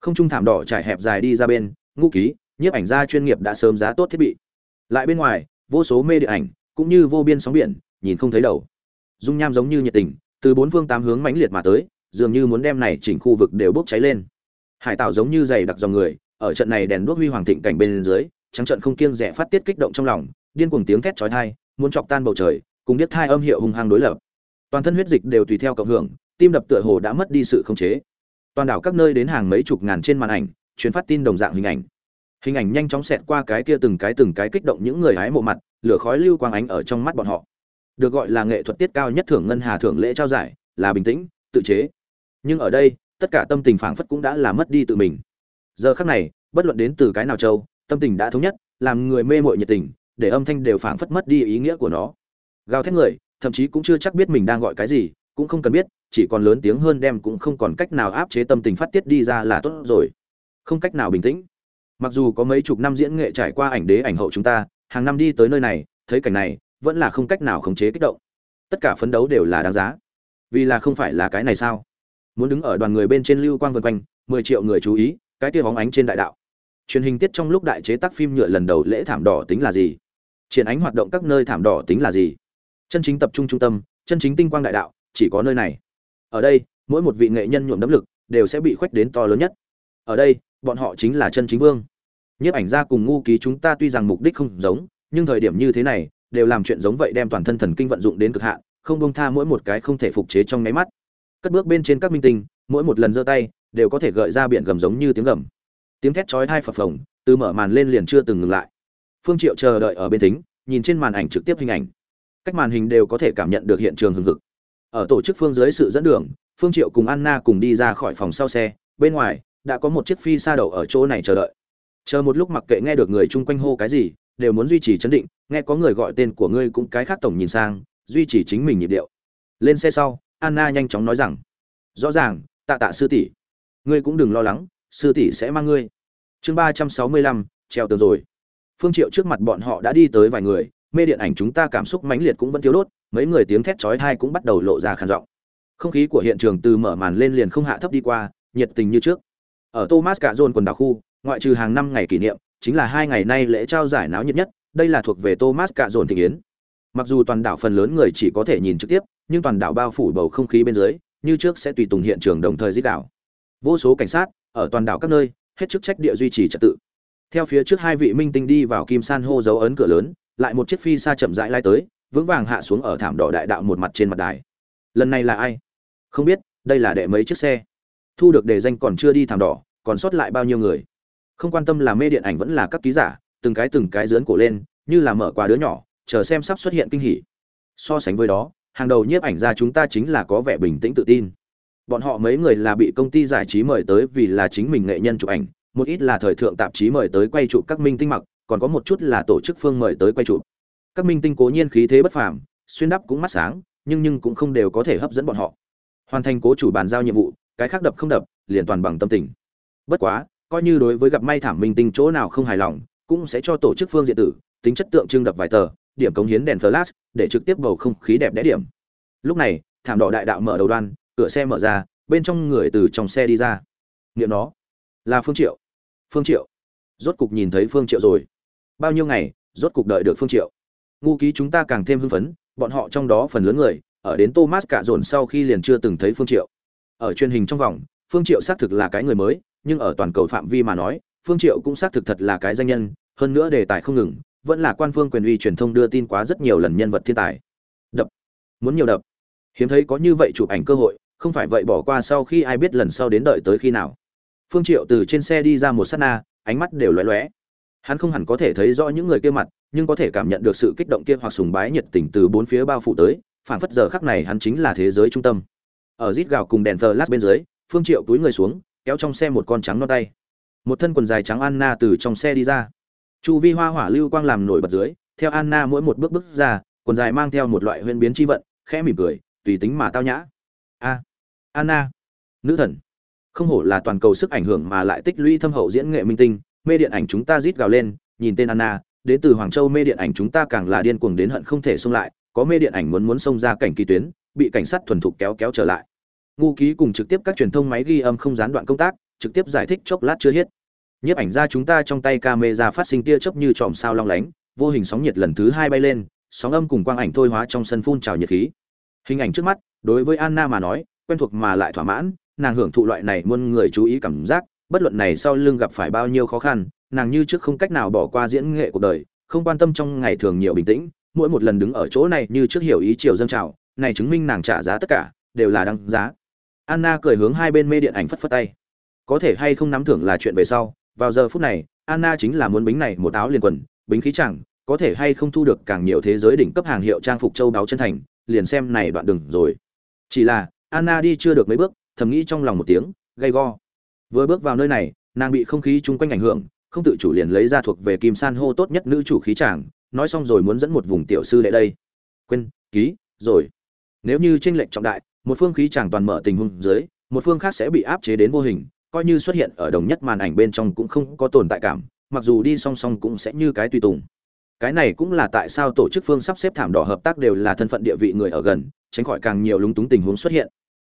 không trung thảm đỏ trải hẹp dài đi ra bên, ngũ ký, nhiếp ảnh gia chuyên nghiệp đã sớm giá tốt thiết bị. Lại bên ngoài, vô số mê địa ảnh, cũng như vô biên sóng biển, nhìn không thấy đầu. Dung nham giống như nhiệt tình, từ bốn phương tám hướng mãnh liệt mà tới, dường như muốn đem này chỉnh khu vực đều bốc cháy lên. Hải tạo giống như dày đặc dòng người, ở trận này đèn đuốc huy hoàng thịnh cảnh bên dưới, trắng trận không kiêng rẻ phát tiết kích động trong lòng, điên cuồng tiếng thét chói tai, muốn chọc tan bầu trời, cùng biết thai âm hiệu hung hăng đối lập. Toàn thân huyết dịch đều tùy theo cộng hưởng, tim đập tựa hồ đã mất đi sự khống chế toàn đảo các nơi đến hàng mấy chục ngàn trên màn ảnh, truyền phát tin đồng dạng hình ảnh. Hình ảnh nhanh chóng xẹt qua cái kia từng cái từng cái kích động những người hái mộ mặt, lửa khói lưu quang ánh ở trong mắt bọn họ. Được gọi là nghệ thuật tiết cao nhất thưởng ngân hà thưởng lễ trao giải, là bình tĩnh, tự chế. Nhưng ở đây, tất cả tâm tình phảng phất cũng đã là mất đi tự mình. Giờ khắc này, bất luận đến từ cái nào châu, tâm tình đã thống nhất, làm người mê mội nhiệt tình, để âm thanh đều phảng phất mất đi ý nghĩa của nó. Gào thét người, thậm chí cũng chưa chắc biết mình đang gọi cái gì cũng không cần biết, chỉ còn lớn tiếng hơn đem cũng không còn cách nào áp chế tâm tình phát tiết đi ra là tốt rồi. Không cách nào bình tĩnh. Mặc dù có mấy chục năm diễn nghệ trải qua ảnh đế ảnh hậu chúng ta, hàng năm đi tới nơi này, thấy cảnh này, vẫn là không cách nào khống chế kích động. Tất cả phấn đấu đều là đáng giá. Vì là không phải là cái này sao? Muốn đứng ở đoàn người bên trên lưu quang vân quanh, mười triệu người chú ý, cái kia bóng ánh trên đại đạo. Truyền hình tiết trong lúc đại chế tác phim nhựa lần đầu lễ thảm đỏ tính là gì? Triển ánh hoạt động các nơi thảm đỏ tính là gì? Chân chính tập trung trung tâm, chân chính tinh quang đại đạo chỉ có nơi này. Ở đây, mỗi một vị nghệ nhân nhuộm đấm lực đều sẽ bị khuếch đến to lớn nhất. Ở đây, bọn họ chính là chân chính vương. Nhiếp ảnh gia cùng ngu ký chúng ta tuy rằng mục đích không giống, nhưng thời điểm như thế này, đều làm chuyện giống vậy đem toàn thân thần kinh vận dụng đến cực hạn, không buông tha mỗi một cái không thể phục chế trong nháy mắt. Cất bước bên trên các minh tinh, mỗi một lần giơ tay, đều có thể gợi ra biển gầm giống như tiếng gầm. Tiếng thét chói tai phập phồng, từ mở màn lên liền chưa từng ngừng lại. Phương triệu chờ đợi ở bên thính, nhìn trên màn ảnh trực tiếp hình ảnh. Cách màn hình đều có thể cảm nhận được hiện trường hừng hực ở tổ chức phương dưới sự dẫn đường, phương triệu cùng anna cùng đi ra khỏi phòng sau xe, bên ngoài, đã có một chiếc phi xa đậu ở chỗ này chờ đợi. Chờ một lúc mặc kệ nghe được người chung quanh hô cái gì, đều muốn duy trì chấn định, nghe có người gọi tên của ngươi cũng cái khác tổng nhìn sang, duy trì chính mình nhịp điệu. Lên xe sau, anna nhanh chóng nói rằng, rõ ràng, tạ tạ sư tỷ. Ngươi cũng đừng lo lắng, sư tỷ sẽ mang ngươi. Chương ba trăm sáu mươi lăm, treo tường rồi. Phương triệu trước mặt bọn họ đã đi tới vài người mê điện ảnh chúng ta cảm xúc mãnh liệt cũng vẫn thiếu đốt, mấy người tiếng thét chói tai cũng bắt đầu lộ ra khàn giọng. Không khí của hiện trường từ mở màn lên liền không hạ thấp đi qua, nhiệt tình như trước. Ở thomas cả quần đảo khu, ngoại trừ hàng năm ngày kỷ niệm, chính là hai ngày nay lễ trao giải náo nhiệt nhất, đây là thuộc về thomas cả thị yến. Mặc dù toàn đảo phần lớn người chỉ có thể nhìn trực tiếp, nhưng toàn đảo bao phủ bầu không khí bên dưới, như trước sẽ tùy tùng hiện trường đồng thời giết đảo. Vô số cảnh sát, ở toàn đảo các nơi, hết chức trách địa duy trì trật tự. Theo phía trước hai vị minh tinh đi vào kim san hô dấu ấn cửa lớn lại một chiếc phi xa chậm rãi lai tới, vững vàng hạ xuống ở thảm đỏ đại đạo một mặt trên mặt đài. Lần này là ai? Không biết, đây là đệ mấy chiếc xe? Thu được đề danh còn chưa đi thảm đỏ, còn sót lại bao nhiêu người? Không quan tâm là mê điện ảnh vẫn là các ký giả, từng cái từng cái dướn cổ lên, như là mở quà đứa nhỏ, chờ xem sắp xuất hiện kinh hỉ. So sánh với đó, hàng đầu nhiếp ảnh ra chúng ta chính là có vẻ bình tĩnh tự tin. Bọn họ mấy người là bị công ty giải trí mời tới vì là chính mình nghệ nhân chụp ảnh, một ít là thời thượng tạp chí mời tới quay chụp các minh tinh mặc còn có một chút là tổ chức phương mời tới quay chụp. Các minh tinh cố nhiên khí thế bất phàm, xuyên đắp cũng mắt sáng, nhưng nhưng cũng không đều có thể hấp dẫn bọn họ. Hoàn thành cố chủ bàn giao nhiệm vụ, cái khác đập không đập, liền toàn bằng tâm tình. Bất quá, coi như đối với gặp may thảm minh tinh chỗ nào không hài lòng, cũng sẽ cho tổ chức phương diện tử, tính chất tượng trưng đập vài tờ, điểm cống hiến đèn flash, để trực tiếp bầu không khí đẹp đẽ điểm. Lúc này, thảm đỏ đại đạo mở đầu đoan, cửa xe mở ra, bên trong người từ trong xe đi ra. Nghiệm nó là phương triệu. Phương triệu. Rốt cục nhìn thấy phương triệu rồi bao nhiêu ngày, rốt cục đợi được phương triệu. Ngu ký chúng ta càng thêm hưng phấn, bọn họ trong đó phần lớn người, ở đến thomas cả dồn sau khi liền chưa từng thấy phương triệu. Ở truyền hình trong vòng, phương triệu xác thực là cái người mới, nhưng ở toàn cầu phạm vi mà nói, phương triệu cũng xác thực thật là cái danh nhân, hơn nữa đề tài không ngừng, vẫn là quan phương quyền uy truyền thông đưa tin quá rất nhiều lần nhân vật thiên tài. Đập. Muốn nhiều đập. Hiếm thấy có như vậy chụp ảnh cơ hội, không phải vậy bỏ qua sau khi ai biết lần sau đến đợi tới khi nào. Phương triệu từ trên xe đi ra một sát na, ánh mắt đều lóe lóe hắn không hẳn có thể thấy rõ những người kia mặt, nhưng có thể cảm nhận được sự kích động kia hoặc sùng bái nhiệt tình từ bốn phía bao phủ tới Phản phất giờ khắc này hắn chính là thế giới trung tâm. Ở rít gào cùng đèn flash bên dưới, phương triệu túi người xuống, kéo trong xe một con trắng non tay. Một thân quần dài trắng anna từ trong xe đi ra. Chu vi hoa hỏa lưu quang làm nổi bật dưới, theo anna mỗi một bước bước ra, quần dài mang theo một loại huyễn biến chi vận, khẽ mỉm cười, tùy tính mà tao nhã. A, anna, nữ thần. Không hổ là toàn cầu sức ảnh hưởng mà lại tích lũy thâm hậu diễn nghệ minh tinh mê điện ảnh chúng ta rít gào lên, nhìn tên anna, đến từ hoàng châu mê điện ảnh chúng ta càng là điên cuồng đến hận không thể xông lại, có mê điện ảnh muốn muốn xông ra cảnh kỳ tuyến, bị cảnh sát thuần thục kéo kéo trở lại. Ngu ký cùng trực tiếp các truyền thông máy ghi âm không gián đoạn công tác, trực tiếp giải thích chốc lát chưa hết. Nhiếp ảnh ra chúng ta trong tay camera phát sinh tia chớp như chòm sao long lánh, vô hình sóng nhiệt lần thứ hai bay lên, sóng âm cùng quang ảnh thôi hóa trong sân phun trào nhiệt khí. Hình ảnh trước mắt, đối với anna mà nói, quen thuộc mà lại thỏa mãn, nàng hưởng thụ loại này muôn người chú ý cảm giác bất luận này sau lưng gặp phải bao nhiêu khó khăn, nàng như trước không cách nào bỏ qua diễn nghệ cuộc đời, không quan tâm trong ngày thường nhiều bình tĩnh, mỗi một lần đứng ở chỗ này như trước hiểu ý chiều dâng trào, này chứng minh nàng trả giá tất cả, đều là đăng giá. Anna cười hướng hai bên mê điện ảnh phất phất tay. Có thể hay không nắm thưởng là chuyện về sau, vào giờ phút này, anna chính là muốn bính này một áo liền quần, bính khí chẳng, có thể hay không thu được càng nhiều thế giới đỉnh cấp hàng hiệu trang phục châu đáo chân thành, liền xem này đoạn đường rồi. Chỉ là, anna đi chưa được mấy bước, thầm nghĩ trong lòng một tiếng, gay go vừa bước vào nơi này, nàng bị không khí chung quanh ảnh hưởng, không tự chủ liền lấy ra thuộc về kim san hô tốt nhất nữ chủ khí chàng, nói xong rồi muốn dẫn một vùng tiểu sư đệ đây. Quên, ký, rồi. Nếu như tranh lệch trọng đại, một phương khí chàng toàn mở tình huống dưới, một phương khác sẽ bị áp chế đến vô hình, coi như xuất hiện ở đồng nhất màn ảnh bên trong cũng không có tồn tại cảm, mặc dù đi song song cũng sẽ như cái tùy tùng. Cái này cũng là tại sao tổ chức phương sắp xếp thảm đỏ hợp tác đều là thân phận địa vị người ở gần, tránh khỏi càng nhiều lúng túng tình huống xuất hiện.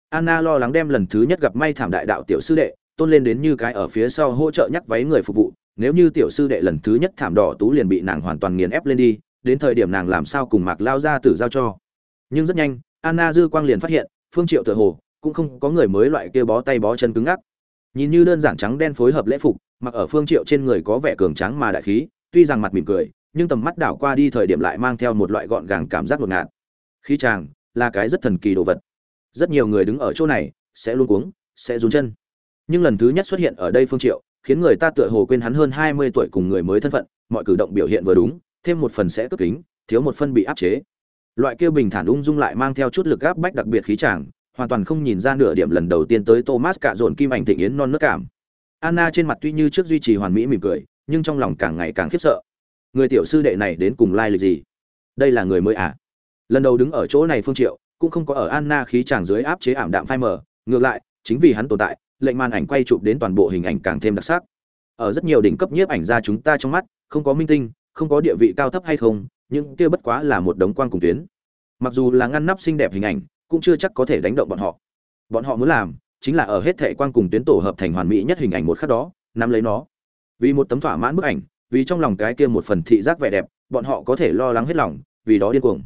Anna lo lắng đem lần thứ nhất gặp may thảm đại đạo tiểu sư đệ tôn lên đến như cái ở phía sau hỗ trợ nhắc váy người phục vụ, nếu như tiểu sư đệ lần thứ nhất thảm đỏ tú liền bị nàng hoàn toàn nghiền ép lên đi, đến thời điểm nàng làm sao cùng mạc lao ra tử giao cho. Nhưng rất nhanh, anna dư quang liền phát hiện, phương triệu tự hồ, cũng không có người mới loại kia bó tay bó chân cứng ngắc. Nhìn như đơn giản trắng đen phối hợp lễ phục, mặc ở phương triệu trên người có vẻ cường tráng mà đại khí, tuy rằng mặt mỉm cười, nhưng tầm mắt đảo qua đi thời điểm lại mang theo một loại gọn gàng cảm giác ngột ngạt. Khí chàng, là cái rất thần kỳ đồ vật. Rất nhiều người đứng ở chỗ này, sẽ luôn cuống, sẽ run chân nhưng lần thứ nhất xuất hiện ở đây phương triệu khiến người ta tựa hồ quên hắn hơn 20 tuổi cùng người mới thân phận mọi cử động biểu hiện vừa đúng thêm một phần sẽ cất kính thiếu một phân bị áp chế loại kia bình thản ung dung lại mang theo chút lực áp bách đặc biệt khí chàng hoàn toàn không nhìn ra nửa điểm lần đầu tiên tới Thomas cả dồn kim ảnh thịnh yến non nước cảm. Anna trên mặt tuy như trước duy trì hoàn mỹ mỉm cười, nhưng trong lòng càng ngày càng khiếp sợ. Người tiểu sư đệ này đến cùng lai lịch gì? Đây là người mới à? Lần đầu đứng ở chỗ này Phương Triệu, cũng không có ở Anna khí chàng dưới áp chế ảm đạm phai mờ, ngược lại, chính vì hắn tồn tại, lệnh màn ảnh quay chụp đến toàn bộ hình ảnh càng thêm đặc sắc. Ở rất nhiều đỉnh cấp nhiếp ảnh ra chúng ta trong mắt, không có minh tinh, không có địa vị cao thấp hay không, nhưng kia bất quá là một đống quang cùng tuyến. Mặc dù là ngăn nắp xinh đẹp hình ảnh, cũng chưa chắc có thể đánh động bọn họ bọn họ muốn làm chính là ở hết thệ quang cùng tuyến tổ hợp thành hoàn mỹ nhất hình ảnh một khắc đó nắm lấy nó vì một tấm thỏa mãn bức ảnh vì trong lòng cái kia một phần thị giác vẻ đẹp bọn họ có thể lo lắng hết lòng vì đó điên cuồng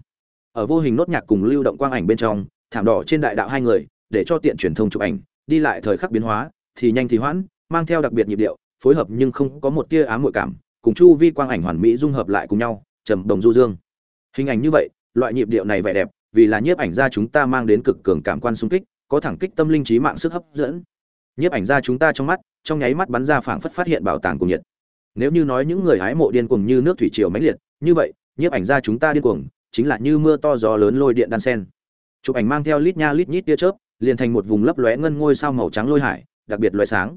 ở vô hình nốt nhạc cùng lưu động quang ảnh bên trong thảm đỏ trên đại đạo hai người để cho tiện truyền thông chụp ảnh đi lại thời khắc biến hóa thì nhanh thì hoãn mang theo đặc biệt nhịp điệu phối hợp nhưng không có một tia ám muội cảm cùng chu vi quang ảnh hoàn mỹ dung hợp lại cùng nhau trầm đồng du dương hình ảnh như vậy loại nhịp điệu này vẻ đẹp vì là nhiếp ảnh gia chúng ta mang đến cực cường cảm quan xung kích, có thẳng kích tâm linh trí mạng sức hấp dẫn. Nhiếp ảnh gia chúng ta trong mắt, trong nháy mắt bắn ra phảng phất phát hiện bảo tàng cùng nhiệt. Nếu như nói những người hái mộ điên cuồng như nước thủy triều mãnh liệt, như vậy, nhiếp ảnh gia chúng ta điên cuồng, chính là như mưa to gió lớn lôi điện đan sen. Chụp ảnh mang theo lít nha lít nhít tia chớp, liền thành một vùng lấp lóe ngân ngôi sao màu trắng lôi hải, đặc biệt lóe sáng.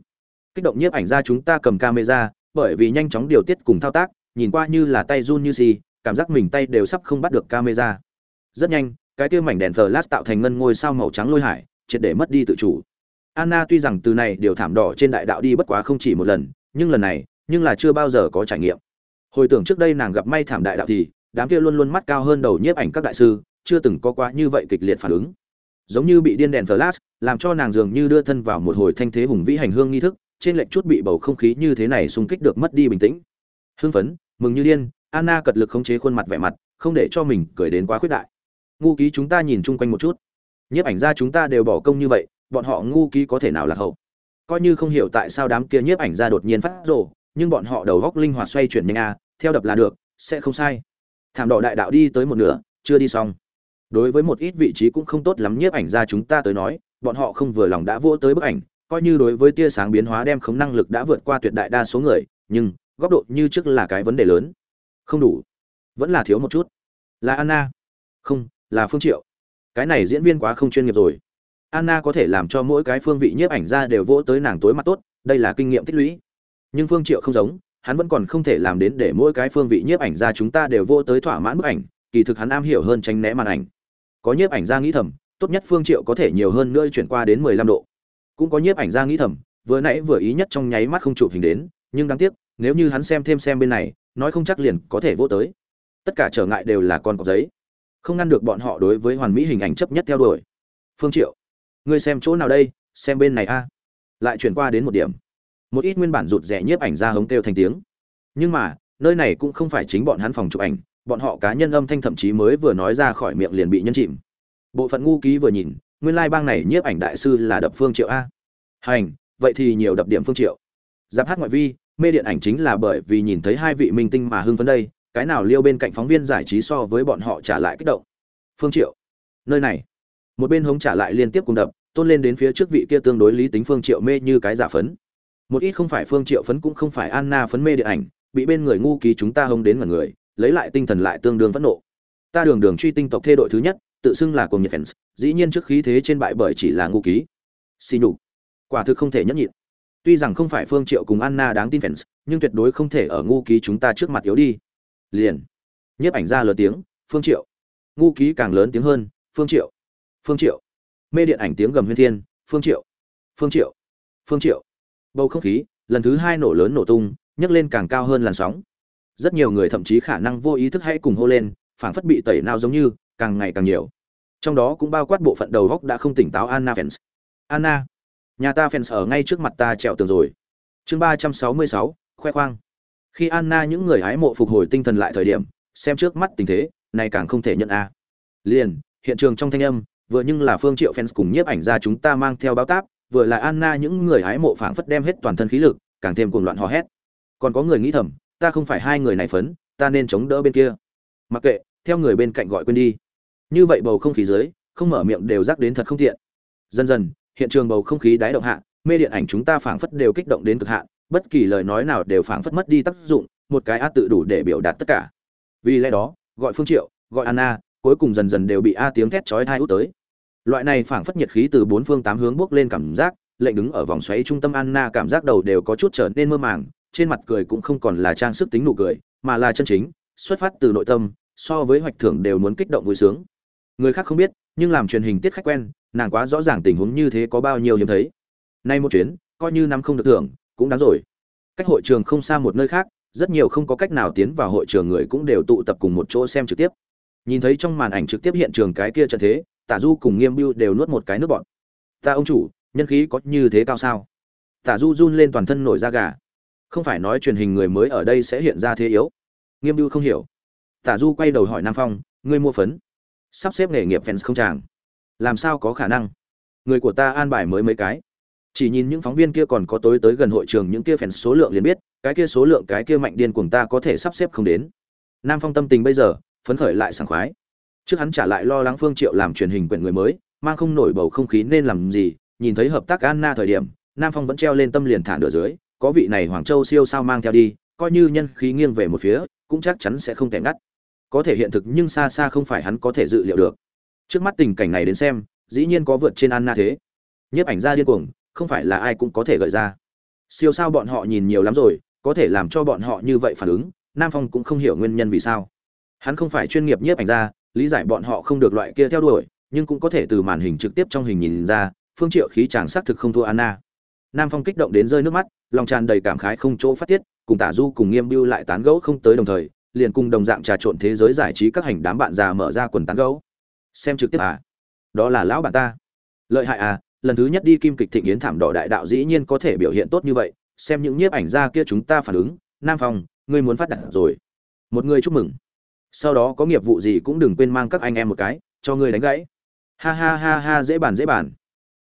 Kích động nhiếp ảnh gia chúng ta cầm camera, bởi vì nhanh chóng điều tiết cùng thao tác, nhìn qua như là tay run như gì, cảm giác mình tay đều sắp không bắt được camera. Rất nhanh, cái kia mảnh đèn flash tạo thành ngân ngôi sao màu trắng lôi hải, triệt để mất đi tự chủ. Anna tuy rằng từ này điều thảm đỏ trên đại đạo đi bất quá không chỉ một lần, nhưng lần này, nhưng là chưa bao giờ có trải nghiệm. Hồi tưởng trước đây nàng gặp may thảm đại đạo thì, đám kia luôn luôn mắt cao hơn đầu nhiếp ảnh các đại sư, chưa từng có quá như vậy kịch liệt phản ứng. Giống như bị điên đèn flash, làm cho nàng dường như đưa thân vào một hồi thanh thế hùng vĩ hành hương nghi thức, trên lệch chút bị bầu không khí như thế này xung kích được mất đi bình tĩnh. Hưng phấn, mừng như điên, Anna cật lực khống chế khuôn mặt vẻ mặt, không để cho mình cười đến quá khuyết đại. Ngu ký chúng ta nhìn chung quanh một chút. Nhiếp ảnh gia chúng ta đều bỏ công như vậy bọn họ ngu ký có thể nào là hậu? Coi như không hiểu tại sao đám kia nhiếp ảnh gia đột nhiên phát rồ nhưng bọn họ đầu góc linh hoạt xoay chuyển nhanh a theo đập là được sẽ không sai. Thảm đỏ đại đạo đi tới một nửa chưa đi xong đối với một ít vị trí cũng không tốt lắm nhiếp ảnh gia chúng ta tới nói, bọn họ không vừa lòng đã vỗ tới bức ảnh, coi như đối với tia sáng biến hóa đem khống năng lực đã vượt qua tuyệt đại đa số người, nhưng, góc độ như trước là cái vấn đề lớn. Không đủ. Vẫn là thiếu một chút. Là anna. Không, là phương triệu. Cái này diễn viên quá không chuyên nghiệp rồi. Anna có thể làm cho mỗi cái phương vị nhiếp ảnh ra đều vỗ tới nàng tối mặt tốt, đây là kinh nghiệm tích lũy. Nhưng phương triệu không giống, hắn vẫn còn không thể làm đến để mỗi cái phương vị nhiếp ảnh ra chúng ta đều vỗ tới thỏa mãn bức ảnh, kỳ thực hắn am hiểu hơn tránh né màn ảnh có nhiếp ảnh ra nghĩ thầm, tốt nhất phương triệu có thể nhiều hơn nữa chuyển qua đến 15 độ. Cũng có nhiếp ảnh ra nghĩ thầm, vừa nãy vừa ý nhất trong nháy mắt không chụp hình đến, nhưng đáng tiếc, nếu như hắn xem thêm xem bên này, nói không chắc liền có thể vô tới. Tất cả trở ngại đều là con cọc giấy. Không ngăn được bọn họ đối với hoàn mỹ hình ảnh chấp nhất theo đuổi. Phương triệu, ngươi xem chỗ nào đây, xem bên này a. Lại chuyển qua đến một điểm. Một ít nguyên bản rụt rẻ nhiếp ảnh ra hống kêu thành tiếng. Nhưng mà, nơi này cũng không phải chính bọn hắn phòng chụp ảnh bọn họ cá nhân âm thanh thậm chí mới vừa nói ra khỏi miệng liền bị nhân chìm. Bộ phận ngu ký vừa nhìn, nguyên lai bang này nhiếp ảnh đại sư là đập phương triệu a. Hành, vậy thì nhiều đập điểm phương triệu. Giáp hát ngoại vi, mê điện ảnh chính là bởi vì nhìn thấy hai vị minh tinh mà hưng phấn đây, cái nào liêu bên cạnh phóng viên giải trí so với bọn họ trả lại kích động. Phương triệu, nơi này. Một bên hống trả lại liên tiếp cùng đập, tôn lên đến phía trước vị kia tương đối lý tính phương triệu mê như cái giả phấn. Một ít không phải phương triệu phấn cũng không phải anna phấn mê điện ảnh, bị bên người ngu ký chúng ta hông đến ngẩn người lấy lại tinh thần lại tương đương phẫn nộ. Ta đường đường truy tinh tộc thê đội thứ nhất, tự xưng là cùng nhiệt fans, dĩ nhiên trước khí thế trên bại bởi chỉ là ngu ký. Xin nhục. Quả thực không thể nhẫn nhịn. Tuy rằng không phải phương triệu cùng anna đáng tin fans, nhưng tuyệt đối không thể ở ngu ký chúng ta trước mặt yếu đi. Liền. Nhiếp ảnh ra lớn tiếng, phương triệu. Ngu ký càng lớn tiếng hơn, phương triệu. Phương triệu. Mê điện ảnh tiếng gầm huyên thiên, phương triệu. Phương triệu. Phương triệu. Bầu không khí, lần thứ hai nổ lớn nổ tung, nhấc lên càng cao hơn làn sóng rất nhiều người thậm chí khả năng vô ý thức hãy cùng hô lên, phảng phất bị tẩy nào giống như, càng ngày càng nhiều. Trong đó cũng bao quát bộ phận đầu góc đã không tỉnh táo anna fans. Anna, nhà ta fans ở ngay trước mặt ta trèo tường rồi. Chương ba trăm sáu mươi sáu, khoe khoang. Khi anna những người hái mộ phục hồi tinh thần lại thời điểm, xem trước mắt tình thế, này càng không thể nhận a. Liền, hiện trường trong thanh âm, vừa nhưng là phương triệu fans cùng nhiếp ảnh ra chúng ta mang theo báo táp, vừa là anna những người hái mộ phảng phất đem hết toàn thân khí lực, càng thêm cuồng loạn hò hét. Còn có người nghĩ thầm ta không phải hai người này phấn, ta nên chống đỡ bên kia. Mặc kệ, theo người bên cạnh gọi quên đi. Như vậy bầu không khí dưới, không mở miệng đều rắc đến thật không tiện. Dần dần, hiện trường bầu không khí đáy động hạ, mê điện ảnh chúng ta phảng phất đều kích động đến cực hạn, bất kỳ lời nói nào đều phảng phất mất đi tác dụng, một cái a tự đủ để biểu đạt tất cả. Vì lẽ đó, gọi phương triệu, gọi anna, cuối cùng dần dần đều bị a tiếng thét chói tai út tới. Loại này phảng phất nhiệt khí từ bốn phương tám hướng bốc lên cảm giác, lệnh đứng ở vòng xoáy trung tâm anna cảm giác đầu đều có chút trở nên mơ màng trên mặt cười cũng không còn là trang sức tính nụ cười, mà là chân chính, xuất phát từ nội tâm, so với hoạch thưởng đều muốn kích động vui sướng. Người khác không biết, nhưng làm truyền hình tiết khách quen, nàng quá rõ ràng tình huống như thế có bao nhiêu hiếm thấy. Nay một chuyến, coi như năm không được thưởng, cũng đáng rồi. Cách hội trường không xa một nơi khác, rất nhiều không có cách nào tiến vào hội trường người cũng đều tụ tập cùng một chỗ xem trực tiếp. Nhìn thấy trong màn ảnh trực tiếp hiện trường cái kia trận thế, tả du cùng nghiêm biêu đều nuốt một cái nước bọn ta ông chủ, nhân khí có như thế cao sao? Tả du run lên toàn thân nổi da gà không phải nói truyền hình người mới ở đây sẽ hiện ra thế yếu. Nghiêm biêu không hiểu. Tả du quay đầu hỏi nam phong, ngươi mua phấn? Sắp xếp nghề nghiệp fans không chàng. Làm sao có khả năng? Người của ta an bài mới mấy cái. Chỉ nhìn những phóng viên kia còn có tối tới gần hội trường những kia fans số lượng liền biết, cái kia số lượng, cái kia mạnh điên cuồng ta có thể sắp xếp không đến. Nam phong tâm tình bây giờ, phấn khởi lại sảng khoái. Trước hắn trả lại lo lắng phương triệu làm truyền hình quyển người mới, mang không nổi bầu không khí nên làm gì, nhìn thấy hợp tác anna thời điểm, nam phong vẫn treo lên tâm liền thả nửa dưới có vị này hoàng châu siêu sao mang theo đi, coi như nhân khí nghiêng về một phía, cũng chắc chắn sẽ không thể ngắt. Có thể hiện thực nhưng xa xa không phải hắn có thể dự liệu được. Trước mắt tình cảnh này đến xem, dĩ nhiên có vượt trên anna thế. Nhiếp ảnh ra điên cuồng, không phải là ai cũng có thể gợi ra. Siêu sao bọn họ nhìn nhiều lắm rồi, có thể làm cho bọn họ như vậy phản ứng, nam phong cũng không hiểu nguyên nhân vì sao. Hắn không phải chuyên nghiệp nhiếp ảnh ra lý giải bọn họ không được loại kia theo đuổi, nhưng cũng có thể từ màn hình trực tiếp trong hình nhìn ra, phương triệu khí chàng xác thực không thua anna nam phong kích động đến rơi nước mắt, lòng tràn đầy cảm khái không chỗ phát tiết, cùng tả du cùng nghiêm biêu lại tán gẫu không tới đồng thời, liền cùng đồng dạng trà trộn thế giới giải trí các hành đám bạn già mở ra quần tán gẫu. Xem trực tiếp à? Đó là lão bạn ta. Lợi hại à? Lần thứ nhất đi kim kịch thịnh yến thảm đỏ đại đạo dĩ nhiên có thể biểu hiện tốt như vậy, xem những nhiếp ảnh ra kia chúng ta phản ứng. Nam phong, ngươi muốn phát đặt rồi. Một người chúc mừng. Sau đó có nghiệp vụ gì cũng đừng quên mang các anh em một cái, cho ngươi đánh gãy. Ha ha ha ha, dễ bàn dễ bàn.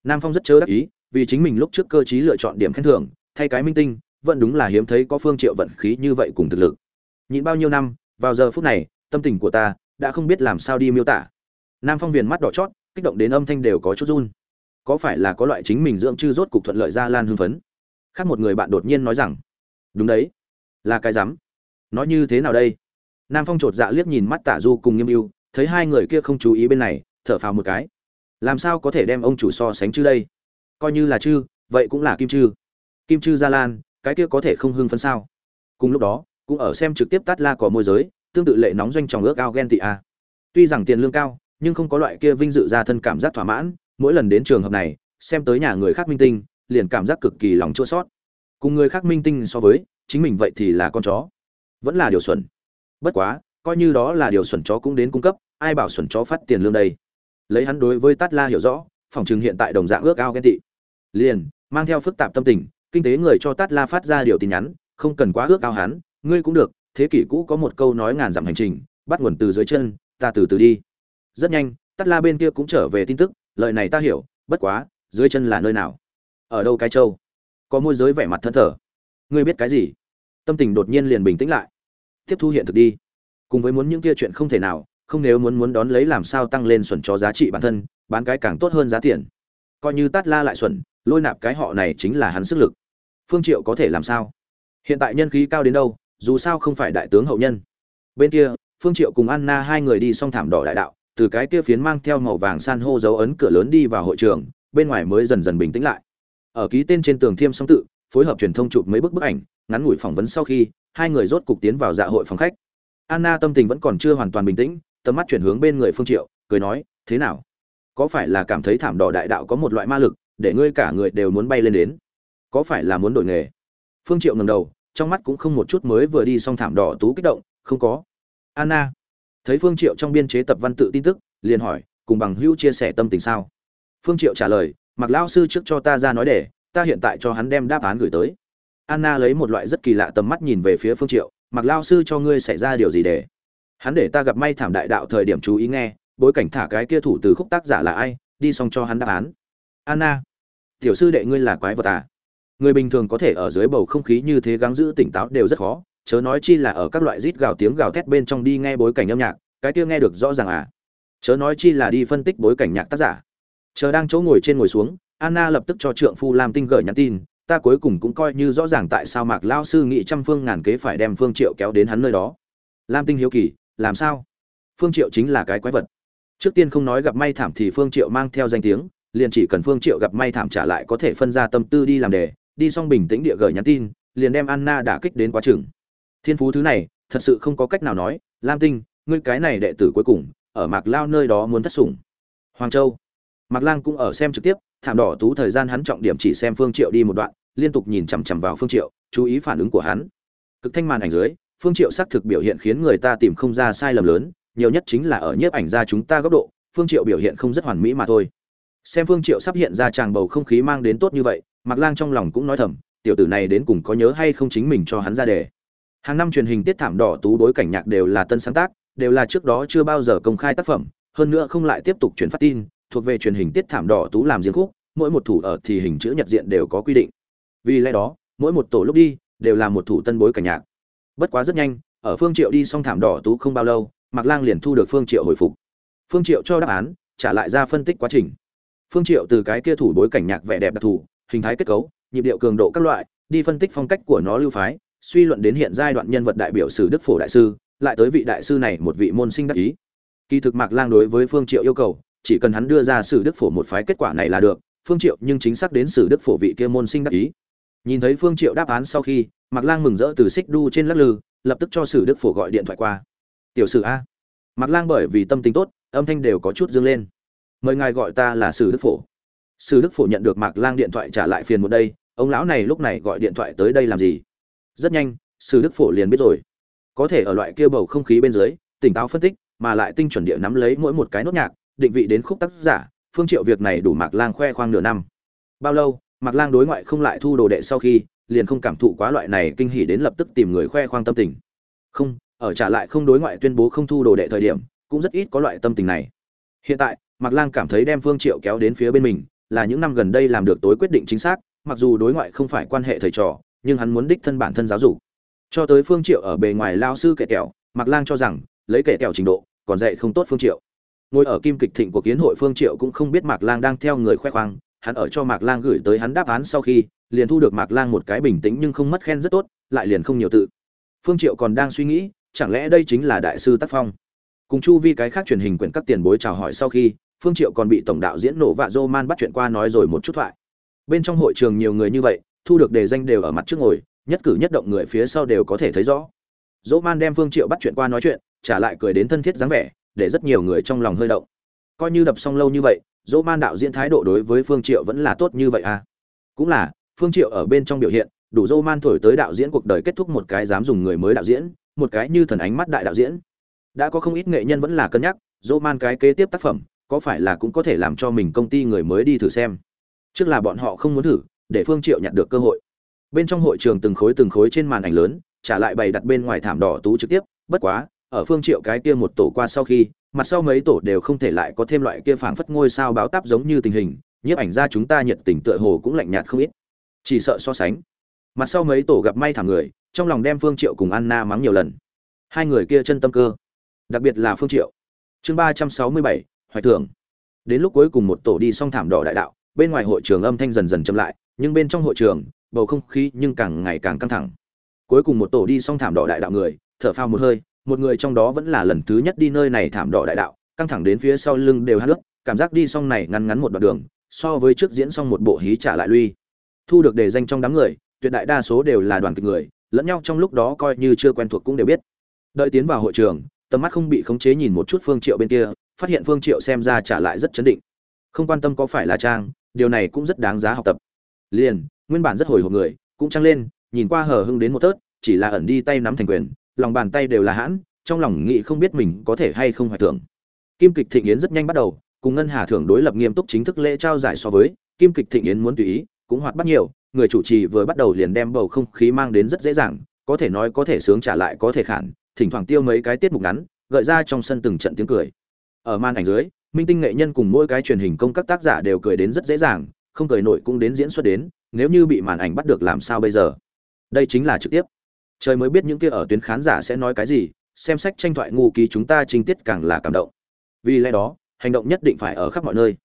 Nam phong rất chớ đắc ý vì chính mình lúc trước cơ chí lựa chọn điểm khen thưởng, thay cái minh tinh, vẫn đúng là hiếm thấy có phương triệu vận khí như vậy cùng thực lực. Nhịn bao nhiêu năm, vào giờ phút này, tâm tình của ta đã không biết làm sao đi miêu tả. Nam phong viền mắt đỏ chót, kích động đến âm thanh đều có chút run. Có phải là có loại chính mình dưỡng chư rốt cục thuận lợi ra lan hưng phấn? Khác một người bạn đột nhiên nói rằng, đúng đấy, là cái rắm. Nói như thế nào đây? Nam phong chột dạ liếc nhìn mắt tả du cùng nghiêm mưu thấy hai người kia không chú ý bên này, thở phào một cái. Làm sao có thể đem ông chủ so sánh chứ đây? Coi như là chư, vậy cũng là kim chư. Kim chư gia lan, cái kia có thể không hưng phấn sao? Cùng lúc đó, cũng ở xem trực tiếp tát la có môi giới, tương tự lệ nóng doanh tròng ước ao ghen tị a. Tuy rằng tiền lương cao, nhưng không có loại kia vinh dự ra thân cảm giác thỏa mãn, mỗi lần đến trường hợp này, xem tới nhà người khác minh tinh, liền cảm giác cực kỳ lòng chua sót cùng người khác minh tinh so với, chính mình vậy thì là con chó. Vẫn là điều xuẩn. Bất quá, coi như đó là điều xuẩn chó cũng đến cung cấp, ai bảo xuẩn chó phát tiền lương đây? Lấy hắn đối với tát la hiểu rõ, phòng chừng hiện tại đồng dạng ước ao ghen tị liền, mang theo phức tạp tâm tình, kinh tế người cho tát la phát ra điều tin nhắn, không cần quá ước ao hắn, ngươi cũng được, thế kỷ cũ có một câu nói ngàn dặm hành trình, bắt nguồn từ dưới chân, ta từ từ đi. Rất nhanh, tát la bên kia cũng trở về tin tức, lời này ta hiểu, bất quá, dưới chân là nơi nào? Ở đâu cái châu? Có môi giới vẻ mặt thân thở ngươi biết cái gì? Tâm tình đột nhiên liền bình tĩnh lại. Tiếp thu hiện thực đi. Cùng với muốn những kia chuyện không thể nào, không nếu muốn muốn đón lấy làm sao tăng lên xuẩn cho giá trị bản thân, bán cái càng tốt hơn giá tiền. Coi như tát la lại xuẩn lôi nạp cái họ này chính là hắn sức lực. Phương triệu có thể làm sao? Hiện tại nhân khí cao đến đâu, dù sao không phải đại tướng hậu nhân. Bên kia, phương triệu cùng anna hai người đi xong thảm đỏ đại đạo, từ cái kia phiến mang theo màu vàng san hô dấu ấn cửa lớn đi vào hội trường, bên ngoài mới dần dần bình tĩnh lại. Ở ký tên trên tường thiêm song tự, phối hợp truyền thông chụp mấy bức bức ảnh, ngắn ngủi phỏng vấn sau khi, hai người rốt cục tiến vào dạ hội phòng khách. Anna tâm tình vẫn còn chưa hoàn toàn bình tĩnh, tầm mắt chuyển hướng bên người phương triệu, cười nói, thế nào? Có phải là cảm thấy thảm đỏ đại đạo có một loại ma lực để ngươi cả người đều muốn bay lên đến. Có phải là muốn đổi nghề? Phương triệu ngẩng đầu, trong mắt cũng không một chút mới vừa đi xong thảm đỏ tú kích động, không có. Anna, thấy phương triệu trong biên chế tập văn tự tin tức, liền hỏi, cùng bằng hữu chia sẻ tâm tình sao? Phương triệu trả lời, mặc lão sư trước cho ta ra nói để, ta hiện tại cho hắn đem đáp án gửi tới. Anna lấy một loại rất kỳ lạ tầm mắt nhìn về phía phương triệu, mặc lão sư cho ngươi xảy ra điều gì để? Hắn để ta gặp may thảm đại đạo thời điểm chú ý nghe, bối cảnh thả cái kia thủ từ khúc tác giả là ai, đi xong cho hắn đáp án. Anna tiểu sư đệ ngươi là quái vật à? Người bình thường có thể ở dưới bầu không khí như thế gắng giữ tỉnh táo đều rất khó, chớ nói chi là ở các loại rít gào tiếng gào thét bên trong đi nghe bối cảnh âm nhạc, cái kia nghe được rõ ràng à? Chớ nói chi là đi phân tích bối cảnh nhạc tác giả. Chờ đang chỗ ngồi trên ngồi xuống, anna lập tức cho trượng phu lam tinh gửi nhắn tin, ta cuối cùng cũng coi như rõ ràng tại sao mạc lao sư nghĩ trăm phương ngàn kế phải đem phương triệu kéo đến hắn nơi đó. Lam tinh hiếu kỳ, làm sao? Phương triệu chính là cái quái vật. Trước tiên không nói gặp may thảm thì phương triệu mang theo danh tiếng liền chỉ cần phương triệu gặp may thảm trả lại có thể phân ra tâm tư đi làm đề, đi xong bình tĩnh địa gửi nhắn tin, liền đem anna đả kích đến quá chừng. Thiên phú thứ này, thật sự không có cách nào nói. Lam tinh, ngươi cái này đệ tử cuối cùng, ở mạc lao nơi đó muốn thất sủng. Hoàng châu. Mạc lang cũng ở xem trực tiếp, thảm đỏ tú thời gian hắn trọng điểm chỉ xem phương triệu đi một đoạn, liên tục nhìn chằm chằm vào phương triệu, chú ý phản ứng của hắn. Cực thanh màn ảnh dưới, phương triệu xác thực biểu hiện khiến người ta tìm không ra sai lầm lớn, nhiều nhất chính là ở nhiếp ảnh ra chúng ta góc độ, phương triệu biểu hiện không rất hoàn mỹ mà thôi xem phương triệu sắp hiện ra tràng bầu không khí mang đến tốt như vậy mặc lang trong lòng cũng nói thầm, tiểu tử này đến cùng có nhớ hay không chính mình cho hắn ra đề. Hàng năm truyền hình tiết thảm đỏ tú đối cảnh nhạc đều là tân sáng tác, đều là trước đó chưa bao giờ công khai tác phẩm, hơn nữa không lại tiếp tục truyền phát tin, thuộc về truyền hình tiết thảm đỏ tú làm riêng khúc, mỗi một thủ ở thì hình chữ nhật diện đều có quy định. Vì lẽ đó, mỗi một tổ lúc đi, đều là một thủ tân bối cảnh nhạc. Bất quá rất nhanh, ở phương triệu đi xong thảm đỏ tú không bao lâu, mạc lang liền thu được phương triệu hồi phục. Phương triệu cho đáp án, trả lại ra phân tích quá trình phương triệu từ cái kia thủ bối cảnh nhạc vẻ đẹp đặc thù, hình thái kết cấu, nhịp điệu cường độ các loại, đi phân tích phong cách của nó lưu phái, suy luận đến hiện giai đoạn nhân vật đại biểu sử đức phổ đại sư, lại tới vị đại sư này một vị môn sinh đắc ý. Kỳ thực mạc lang đối với phương triệu yêu cầu, chỉ cần hắn đưa ra sử đức phổ một phái kết quả này là được, phương triệu nhưng chính xác đến sử đức phổ vị kia môn sinh đắc ý. Nhìn thấy phương triệu đáp án sau khi, mạc lang mừng rỡ từ xích đu trên lắc lư, lập tức cho sử đức phổ gọi điện thoại qua. Tiểu sử a. Mạc lang bởi vì tâm tính tốt, âm thanh đều có chút dương lên mời ngài gọi ta là sử đức phổ. Sử đức phổ nhận được mạc lang điện thoại trả lại phiền một đây, ông lão này lúc này gọi điện thoại tới đây làm gì? Rất nhanh, sử đức phổ liền biết rồi. Có thể ở loại kia bầu không khí bên dưới, tỉnh táo phân tích, mà lại tinh chuẩn địa nắm lấy mỗi một cái nốt nhạc, định vị đến khúc tác giả, phương triệu việc này đủ mạc lang khoe khoang nửa năm. Bao lâu, mạc lang đối ngoại không lại thu đồ đệ sau khi, liền không cảm thụ quá loại này kinh hỉ đến lập tức tìm người khoe khoang tâm tình. Không, ở trả lại không đối ngoại tuyên bố không thu đồ đệ thời điểm, cũng rất ít có loại tâm tình này. Hiện tại mạc lang cảm thấy đem phương triệu kéo đến phía bên mình, là những năm gần đây làm được tối quyết định chính xác, mặc dù đối ngoại không phải quan hệ thầy trò, nhưng hắn muốn đích thân bản thân giáo dục. Cho tới phương triệu ở bề ngoài lao sư kẻ kẹo mạc lang cho rằng, lấy kẻ kẹo trình độ, còn dạy không tốt phương triệu. Ngồi ở kim kịch thịnh của kiến hội phương triệu cũng không biết mạc lang đang theo người khoe khoang, hắn ở cho mạc lang gửi tới hắn đáp án sau khi, liền thu được mạc lang một cái bình tĩnh nhưng không mất khen rất tốt, lại liền không nhiều tự. Phương triệu còn đang suy nghĩ, chẳng lẽ đây chính là đại sư tác phong? Cùng chu vi cái khác truyền hình quyển các tiền bối chào hỏi sau khi phương triệu còn bị tổng đạo diễn nổ vạ dô man bắt chuyện qua nói rồi một chút thoại. Bên trong hội trường nhiều người như vậy, thu được đề danh đều ở mặt trước ngồi, nhất cử nhất động người phía sau đều có thể thấy rõ. Dỗ man đem phương triệu bắt chuyện qua nói chuyện, trả lại cười đến thân thiết dáng vẻ, để rất nhiều người trong lòng hơi động. Coi như đập xong lâu như vậy dỗ man đạo diễn thái độ đối với phương triệu vẫn là tốt như vậy à? Cũng là, phương triệu ở bên trong biểu hiện, đủ dỗ man thổi tới đạo diễn cuộc đời kết thúc một cái dám dùng người mới đạo diễn, một cái như thần ánh mắt đại đạo diễn. Đã có không ít nghệ nhân vẫn là cân nhắc dỗ man cái kế tiếp tác phẩm có phải là cũng có thể làm cho mình công ty người mới đi thử xem? Trước là bọn họ không muốn thử, để phương triệu nhận được cơ hội. Bên trong hội trường từng khối từng khối trên màn ảnh lớn, trả lại bày đặt bên ngoài thảm đỏ tú trực tiếp, bất quá, ở phương triệu cái kia một tổ qua sau khi, mặt sau mấy tổ đều không thể lại có thêm loại kia phảng phất ngôi sao báo táp giống như tình hình, nhiếp ảnh ra chúng ta nhiệt tình tựa hồ cũng lạnh nhạt không ít. Chỉ sợ so sánh. Mặt sau mấy tổ gặp may thảm người, trong lòng đem phương triệu cùng anna mắng nhiều lần. Hai người kia chân tâm cơ. Đặc biệt là phương triệu. Chương ba trăm sáu mươi bảy hoài thưởng. Đến lúc cuối cùng một tổ đi xong thảm đỏ đại đạo, bên ngoài hội trường âm thanh dần dần chậm lại, nhưng bên trong hội trường, bầu không khí nhưng càng ngày càng căng thẳng. Cuối cùng một tổ đi xong thảm đỏ đại đạo người, thở phào một hơi, một người trong đó vẫn là lần thứ nhất đi nơi này thảm đỏ đại đạo, căng thẳng đến phía sau lưng đều hát nước, cảm giác đi xong này ngắn ngắn một đoạn đường, so với trước diễn xong một bộ hí trả lại lui. Thu được đề danh trong đám người, tuyệt đại đa số đều là đoàn kịch người, lẫn nhau trong lúc đó coi như chưa quen thuộc cũng đều biết. Đợi tiến vào hội trường, tầm mắt không bị khống chế nhìn một chút phương triệu bên kia phát hiện phương triệu xem ra trả lại rất chấn định. Không quan tâm có phải là trang, điều này cũng rất đáng giá học tập. Liền, nguyên bản rất hồi hộp người, cũng trăng lên, nhìn qua hờ hững đến một tớt, chỉ là ẩn đi tay nắm thành quyền, lòng bàn tay đều là hãn, trong lòng nghĩ không biết mình có thể hay không hoài tưởng kim kịch thịnh yến rất nhanh bắt đầu, cùng ngân hà thưởng đối lập nghiêm túc chính thức lễ trao giải so với, kim kịch thịnh yến muốn tùy ý, cũng hoạt bát nhiều, người chủ trì vừa bắt đầu liền đem bầu không khí mang đến rất dễ dàng, có thể nói có thể sướng trả lại có thể khản, thỉnh thoảng tiêu mấy cái tiết mục ngắn, gợi ra trong sân từng trận tiếng cười ở màn ảnh dưới, minh tinh nghệ nhân cùng mỗi cái truyền hình công các tác giả đều cười đến rất dễ dàng, không cười nổi cũng đến diễn xuất đến, nếu như bị màn ảnh bắt được làm sao bây giờ? Đây chính là trực tiếp. Trời mới biết những kia ở tuyến khán giả sẽ nói cái gì, xem sách tranh thoại ngu ký chúng ta trinh tiết càng là cảm động. Vì lẽ đó, hành động nhất định phải ở khắp mọi nơi.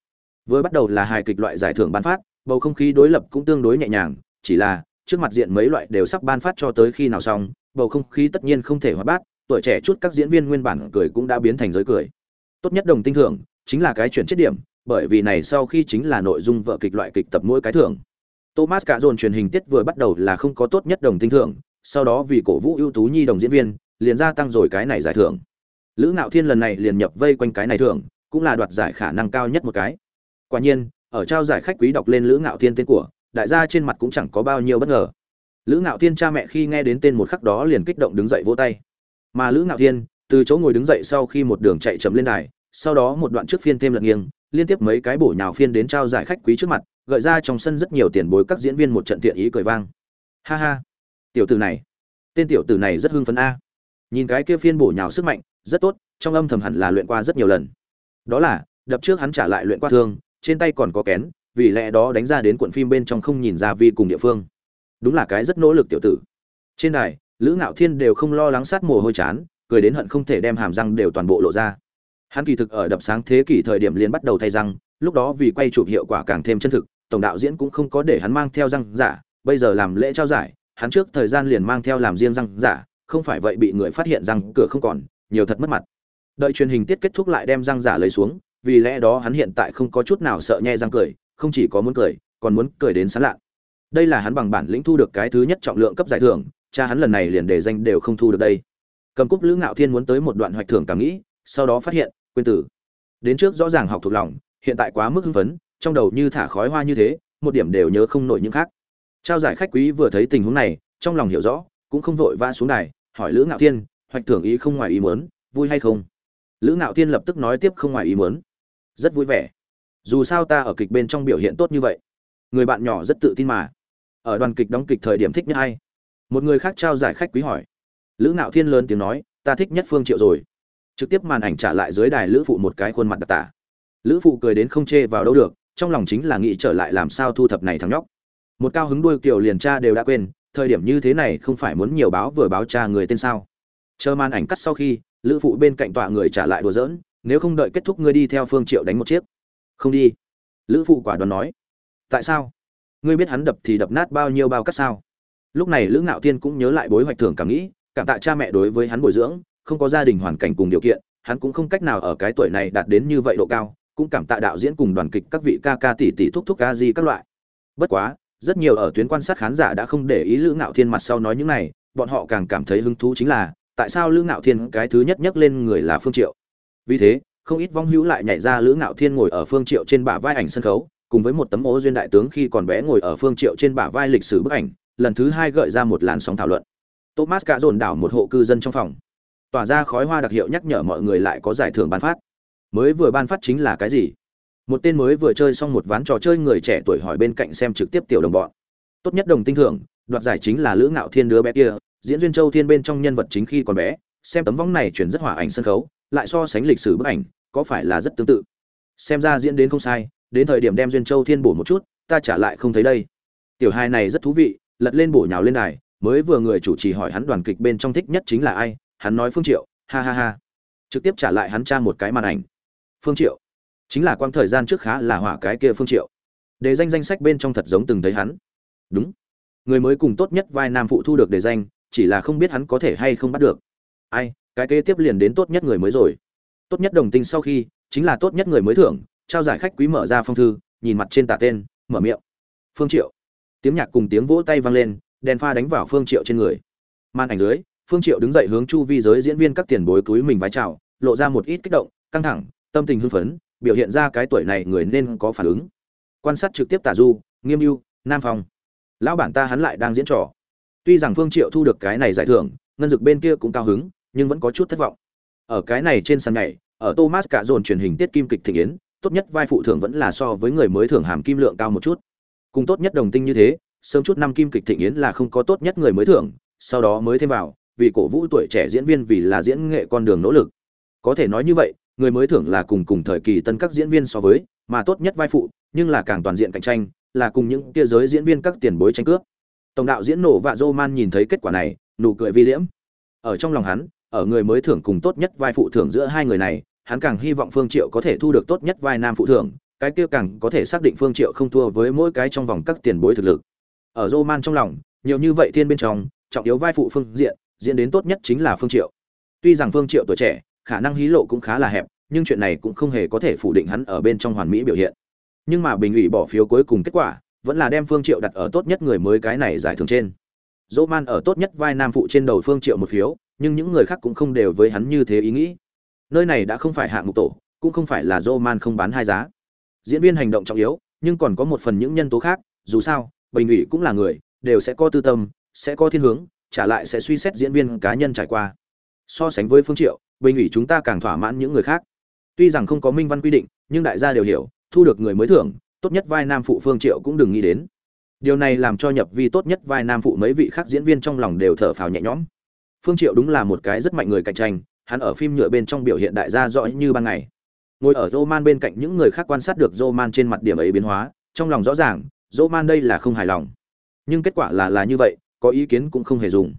Vừa bắt đầu là hài kịch loại giải thưởng ban phát, bầu không khí đối lập cũng tương đối nhẹ nhàng, chỉ là, trước mặt diện mấy loại đều sắp ban phát cho tới khi nào xong, bầu không khí tất nhiên không thể hóa bát, tuổi trẻ chút các diễn viên nguyên bản cười cũng đã biến thành giới cười tốt nhất đồng tinh thưởng chính là cái chuyển chết điểm, bởi vì này sau khi chính là nội dung vợ kịch loại kịch tập mỗi cái thưởng. Thomas cả dồn truyền hình tiết vừa bắt đầu là không có tốt nhất đồng tinh thưởng, sau đó vì cổ vũ ưu tú nhi đồng diễn viên, liền gia tăng rồi cái này giải thưởng. Lữ ngạo thiên lần này liền nhập vây quanh cái này thưởng, cũng là đoạt giải khả năng cao nhất một cái. Quả nhiên, ở trao giải khách quý đọc lên lữ ngạo thiên tên của, đại gia trên mặt cũng chẳng có bao nhiêu bất ngờ. Lữ ngạo thiên cha mẹ khi nghe đến tên một khắc đó liền kích động đứng dậy vỗ tay. Mà lữ ngạo thiên từ chỗ ngồi đứng dậy sau khi một đường chạy chậm lên đài, sau đó một đoạn trước phiên thêm lật nghiêng, liên tiếp mấy cái bổ nhào phiên đến trao giải khách quý trước mặt, gợi ra trong sân rất nhiều tiền bối các diễn viên một trận tiện ý cười vang. Ha ha. Tiểu tử này. Tên tiểu tử này rất hưng phấn a. Nhìn cái kia phiên bổ nhào sức mạnh, rất tốt, trong âm thầm hẳn là luyện qua rất nhiều lần. Đó là, đập trước hắn trả lại luyện qua thương, trên tay còn có kén, vì lẽ đó đánh ra đến cuộn phim bên trong không nhìn ra vi cùng địa phương. Đúng là cái rất nỗ lực tiểu tử. Trên đài, lữ ngạo thiên đều không lo lắng sát mồ hôi chán cười đến hận không thể đem hàm răng đều toàn bộ lộ ra. Hắn kỳ thực ở đập sáng thế kỷ thời điểm liền bắt đầu thay răng, lúc đó vì quay chụp hiệu quả càng thêm chân thực, tổng đạo diễn cũng không có để hắn mang theo răng giả, bây giờ làm lễ trao giải, hắn trước thời gian liền mang theo làm riêng răng giả, không phải vậy bị người phát hiện răng cửa không còn, nhiều thật mất mặt. Đợi truyền hình tiết kết thúc lại đem răng giả lấy xuống, vì lẽ đó hắn hiện tại không có chút nào sợ nhe răng cười, không chỉ có muốn cười, còn muốn cười đến sán lạ. Đây là hắn bằng bản lĩnh thu được cái thứ nhất trọng lượng cấp giải thưởng, cha hắn lần này liền để danh đều không thu được đây cầm cúp lữ ngạo thiên muốn tới một đoạn hoạch thưởng cảm nghĩ, sau đó phát hiện, quên tử. Đến trước rõ ràng học thuộc lòng, hiện tại quá mức hưng phấn, trong đầu như thả khói hoa như thế, một điểm đều nhớ không nổi những khác. Trao giải khách quý vừa thấy tình huống này, trong lòng hiểu rõ, cũng không vội va xuống đài, hỏi lữ ngạo thiên, hoạch thưởng ý không ngoài ý muốn, vui hay không? Lữ ngạo thiên lập tức nói tiếp không ngoài ý muốn. Rất vui vẻ. Dù sao ta ở kịch bên trong biểu hiện tốt như vậy. Người bạn nhỏ rất tự tin mà. Ở đoàn kịch đóng kịch thời điểm thích nhất ai? Một người khác trao giải khách quý hỏi lữ ngạo thiên lớn tiếng nói, ta thích nhất phương triệu rồi. Trực tiếp màn ảnh trả lại dưới đài lữ phụ một cái khuôn mặt đặc tả. Lữ phụ cười đến không chê vào đâu được, trong lòng chính là nghĩ trở lại làm sao thu thập này thằng nhóc. Một cao hứng đuôi kiểu liền cha đều đã quên, thời điểm như thế này không phải muốn nhiều báo vừa báo cha người tên sao. Chờ màn ảnh cắt sau khi, lữ phụ bên cạnh tọa người trả lại đùa giỡn, nếu không đợi kết thúc ngươi đi theo phương triệu đánh một chiếc. Không đi. Lữ phụ quả đoán nói. Tại sao? Ngươi biết hắn đập thì đập nát bao nhiêu bao cắt sao? Lúc này lữ ngạo thiên cũng nhớ lại bối hoạch thưởng cảm nghĩ cảm tạ cha mẹ đối với hắn bồi dưỡng, không có gia đình hoàn cảnh cùng điều kiện, hắn cũng không cách nào ở cái tuổi này đạt đến như vậy độ cao, cũng cảm tạ đạo diễn cùng đoàn kịch các vị ca ca tỷ tỷ thúc thúc ca di các loại. Bất quá, rất nhiều ở tuyến quan sát khán giả đã không để ý lữ ngạo thiên mặt sau nói những này, bọn họ càng cảm thấy hứng thú chính là, tại sao lữ ngạo thiên cái thứ nhất nhắc lên người là phương triệu? Vì thế, không ít vong hữu lại nhảy ra lữ ngạo thiên ngồi ở phương triệu trên bả vai ảnh sân khấu, cùng với một tấm ố duyên đại tướng khi còn bé ngồi ở phương triệu trên bả vai lịch sử bức ảnh, lần thứ hai gợi ra một làn sóng thảo luận thomas cả dồn đảo một hộ cư dân trong phòng. Tỏa ra khói hoa đặc hiệu nhắc nhở mọi người lại có giải thưởng ban phát. Mới vừa ban phát chính là cái gì? Một tên mới vừa chơi xong một ván trò chơi người trẻ tuổi hỏi bên cạnh xem trực tiếp tiểu đồng bọn. Tốt nhất đồng tinh thưởng, đoạt giải chính là lữ ngạo thiên đứa bé kia, diễn duyên châu thiên bên trong nhân vật chính khi còn bé, xem tấm vong này chuyển rất hỏa ảnh sân khấu, lại so sánh lịch sử bức ảnh, có phải là rất tương tự? Xem ra diễn đến không sai, đến thời điểm đem duyên châu thiên bổ một chút, ta trả lại không thấy đây. Tiểu hai này rất thú vị, lật lên bổ nhào lên đài mới vừa người chủ trì hỏi hắn đoàn kịch bên trong thích nhất chính là ai, hắn nói phương triệu, ha ha ha. Trực tiếp trả lại hắn tra một cái màn ảnh. Phương triệu. Chính là quang thời gian trước khá là hỏa cái kia phương triệu. Đề danh danh sách bên trong thật giống từng thấy hắn. Đúng. Người mới cùng tốt nhất vai nam phụ thu được đề danh, chỉ là không biết hắn có thể hay không bắt được. Ai, cái kế tiếp liền đến tốt nhất người mới rồi. Tốt nhất đồng tình sau khi, chính là tốt nhất người mới thưởng, trao giải khách quý mở ra phong thư, nhìn mặt trên tả tên, mở miệng. Phương triệu. Tiếng nhạc cùng tiếng vỗ tay vang lên đèn pha đánh vào phương triệu trên người. Màn ảnh dưới, phương triệu đứng dậy hướng chu vi giới diễn viên các tiền bối túi mình vái chào, lộ ra một ít kích động, căng thẳng, tâm tình hưng phấn, biểu hiện ra cái tuổi này người nên có phản ứng. Quan sát trực tiếp tả du, nghiêm ưu, nam phong. Lão bản ta hắn lại đang diễn trò. Tuy rằng phương triệu thu được cái này giải thưởng, ngân dực bên kia cũng cao hứng, nhưng vẫn có chút thất vọng. Ở cái này trên sàn nhảy, ở thomas cả dồn truyền hình tiết kim kịch thị yến, tốt nhất vai phụ thưởng vẫn là so với người mới thưởng hàm kim lượng cao một chút. Cùng tốt nhất đồng tinh như thế sớm chút năm kim kịch thịnh yến là không có tốt nhất người mới thưởng, sau đó mới thêm vào, vì cổ vũ tuổi trẻ diễn viên vì là diễn nghệ con đường nỗ lực. Có thể nói như vậy, người mới thưởng là cùng cùng thời kỳ tân các diễn viên so với, mà tốt nhất vai phụ, nhưng là càng toàn diện cạnh tranh, là cùng những kia giới diễn viên các tiền bối tranh cướp. Tổng đạo diễn nổ vạ dô man nhìn thấy kết quả này, nụ cười vi liễm. Ở trong lòng hắn, ở người mới thưởng cùng tốt nhất vai phụ thưởng giữa hai người này, hắn càng hy vọng phương triệu có thể thu được tốt nhất vai nam phụ thưởng, cái kia càng có thể xác định phương triệu không thua với mỗi cái trong vòng các tiền bối thực lực ở Roman trong lòng, nhiều như vậy thiên bên trong, trọng yếu vai phụ phương diện, diễn đến tốt nhất chính là phương triệu. Tuy rằng phương triệu tuổi trẻ, khả năng hí lộ cũng khá là hẹp, nhưng chuyện này cũng không hề có thể phủ định hắn ở bên trong hoàn mỹ biểu hiện. Nhưng mà bình ủy bỏ phiếu cuối cùng kết quả, vẫn là đem phương triệu đặt ở tốt nhất người mới cái này giải thưởng trên. Roman ở tốt nhất vai nam phụ trên đầu phương triệu một phiếu, nhưng những người khác cũng không đều với hắn như thế ý nghĩ. Nơi này đã không phải hạng mục tổ, cũng không phải là Roman không bán hai giá. Diễn viên hành động trọng yếu, nhưng còn có một phần những nhân tố khác, dù sao bình ủy cũng là người, đều sẽ có tư tâm, sẽ có thiên hướng, trả lại sẽ suy xét diễn viên cá nhân trải qua. So sánh với phương triệu, bình ủy chúng ta càng thỏa mãn những người khác. Tuy rằng không có minh văn quy định, nhưng đại gia đều hiểu, thu được người mới thưởng, tốt nhất vai nam phụ phương triệu cũng đừng nghĩ đến. Điều này làm cho nhập vi tốt nhất vai nam phụ mấy vị khác diễn viên trong lòng đều thở phào nhẹ nhõm. Phương triệu đúng là một cái rất mạnh người cạnh tranh, hắn ở phim nhựa bên trong biểu hiện đại gia rõ như ban ngày. Ngồi ở Roman bên cạnh những người khác quan sát được Roman trên mặt điểm ấy biến hóa, trong lòng rõ ràng Roman đây là không hài lòng. Nhưng kết quả là là như vậy, có ý kiến cũng không hề dùng.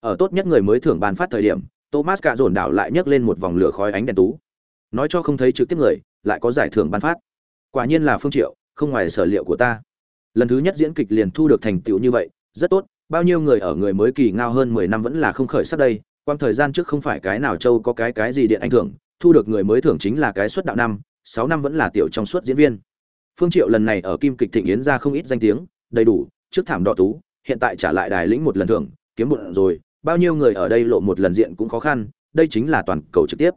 Ở tốt nhất người mới thưởng bàn phát thời điểm, thomas cạ dồn đảo lại nhấc lên một vòng lửa khói ánh đèn tú. Nói cho không thấy trực tiếp người, lại có giải thưởng ban phát. Quả nhiên là phương triệu, không ngoài sở liệu của ta. Lần thứ nhất diễn kịch liền thu được thành tựu như vậy, rất tốt, bao nhiêu người ở người mới kỳ ngao hơn 10 năm vẫn là không khởi sắc đây. Quang thời gian trước không phải cái nào châu có cái cái gì điện ảnh thưởng, thu được người mới thưởng chính là cái suất đạo năm 6 năm vẫn là tiểu trong suốt diễn viên phương triệu lần này ở kim kịch thịnh yến ra không ít danh tiếng, đầy đủ, trước thảm đỏ tú, hiện tại trả lại đài lĩnh một lần thưởng, kiếm một rồi, bao nhiêu người ở đây lộ một lần diện cũng khó khăn, đây chính là toàn cầu trực tiếp.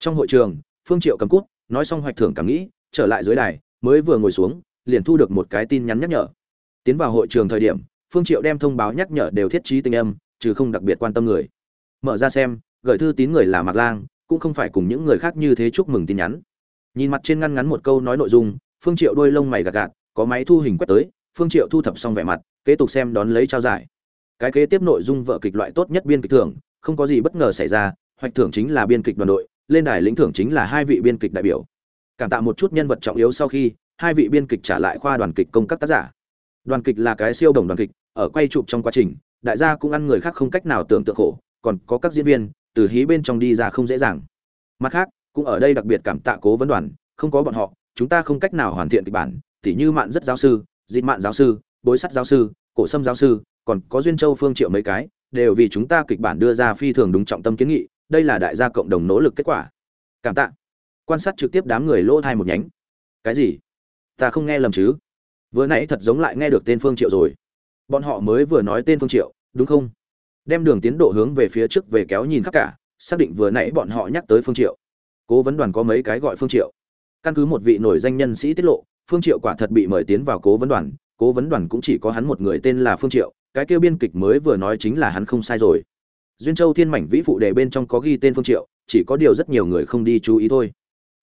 Trong hội trường, phương triệu cầm cút, nói xong hoạch thưởng cảm nghĩ, trở lại dưới đài, mới vừa ngồi xuống, liền thu được một cái tin nhắn nhắc nhở. Tiến vào hội trường thời điểm, phương triệu đem thông báo nhắc nhở đều thiết trí tinh âm, trừ không đặc biệt quan tâm người. Mở ra xem, gửi thư tín người là mạc lang, cũng không phải cùng những người khác như thế chúc mừng tin nhắn. Nhìn mặt trên ngăn ngắn một câu nói nội dung phương triệu đôi lông mày gạt gạt, có máy thu hình quét tới, phương triệu thu thập xong vẻ mặt, kế tục xem đón lấy trao giải. Cái kế tiếp nội dung vợ kịch loại tốt nhất biên kịch thưởng, không có gì bất ngờ xảy ra, hoạch thưởng chính là biên kịch đoàn đội, lên đài lĩnh thưởng chính là hai vị biên kịch đại biểu. Cảm tạ một chút nhân vật trọng yếu sau khi, hai vị biên kịch trả lại khoa đoàn kịch công các tác giả. Đoàn kịch là cái siêu đồng đoàn kịch, ở quay chụp trong quá trình, đại gia cũng ăn người khác không cách nào tưởng tượng khổ, còn có các diễn viên, từ hí bên trong đi ra không dễ dàng. Mặt khác, cũng ở đây đặc biệt cảm tạ cố vấn đoàn, không có bọn họ chúng ta không cách nào hoàn thiện kịch bản, tỉ như mạn rất giáo sư dịt mạn giáo sư, bối sắt giáo sư, cổ sâm giáo sư, còn có duyên châu phương triệu mấy cái, đều vì chúng ta kịch bản đưa ra phi thường đúng trọng tâm kiến nghị, đây là đại gia cộng đồng nỗ lực kết quả. Cảm tạ. Quan sát trực tiếp đám người lỗ thai một nhánh. Cái gì? Ta không nghe lầm chứ? Vừa nãy thật giống lại nghe được tên phương triệu rồi. Bọn họ mới vừa nói tên phương triệu, đúng không? Đem đường tiến độ hướng về phía trước về kéo nhìn khắp cả, xác định vừa nãy bọn họ nhắc tới phương triệu. Cố vấn đoàn có mấy cái gọi phương triệu? Căn cứ một vị nổi danh nhân sĩ tiết lộ, phương triệu quả thật bị mời tiến vào cố vấn đoàn, cố vấn đoàn cũng chỉ có hắn một người tên là phương triệu, cái kêu biên kịch mới vừa nói chính là hắn không sai rồi. Duyên châu thiên mảnh vĩ phụ đề bên trong có ghi tên phương triệu, chỉ có điều rất nhiều người không đi chú ý thôi.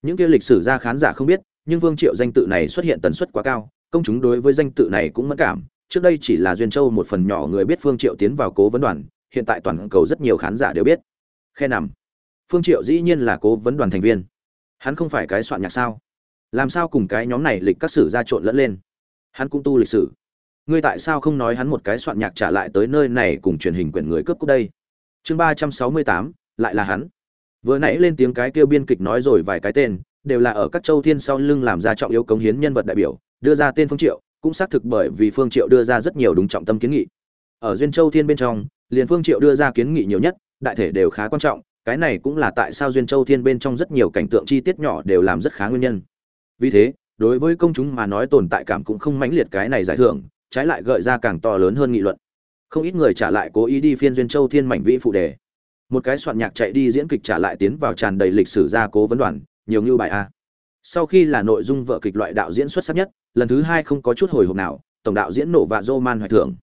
Những kia lịch sử ra khán giả không biết, nhưng vương triệu danh tự này xuất hiện tần suất quá cao, công chúng đối với danh tự này cũng mất cảm. Trước đây chỉ là duyên châu một phần nhỏ người biết phương triệu tiến vào cố vấn đoàn, hiện tại toàn cầu rất nhiều khán giả đều biết. Khe nằm. Phương triệu dĩ nhiên là cố vấn đoàn thành viên hắn không phải cái soạn nhạc sao? Làm sao cùng cái nhóm này lịch các sử ra trộn lẫn lên? Hắn cũng tu lịch sử. Ngươi tại sao không nói hắn một cái soạn nhạc trả lại tới nơi này cùng truyền hình quyển người cướp cúc đây? Chương ba trăm sáu mươi tám, lại là hắn. Vừa nãy lên tiếng cái kêu biên kịch nói rồi vài cái tên, đều là ở các châu thiên sau lưng làm ra trọng yếu cống hiến nhân vật đại biểu, đưa ra tên phương triệu, cũng xác thực bởi vì phương triệu đưa ra rất nhiều đúng trọng tâm kiến nghị. Ở duyên châu thiên bên trong, liền phương triệu đưa ra kiến nghị nhiều nhất, đại thể đều khá quan trọng cái này cũng là tại sao duyên châu thiên bên trong rất nhiều cảnh tượng chi tiết nhỏ đều làm rất khá nguyên nhân. Vì thế, đối với công chúng mà nói tồn tại cảm cũng không mãnh liệt cái này giải thưởng, trái lại gợi ra càng to lớn hơn nghị luận. Không ít người trả lại cố ý đi phiên duyên châu thiên mảnh vĩ phụ đề. Một cái soạn nhạc chạy đi diễn kịch trả lại tiến vào tràn đầy lịch sử gia cố vấn đoàn, nhiều như bài a. Sau khi là nội dung vợ kịch loại đạo diễn xuất sắc nhất, lần thứ hai không có chút hồi hộp nào, tổng đạo diễn nổ vạ dô man hoài thưởng.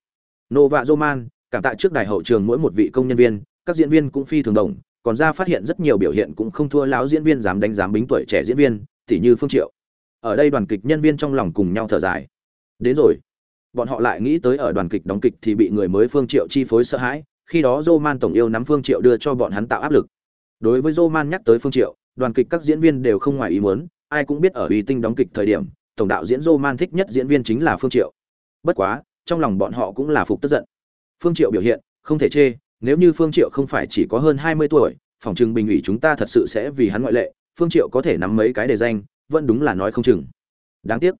Nổ vạ dô man cảm tạ trước đài hậu trường mỗi một vị công nhân viên, các diễn viên cũng phi thường đồng còn ra phát hiện rất nhiều biểu hiện cũng không thua lão diễn viên dám đánh giám bính tuổi trẻ diễn viên, tỉ như phương triệu. Ở đây đoàn kịch nhân viên trong lòng cùng nhau thở dài. Đến rồi. Bọn họ lại nghĩ tới ở đoàn kịch đóng kịch thì bị người mới phương triệu chi phối sợ hãi, khi đó Roman tổng yêu nắm phương triệu đưa cho bọn hắn tạo áp lực. Đối với Roman nhắc tới phương triệu, đoàn kịch các diễn viên đều không ngoài ý muốn, ai cũng biết ở uy tinh đóng kịch thời điểm, tổng đạo diễn Roman thích nhất diễn viên chính là phương triệu. Bất quá, trong lòng bọn họ cũng là phục tức giận. Phương triệu biểu hiện, không thể chê nếu như phương triệu không phải chỉ có hơn 20 tuổi, phòng trừng bình ủy chúng ta thật sự sẽ vì hắn ngoại lệ, phương triệu có thể nắm mấy cái đề danh, vẫn đúng là nói không chừng. Đáng tiếc.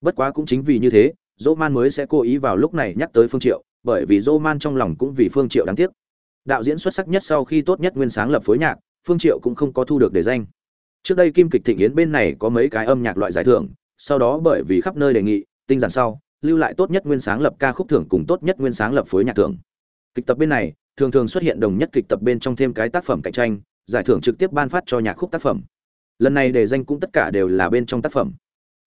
Bất quá cũng chính vì như thế dỗ man mới sẽ cố ý vào lúc này nhắc tới phương triệu, bởi vì dỗ man trong lòng cũng vì phương triệu đáng tiếc. Đạo diễn xuất sắc nhất sau khi tốt nhất nguyên sáng lập phối nhạc, phương triệu cũng không có thu được đề danh. Trước đây kim kịch thịnh yến bên này có mấy cái âm nhạc loại giải thưởng, sau đó bởi vì khắp nơi đề nghị, tinh giản sau, lưu lại tốt nhất nguyên sáng lập ca khúc thưởng cùng tốt nhất nguyên sáng lập phối nhạc thưởng. Kịch tập bên này thường thường xuất hiện đồng nhất kịch tập bên trong thêm cái tác phẩm cạnh tranh, giải thưởng trực tiếp ban phát cho nhạc khúc tác phẩm. Lần này đề danh cũng tất cả đều là bên trong tác phẩm.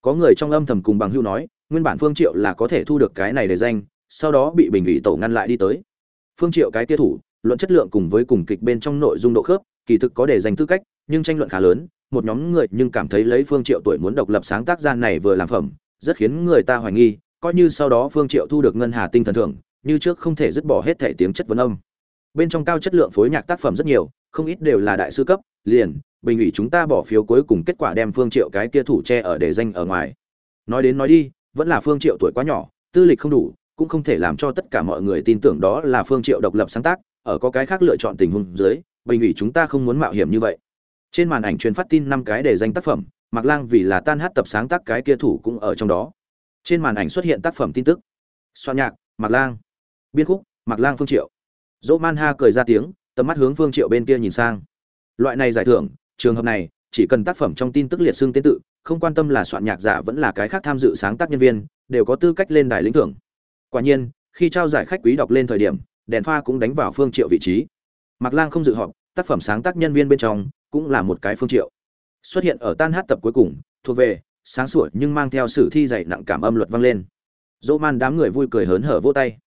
Có người trong âm thầm cùng bằng hưu nói, nguyên bản phương triệu là có thể thu được cái này đề danh, sau đó bị bình ủy tổ ngăn lại đi tới. Phương triệu cái kia thủ, luận chất lượng cùng với cùng kịch bên trong nội dung độ khớp, kỳ thực có đề danh tư cách, nhưng tranh luận khá lớn, một nhóm người nhưng cảm thấy lấy phương triệu tuổi muốn độc lập sáng tác gian này vừa làm phẩm, rất khiến người ta hoài nghi, coi như sau đó phương triệu thu được ngân hà tinh thần thưởng, như trước không thể dứt bỏ hết thể tiếng chất vấn âm bên trong cao chất lượng phối nhạc tác phẩm rất nhiều không ít đều là đại sư cấp liền bình ủy chúng ta bỏ phiếu cuối cùng kết quả đem phương triệu cái kia thủ tre ở đề danh ở ngoài nói đến nói đi vẫn là phương triệu tuổi quá nhỏ tư lịch không đủ cũng không thể làm cho tất cả mọi người tin tưởng đó là phương triệu độc lập sáng tác ở có cái khác lựa chọn tình huống dưới bình ủy chúng ta không muốn mạo hiểm như vậy trên màn ảnh truyền phát tin năm cái đề danh tác phẩm Mạc Lang vì là tan hát tập sáng tác cái kia thủ cũng ở trong đó. Trên màn ảnh xuất hiện tác phẩm tin tức. Soạn nhạc, Mạc Lang. Biên khúc, Mạc Lang Phương Triệu. Dỗ Man Ha cười ra tiếng, tầm mắt hướng Phương Triệu bên kia nhìn sang. Loại này giải thưởng, trường hợp này, chỉ cần tác phẩm trong tin tức liệt xương tên tự, không quan tâm là soạn nhạc giả vẫn là cái khác tham dự sáng tác nhân viên, đều có tư cách lên đài lĩnh thưởng. Quả nhiên, khi trao giải khách quý đọc lên thời điểm, đèn pha cũng đánh vào Phương Triệu vị trí. Mạc Lang không dự họp, tác phẩm sáng tác nhân viên bên trong cũng là một cái Phương Triệu. Xuất hiện ở tan hát tập cuối cùng, thuộc về sáng sủa nhưng mang theo sử thi dày nặng cảm âm luật vang lên. Dỗ man đám người vui cười hớn hở vỗ tay.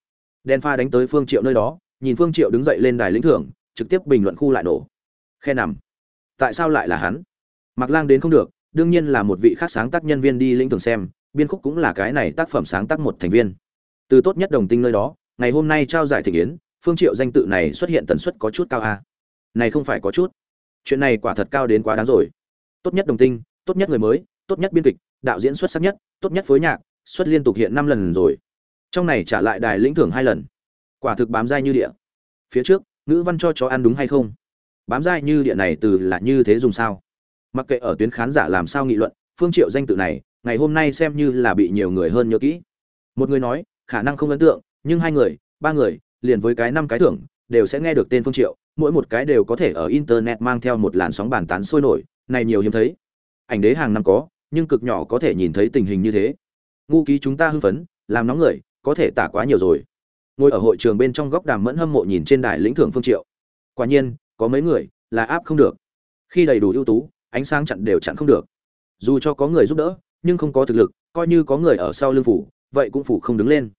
Đèn pha đánh tới Phương Triệu nơi đó, nhìn Phương Triệu đứng dậy lên đài lĩnh thưởng, trực tiếp bình luận khu lại nổ. Khe nằm. Tại sao lại là hắn? Mặc Lang đến không được, đương nhiên là một vị khác sáng tác nhân viên đi lĩnh thưởng xem, biên khúc cũng là cái này tác phẩm sáng tác một thành viên. Từ tốt nhất đồng tinh nơi đó, ngày hôm nay trao giải thịnh yến, Phương Triệu danh tự này xuất hiện tần suất có chút cao a. À? Này không phải có chút. Chuyện này quả thật cao đến quá đáng rồi. Tốt nhất đồng tinh, tốt nhất người mới, tốt nhất biên kịch, đạo diễn xuất sắc nhất, tốt nhất phối nhạc, xuất liên tục hiện năm lần rồi. Trong này trả lại đài lĩnh thưởng hai lần. Quả thực bám dai như địa. Phía trước, ngữ văn cho chó ăn đúng hay không? Bám dai như địa này từ là như thế dùng sao? mặc kệ ở tuyến khán giả làm sao nghị luận phương triệu danh tự này ngày hôm nay xem như là bị nhiều người hơn nhớ kỹ một người nói khả năng không ấn tượng nhưng hai người ba người liền với cái năm cái thưởng đều sẽ nghe được tên phương triệu mỗi một cái đều có thể ở internet mang theo một làn sóng bàn tán sôi nổi này nhiều hiếm thấy ảnh đế hàng năm có nhưng cực nhỏ có thể nhìn thấy tình hình như thế ngu ký chúng ta hưng phấn làm nóng người có thể tả quá nhiều rồi ngồi ở hội trường bên trong góc đàm mẫn hâm mộ nhìn trên đài lĩnh thưởng phương triệu. Quả nhiên, có mấy người là áp không được. Khi đầy đủ ưu tú, ánh sáng chặn đều chặn không được. Dù cho có người giúp đỡ, nhưng không có thực lực, coi như có người ở sau lưng phủ, vậy cũng phủ không đứng lên.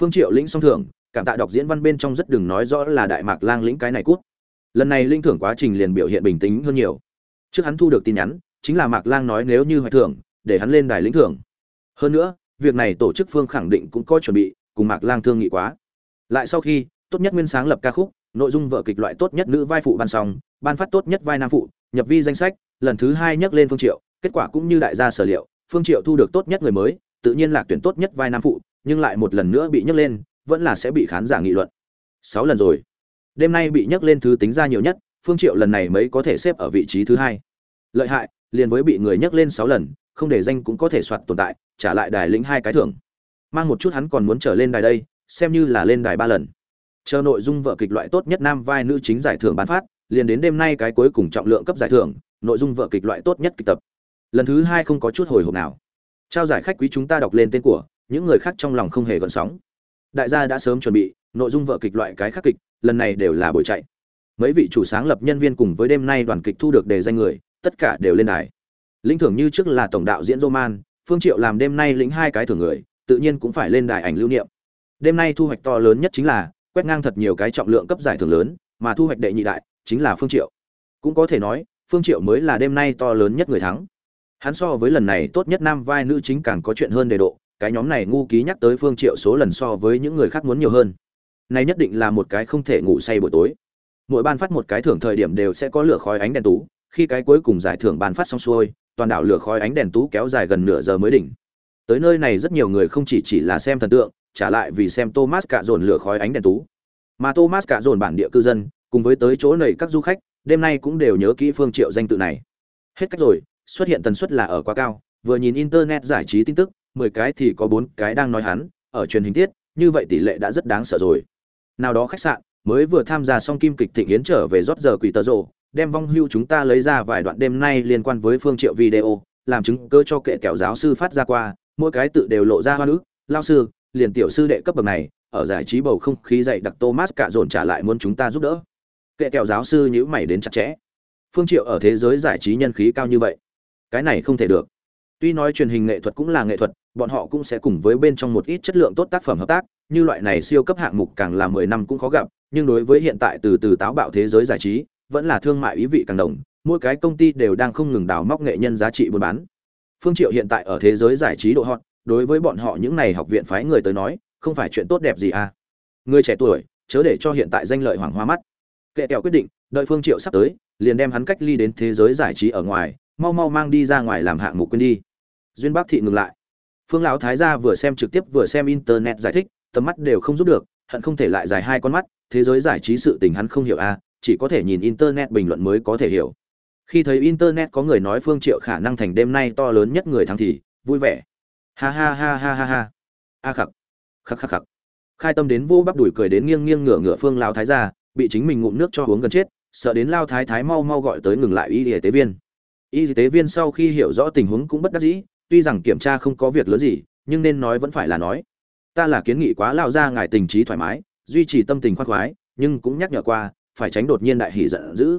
Phương triệu lĩnh song thưởng, cảm tạ đọc diễn văn bên trong rất đừng nói rõ là đại mạc lang lĩnh cái này cút. Lần này linh thưởng quá trình liền biểu hiện bình tĩnh hơn nhiều. Trước hắn thu được tin nhắn, chính là mạc lang nói nếu như hoài thưởng, để hắn lên đài lĩnh thưởng. Hơn nữa, việc này tổ chức phương khẳng định cũng có chuẩn bị, cùng mạc lang thương nghị quá lại sau khi, tốt nhất nguyên sáng lập ca khúc, nội dung vở kịch loại tốt nhất nữ vai phụ ban song, ban phát tốt nhất vai nam phụ, nhập vi danh sách, lần thứ hai nhắc lên phương triệu, kết quả cũng như đại gia sở liệu, phương triệu thu được tốt nhất người mới, tự nhiên là tuyển tốt nhất vai nam phụ, nhưng lại một lần nữa bị nhắc lên, vẫn là sẽ bị khán giả nghị luận. Sáu lần rồi. Đêm nay bị nhắc lên thứ tính ra nhiều nhất, phương triệu lần này mới có thể xếp ở vị trí thứ hai. Lợi hại, liền với bị người nhắc lên sáu lần, không để danh cũng có thể soạt tồn tại, trả lại đài lĩnh hai cái thưởng. Mang một chút hắn còn muốn trở lên đài đây xem như là lên đài ba lần. Chờ nội dung vợ kịch loại tốt nhất nam vai nữ chính giải thưởng bán phát, liền đến đêm nay cái cuối cùng trọng lượng cấp giải thưởng, nội dung vợ kịch loại tốt nhất kịch tập. Lần thứ hai không có chút hồi hộp nào. Trao giải khách quý chúng ta đọc lên tên của, những người khác trong lòng không hề gợn sóng. Đại gia đã sớm chuẩn bị, nội dung vợ kịch loại cái khác kịch, lần này đều là buổi chạy. Mấy vị chủ sáng lập nhân viên cùng với đêm nay đoàn kịch thu được đề danh người, tất cả đều lên đài. Lĩnh thưởng như trước là tổng đạo diễn roman, phương triệu làm đêm nay lĩnh hai cái thưởng người, tự nhiên cũng phải lên đài ảnh lưu niệm đêm nay thu hoạch to lớn nhất chính là, quét ngang thật nhiều cái trọng lượng cấp giải thưởng lớn, mà thu hoạch đệ nhị đại chính là phương triệu. Cũng có thể nói, phương triệu mới là đêm nay to lớn nhất người thắng. Hắn so với lần này tốt nhất nam vai nữ chính càng có chuyện hơn đề độ, cái nhóm này ngu ký nhắc tới phương triệu số lần so với những người khác muốn nhiều hơn. Này nhất định là một cái không thể ngủ say buổi tối. Mỗi ban phát một cái thưởng thời điểm đều sẽ có lửa khói ánh đèn tú, khi cái cuối cùng giải thưởng ban phát xong xuôi, toàn đảo lửa khói ánh đèn tú kéo dài gần nửa giờ mới đỉnh. Tới nơi này rất nhiều người không chỉ chỉ là xem thần tượng trả lại vì xem thomas cả dồn lửa khói ánh đèn tú. Mà thomas cả dồn bản địa cư dân, cùng với tới chỗ này các du khách, đêm nay cũng đều nhớ kỹ phương triệu danh tự này. Hết cách rồi, xuất hiện tần suất là ở quá cao, vừa nhìn internet giải trí tin tức, mười cái thì có bốn cái đang nói hắn, ở truyền hình tiết, như vậy tỷ lệ đã rất đáng sợ rồi. Nào đó khách sạn, mới vừa tham gia xong kim kịch thịnh yến trở về rót giờ quỷ tờ rộ, đem vong hưu chúng ta lấy ra vài đoạn đêm nay liên quan với phương triệu video, làm chứng cơ cho kệ kẹo giáo sư phát ra qua, mỗi cái tự đều lộ ra hoa nữ, lao sư liền tiểu sư đệ cấp bậc này, ở giải trí bầu không khí dậy đặc thomas cả dồn trả lại muốn chúng ta giúp đỡ. Kệ kẹo giáo sư nhữ mày đến chặt chẽ. Phương triệu ở thế giới giải trí nhân khí cao như vậy, cái này không thể được. Tuy nói truyền hình nghệ thuật cũng là nghệ thuật, bọn họ cũng sẽ cùng với bên trong một ít chất lượng tốt tác phẩm hợp tác, như loại này siêu cấp hạng mục càng là mười năm cũng khó gặp, nhưng đối với hiện tại từ từ táo bạo thế giới giải trí, vẫn là thương mại ý vị càng đồng, mỗi cái công ty đều đang không ngừng đào móc nghệ nhân giá trị buôn bán. Phương triệu hiện tại ở thế giới giải trí độ hot đối với bọn họ những này học viện phái người tới nói không phải chuyện tốt đẹp gì à? Người trẻ tuổi chớ để cho hiện tại danh lợi hoàng hoa mắt. Kệ kẹo quyết định đợi phương triệu sắp tới liền đem hắn cách ly đến thế giới giải trí ở ngoài mau mau mang đi ra ngoài làm hạng mục quên đi. Duyên bác thị ngừng lại. Phương lão thái gia vừa xem trực tiếp vừa xem internet giải thích tầm mắt đều không giúp được hận không thể lại dài hai con mắt thế giới giải trí sự tình hắn không hiểu a à, chỉ có thể nhìn internet bình luận mới có thể hiểu. Khi thấy internet có người nói phương triệu khả năng thành đêm nay to lớn nhất người thắng thì vui vẻ ha ha ha ha ha ha. A khặc. Khắc khắc khắc khai tâm đến vô bắp đuổi cười đến nghiêng nghiêng ngửa ngửa phương lao thái gia bị chính mình ngụm nước cho uống gần chết, sợ đến lao thái thái mau mau gọi tới ngừng lại y y tế viên. Y tế viên sau khi hiểu rõ tình huống cũng bất đắc dĩ, tuy rằng kiểm tra không có việc lớn gì, nhưng nên nói vẫn phải là nói. Ta là kiến nghị quá lao ra ngài tình trí thoải mái, duy trì tâm tình khoan khoái, nhưng cũng nhắc nhở qua, phải tránh đột nhiên đại hỷ giận dữ.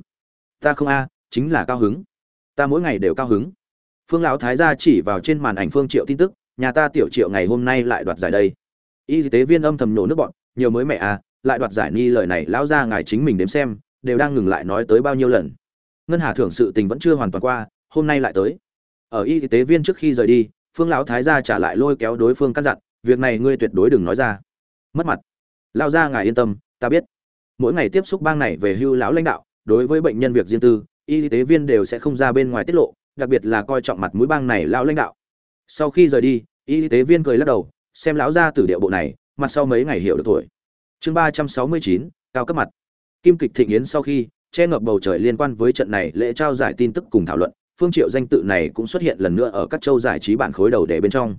Ta không a, chính là cao hứng. Ta mỗi ngày đều cao hứng. Phương lão thái gia chỉ vào trên màn ảnh phương triệu tin tức nhà ta tiểu triệu ngày hôm nay lại đoạt giải đây. Y tế viên âm thầm nổ nước bọn nhiều mới mẹ à, lại đoạt giải ni lời này lão ra ngài chính mình đếm xem đều đang ngừng lại nói tới bao nhiêu lần. Ngân hà thưởng sự tình vẫn chưa hoàn toàn qua hôm nay lại tới. Ở y tế viên trước khi rời đi phương lão thái gia trả lại lôi kéo đối phương căn dặn việc này ngươi tuyệt đối đừng nói ra. Mất mặt. Lão ra ngài yên tâm ta biết. Mỗi ngày tiếp xúc bang này về hưu lão lãnh đạo đối với bệnh nhân việc riêng tư y tế viên đều sẽ không ra bên ngoài tiết lộ đặc biệt là coi trọng mặt mũi bang này lão lãnh đạo sau khi rời đi, y tế viên cười lắc đầu, xem lão ra từ điệu bộ này, mặt sau mấy ngày hiểu được tuổi. Chương ba trăm sáu mươi chín, cao cấp mặt. Kim kịch thịnh yến sau khi che ngập bầu trời liên quan với trận này lễ trao giải tin tức cùng thảo luận, phương triệu danh tự này cũng xuất hiện lần nữa ở các châu giải trí bản khối đầu đề bên trong.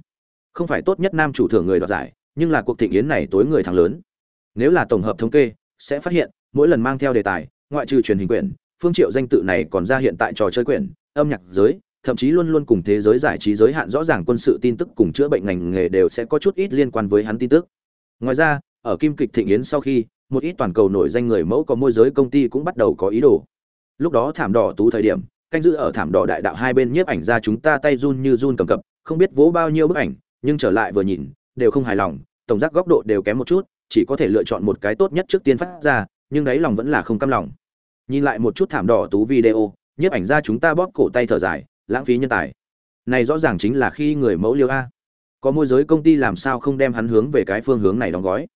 Không phải tốt nhất nam chủ thưởng người đoạt giải, nhưng là cuộc thịnh yến này tối người thắng lớn. Nếu là tổng hợp thống kê, sẽ phát hiện, mỗi lần mang theo đề tài, ngoại trừ truyền hình quyển, phương triệu danh tự này còn ra hiện tại trò chơi quyển, âm nhạc giới thậm chí luôn luôn cùng thế giới giải trí giới hạn rõ ràng quân sự tin tức cùng chữa bệnh ngành nghề đều sẽ có chút ít liên quan với hắn tin tức. Ngoài ra, ở kim kịch thịnh yến sau khi, một ít toàn cầu nổi danh người mẫu có môi giới công ty cũng bắt đầu có ý đồ. Lúc đó thảm đỏ tú thời điểm, canh giữ ở thảm đỏ đại đạo hai bên nhiếp ảnh ra chúng ta tay run như run cầm cập, không biết vỗ bao nhiêu bức ảnh, nhưng trở lại vừa nhìn, đều không hài lòng, tổng giác góc độ đều kém một chút, chỉ có thể lựa chọn một cái tốt nhất trước tiên phát ra, nhưng đáy lòng vẫn là không cam lòng. Nhìn lại một chút thảm đỏ tú video, nhiếp ảnh ra chúng ta bóp cổ tay thở dài lãng phí nhân tài. Này rõ ràng chính là khi người mẫu liêu a. Có môi giới công ty làm sao không đem hắn hướng về cái phương hướng này đóng gói?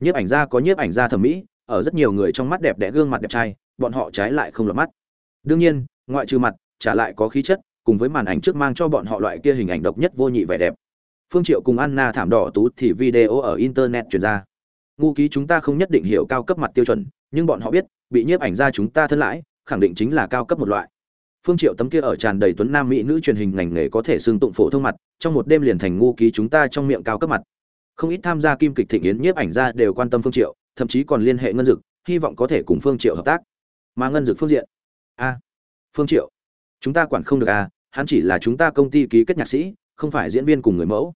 Nhiếp ảnh gia có nhiếp ảnh gia thẩm mỹ, ở rất nhiều người trong mắt đẹp đẽ, gương mặt đẹp trai, bọn họ trái lại không lọt mắt. Đương nhiên, ngoại trừ mặt trả lại có khí chất, cùng với màn ảnh trước mang cho bọn họ loại kia hình ảnh độc nhất vô nhị vẻ đẹp. Phương triệu cùng anna thảm đỏ tú thì video ở internet truyền ra. Ngu ký chúng ta không nhất định hiểu cao cấp mặt tiêu chuẩn, nhưng bọn họ biết, bị nhiếp ảnh gia chúng ta thân lãi, khẳng định chính là cao cấp một loại phương triệu tấm kia ở tràn đầy tuấn nam mỹ nữ truyền hình ngành nghề có thể xương tụng phổ thông mặt, trong một đêm liền thành ngu ký chúng ta trong miệng cao cấp mặt. Không ít tham gia kim kịch thịnh yến nhiếp ảnh gia đều quan tâm phương triệu, thậm chí còn liên hệ ngân dực, hy vọng có thể cùng phương triệu hợp tác. Mà ngân dực phương diện? A, phương triệu, chúng ta quản không được à hắn chỉ là chúng ta công ty ký kết nhạc sĩ, không phải diễn viên cùng người mẫu.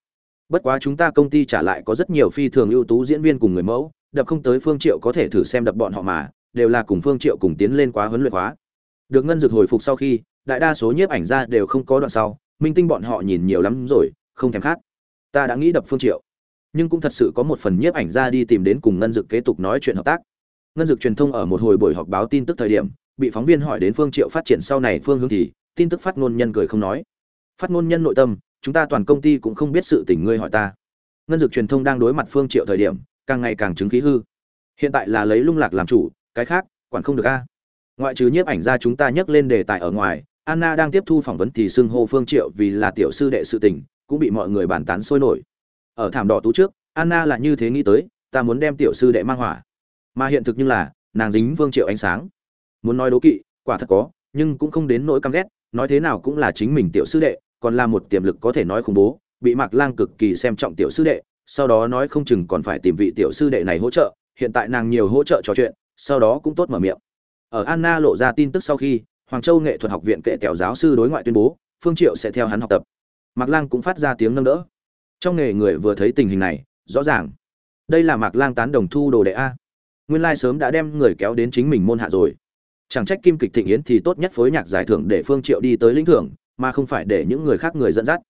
Bất quá chúng ta công ty trả lại có rất nhiều phi thường ưu tú diễn viên cùng người mẫu, đập không tới phương triệu có thể thử xem đập bọn họ mà, đều là cùng phương triệu cùng tiến lên quá huấn luyện hóa được ngân dược hồi phục sau khi, đại đa số nhiếp ảnh gia đều không có đoạn sau, minh tinh bọn họ nhìn nhiều lắm rồi, không thèm khát. Ta đã nghĩ đập phương triệu. Nhưng cũng thật sự có một phần nhiếp ảnh gia đi tìm đến cùng ngân dược kế tục nói chuyện hợp tác. Ngân dược truyền thông ở một hồi buổi họp báo tin tức thời điểm, bị phóng viên hỏi đến phương triệu phát triển sau này phương hướng thì, tin tức phát ngôn nhân cười không nói. Phát ngôn nhân nội tâm, chúng ta toàn công ty cũng không biết sự tình ngươi hỏi ta. Ngân dược truyền thông đang đối mặt phương triệu thời điểm, càng ngày càng chứng khí hư. Hiện tại là lấy lung lạc làm chủ, cái khác, quản không được a ngoại trừ nhiếp ảnh ra chúng ta nhắc lên đề tài ở ngoài, anna đang tiếp thu phỏng vấn thì xưng hô phương triệu vì là tiểu sư đệ sự tình, cũng bị mọi người bàn tán sôi nổi. Ở thảm đỏ tú trước, anna là như thế nghĩ tới, ta muốn đem tiểu sư đệ mang hỏa. Mà hiện thực như là, nàng dính phương triệu ánh sáng. Muốn nói đố kỵ, quả thật có, nhưng cũng không đến nỗi căm ghét, nói thế nào cũng là chính mình tiểu sư đệ, còn là một tiềm lực có thể nói khủng bố, bị mạc lang cực kỳ xem trọng tiểu sư đệ, sau đó nói không chừng còn phải tìm vị tiểu sư đệ này hỗ trợ, hiện tại nàng nhiều hỗ trợ trò chuyện, sau đó cũng tốt mở miệng ở anna lộ ra tin tức sau khi, hoàng châu nghệ thuật học viện kệ kẹo giáo sư đối ngoại tuyên bố, phương triệu sẽ theo hắn học tập. Mạc lang cũng phát ra tiếng nâng đỡ. Trong nghề người vừa thấy tình hình này, rõ ràng. Đây là mạc lang tán đồng thu đồ đệ a. Nguyên lai sớm đã đem người kéo đến chính mình môn hạ rồi. Chẳng trách kim kịch thịnh yến thì tốt nhất phối nhạc giải thưởng để phương triệu đi tới lĩnh thưởng, mà không phải để những người khác người dẫn dắt.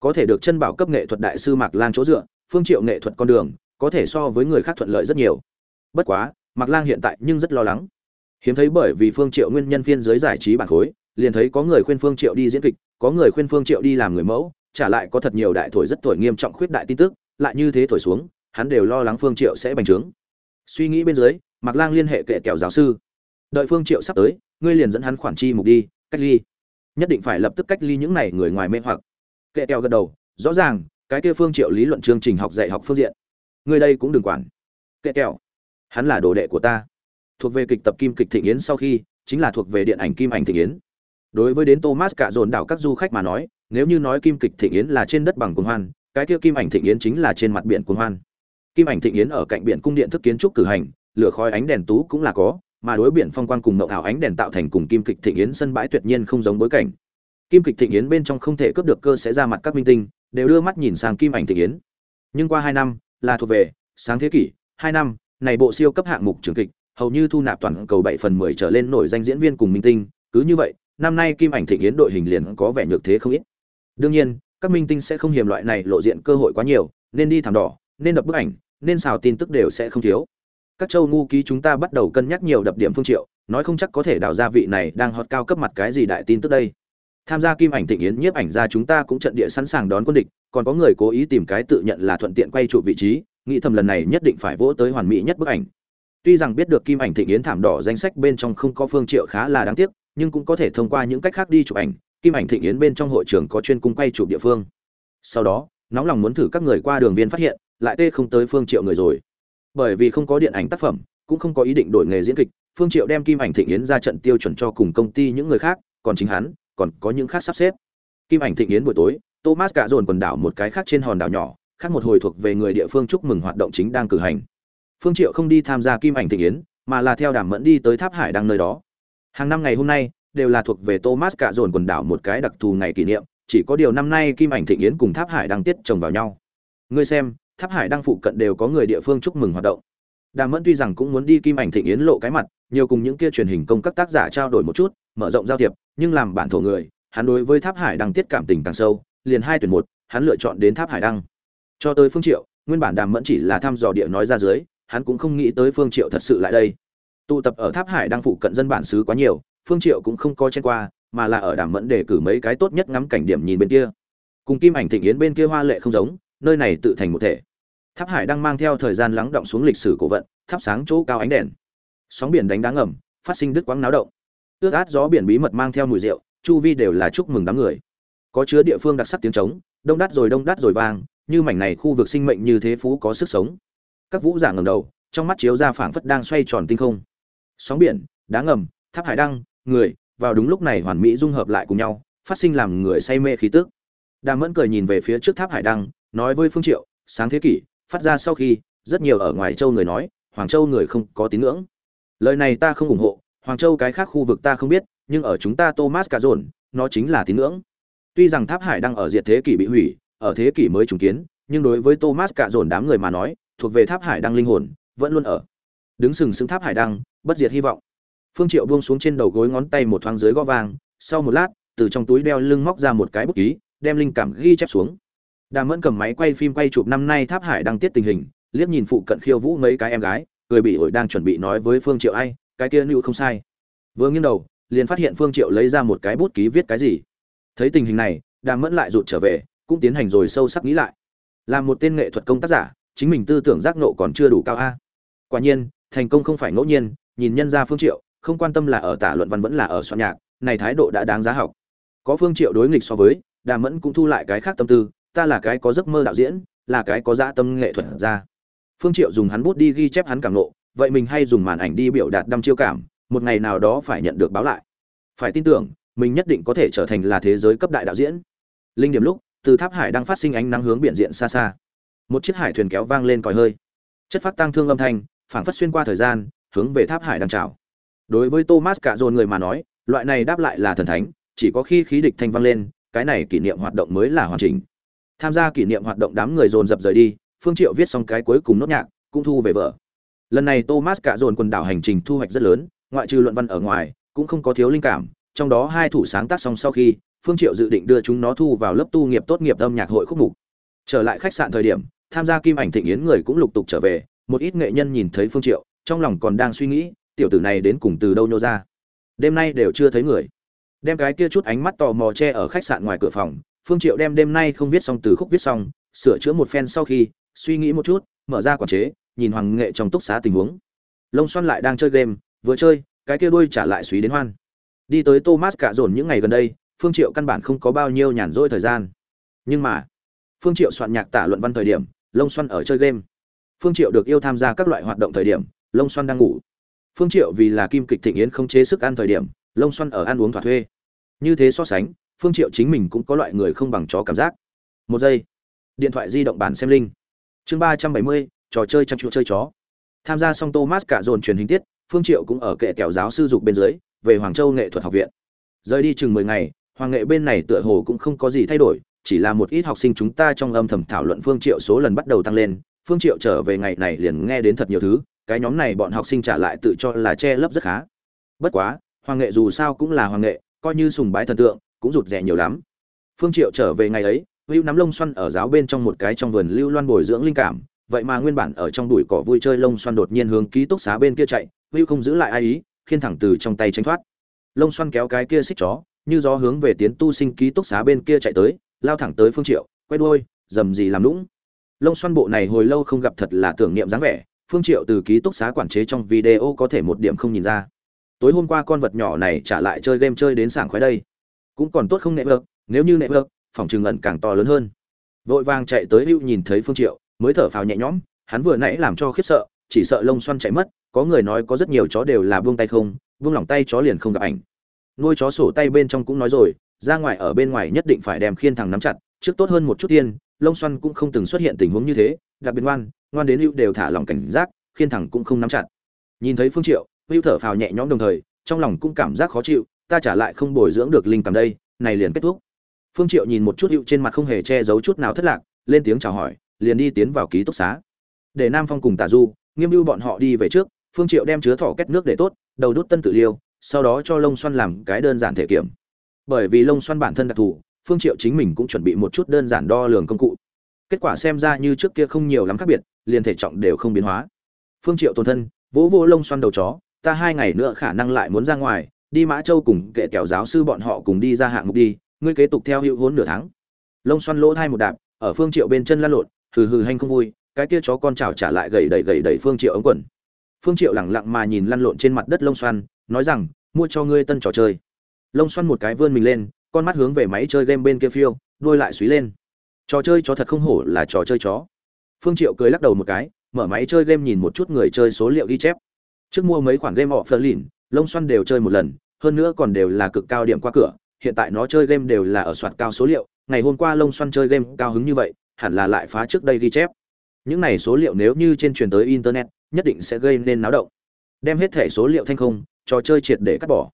Có thể được chân bảo cấp nghệ thuật đại sư mạc lang chỗ dựa, phương triệu nghệ thuật con đường, có thể so với người khác thuận lợi rất nhiều. Bất quá, mạc lang hiện tại nhưng rất lo lắng hiếm thấy bởi vì phương triệu nguyên nhân phiên giới giải trí bản khối, liền thấy có người khuyên phương triệu đi diễn kịch, có người khuyên phương triệu đi làm người mẫu trả lại có thật nhiều đại thổi rất thổi nghiêm trọng khuyết đại tin tức, lại như thế thổi xuống, hắn đều lo lắng phương triệu sẽ bành trướng. Suy nghĩ bên dưới, mạc lang liên hệ kệ kẹo giáo sư. Đợi phương triệu sắp tới, ngươi liền dẫn hắn khoản chi mục đi, cách ly. Nhất định phải lập tức cách ly những này người ngoài mê hoặc. Kệ kẹo gật đầu, rõ ràng, cái kia phương triệu lý luận chương trình học dạy học phương diện. Ngươi đây cũng đừng quản. Kệ kẹo hắn là đồ đệ của ta thuộc về kịch tập kim kịch thịnh yến sau khi, chính là thuộc về điện ảnh kim ảnh thịnh yến. Đối với đến thomas cả dồn đảo các du khách mà nói, nếu như nói kim kịch thịnh yến là trên đất bằng cuồng hoan, cái kia kim ảnh thịnh yến chính là trên mặt biển cuồng hoan. Kim ảnh thịnh yến ở cạnh biển cung điện thức kiến trúc cử hành, lửa khói ánh đèn tú cũng là có, mà đối biển phong quang cùng mộng ảo ánh đèn tạo thành cùng kim kịch thịnh yến sân bãi tuyệt nhiên không giống bối cảnh. Kim kịch thịnh yến bên trong không thể cướp được cơ sẽ ra mặt các minh tinh, đều đưa mắt nhìn sang kim ảnh thịnh yến. Nhưng qua hai năm, là thuộc về, sáng thế kỷ, hai năm, này bộ siêu cấp hạng mục trường kịch hầu như thu nạp toàn cầu bảy phần mười trở lên nổi danh diễn viên cùng minh tinh, cứ như vậy, năm nay kim ảnh thịnh yến đội hình liền có vẻ nhược thế không ít. Đương nhiên, các minh tinh sẽ không hiềm loại này lộ diện cơ hội quá nhiều, nên đi thảm đỏ, nên đập bức ảnh, nên xào tin tức đều sẽ không thiếu. Các châu ngu ký chúng ta bắt đầu cân nhắc nhiều đập điểm phương triệu, nói không chắc có thể đào ra vị này đang hot cao cấp mặt cái gì đại tin tức đây. Tham gia kim ảnh thịnh yến nhiếp ảnh ra chúng ta cũng trận địa sẵn sàng đón quân địch, còn có người cố ý tìm cái tự nhận là thuận tiện quay trụ vị trí, nghĩ thầm lần này nhất định phải vỗ tới hoàn mỹ nhất bức ảnh tuy rằng biết được kim ảnh thịnh yến thảm đỏ danh sách bên trong không có phương triệu khá là đáng tiếc, nhưng cũng có thể thông qua những cách khác đi chụp ảnh, kim ảnh thịnh yến bên trong hội trường có chuyên cung quay chụp địa phương. Sau đó, nóng lòng muốn thử các người qua đường viên phát hiện, lại tê không tới phương triệu người rồi. Bởi vì không có điện ảnh tác phẩm, cũng không có ý định đổi nghề diễn kịch, phương triệu đem kim ảnh thịnh yến ra trận tiêu chuẩn cho cùng công ty những người khác, còn chính hắn, còn có những khác sắp xếp. Kim ảnh thịnh yến buổi tối, thomas cả dồn quần đảo một cái khác trên hòn đảo nhỏ, khác một hồi thuộc về người địa phương chúc mừng hoạt động chính đang cử hành phương triệu không đi tham gia kim ảnh thịnh yến, mà là theo đàm mẫn đi tới tháp hải đăng nơi đó. Hàng năm ngày hôm nay, đều là thuộc về thomas cả dồn quần đảo một cái đặc thù ngày kỷ niệm, chỉ có điều năm nay kim ảnh thịnh yến cùng tháp hải đăng tiết chồng vào nhau. Ngươi xem, tháp hải đăng phụ cận đều có người địa phương chúc mừng hoạt động. Đàm mẫn tuy rằng cũng muốn đi kim ảnh thịnh yến lộ cái mặt, nhiều cùng những kia truyền hình công các tác giả trao đổi một chút, mở rộng giao thiệp, nhưng làm bản thổ người, hắn đối với tháp hải đăng tiết cảm tình càng sâu, liền hai tuyển một, hắn lựa chọn đến tháp hải đăng. Cho tới phương triệu, nguyên bản đàm mẫn chỉ là thăm dò địa nói ra dưới hắn cũng không nghĩ tới phương triệu thật sự lại đây. Tụ tập ở tháp hải đang phụ cận dân bản xứ quá nhiều, phương triệu cũng không coi chen qua, mà là ở đàm mẫn để cử mấy cái tốt nhất ngắm cảnh điểm nhìn bên kia. Cùng kim ảnh thịnh yến bên kia hoa lệ không giống, nơi này tự thành một thể. Tháp hải đang mang theo thời gian lắng động xuống lịch sử cổ vận, thắp sáng chỗ cao ánh đèn. Sóng biển đánh đá ngầm, phát sinh đứt quãng náo động. Ướt át gió biển bí mật mang theo mùi rượu, chu vi đều là chúc mừng đám người. Có chứa địa phương đặc sắc tiếng trống, đông đắt rồi đông đắt rồi vang, như mảnh này khu vực sinh mệnh như thế phú có sức sống các vũ giả ngầm đầu, trong mắt chiếu ra phảng phất đang xoay tròn tinh không. Sóng biển, đá ngầm, tháp hải đăng, người, vào đúng lúc này hoàn mỹ dung hợp lại cùng nhau, phát sinh làm người say mê khí tức. Đàm mẫn cười nhìn về phía trước tháp hải đăng, nói với phương triệu, sáng thế kỷ, phát ra sau khi, rất nhiều ở ngoài châu người nói, hoàng châu người không có tín ngưỡng. Lời này ta không ủng hộ, hoàng châu cái khác khu vực ta không biết, nhưng ở chúng ta thomas cà dồn, nó chính là tín ngưỡng. Tuy rằng tháp hải đang ở diệt thế kỷ bị hủy, ở thế kỷ mới trùng kiến, nhưng đối với thomas cà dồn đám người mà nói thuộc về tháp hải đăng linh hồn, vẫn luôn ở. Đứng sừng sững tháp hải đăng, bất diệt hy vọng. Phương triệu buông xuống trên đầu gối ngón tay một thoáng dưới gõ vàng, sau một lát, từ trong túi đeo lưng móc ra một cái bút ký, đem linh cảm ghi chép xuống. Đàm mẫn cầm máy quay phim quay chụp năm nay tháp hải đăng tiết tình hình, liếc nhìn phụ cận khiêu vũ mấy cái em gái, cười bị ổi đang chuẩn bị nói với phương triệu ai, cái kia nữ không sai. Vừa nghiêng đầu, liền phát hiện phương triệu lấy ra một cái bút ký viết cái gì. Thấy tình hình này, đàm mẫn lại rụt trở về, cũng tiến hành rồi sâu sắc nghĩ lại. Làm một tên nghệ thuật công tác giả chính mình tư tưởng giác nộ còn chưa đủ cao a. Quả nhiên, thành công không phải ngẫu nhiên, nhìn nhân ra phương triệu, không quan tâm là ở tả luận văn vẫn là ở soạn nhạc, này thái độ đã đáng giá học. Có phương triệu đối nghịch so với, đàm mẫn cũng thu lại cái khác tâm tư, ta là cái có giấc mơ đạo diễn, là cái có dã tâm nghệ thuật ra phương triệu dùng hắn bút đi ghi chép hắn cảm nộ vậy mình hay dùng màn ảnh đi biểu đạt đăm chiêu cảm, một ngày nào đó phải nhận được báo lại. Phải tin tưởng, mình nhất định có thể trở thành là thế giới cấp đại đạo diễn. Linh điểm lúc, từ tháp hải đang phát sinh ánh nắng hướng biển diện xa xa một chiếc hải thuyền kéo vang lên còi hơi. Chất phát tăng thương âm thanh, phảng phất xuyên qua thời gian, hướng về tháp hải đang chào đối với thomas cả dồn người mà nói, loại này đáp lại là thần thánh, chỉ có khi khí địch thanh vang lên, cái này kỷ niệm hoạt động mới là hoàn chỉnh. Tham gia kỷ niệm hoạt động đám người dồn dập rời đi, phương triệu viết xong cái cuối cùng nốt nhạc, cũng thu về vợ lần này thomas cả dồn quần đảo hành trình thu hoạch rất lớn, ngoại trừ luận văn ở ngoài, cũng không có thiếu linh cảm, trong đó hai thủ sáng tác xong sau khi, phương triệu dự định đưa chúng nó thu vào lớp tu nghiệp tốt nghiệp âm nhạc hội khúc mục. Trở lại khách sạn thời điểm tham gia kim ảnh thịnh yến người cũng lục tục trở về, một ít nghệ nhân nhìn thấy phương triệu, trong lòng còn đang suy nghĩ, tiểu tử này đến cùng từ đâu nhô ra. Đêm nay đều chưa thấy người. Đem cái kia chút ánh mắt tò mò che ở khách sạn ngoài cửa phòng, phương triệu đem đêm nay không viết xong từ khúc viết xong, sửa chữa một phen sau khi, suy nghĩ một chút, mở ra quản chế, nhìn hoàng nghệ trong túc xá tình huống. Lông xoăn lại đang chơi game, vừa chơi, cái kia đuôi trả lại suý đến hoan. Đi tới thomas cả dồn những ngày gần đây, phương triệu căn bản không có bao nhiêu nhàn rỗi thời gian. Nhưng mà, phương triệu soạn nhạc tả luận văn thời điểm lông xoăn ở chơi game. Phương triệu được yêu tham gia các loại hoạt động thời điểm lông xoăn đang ngủ. Phương triệu vì là kim kịch thịnh yến không chế sức ăn thời điểm lông xoăn ở ăn uống thỏa thuê. Như thế so sánh, phương triệu chính mình cũng có loại người không bằng chó cảm giác. Một giây, điện thoại di động bản xem linh chương ba trăm bảy mươi, trò chơi chăm chú chơi chó. Tham gia xong thomas cả dồn truyền hình tiết, phương triệu cũng ở kệ kẹo giáo sư dục bên dưới, về hoàng châu nghệ thuật học viện. Rời đi chừng mười ngày, hoàng nghệ bên này tựa hồ cũng không có gì thay đổi chỉ là một ít học sinh chúng ta trong âm thầm thảo luận phương triệu số lần bắt đầu tăng lên, phương triệu trở về ngày này liền nghe đến thật nhiều thứ, cái nhóm này bọn học sinh trả lại tự cho là che lấp rất khá. Bất quá, hoàng nghệ dù sao cũng là hoàng nghệ, coi như sùng bái thần tượng, cũng rụt rè nhiều lắm. Phương triệu trở về ngày ấy hữu nắm lông xoăn ở giáo bên trong một cái trong vườn lưu loan bồi dưỡng linh cảm, vậy mà nguyên bản ở trong bụi cỏ vui chơi lông xoăn đột nhiên hướng ký túc xá bên kia chạy hữu không giữ lại ai ý, khiên thẳng từ trong tay tránh thoát. Lông xoăn kéo cái kia xích chó, như gió hướng về tiến tu sinh ký túc xá bên kia chạy tới lao thẳng tới phương triệu, quay đuôi, dầm gì làm lũng lông xoăn bộ này hồi lâu không gặp thật là tưởng niệm dáng vẻ, phương triệu từ ký túc xá quản chế trong video có thể một điểm không nhìn ra. Tối hôm qua con vật nhỏ này trả lại chơi game chơi đến sảng khoái đây. Cũng còn tốt không nệ vợt nếu như nệ vợt phòng trường ẩn càng to lớn hơn. Vội vàng chạy tới hữu nhìn thấy phương triệu, mới thở phào nhẹ nhõm, hắn vừa nãy làm cho khiếp sợ, chỉ sợ lông xoăn chạy mất, có người nói có rất nhiều chó đều là buông tay không, buông lỏng tay chó liền không gặp ảnh. Nuôi chó sổ tay bên trong cũng nói rồi ra ngoài ở bên ngoài nhất định phải đem khiên thằng nắm chặt, trước tốt hơn một chút tiên, lông xoăn cũng không từng xuất hiện tình huống như thế, đặc biệt ngoan ngoan đến hữu đều thả lòng cảnh giác, khiên thẳng cũng không nắm chặt. Nhìn thấy phương triệu, hữu thở phào nhẹ nhõm đồng thời, trong lòng cũng cảm giác khó chịu, ta trả lại không bồi dưỡng được linh cảm đây, này liền kết thúc. Phương triệu nhìn một chút hữu trên mặt không hề che giấu chút nào thất lạc, lên tiếng chào hỏi, liền đi tiến vào ký túc xá. Để nam phong cùng tả du, nghiêm lưu bọn họ đi về trước, phương triệu đem chứa thỏ kết nước để tốt, đầu đút tân tự liêu, sau đó cho lông xoăn làm cái đơn giản thể kiểm bởi vì lông xoăn bản thân đặc thù, phương triệu chính mình cũng chuẩn bị một chút đơn giản đo lường công cụ. Kết quả xem ra như trước kia không nhiều lắm khác biệt, liền thể trọng đều không biến hóa. Phương triệu tổn thân, vỗ vô lông xoăn đầu chó, ta hai ngày nữa khả năng lại muốn ra ngoài, đi mã châu cùng kệ kẹo giáo sư bọn họ cùng đi ra hạng mục đi, ngươi kế tục theo hữu hốn nửa tháng. Lông xoăn lỗ thay một đạp, ở phương triệu bên chân lăn lộn, hừ hừ hanh không vui, cái kia chó con chảo trả lại gầy đầy gầy đầy phương triệu ống quần. Phương triệu lẳng lặng mà nhìn lăn lộn trên mặt đất lông xoăn, nói rằng, mua cho ngươi tân trò chơi lông xoăn một cái vươn mình lên, con mắt hướng về máy chơi game bên kia phiêu, đuôi lại suý lên. Trò chơi chó thật không hổ là trò chơi chó. Phương triệu cười lắc đầu một cái, mở máy chơi game nhìn một chút người chơi số liệu ghi chép. Trước mua mấy khoản game họ phơ lìn lông xoăn đều chơi một lần, hơn nữa còn đều là cực cao điểm qua cửa, hiện tại nó chơi game đều là ở soạt cao số liệu, ngày hôm qua lông xoăn chơi game cao hứng như vậy, hẳn là lại phá trước đây ghi chép. Những này số liệu nếu như trên truyền tới internet, nhất định sẽ gây nên náo động. Đem hết thẻ số liệu thanh không, trò chơi triệt để cắt bỏ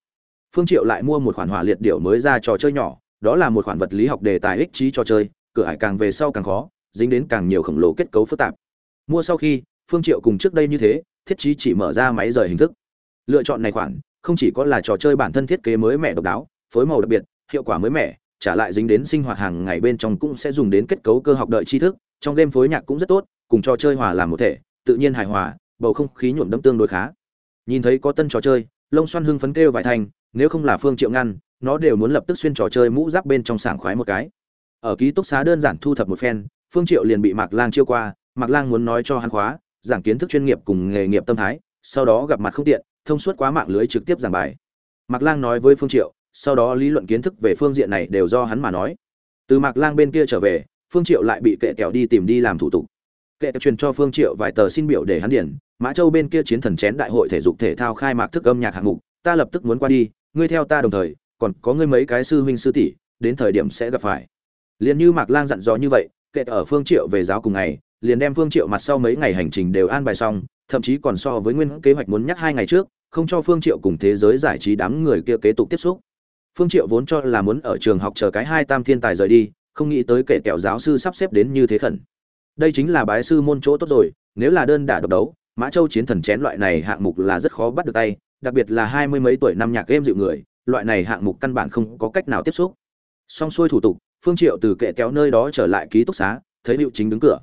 phương triệu lại mua một khoản hỏa liệt điệu mới ra trò chơi nhỏ, đó là một khoản vật lý học đề tài ích trí trò chơi, cửa hải càng về sau càng khó, dính đến càng nhiều khổng lồ kết cấu phức tạp. Mua sau khi, phương triệu cùng trước đây như thế, thiết trí chỉ mở ra máy rời hình thức. Lựa chọn này khoản, không chỉ có là trò chơi bản thân thiết kế mới mẻ độc đáo, phối màu đặc biệt, hiệu quả mới mẻ, trả lại dính đến sinh hoạt hàng ngày bên trong cũng sẽ dùng đến kết cấu cơ học đợi tri thức, trong game phối nhạc cũng rất tốt, cùng trò chơi hòa làm một thể, tự nhiên hài hòa, bầu không khí nhuộm đẫm tương đối khá. Nhìn thấy có tân trò chơi, lông xoăn hưng phấn kêu vài thành nếu không là phương triệu ngăn, nó đều muốn lập tức xuyên trò chơi mũ giáp bên trong sảng khoái một cái. Ở ký túc xá đơn giản thu thập một phen, phương triệu liền bị mạc lang chiêu qua, mạc lang muốn nói cho hắn khóa, giảng kiến thức chuyên nghiệp cùng nghề nghiệp tâm thái, sau đó gặp mặt không tiện, thông suốt quá mạng lưới trực tiếp giảng bài. Mạc lang nói với phương triệu, sau đó lý luận kiến thức về phương diện này đều do hắn mà nói. Từ mạc lang bên kia trở về, phương triệu lại bị kệ kẹo đi tìm đi làm thủ tục. Kệ truyền cho phương triệu vài tờ xin biểu để hắn điển mã châu bên kia chiến thần chén đại hội thể dục thể thao khai mạc thức âm nhạc hạng mục, ta lập tức muốn qua đi ngươi theo ta đồng thời, còn có ngươi mấy cái sư huynh sư tỷ, đến thời điểm sẽ gặp phải. Liền như mạc lang dặn dò như vậy, kệ ở phương triệu về giáo cùng ngày, liền đem phương triệu mặt sau mấy ngày hành trình đều an bài xong, thậm chí còn so với nguyên kế hoạch muốn nhắc hai ngày trước, không cho phương triệu cùng thế giới giải trí đám người kia kế tục tiếp xúc. Phương triệu vốn cho là muốn ở trường học chờ cái hai tam thiên tài rời đi, không nghĩ tới kệ kẹo giáo sư sắp xếp đến như thế khẩn. Đây chính là bái sư môn chỗ tốt rồi, nếu là đơn đả độc đấu, mã châu chiến thần chén loại này hạng mục là rất khó bắt được tay đặc biệt là hai mươi mấy tuổi năm nhạc game dịu người, loại này hạng mục căn bản không có cách nào tiếp xúc. Xong xuôi thủ tục, phương triệu từ kệ kéo nơi đó trở lại ký túc xá, thấy hiệu chính đứng cửa.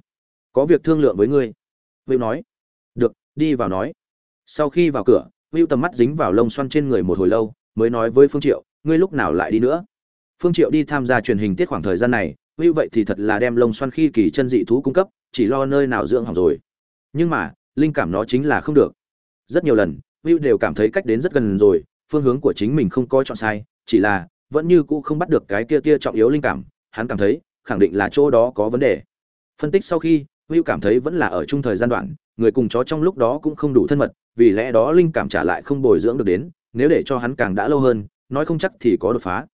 Có việc thương lượng với ngươi. Hữu nói. Được, đi vào nói. Sau khi vào cửa, hữu tầm mắt dính vào lông xoăn trên người một hồi lâu, mới nói với phương triệu, ngươi lúc nào lại đi nữa? Phương triệu đi tham gia truyền hình tiết khoảng thời gian này, hữu vậy thì thật là đem lông xoăn khi kỳ chân dị thú cung cấp, chỉ lo nơi nào dưỡng hỏng rồi. Nhưng mà, linh cảm nó chính là không được. Rất nhiều lần Vũ đều cảm thấy cách đến rất gần rồi, phương hướng của chính mình không có chọn sai, chỉ là vẫn như cũ không bắt được cái kia kia trọng yếu linh cảm, hắn cảm thấy khẳng định là chỗ đó có vấn đề. Phân tích sau khi Vũ cảm thấy vẫn là ở chung thời gian đoạn, người cùng chó trong lúc đó cũng không đủ thân mật, vì lẽ đó linh cảm trả lại không bồi dưỡng được đến, nếu để cho hắn càng đã lâu hơn, nói không chắc thì có đột phá.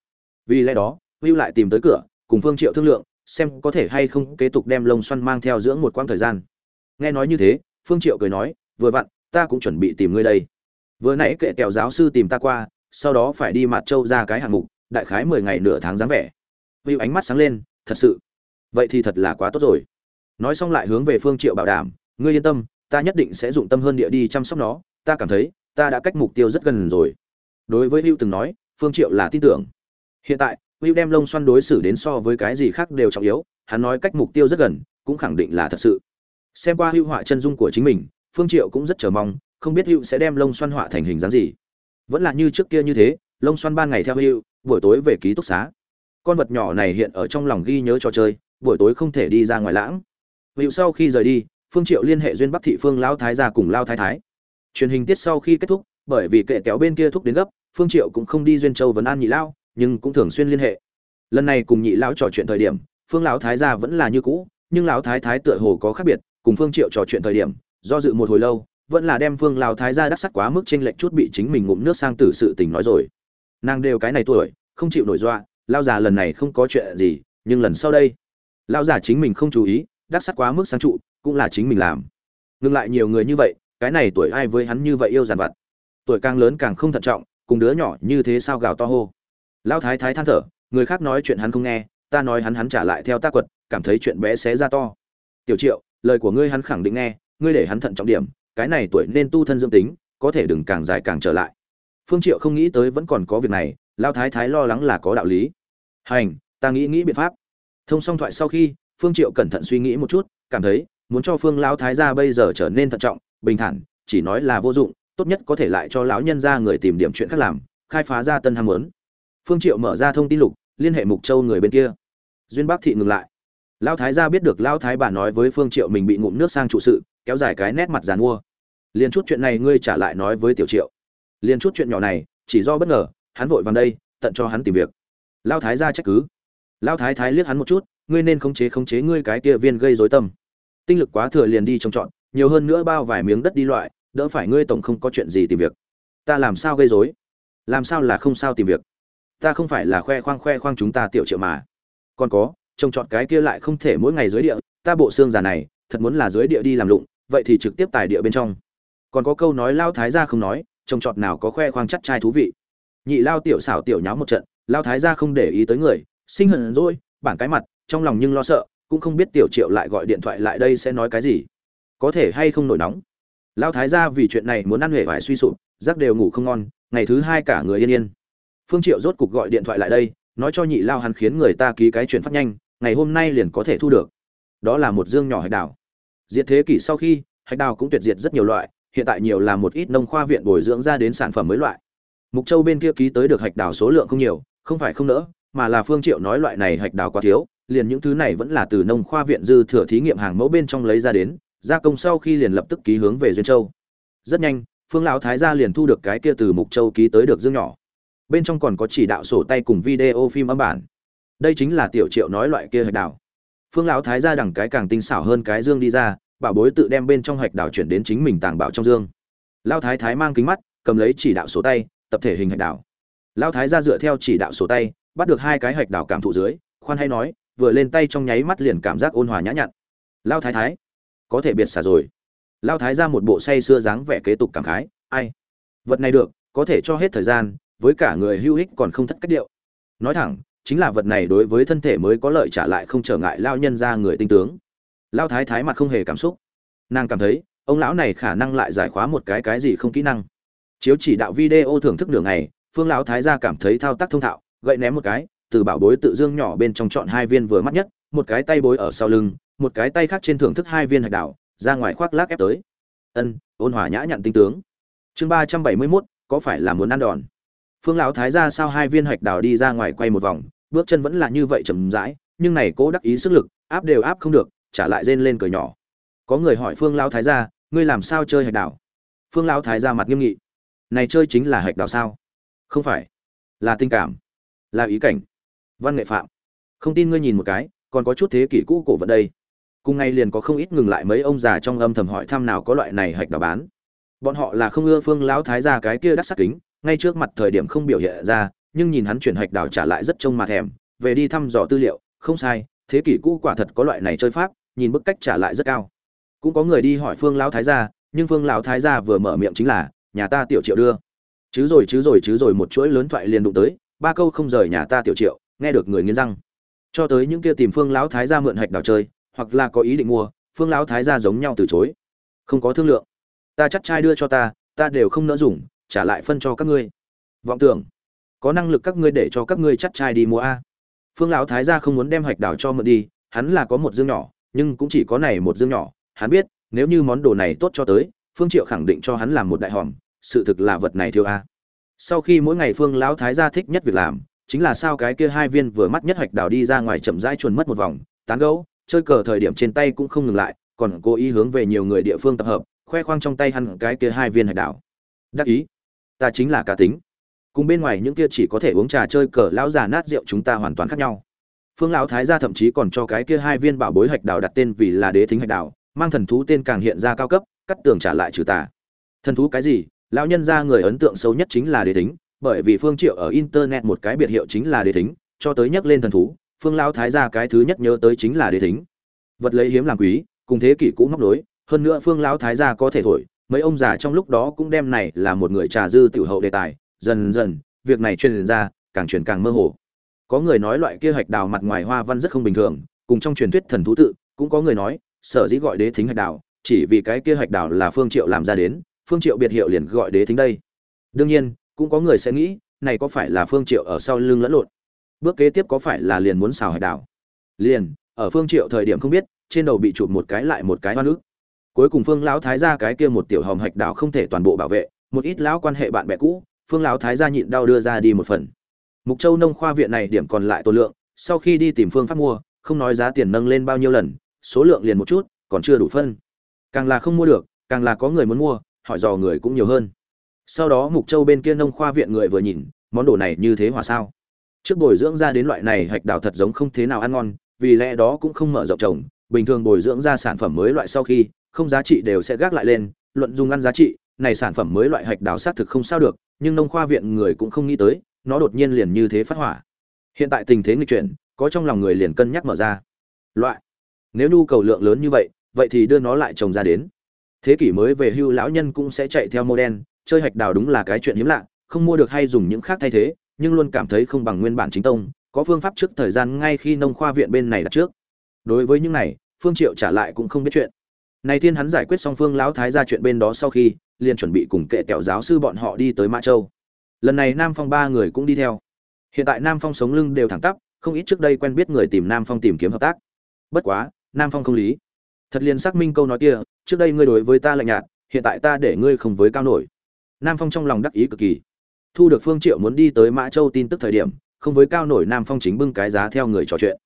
Vì lẽ đó Vũ lại tìm tới cửa, cùng phương triệu thương lượng, xem có thể hay không kế tục đem lông xoăn mang theo dưỡng một quãng thời gian. Nghe nói như thế, phương triệu cười nói, vừa vặn, ta cũng chuẩn bị tìm ngươi đây vừa nãy kệ kẹo giáo sư tìm ta qua, sau đó phải đi mặt châu ra cái hạng mục, đại khái mười ngày nửa tháng dáng vẻ. Hữu ánh mắt sáng lên, thật sự. Vậy thì thật là quá tốt rồi. Nói xong lại hướng về phương triệu bảo đảm, ngươi yên tâm, ta nhất định sẽ dụng tâm hơn địa đi chăm sóc nó, ta cảm thấy, ta đã cách mục tiêu rất gần rồi. Đối với hữu từng nói, phương triệu là tin tưởng. Hiện tại hữu đem lông xoăn đối xử đến so với cái gì khác đều trọng yếu, hắn nói cách mục tiêu rất gần, cũng khẳng định là thật sự. Xem qua hữu họa chân dung của chính mình, phương triệu cũng rất chờ mong không biết hữu sẽ đem lông xoăn họa thành hình dáng gì. Vẫn là như trước kia như thế, lông xoăn ban ngày theo hữu, buổi tối về ký túc xá. Con vật nhỏ này hiện ở trong lòng ghi nhớ trò chơi, buổi tối không thể đi ra ngoài lãng. Hữu sau khi rời đi, phương triệu liên hệ duyên bắc thị phương lao thái gia cùng lao thái thái. Truyền hình tiết sau khi kết thúc, bởi vì kệ kéo bên kia thúc đến gấp, phương triệu cũng không đi duyên châu vấn an nhị lao, nhưng cũng thường xuyên liên hệ. Lần này cùng nhị lão trò chuyện thời điểm, phương lão thái gia vẫn là như cũ, nhưng lão thái thái tựa hồ có khác biệt, cùng phương triệu trò chuyện thời điểm, do dự một hồi lâu vẫn là đem phương lão thái gia đắc sắc quá mức trên lệch chút bị chính mình ngụm nước sang tử sự tình nói rồi. Nàng đều cái này tuổi, không chịu nổi dọa, lao già lần này không có chuyện gì, nhưng lần sau đây, lao già chính mình không chú ý, đắc sắc quá mức sang trụ, cũng là chính mình làm. Ngừng lại nhiều người như vậy, cái này tuổi ai với hắn như vậy yêu giàn vặt? Tuổi càng lớn càng không thận trọng, cùng đứa nhỏ như thế sao gào to hô? Lao thái thái than thở, người khác nói chuyện hắn không nghe, ta nói hắn hắn trả lại theo ta quật, cảm thấy chuyện bé xé ra to. Tiểu triệu, lời của ngươi hắn khẳng định nghe, ngươi để hắn thận trọng điểm cái này tuổi nên tu thân dương tính, có thể đừng càng dài càng trở lại. Phương triệu không nghĩ tới vẫn còn có việc này, lao thái thái lo lắng là có đạo lý. Hành, ta nghĩ nghĩ biện pháp. Thông xong thoại sau khi, phương triệu cẩn thận suy nghĩ một chút, cảm thấy, muốn cho phương lão thái gia bây giờ trở nên thận trọng, bình thản, chỉ nói là vô dụng, tốt nhất có thể lại cho lão nhân gia người tìm điểm chuyện khác làm, khai phá ra tân ham muốn. Phương triệu mở ra thông tin lục, liên hệ mục châu người bên kia. Duyên bắc thị ngừng lại. Lão thái gia biết được lão thái bà nói với phương triệu mình bị ngụm nước sang trụ sự kéo dài cái nét mặt giàn mua liền chút chuyện này ngươi trả lại nói với tiểu triệu. Liền chút chuyện nhỏ này, chỉ do bất ngờ, hắn vội vàng đây, tận cho hắn tìm việc. Lão thái gia trách cứ. Lão thái thái liếc hắn một chút, ngươi nên khống chế khống chế ngươi cái kia viên gây rối tâm. Tinh lực quá thừa liền đi trồng trọt, nhiều hơn nữa bao vài miếng đất đi loại, đỡ phải ngươi tổng không có chuyện gì tìm việc. Ta làm sao gây rối? Làm sao là không sao tìm việc? Ta không phải là khoe khoang khoe khoang chúng ta tiểu triệu mà. Còn có, trồng trọt cái kia lại không thể mỗi ngày dưới địa, ta bộ xương già này, thật muốn là dưới địa đi làm lụng vậy thì trực tiếp tài địa bên trong. Còn có câu nói lao thái gia không nói, trồng trọt nào có khoe khoang chắc trai thú vị. Nhị lao tiểu xảo tiểu nháo một trận, lao thái gia không để ý tới người, sinh hận rồi bản cái mặt, trong lòng nhưng lo sợ, cũng không biết tiểu triệu lại gọi điện thoại lại đây sẽ nói cái gì. Có thể hay không nổi nóng. Lao thái gia vì chuyện này muốn ăn huệ vải suy sụp giấc đều ngủ không ngon, ngày thứ hai cả người yên yên. Phương triệu rốt cục gọi điện thoại lại đây, nói cho nhị lao hắn khiến người ta ký cái chuyển phát nhanh, ngày hôm nay liền có thể thu được. Đó là một dương nhỏ hạch đảo diệt thế kỷ sau khi, hạch đào cũng tuyệt diệt rất nhiều loại, hiện tại nhiều là một ít nông khoa viện bồi dưỡng ra đến sản phẩm mới loại. Mục châu bên kia ký tới được hạch đào số lượng không nhiều, không phải không nỡ, mà là phương triệu nói loại này hạch đào quá thiếu, liền những thứ này vẫn là từ nông khoa viện dư thừa thí nghiệm hàng mẫu bên trong lấy ra đến, gia công sau khi liền lập tức ký hướng về duyên châu. Rất nhanh, phương lão thái gia liền thu được cái kia từ mục châu ký tới được dương nhỏ. Bên trong còn có chỉ đạo sổ tay cùng video phim âm bản. Đây chính là tiểu triệu nói loại kia hạch đào. Phương lão thái gia đằng cái càng tinh xảo hơn cái dương đi ra bảo bối tự đem bên trong hạch đảo chuyển đến chính mình tàng bảo trong dương. Lão thái thái mang kính mắt, cầm lấy chỉ đạo số tay, tập thể hình hạch đảo. Lão thái gia dựa theo chỉ đạo số tay, bắt được hai cái hạch đảo cảm thụ dưới, khoan hay nói, vừa lên tay trong nháy mắt liền cảm giác ôn hòa nhã nhặn. Lão thái thái, có thể biệt xả rồi. Lão thái ra một bộ say xưa dáng vẻ kế tục cảm khái, ai? Vật này được, có thể cho hết thời gian, với cả người hưu hích còn không thất cách điệu. Nói thẳng, chính là vật này đối với thân thể mới có lợi trả lại không trở ngại lao nhân ra người tinh tướng lao thái thái mặt không hề cảm xúc. Nàng cảm thấy, ông lão này khả năng lại giải khóa một cái cái gì không kỹ năng. Chiếu chỉ đạo video thưởng thức đường này phương lão thái gia cảm thấy thao tác thông thạo, gậy ném một cái, từ bảo bối tự dương nhỏ bên trong chọn hai viên vừa mắt nhất, một cái tay bối ở sau lưng, một cái tay khác trên thưởng thức hai viên hạch đảo, ra ngoài khoác lác ép tới. Ân, ôn hòa nhã nhặn tinh tướng. Chương ba trăm bảy mươi mốt, có phải là muốn ăn đòn? Phương lão thái ra sao hai viên hạch đào đi ra ngoài quay một vòng, bước chân vẫn là như vậy chậm rãi, nhưng này cố đắc ý sức lực, áp đều áp không được trả lại rên lên cười nhỏ. Có người hỏi phương lão thái gia, ngươi làm sao chơi hạch đào phương lão thái gia mặt nghiêm nghị, này chơi chính là hạch đào sao? Không phải, là tình cảm, là ý cảnh, văn nghệ phạm. Không tin ngươi nhìn một cái, còn có chút thế kỷ cũ cổ vật đây. Cùng ngày liền có không ít ngừng lại mấy ông già trong âm thầm hỏi thăm nào có loại này hạch đào bán. Bọn họ là không ưa phương lão thái gia cái kia đắt sắc kính, ngay trước mặt thời điểm không biểu hiện ra, nhưng nhìn hắn chuyển hạch đào trả lại rất trông mà thèm, về đi thăm dò tư liệu, không sai, thế kỷ cũ quả thật có loại này chơi pháp nhìn bức cách trả lại rất cao. Cũng có người đi hỏi phương lão thái gia, nhưng phương lão thái gia vừa mở miệng chính là, nhà ta tiểu triệu đưa. Chứ rồi chứ rồi chứ rồi, một chuỗi lớn thoại liền đụng tới, ba câu không rời nhà ta tiểu triệu, nghe được người nghiến răng. Cho tới những kia tìm phương lão thái gia mượn hạch đào chơi, hoặc là có ý định mua, phương lão thái gia giống nhau từ chối. Không có thương lượng. Ta chắc trai đưa cho ta ta đều không nỡ dùng, trả lại phân cho các ngươi. Vọng tưởng. Có năng lực các ngươi để cho các ngươi chắc trai đi mua a. Phương lão thái gia không muốn đem hạch đào cho mượn đi, hắn là có một dương nhỏ nhưng cũng chỉ có này một dương nhỏ, hắn biết, nếu như món đồ này tốt cho tới, phương triệu khẳng định cho hắn làm một đại hòm, sự thực là vật này thiếu a. Sau khi mỗi ngày phương lão thái gia thích nhất việc làm, chính là sao cái kia hai viên vừa mắt nhất hạch đào đi ra ngoài chậm rãi chuồn mất một vòng, tán gẫu, chơi cờ thời điểm trên tay cũng không ngừng lại, còn cố ý hướng về nhiều người địa phương tập hợp, khoe khoang trong tay hắn cái kia hai viên hạch đào. Đắc ý, ta chính là cá tính. Cùng bên ngoài những kia chỉ có thể uống trà chơi cờ lão già nát rượu chúng ta hoàn toàn khác nhau phương lão thái gia thậm chí còn cho cái kia hai viên bảo bối hạch đảo đặt tên vì là đế thính hạch Đảo, mang thần thú tên càng hiện ra cao cấp cắt tường trả lại trừ tà. Thần thú cái gì? Lão nhân gia người ấn tượng xấu nhất chính là đế thính bởi vì phương triệu ở internet một cái biệt hiệu chính là đế thính cho tới nhắc lên thần thú phương lão thái gia cái thứ nhất nhớ tới chính là đế thính. Vật lấy hiếm làm quý cùng thế kỷ cũ móc nối hơn nữa phương lão thái gia có thể thổi mấy ông già trong lúc đó cũng đem này là một người trà dư tiểu hậu đề tài dần dần việc này truyền ra càng truyền càng mơ hồ có người nói loại kia hạch đào mặt ngoài hoa văn rất không bình thường, cùng trong truyền thuyết thần thú tự, cũng có người nói, sở dĩ gọi đế thính hạch đào, chỉ vì cái kia hạch đào là phương triệu làm ra đến, phương triệu biệt hiệu liền gọi đế thính đây. Đương nhiên, cũng có người sẽ nghĩ, này có phải là phương triệu ở sau lưng lẫn lộn? Bước kế tiếp có phải là liền muốn xào hạch đào? Liền, ở phương triệu thời điểm không biết, trên đầu bị chụp một cái lại một cái hoa nước. Cuối cùng phương lão thái gia cái kia một tiểu hòm hạch đào không thể toàn bộ bảo vệ, một ít lão quan hệ bạn bè cũ, phương lão thái gia nhịn đau đưa ra đi một phần mục châu nông khoa viện này điểm còn lại tổ lượng, sau khi đi tìm phương pháp mua, không nói giá tiền nâng lên bao nhiêu lần, số lượng liền một chút, còn chưa đủ phân. Càng là không mua được, càng là có người muốn mua, hỏi dò người cũng nhiều hơn. Sau đó mục châu bên kia nông khoa viện người vừa nhìn, món đồ này như thế hòa sao? Trước bồi dưỡng ra đến loại này hạch đào thật giống không thế nào ăn ngon, vì lẽ đó cũng không mở rộng trồng, bình thường bồi dưỡng ra sản phẩm mới loại sau khi, không giá trị đều sẽ gác lại lên, luận dùng ăn giá trị, này sản phẩm mới loại hạch đào xác thực không sao được, nhưng nông khoa viện người cũng không nghĩ tới nó đột nhiên liền như thế phát hỏa. Hiện tại tình thế nghịch chuyển, có trong lòng người liền cân nhắc mở ra. Loại, nếu nhu cầu lượng lớn như vậy vậy thì đưa nó lại trồng ra đến. Thế kỷ mới về hưu lão nhân cũng sẽ chạy theo mô đen, chơi hạch đào đúng là cái chuyện hiếm lạ, không mua được hay dùng những khác thay thế, nhưng luôn cảm thấy không bằng nguyên bản chính tông, có phương pháp trước thời gian ngay khi nông khoa viện bên này đặt trước. Đối với những này, phương triệu trả lại cũng không biết chuyện. Này thiên hắn giải quyết xong phương lão thái ra chuyện bên đó sau khi, liền chuẩn bị cùng kệ kẹo giáo sư bọn họ đi tới mã châu lần này nam phong ba người cũng đi theo. Hiện tại nam phong sống lưng đều thẳng tắp, không ít trước đây quen biết người tìm nam phong tìm kiếm hợp tác. Bất quá, nam phong không lý. Thật liền xác minh câu nói kia, trước đây ngươi đối với ta lạnh nhạt, hiện tại ta để ngươi không với cao nổi. Nam phong trong lòng đắc ý cực kỳ. Thu được phương triệu muốn đi tới mã châu tin tức thời điểm, không với cao nổi nam phong chính bưng cái giá theo người trò chuyện.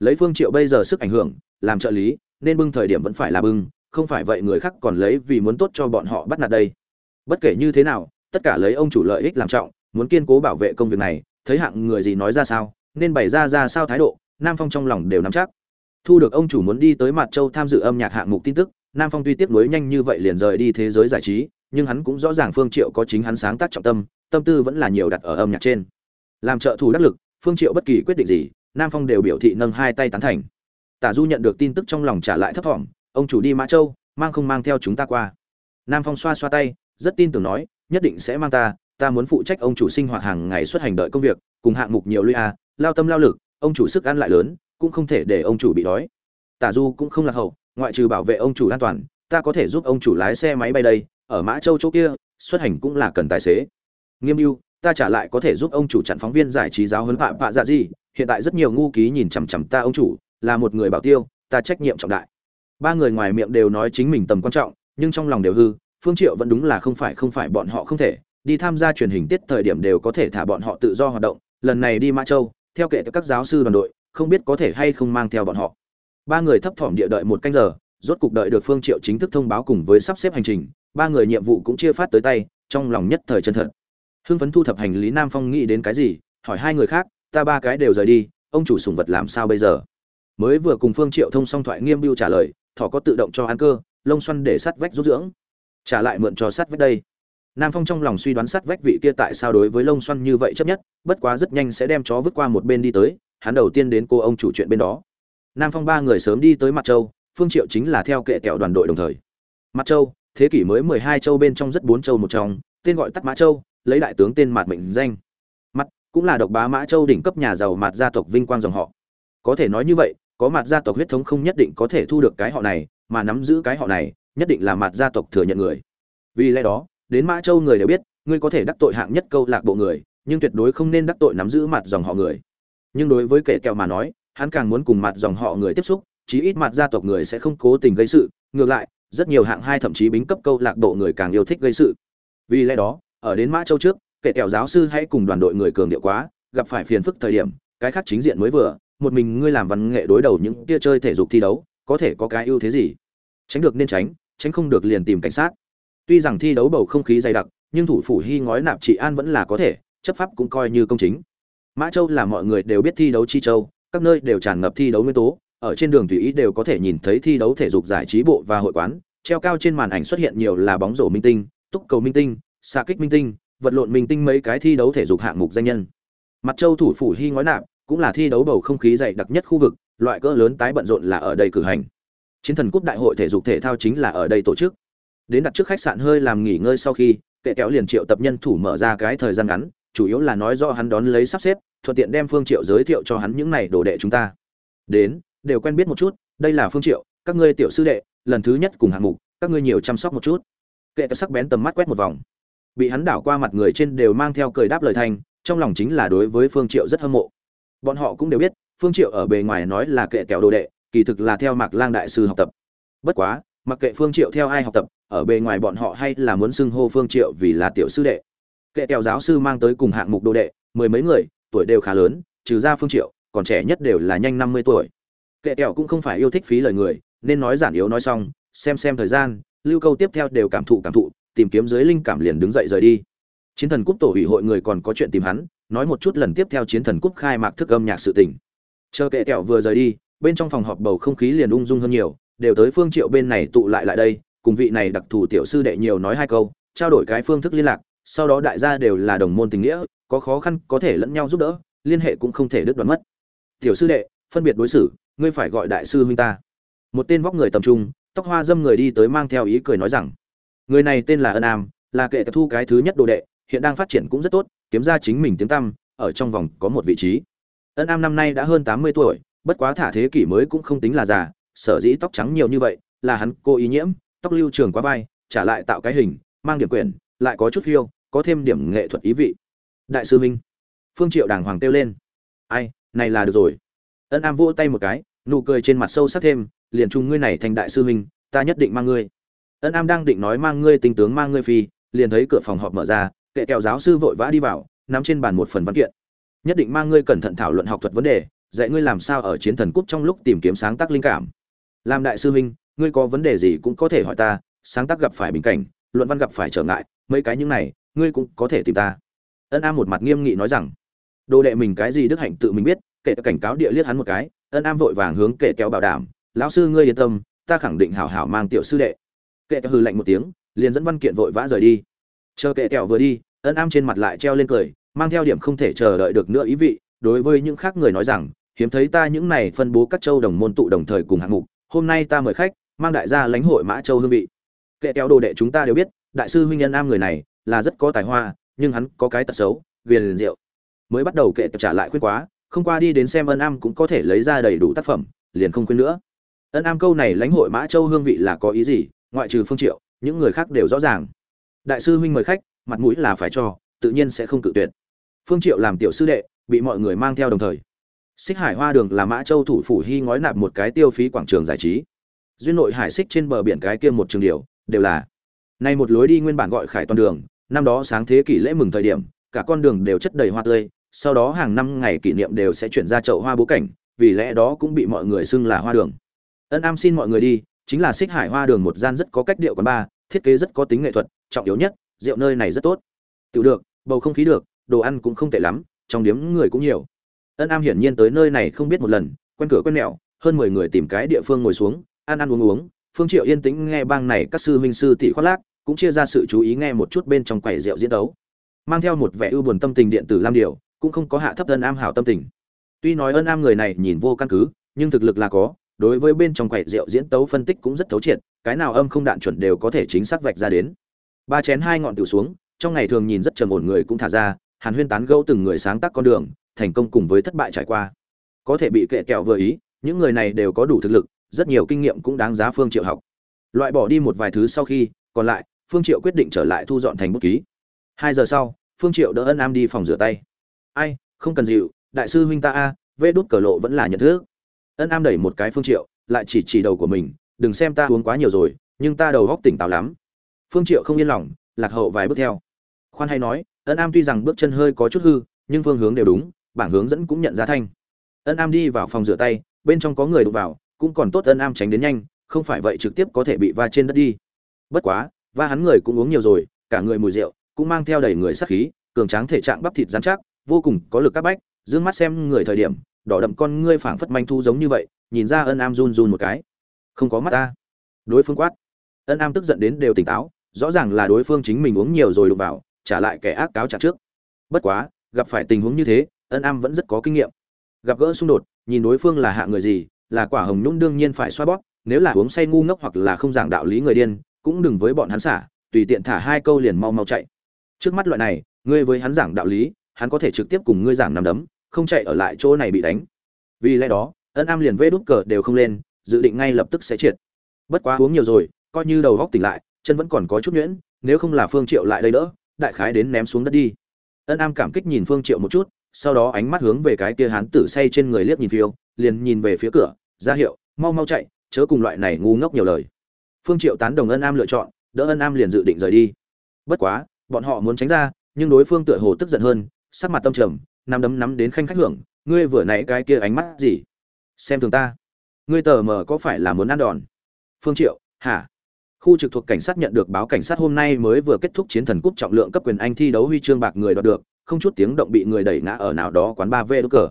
Lấy phương triệu bây giờ sức ảnh hưởng, làm trợ lý, nên bưng thời điểm vẫn phải là bưng, không phải vậy người khác còn lấy vì muốn tốt cho bọn họ bắt nạt đây. Bất kể như thế nào tất cả lấy ông chủ lợi ích làm trọng, muốn kiên cố bảo vệ công việc này, thấy hạng người gì nói ra sao, nên bày ra ra sao thái độ, nam phong trong lòng đều nắm chắc. Thu được ông chủ muốn đi tới mặt châu tham dự âm nhạc hạng mục tin tức, nam phong tuy tiếp nối nhanh như vậy liền rời đi thế giới giải trí, nhưng hắn cũng rõ ràng phương triệu có chính hắn sáng tác trọng tâm tâm tư vẫn là nhiều đặt ở âm nhạc trên. Làm trợ thủ đắc lực, phương triệu bất kỳ quyết định gì, nam phong đều biểu thị nâng hai tay tán thành. Tả du nhận được tin tức trong lòng trả lại thấp thỏm, ông chủ đi mã châu, mang không mang theo chúng ta qua? Nam phong xoa xoa tay, rất tin tưởng nói nhất định sẽ mang ta ta muốn phụ trách ông chủ sinh hoạt hàng ngày xuất hành đợi công việc, cùng hạng mục nhiều lui a lao tâm lao lực, ông chủ sức ăn lại lớn, cũng không thể để ông chủ bị đói. Tả du cũng không lạc hậu, ngoại trừ bảo vệ ông chủ an toàn, ta có thể giúp ông chủ lái xe máy bay đây, ở mã châu chỗ kia, xuất hành cũng là cần tài xế. Nghiêm mưu ta trả lại có thể giúp ông chủ chặn phóng viên giải trí giáo huấn phạm vạ dạ gì hiện tại rất nhiều ngu ký nhìn chằm chằm ta ông chủ, là một người bảo tiêu, ta trách nhiệm trọng đại. Ba người ngoài miệng đều nói chính mình tầm quan trọng, nhưng trong lòng đều hư phương triệu vẫn đúng là không phải không phải bọn họ không thể. Đi tham gia truyền hình tiết thời điểm đều có thể thả bọn họ tự do hoạt động. Lần này đi mã châu, theo kệ các giáo sư đoàn đội, không biết có thể hay không mang theo bọn họ. Ba người thấp thỏm địa đợi một canh giờ, rốt cục đợi được phương triệu chính thức thông báo cùng với sắp xếp hành trình. Ba người nhiệm vụ cũng chia phát tới tay, trong lòng nhất thời chân thật. Hưng phấn thu thập hành lý nam phong nghĩ đến cái gì, hỏi hai người khác, ta ba cái đều rời đi, ông chủ sùng vật làm sao bây giờ? Mới vừa cùng phương triệu thông xong thoại, nghiêm biêu trả lời, thỏ có tự động cho ăn cơ, lông xoăn để sắt vách rút dưỡng trả lại mượn cho sắt vách đây. Nam phong trong lòng suy đoán sắt vách vị kia tại sao đối với lông xoăn như vậy chấp nhất, bất quá rất nhanh sẽ đem chó vứt qua một bên đi tới, hắn đầu tiên đến cô ông chủ chuyện bên đó. Nam phong ba người sớm đi tới mặt châu, phương triệu chính là theo kệ kẹo đoàn đội đồng thời. Mặt châu, thế kỷ mới mười hai châu bên trong rất bốn châu một trong, tên gọi tắt mã châu, lấy đại tướng tên mạt mệnh danh. Mặt cũng là độc bá mã châu đỉnh cấp nhà giàu mạt gia tộc vinh quang dòng họ. Có thể nói như vậy, có mặt gia tộc huyết thống không nhất định có thể thu được cái họ này, mà nắm giữ cái họ này nhất định là mặt gia tộc thừa nhận người. Vì lẽ đó, đến mã châu người đều biết, ngươi có thể đắc tội hạng nhất câu lạc bộ người, nhưng tuyệt đối không nên đắc tội nắm giữ mặt dòng họ người. Nhưng đối với kẻ kẹo mà nói, hắn càng muốn cùng mặt dòng họ người tiếp xúc, chí ít mặt gia tộc người sẽ không cố tình gây sự. Ngược lại, rất nhiều hạng hai thậm chí bính cấp câu lạc bộ người càng yêu thích gây sự. Vì lẽ đó, ở đến mã châu trước, kẻ kẹo giáo sư hãy cùng đoàn đội người cường điệu quá, gặp phải phiền phức thời điểm, cái khác chính diện mới vừa, một mình ngươi làm văn nghệ đối đầu những kia chơi thể dục thi đấu, có thể có cái ưu thế gì? Tránh được nên tránh tránh không được liền tìm cảnh sát. Tuy rằng thi đấu bầu không khí dày đặc, nhưng thủ phủ hy ngói nạp trị an vẫn là có thể, chấp pháp cũng coi như công chính. Mã châu là mọi người đều biết thi đấu chi châu, các nơi đều tràn ngập thi đấu nguyên tố, ở trên đường tùy ý đều có thể nhìn thấy thi đấu thể dục giải trí bộ và hội quán, treo cao trên màn ảnh xuất hiện nhiều là bóng rổ minh tinh, túc cầu minh tinh xa kích minh tinh, vật lộn minh tinh mấy cái thi đấu thể dục hạng mục danh nhân. Mặt châu thủ phủ hy ngói nạp cũng là thi đấu bầu không khí dày đặc nhất khu vực, loại cỡ lớn tái bận rộn là ở đây cử hành chiến thần cúp đại hội thể dục thể thao chính là ở đây tổ chức. Đến đặt trước khách sạn hơi làm nghỉ ngơi sau khi, kệ kéo liền triệu tập nhân thủ mở ra cái thời gian ngắn, chủ yếu là nói do hắn đón lấy sắp xếp, thuận tiện đem phương triệu giới thiệu cho hắn những này đồ đệ chúng ta. Đến, đều quen biết một chút, đây là phương triệu, các ngươi tiểu sư đệ, lần thứ nhất cùng hạng mục, các ngươi nhiều chăm sóc một chút. Kệ sắc bén tầm mắt quét một vòng. Bị hắn đảo qua mặt người trên đều mang theo cười đáp lời thành, trong lòng chính là đối với phương triệu rất hâm mộ. Bọn họ cũng đều biết, phương triệu ở bề ngoài nói là kệ kéo đồ đệ kỳ thực là theo mạc lang đại sư học tập. Bất quá, mặc kệ phương triệu theo ai học tập, ở bề ngoài bọn họ hay là muốn xưng hô phương triệu vì là tiểu sư đệ. Kệ kẹo giáo sư mang tới cùng hạng mục đồ đệ, mười mấy người, tuổi đều khá lớn, trừ ra phương triệu, còn trẻ nhất đều là nhanh 50 tuổi. Kệ kẹo cũng không phải yêu thích phí lời người, nên nói giản yếu nói xong, xem xem thời gian, lưu câu tiếp theo đều cảm thụ cảm thụ, tìm kiếm dưới linh cảm liền đứng dậy rời đi. Chiến thần cúp tổ ủy hội người còn có chuyện tìm hắn, nói một chút lần tiếp theo chiến thần cúp khai mạc thức âm nhạc sự tình. Chờ kệ kẹo vừa rời đi bên trong phòng họp bầu không khí liền ung dung hơn nhiều, đều tới phương triệu bên này tụ lại lại đây, cùng vị này đặc thù tiểu sư đệ nhiều nói hai câu, trao đổi cái phương thức liên lạc, sau đó đại gia đều là đồng môn tình nghĩa, có khó khăn có thể lẫn nhau giúp đỡ, liên hệ cũng không thể đứt đoạn mất. Tiểu sư đệ, phân biệt đối xử, ngươi phải gọi đại sư huynh ta. Một tên vóc người tầm trung, tóc hoa dâm người đi tới mang theo ý cười nói rằng, người này tên là ân am, là kệ tập thu cái thứ nhất đồ đệ, hiện đang phát triển cũng rất tốt, kiếm ra chính mình tiếng tăm, ở trong vòng có một vị trí. Ân am năm nay đã hơn tám mươi tuổi bất quá thả thế kỷ mới cũng không tính là già, sở dĩ tóc trắng nhiều như vậy, là hắn cô ý nhiễm, tóc lưu trường quá vai, trả lại tạo cái hình, mang điểm quyển, lại có chút phiêu, có thêm điểm nghệ thuật ý vị. Đại sư minh, phương triệu đàng hoàng kêu lên. Ai, này là được rồi. Ân am vỗ tay một cái, nụ cười trên mặt sâu sắc thêm, liền chung ngươi này thành đại sư minh, ta nhất định mang ngươi. Ân am đang định nói mang ngươi tinh tướng mang ngươi phi, liền thấy cửa phòng họp mở ra, kệ kẹo giáo sư vội vã đi vào, nắm trên bàn một phần văn kiện. Nhất định mang ngươi cẩn thận thảo luận học thuật vấn đề dạy ngươi làm sao ở chiến thần cúp trong lúc tìm kiếm sáng tác linh cảm. Làm đại sư huynh, ngươi có vấn đề gì cũng có thể hỏi ta, sáng tác gặp phải bình cảnh, luận văn gặp phải trở ngại, mấy cái những này, ngươi cũng có thể tìm ta. Ân am một mặt nghiêm nghị nói rằng, đồ đệ mình cái gì đức hạnh tự mình biết, kể cảnh cáo địa liếc hắn một cái, ân am vội vàng hướng kệ kéo bảo đảm, lão sư ngươi yên tâm, ta khẳng định hảo hảo mang tiểu sư đệ. Kệ hừ lạnh một tiếng, liền dẫn văn kiện vội vã rời đi. Chờ kệ kẹo vừa đi, ân am trên mặt lại treo lên cười, mang theo điểm không thể chờ đợi được nữa ý vị, đối với những khác người nói rằng hiếm thấy ta những này phân bố các châu đồng môn tụ đồng thời cùng hạng mục, hôm nay ta mời khách, mang đại gia lãnh hội mã châu hương vị. Kệ kéo đồ đệ chúng ta đều biết, đại sư huynh nhân am người này, là rất có tài hoa, nhưng hắn có cái tật xấu, viền rượu. Mới bắt đầu kệ trả lại khuyên quá, không qua đi đến xem ân am cũng có thể lấy ra đầy đủ tác phẩm, liền không khuyên nữa. Ân am câu này lãnh hội mã châu hương vị là có ý gì, ngoại trừ phương triệu, những người khác đều rõ ràng. Đại sư huynh mời khách, mặt mũi là phải cho, tự nhiên sẽ không cự tuyệt. Phương triệu làm tiểu sư đệ, bị mọi người mang theo đồng thời xích hải hoa đường là mã châu thủ phủ hy ngói nạp một cái tiêu phí quảng trường giải trí. Duyên nội hải xích trên bờ biển cái kia một trường điều đều là nay một lối đi nguyên bản gọi khải toàn đường năm đó sáng thế kỷ lễ mừng thời điểm cả con đường đều chất đầy hoa tươi sau đó hàng năm ngày kỷ niệm đều sẽ chuyển ra chậu hoa bố cảnh vì lẽ đó cũng bị mọi người xưng là hoa đường. Ân am xin mọi người đi chính là xích hải hoa đường một gian rất có cách điệu quán ba, thiết kế rất có tính nghệ thuật trọng yếu nhất rượu nơi này rất tốt. Tự được bầu không khí được đồ ăn cũng không tệ lắm trong điếm người cũng nhiều ân am hiển nhiên tới nơi này không biết một lần, quen cửa quen mẹo, hơn mười người tìm cái địa phương ngồi xuống, ăn ăn uống uống. Phương triệu yên tĩnh nghe bang này các sư huynh sư tỷ khoác lác, cũng chia ra sự chú ý nghe một chút bên trong quầy rượu diễn đấu. Mang theo một vẻ ưu buồn tâm tình điện tử lam điều cũng không có hạ thấp ân am hảo tâm tình. Tuy nói ân am người này nhìn vô căn cứ, nhưng thực lực là có, đối với bên trong quầy rượu diễn tấu phân tích cũng rất thấu triệt, cái nào âm không đạn chuẩn đều có thể chính xác vạch ra đến. Ba chén hai ngọn tiểu xuống, trong ngày thường nhìn rất trầm ổn người cũng thả ra, hàn huyên tán gẫu từng người sáng tác con đường thành công cùng với thất bại trải qua. Có thể bị kệ kẹo vừa ý, những người này đều có đủ thực lực, rất nhiều kinh nghiệm cũng đáng giá phương triệu học. Loại bỏ đi một vài thứ sau khi, còn lại, phương triệu quyết định trở lại thu dọn thành bút ký. Hai giờ sau, phương triệu đỡ ân am đi phòng rửa tay. Ai, không cần dịu, đại sư huynh ta a vê đút cờ lộ vẫn là nhận thức. Ân am đẩy một cái phương triệu, lại chỉ chỉ đầu của mình, đừng xem ta uống quá nhiều rồi, nhưng ta đầu góc tỉnh táo lắm. Phương triệu không yên lòng, lạc hậu vài bước theo. Khoan hay nói, ân am tuy rằng bước chân hơi có chút hư, nhưng phương hướng đều đúng bảng hướng dẫn cũng nhận ra thanh. Ân am đi vào phòng rửa tay, bên trong có người đụng vào, cũng còn tốt ân am tránh đến nhanh, không phải vậy trực tiếp có thể bị va trên đất đi. Bất quá, va hắn người cũng uống nhiều rồi, cả người mùi rượu, cũng mang theo đầy người sát khí, cường tráng thể trạng bắp thịt rắn chắc, vô cùng có lực các bách, dương mắt xem người thời điểm, đỏ đậm con ngươi phảng phất manh thu giống như vậy, nhìn ra ân am run run một cái. Không có mắt ta. Đối phương quát. Ân am tức giận đến đều tỉnh táo, rõ ràng là đối phương chính mình uống nhiều rồi đụng vào, trả lại kẻ ác cáo trả trước. Bất quá, gặp phải tình huống như thế ân am vẫn rất có kinh nghiệm. Gặp gỡ xung đột, nhìn đối phương là hạ người gì, là quả hồng nhung đương nhiên phải xoa bóp, nếu là uống say ngu ngốc hoặc là không giảng đạo lý người điên, cũng đừng với bọn hắn xả, tùy tiện thả hai câu liền mau mau chạy. Trước mắt loại này, ngươi với hắn giảng đạo lý, hắn có thể trực tiếp cùng ngươi giảng nằm đấm, không chạy ở lại chỗ này bị đánh. Vì lẽ đó, ân am liền vê đút cờ đều không lên, dự định ngay lập tức sẽ triệt. Bất quá uống nhiều rồi, coi như đầu góc tỉnh lại, chân vẫn còn có chút nhuyễn, nếu không là phương triệu lại đây đỡ, đại khái đến ném xuống đất đi. Ân am cảm kích nhìn phương triệu một chút sau đó ánh mắt hướng về cái kia hán tử say trên người liếc nhìn phiêu, liền nhìn về phía cửa, ra hiệu, mau mau chạy, chớ cùng loại này ngu ngốc nhiều lời. Phương triệu tán đồng ân am lựa chọn, đỡ ân am liền dự định rời đi. Bất quá, bọn họ muốn tránh ra, nhưng đối phương tựa hồ tức giận hơn, sắc mặt tâm trầm, nắm đấm nắm đến khanh khách hưởng, ngươi vừa nãy cái kia ánh mắt gì? Xem thường ta. Ngươi tờ mờ có phải là muốn ăn đòn? Phương triệu, hả? Khu trực thuộc cảnh sát nhận được báo cảnh sát hôm nay mới vừa kết thúc chiến thần cúp trọng lượng cấp quyền anh thi đấu huy chương bạc người đoạt được không chút tiếng động bị người đẩy ngã ở nào đó quán ba v đốt cờ.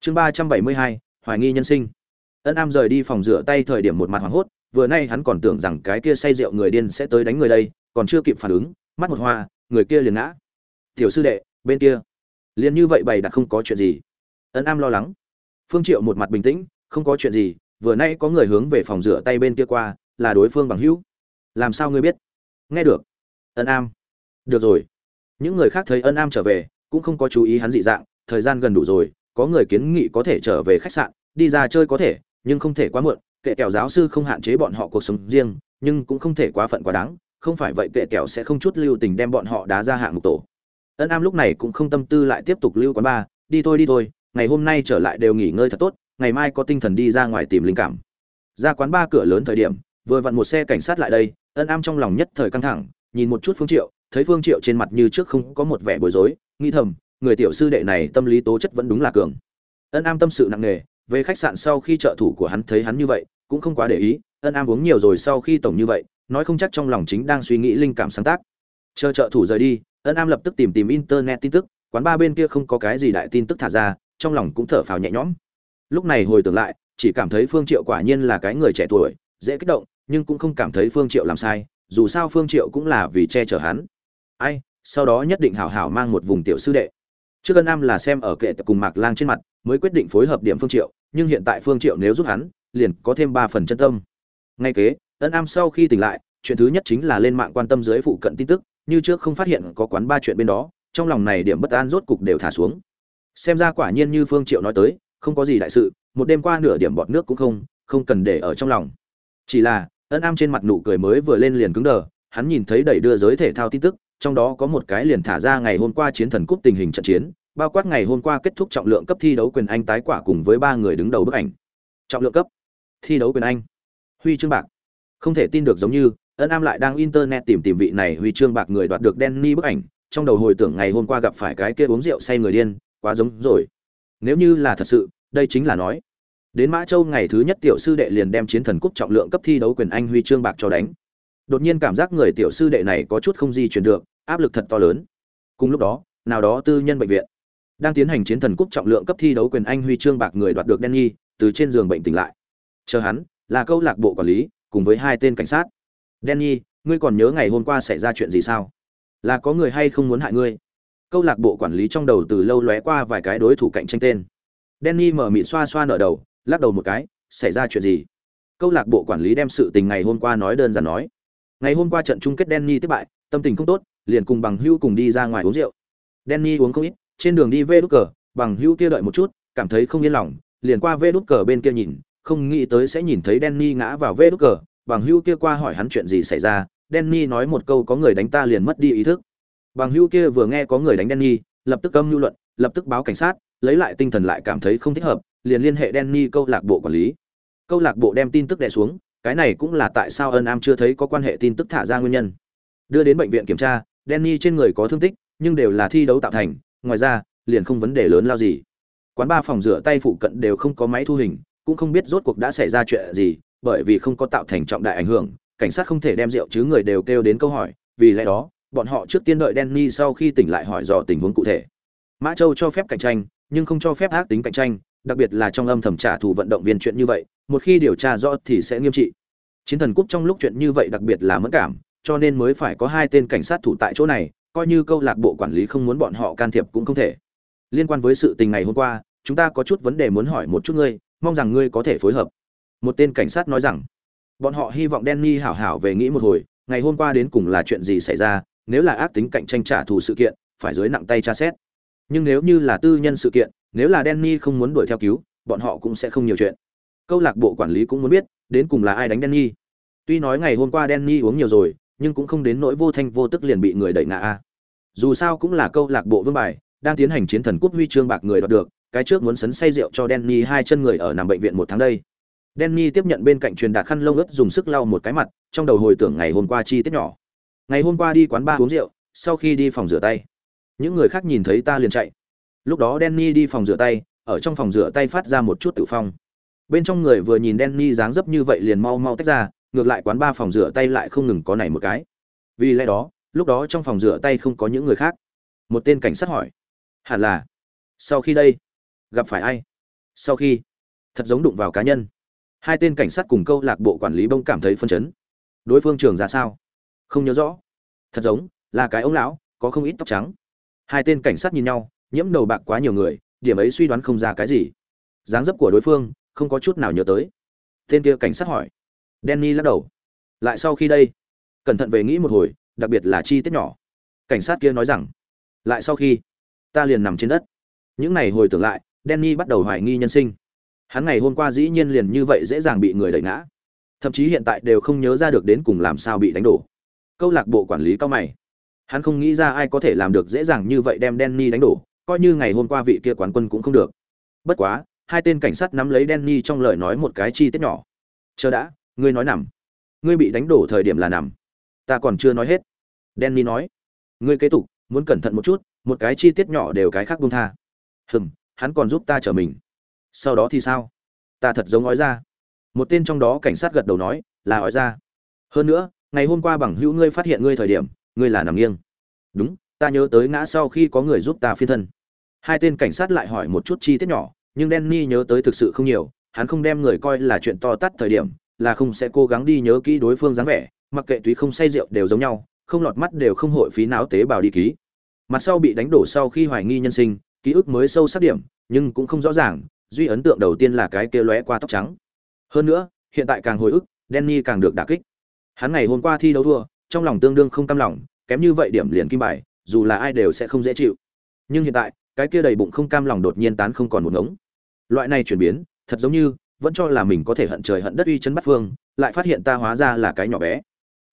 Chương ba trăm bảy mươi hai, hoài nghi nhân sinh. Ân am rời đi phòng rửa tay thời điểm một mặt hoảng hốt, vừa nay hắn còn tưởng rằng cái kia say rượu người điên sẽ tới đánh người đây, còn chưa kịp phản ứng, mắt một hoa, người kia liền ngã. Tiểu sư đệ, bên kia. Liền như vậy bày đặt không có chuyện gì. Ân am lo lắng. Phương triệu một mặt bình tĩnh, không có chuyện gì, vừa nay có người hướng về phòng rửa tay bên kia qua, là đối phương bằng hữu. Làm sao ngươi biết? Nghe được. Ân am. Được rồi những người khác thấy ân am trở về, cũng không có chú ý hắn dị dạng, thời gian gần đủ rồi, có người kiến nghị có thể trở về khách sạn, đi ra chơi có thể, nhưng không thể quá muộn, kệ kẹo giáo sư không hạn chế bọn họ cuộc sống riêng, nhưng cũng không thể quá phận quá đáng, không phải vậy kệ kẹo sẽ không chút lưu tình đem bọn họ đá ra hạng mục tổ. Ân am lúc này cũng không tâm tư lại tiếp tục lưu quán ba, đi thôi đi thôi, ngày hôm nay trở lại đều nghỉ ngơi thật tốt, ngày mai có tinh thần đi ra ngoài tìm linh cảm. Ra quán ba cửa lớn thời điểm, vừa vặn một xe cảnh sát lại đây, ân am trong lòng nhất thời căng thẳng, nhìn một chút phương triệu thấy phương triệu trên mặt như trước không có một vẻ bối rối nghi thầm, người tiểu sư đệ này tâm lý tố chất vẫn đúng là cường. Ân am tâm sự nặng nề, về khách sạn sau khi trợ thủ của hắn thấy hắn như vậy, cũng không quá để ý, ân am uống nhiều rồi sau khi tổng như vậy, nói không chắc trong lòng chính đang suy nghĩ linh cảm sáng tác. Chờ trợ thủ rời đi, ân am lập tức tìm tìm internet tin tức, quán ba bên kia không có cái gì đại tin tức thả ra, trong lòng cũng thở phào nhẹ nhõm. Lúc này hồi tưởng lại, chỉ cảm thấy phương triệu quả nhiên là cái người trẻ tuổi, dễ kích động, nhưng cũng không cảm thấy phương triệu làm sai, dù sao phương triệu cũng là vì che chở hắn ai, sau đó nhất định hảo hảo mang một vùng tiểu sư đệ. Trước ân am là xem ở kệ tập cùng mạc lang trên mặt, mới quyết định phối hợp điểm phương triệu, nhưng hiện tại phương triệu nếu giúp hắn, liền có thêm ba phần chân tâm. Ngay kế, ân am sau khi tỉnh lại, chuyện thứ nhất chính là lên mạng quan tâm dưới phụ cận tin tức, như trước không phát hiện có quán ba chuyện bên đó, trong lòng này điểm bất an rốt cục đều thả xuống. Xem ra quả nhiên như phương triệu nói tới, không có gì đại sự, một đêm qua nửa điểm bọt nước cũng không không cần để ở trong lòng. Chỉ là, ân am trên mặt nụ cười mới vừa lên liền cứng đờ, hắn nhìn thấy đẩy đưa giới thể thao tin tức trong đó có một cái liền thả ra ngày hôm qua chiến thần cúp tình hình trận chiến, bao quát ngày hôm qua kết thúc trọng lượng cấp thi đấu quyền anh tái quả cùng với ba người đứng đầu bức ảnh. Trọng lượng cấp thi đấu quyền anh. Huy chương bạc. Không thể tin được giống như, ân am lại đang internet tìm tìm vị này huy chương bạc người đoạt được Danny bức ảnh, trong đầu hồi tưởng ngày hôm qua gặp phải cái kia uống rượu say người điên, quá giống rồi. Nếu như là thật sự, đây chính là nói. Đến mã châu ngày thứ nhất tiểu sư đệ liền đem chiến thần cúp trọng lượng cấp thi đấu quyền anh huy chương bạc cho đánh đột nhiên cảm giác người tiểu sư đệ này có chút không di chuyển được, áp lực thật to lớn. Cùng lúc đó, nào đó tư nhân bệnh viện đang tiến hành chiến thần cúp trọng lượng cấp thi đấu quyền anh huy chương bạc người đoạt được Danny từ trên giường bệnh tỉnh lại. Chờ hắn là câu lạc bộ quản lý, cùng với hai tên cảnh sát. Danny ngươi còn nhớ ngày hôm qua xảy ra chuyện gì sao? Là có người hay không muốn hại ngươi? Câu lạc bộ quản lý trong đầu từ lâu lóe qua vài cái đối thủ cạnh tranh tên. Danny mở mịt xoa xoa nở đầu, lắc đầu một cái, xảy ra chuyện gì? Câu lạc bộ quản lý đem sự tình ngày hôm qua nói đơn giản nói ngày hôm qua trận chung kết Denny thất bại tâm tình không tốt liền cùng bằng hưu cùng đi ra ngoài uống rượu. Denny uống không ít trên đường đi về đút cờ bằng hưu kia đợi một chút cảm thấy không yên lòng liền qua về đút cờ bên kia nhìn không nghĩ tới sẽ nhìn thấy Denny ngã vào về đút cờ bằng hưu kia qua hỏi hắn chuyện gì xảy ra Denny nói một câu có người đánh ta liền mất đi ý thức. Bằng hưu kia vừa nghe có người đánh Denny, lập tức âm lưu luận lập tức báo cảnh sát lấy lại tinh thần lại cảm thấy không thích hợp liền liên hệ Denny câu lạc bộ quản lý. Câu lạc bộ đem tin tức đè xuống cái này cũng là tại sao ân am chưa thấy có quan hệ tin tức thả ra nguyên nhân. Đưa đến bệnh viện kiểm tra denny trên người có thương tích, nhưng đều là thi đấu tạo thành, ngoài ra, liền không vấn đề lớn lao gì. Quán ba phòng rửa tay phụ cận đều không có máy thu hình, cũng không biết rốt cuộc đã xảy ra chuyện gì, bởi vì không có tạo thành trọng đại ảnh hưởng, cảnh sát không thể đem rượu chứ người đều kêu đến câu hỏi, vì lẽ đó, bọn họ trước tiên đợi denny sau khi tỉnh lại hỏi dò tình huống cụ thể. Mã châu cho phép cạnh tranh, nhưng không cho phép ác tính cạnh tranh, đặc biệt là trong âm thầm trả thù vận động viên chuyện như vậy một khi điều tra rõ thì sẽ nghiêm trị. Chiến thần cúp trong lúc chuyện như vậy đặc biệt là mất cảm, cho nên mới phải có hai tên cảnh sát thủ tại chỗ này, coi như câu lạc bộ quản lý không muốn bọn họ can thiệp cũng không thể. Liên quan với sự tình ngày hôm qua, chúng ta có chút vấn đề muốn hỏi một chút ngươi, mong rằng ngươi có thể phối hợp. Một tên cảnh sát nói rằng, bọn họ hy vọng Danny hảo hảo về nghĩ một hồi, ngày hôm qua đến cùng là chuyện gì xảy ra, nếu là ác tính cạnh tranh trả thù sự kiện, phải dưới nặng tay tra xét. Nhưng nếu như là tư nhân sự kiện, nếu là Danny không muốn đuổi theo cứu, bọn họ cũng sẽ không nhiều chuyện câu lạc bộ quản lý cũng muốn biết, đến cùng là ai đánh Danny. Tuy nói ngày hôm qua Danny uống nhiều rồi, nhưng cũng không đến nỗi vô thanh vô tức liền bị người đẩy ngã a. Dù sao cũng là câu lạc bộ vương bài, đang tiến hành chiến thần cúp huy chương bạc người đoạt được, cái trước muốn sấn say rượu cho Danny hai chân người ở nằm bệnh viện một tháng đây. Danny tiếp nhận bên cạnh truyền đạt khăn lông ướt dùng sức lau một cái mặt, trong đầu hồi tưởng ngày hôm qua chi tiết nhỏ. Ngày hôm qua đi quán bar uống rượu, sau khi đi phòng rửa tay, những người khác nhìn thấy ta liền chạy. Lúc đó Danny đi phòng rửa tay, ở trong phòng rửa tay phát ra một chút tự phong bên trong người vừa nhìn Danny dáng dấp như vậy liền mau mau tách ra, ngược lại quán ba phòng rửa tay lại không ngừng có này một cái. Vì lẽ đó, lúc đó trong phòng rửa tay không có những người khác. Một tên cảnh sát hỏi, hẳn là, sau khi đây, gặp phải ai? Sau khi, thật giống đụng vào cá nhân. Hai tên cảnh sát cùng câu lạc bộ quản lý bông cảm thấy phân chấn. Đối phương trường ra sao? Không nhớ rõ. Thật giống, là cái ông lão, có không ít tóc trắng. Hai tên cảnh sát nhìn nhau, nhiễm đầu bạc quá nhiều người, điểm ấy suy đoán không ra cái gì. Dáng dấp của đối phương không có chút nào nhớ tới. Tên kia cảnh sát hỏi. Danny lắc đầu. Lại sau khi đây, cẩn thận về nghĩ một hồi, đặc biệt là chi tiết nhỏ. Cảnh sát kia nói rằng, lại sau khi, ta liền nằm trên đất. Những ngày hồi tưởng lại, Danny bắt đầu hoài nghi nhân sinh. Hắn ngày hôm qua dĩ nhiên liền như vậy dễ dàng bị người đẩy ngã. Thậm chí hiện tại đều không nhớ ra được đến cùng làm sao bị đánh đổ. Câu lạc bộ quản lý cao mày. Hắn không nghĩ ra ai có thể làm được dễ dàng như vậy đem Danny đánh đổ, coi như ngày hôm qua vị kia quán quân cũng không được. Bất quá hai tên cảnh sát nắm lấy Danny trong lời nói một cái chi tiết nhỏ. Chờ đã, ngươi nói nằm. Ngươi bị đánh đổ thời điểm là nằm. Ta còn chưa nói hết. Danny nói. Ngươi kế tục, muốn cẩn thận một chút, một cái chi tiết nhỏ đều cái khác buông tha. Hừm, hắn còn giúp ta trở mình. Sau đó thì sao? Ta thật giống nói ra. Một tên trong đó cảnh sát gật đầu nói, là nói ra. Hơn nữa, ngày hôm qua bằng hữu ngươi phát hiện ngươi thời điểm, ngươi là nằm nghiêng. Đúng, ta nhớ tới ngã sau khi có người giúp ta phi thân. Hai tên cảnh sát lại hỏi một chút chi tiết nhỏ nhưng Danny nhớ tới thực sự không nhiều, hắn không đem người coi là chuyện to tát thời điểm, là không sẽ cố gắng đi nhớ kỹ đối phương dáng vẻ, mặc kệ túy không say rượu đều giống nhau, không lọt mắt đều không hội phí não tế bào đi ký. Mặt sau bị đánh đổ sau khi hoài nghi nhân sinh, ký ức mới sâu sắc điểm, nhưng cũng không rõ ràng, duy ấn tượng đầu tiên là cái kia lóe qua tóc trắng. Hơn nữa, hiện tại càng hồi ức, Danny càng được đả kích. Hắn ngày hôm qua thi đấu thua, trong lòng tương đương không cam lòng, kém như vậy điểm liền kim bài, dù là ai đều sẽ không dễ chịu. Nhưng hiện tại, cái kia đầy bụng không cam lòng đột nhiên tán không còn một ngống loại này chuyển biến, thật giống như, vẫn cho là mình có thể hận trời hận đất uy chân bắt phương, lại phát hiện ta hóa ra là cái nhỏ bé.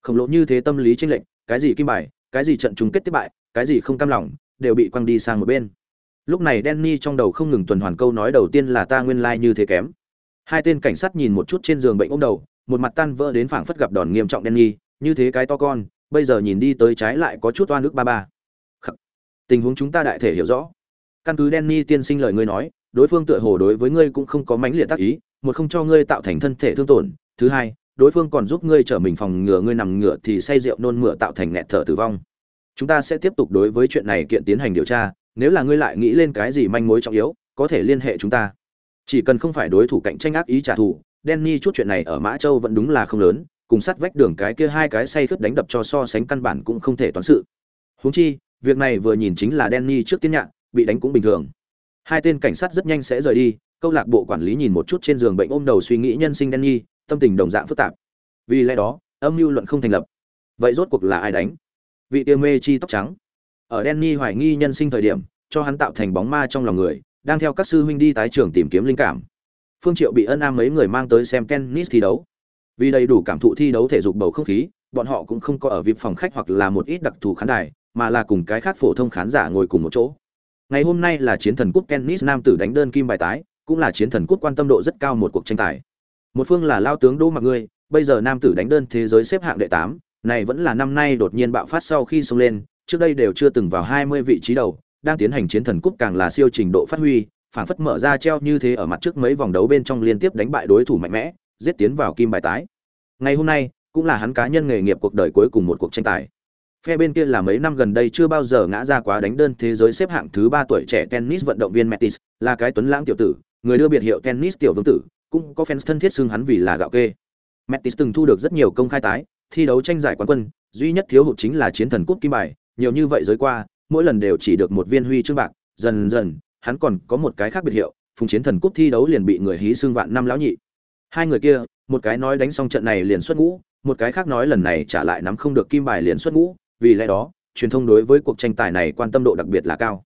Khổng lồ như thế tâm lý tranh lệch, cái gì kim bài, cái gì trận chung kết tiếp bại, cái gì không cam lòng, đều bị quăng đi sang một bên. Lúc này Danny trong đầu không ngừng tuần hoàn câu nói đầu tiên là ta nguyên lai like như thế kém. Hai tên cảnh sát nhìn một chút trên giường bệnh ôm đầu, một mặt tan vỡ đến phảng phất gặp đòn nghiêm trọng Danny, như thế cái to con, bây giờ nhìn đi tới trái lại có chút oan ức ba ba. Khắc. tình huống chúng ta đại thể hiểu rõ. Căn cứ Danny tiên sinh lời ngươi nói đối phương tựa hồ đối với ngươi cũng không có mãnh liệt tác ý một không cho ngươi tạo thành thân thể thương tổn thứ hai đối phương còn giúp ngươi trở mình phòng ngừa ngươi nằm ngửa thì say rượu nôn mửa tạo thành nghẹt thở tử vong chúng ta sẽ tiếp tục đối với chuyện này kiện tiến hành điều tra nếu là ngươi lại nghĩ lên cái gì manh mối trọng yếu có thể liên hệ chúng ta chỉ cần không phải đối thủ cạnh tranh ác ý trả thù Danny chút chuyện này ở Mã Châu vẫn đúng là không lớn, cùng sắt vách đường cái kia hai cái say khướt đánh đập cho so sánh căn bản cũng không thể toán sự. Huống chi, việc này vừa nhìn chính là Danny trước tiên nhạn, bị đánh cũng bình thường. Hai tên cảnh sát rất nhanh sẽ rời đi, câu lạc bộ quản lý nhìn một chút trên giường bệnh ôm đầu suy nghĩ nhân sinh Danny, tâm tình đồng dạng phức tạp. Vì lẽ đó, âm mưu luận không thành lập. Vậy rốt cuộc là ai đánh? Vị tiêu mê chi tóc trắng. Ở Danny hoài nghi nhân sinh thời điểm, cho hắn tạo thành bóng ma trong lòng người, đang theo các sư huynh đi tái trường tìm kiếm linh cảm. Phương Triệu bị ân am mấy người mang tới xem tennis thi đấu. Vì đầy đủ cảm thụ thi đấu thể dục bầu không khí, bọn họ cũng không có ở VIP phòng khách hoặc là một ít đặc thù khán đài, mà là cùng cái khác phổ thông khán giả ngồi cùng một chỗ. Ngày hôm nay là chiến thần cúp tennis nam tử đánh đơn kim bài tái, cũng là chiến thần cúp quan tâm độ rất cao một cuộc tranh tài. Một phương là lao tướng Đỗ Mặc Ngươi, bây giờ nam tử đánh đơn thế giới xếp hạng đệ tám, này vẫn là năm nay đột nhiên bạo phát sau khi xông lên, trước đây đều chưa từng vào 20 vị trí đầu, đang tiến hành chiến thần cúp càng là siêu trình độ phát huy, phảng phất mở ra treo như thế ở mặt trước mấy vòng đấu bên trong liên tiếp đánh bại đối thủ mạnh mẽ, giết tiến vào kim bài tái. Ngày hôm nay, cũng là hắn cá nhân nghề nghiệp cuộc đời cuối cùng một cuộc tranh tài. Phe bên kia là mấy năm gần đây chưa bao giờ ngã ra quá đánh đơn thế giới xếp hạng thứ ba tuổi trẻ tennis vận động viên Metis, là cái tuấn lãng tiểu tử, người đưa biệt hiệu tennis tiểu vương tử, cũng có fans thân thiết xưng hắn vì là gạo kê. Metis từng thu được rất nhiều công khai tái, thi đấu tranh giải quán quân, duy nhất thiếu hụt chính là chiến thần cúp kim bài, nhiều như vậy giới qua, mỗi lần đều chỉ được một viên huy chương bạc, dần dần, hắn còn có một cái khác biệt hiệu, phùng chiến thần cúp thi đấu liền bị người hí xưng vạn năm lão nhị. Hai người kia, một cái nói đánh xong trận này liền xuất ngũ, một cái khác nói lần này trả lại nắm không được kim bài liền xuất ngũ, vì lẽ đó, truyền thông đối với cuộc tranh tài này quan tâm độ đặc biệt là cao.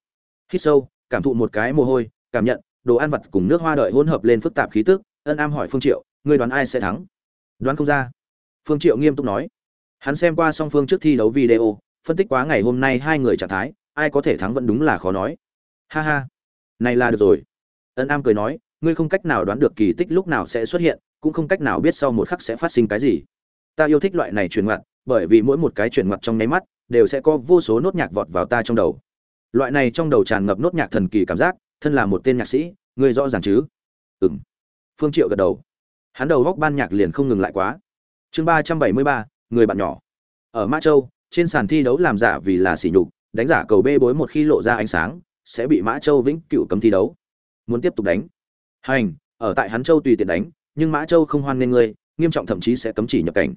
Hít sâu, cảm thụ một cái mồ hôi, cảm nhận, đồ ăn vặt cùng nước hoa đợi hỗn hợp lên phức tạp khí tức, ân am hỏi Phương Triệu, ngươi đoán ai sẽ thắng? Đoán không ra. Phương Triệu nghiêm túc nói. Hắn xem qua song phương trước thi đấu video, phân tích quá ngày hôm nay hai người trạng thái, ai có thể thắng vẫn đúng là khó nói. Ha ha, này là được rồi. Ân am cười nói, ngươi không cách nào đoán được kỳ tích lúc nào sẽ xuất hiện, cũng không cách nào biết sau một khắc sẽ phát sinh cái gì. Ta yêu thích loại này truyền ngoặt, bởi vì mỗi một cái chuyển mặt trong nháy mắt đều sẽ có vô số nốt nhạc vọt vào ta trong đầu. Loại này trong đầu tràn ngập nốt nhạc thần kỳ cảm giác, thân là một tên nhạc sĩ người rõ ràng chứ? Ừm. Phương triệu gật đầu. Hắn đầu góc ban nhạc liền không ngừng lại quá. Chương ba trăm bảy mươi ba, người bạn nhỏ. Ở mã châu, trên sàn thi đấu làm giả vì là sỉ nhục, đánh giả cầu bê bối một khi lộ ra ánh sáng, sẽ bị mã châu vĩnh cửu cấm thi đấu. Muốn tiếp tục đánh. Hành, ở tại hắn châu tùy tiện đánh, nhưng mã châu không hoan nghênh ngươi, nghiêm trọng thậm chí sẽ cấm chỉ nhập cảnh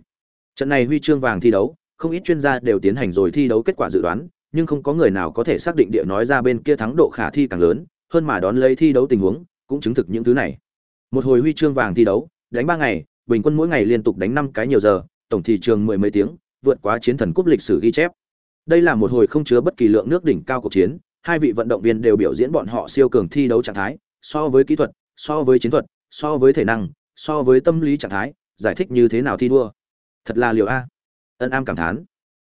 trận này huy chương vàng thi đấu, không ít chuyên gia đều tiến hành rồi thi đấu kết quả dự đoán, nhưng không có người nào có thể xác định địa nói ra bên kia thắng độ khả thi càng lớn, hơn mà đón lấy thi đấu tình huống, cũng chứng thực những thứ này. Một hồi huy chương vàng thi đấu, đánh ba ngày, bình quân mỗi ngày liên tục đánh năm cái nhiều giờ, tổng thị trường mười mấy tiếng, vượt quá chiến thần cúp lịch sử ghi chép. Đây là một hồi không chứa bất kỳ lượng nước đỉnh cao cuộc chiến, hai vị vận động viên đều biểu diễn bọn họ siêu cường thi đấu trạng thái, so với kỹ thuật, so với chiến thuật, so với thể năng, so với tâm lý trạng thái, giải thích như thế nào thi đua thật là liều a. Ân am cảm thán.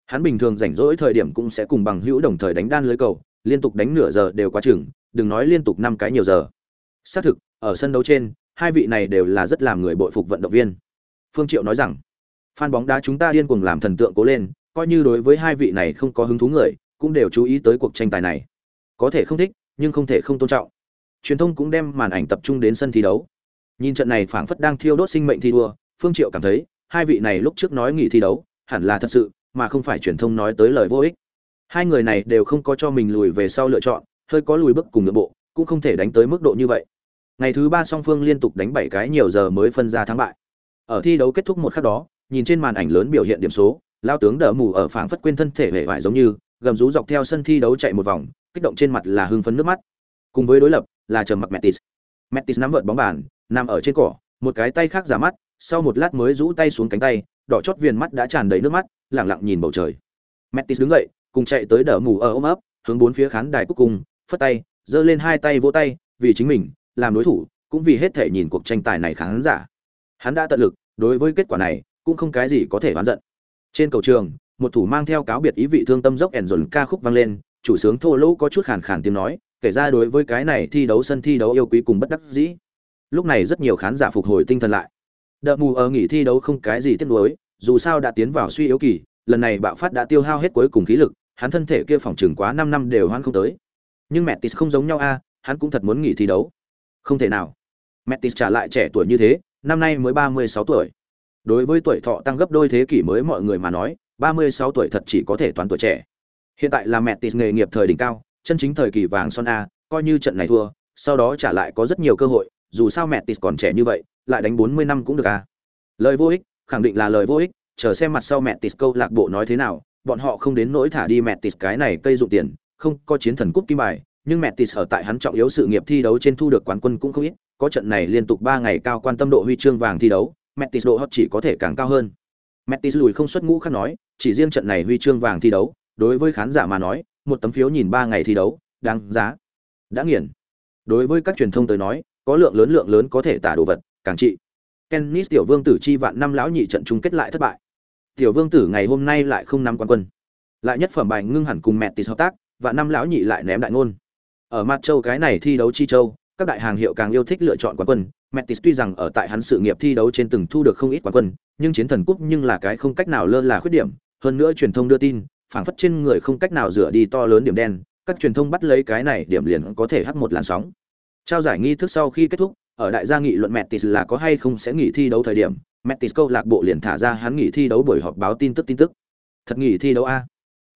Hắn bình thường rảnh rỗi thời điểm cũng sẽ cùng bằng hữu đồng thời đánh đan lưới cầu, liên tục đánh nửa giờ đều quá chừng, đừng nói liên tục năm cái nhiều giờ. Xác thực, ở sân đấu trên, hai vị này đều là rất làm người bội phục vận động viên. Phương triệu nói rằng fan bóng đá chúng ta điên cuồng làm thần tượng cố lên, coi như đối với hai vị này không có hứng thú người, cũng đều chú ý tới cuộc tranh tài này. Có thể không thích, nhưng không thể không tôn trọng. Truyền thông cũng đem màn ảnh tập trung đến sân thi đấu. Nhìn trận này phảng phất đang thiêu đốt sinh mệnh thi đua, phương triệu cảm thấy hai vị này lúc trước nói nghỉ thi đấu hẳn là thật sự mà không phải truyền thông nói tới lời vô ích. Hai người này đều không có cho mình lùi về sau lựa chọn hơi có lùi bước cùng nội bộ cũng không thể đánh tới mức độ như vậy. Ngày thứ ba song phương liên tục đánh bảy cái nhiều giờ mới phân ra thắng bại. Ở thi đấu kết thúc một khắc đó nhìn trên màn ảnh lớn biểu hiện điểm số lao tướng đỡ mù ở phảng phất quên thân thể hệ vải giống như gầm rú dọc theo sân thi đấu chạy một vòng kích động trên mặt là hưng phấn nước mắt. Cùng với đối lập là trầm mặc Metis. Metis nắm vợt bóng bàn, nằm ở trên cỏ, một cái tay khác giả mắt, sau một lát mới rũ tay xuống cánh tay, đỏ chót viền mắt đã tràn đầy nước mắt, lẳng lặng nhìn bầu trời. Metis đứng dậy, cùng chạy tới đỡ mù ở ôm ấp, hướng bốn phía khán đài cuối cùng, phất tay, giơ lên hai tay vỗ tay, vì chính mình, làm đối thủ, cũng vì hết thể nhìn cuộc tranh tài này khán giả. Hắn đã tận lực, đối với kết quả này, cũng không cái gì có thể oán giận. Trên cầu trường, một thủ mang theo cáo biệt ý vị thương tâm dốc ẻn dồn ca khúc vang lên, chủ sướng thô lỗ có chút khàn khàn tiếng nói, kể ra đối với cái này thi đấu sân thi đấu yêu quý cùng bất đắc dĩ. Lúc này rất nhiều khán giả phục hồi tinh thần lại. Đợt mù ở nghỉ thi đấu không cái gì tiếc nuối, dù sao đã tiến vào suy yếu kỳ, lần này bạo phát đã tiêu hao hết cuối cùng khí lực, hắn thân thể kia phòng trường quá 5 năm đều hoan không tới. Nhưng mẹ Tis không giống nhau a, hắn cũng thật muốn nghỉ thi đấu. Không thể nào. Mẹ Tis trả lại trẻ tuổi như thế, năm nay mới 36 tuổi. Đối với tuổi thọ tăng gấp đôi thế kỷ mới mọi người mà nói, 36 tuổi thật chỉ có thể toán tuổi trẻ. Hiện tại là mẹ Tis nghề nghiệp thời đỉnh cao, chân chính thời kỳ vàng son a, coi như trận này thua, sau đó trả lại có rất nhiều cơ hội, dù sao mẹ tịt còn trẻ như vậy, lại đánh 40 năm cũng được à? Lời vô ích, khẳng định là lời vô ích, chờ xem mặt sau mẹ tịt câu lạc bộ nói thế nào, bọn họ không đến nỗi thả đi mẹ tịt cái này cây dụng tiền, không có chiến thần cúp kim bài, nhưng mẹ tịt ở tại hắn trọng yếu sự nghiệp thi đấu trên thu được quán quân cũng không ít, có trận này liên tục ba ngày cao quan tâm độ huy chương vàng thi đấu, mẹ tịt độ hot chỉ có thể càng cao hơn. mẹ tịt lùi không xuất ngũ khác nói, chỉ riêng trận này huy chương vàng thi đấu, đối với khán giả mà nói, một tấm phiếu nhìn ba ngày thi đấu đáng giá đã nghiền đối với các truyền thông tới nói có lượng lớn lượng lớn có thể tả đồ vật càng trị. Kennis tiểu vương tử chi vạn năm lão nhị trận chung kết lại thất bại. Tiểu vương tử ngày hôm nay lại không năm quan quân. Lại nhất phẩm bài ngưng hẳn cùng mẹ tịt hợp tác và năm lão nhị lại ném đại ngôn. Ở mặt châu cái này thi đấu chi châu các đại hàng hiệu càng yêu thích lựa chọn quán quân. Metis tuy rằng ở tại hắn sự nghiệp thi đấu trên từng thu được không ít quán quân, nhưng chiến thần cúp nhưng là cái không cách nào lơ là khuyết điểm, hơn nữa truyền thông đưa tin, phảng phất trên người không cách nào rửa đi to lớn điểm đen các truyền thông bắt lấy cái này điểm liền có thể hắt một làn sóng trao giải nghi thức sau khi kết thúc, ở đại gia nghị luận Metis là có hay không sẽ nghỉ thi đấu thời điểm, Metis câu lạc bộ liền thả ra hắn nghỉ thi đấu buổi họp báo tin tức tin tức. Thật nghỉ thi đấu a?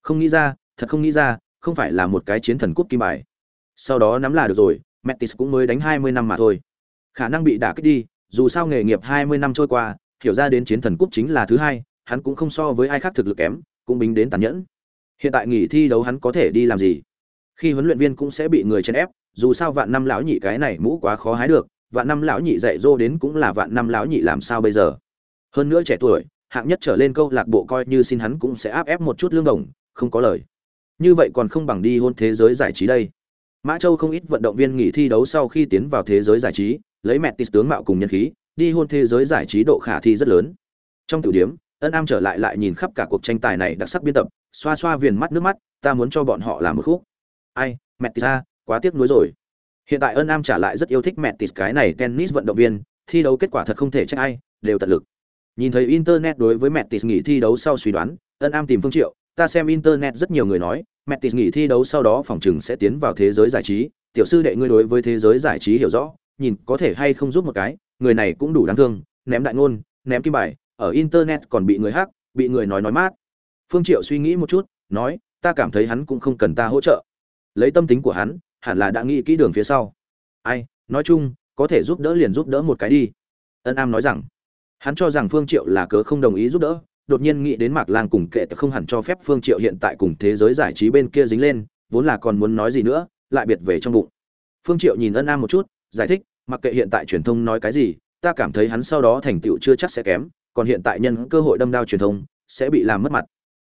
Không nghĩ ra, thật không nghĩ ra, không phải là một cái chiến thần cúp kim bài. Sau đó nắm là được rồi, Metis cũng mới đánh 20 năm mà thôi. Khả năng bị đả kích đi, dù sao nghề nghiệp 20 năm trôi qua, hiểu ra đến chiến thần cúp chính là thứ hai, hắn cũng không so với ai khác thực lực kém, cũng bính đến tàn nhẫn. Hiện tại nghỉ thi đấu hắn có thể đi làm gì? Khi huấn luyện viên cũng sẽ bị người chèn ép dù sao vạn năm lão nhị cái này mũ quá khó hái được, vạn năm lão nhị dạy dô đến cũng là vạn năm lão nhị làm sao bây giờ? Hơn nữa trẻ tuổi, hạng nhất trở lên câu lạc bộ coi như xin hắn cũng sẽ áp ép một chút lương đồng, không có lời. Như vậy còn không bằng đi hôn thế giới giải trí đây. Mã châu không ít vận động viên nghỉ thi đấu sau khi tiến vào thế giới giải trí, lấy mẹ tít tướng mạo cùng nhân khí, đi hôn thế giới giải trí độ khả thi rất lớn. Trong tiểu điểm, ân am trở lại lại nhìn khắp cả cuộc tranh tài này đặc sắc biên tập, xoa xoa viền mắt nước mắt, ta muốn cho bọn họ làm một khúc. Ai, mẹ tít ra à, quá tiếc nuối rồi. Hiện tại ân am trả lại rất yêu thích mẹ tịt cái này tennis vận động viên, thi đấu kết quả thật không thể trách ai, đều tận lực. Nhìn thấy internet đối với mẹ tịt nghỉ thi đấu sau suy đoán, ân am tìm phương triệu, ta xem internet rất nhiều người nói, mẹ tịt nghỉ thi đấu sau đó phòng chừng sẽ tiến vào thế giới giải trí, tiểu sư đệ ngươi đối với thế giới giải trí hiểu rõ, nhìn có thể hay không giúp một cái, người này cũng đủ đáng thương, ném đại ngôn, ném kim bài, ở internet còn bị người hack bị người nói nói mát. Phương triệu suy nghĩ một chút, nói, ta cảm thấy hắn cũng không cần ta hỗ trợ. Lấy tâm tính của hắn hẳn là đã nghĩ kỹ đường phía sau. Ai, nói chung, có thể giúp đỡ liền giúp đỡ một cái đi. Ân am nói rằng, hắn cho rằng phương triệu là cớ không đồng ý giúp đỡ, đột nhiên nghĩ đến mạc lang cùng kệ không hẳn cho phép phương triệu hiện tại cùng thế giới giải trí bên kia dính lên, vốn là còn muốn nói gì nữa, lại biệt về trong bụng. Phương triệu nhìn ân am một chút, giải thích mặc kệ hiện tại truyền thông nói cái gì, ta cảm thấy hắn sau đó thành tựu chưa chắc sẽ kém, còn hiện tại nhân cơ hội đâm đao truyền thông, sẽ bị làm mất mặt.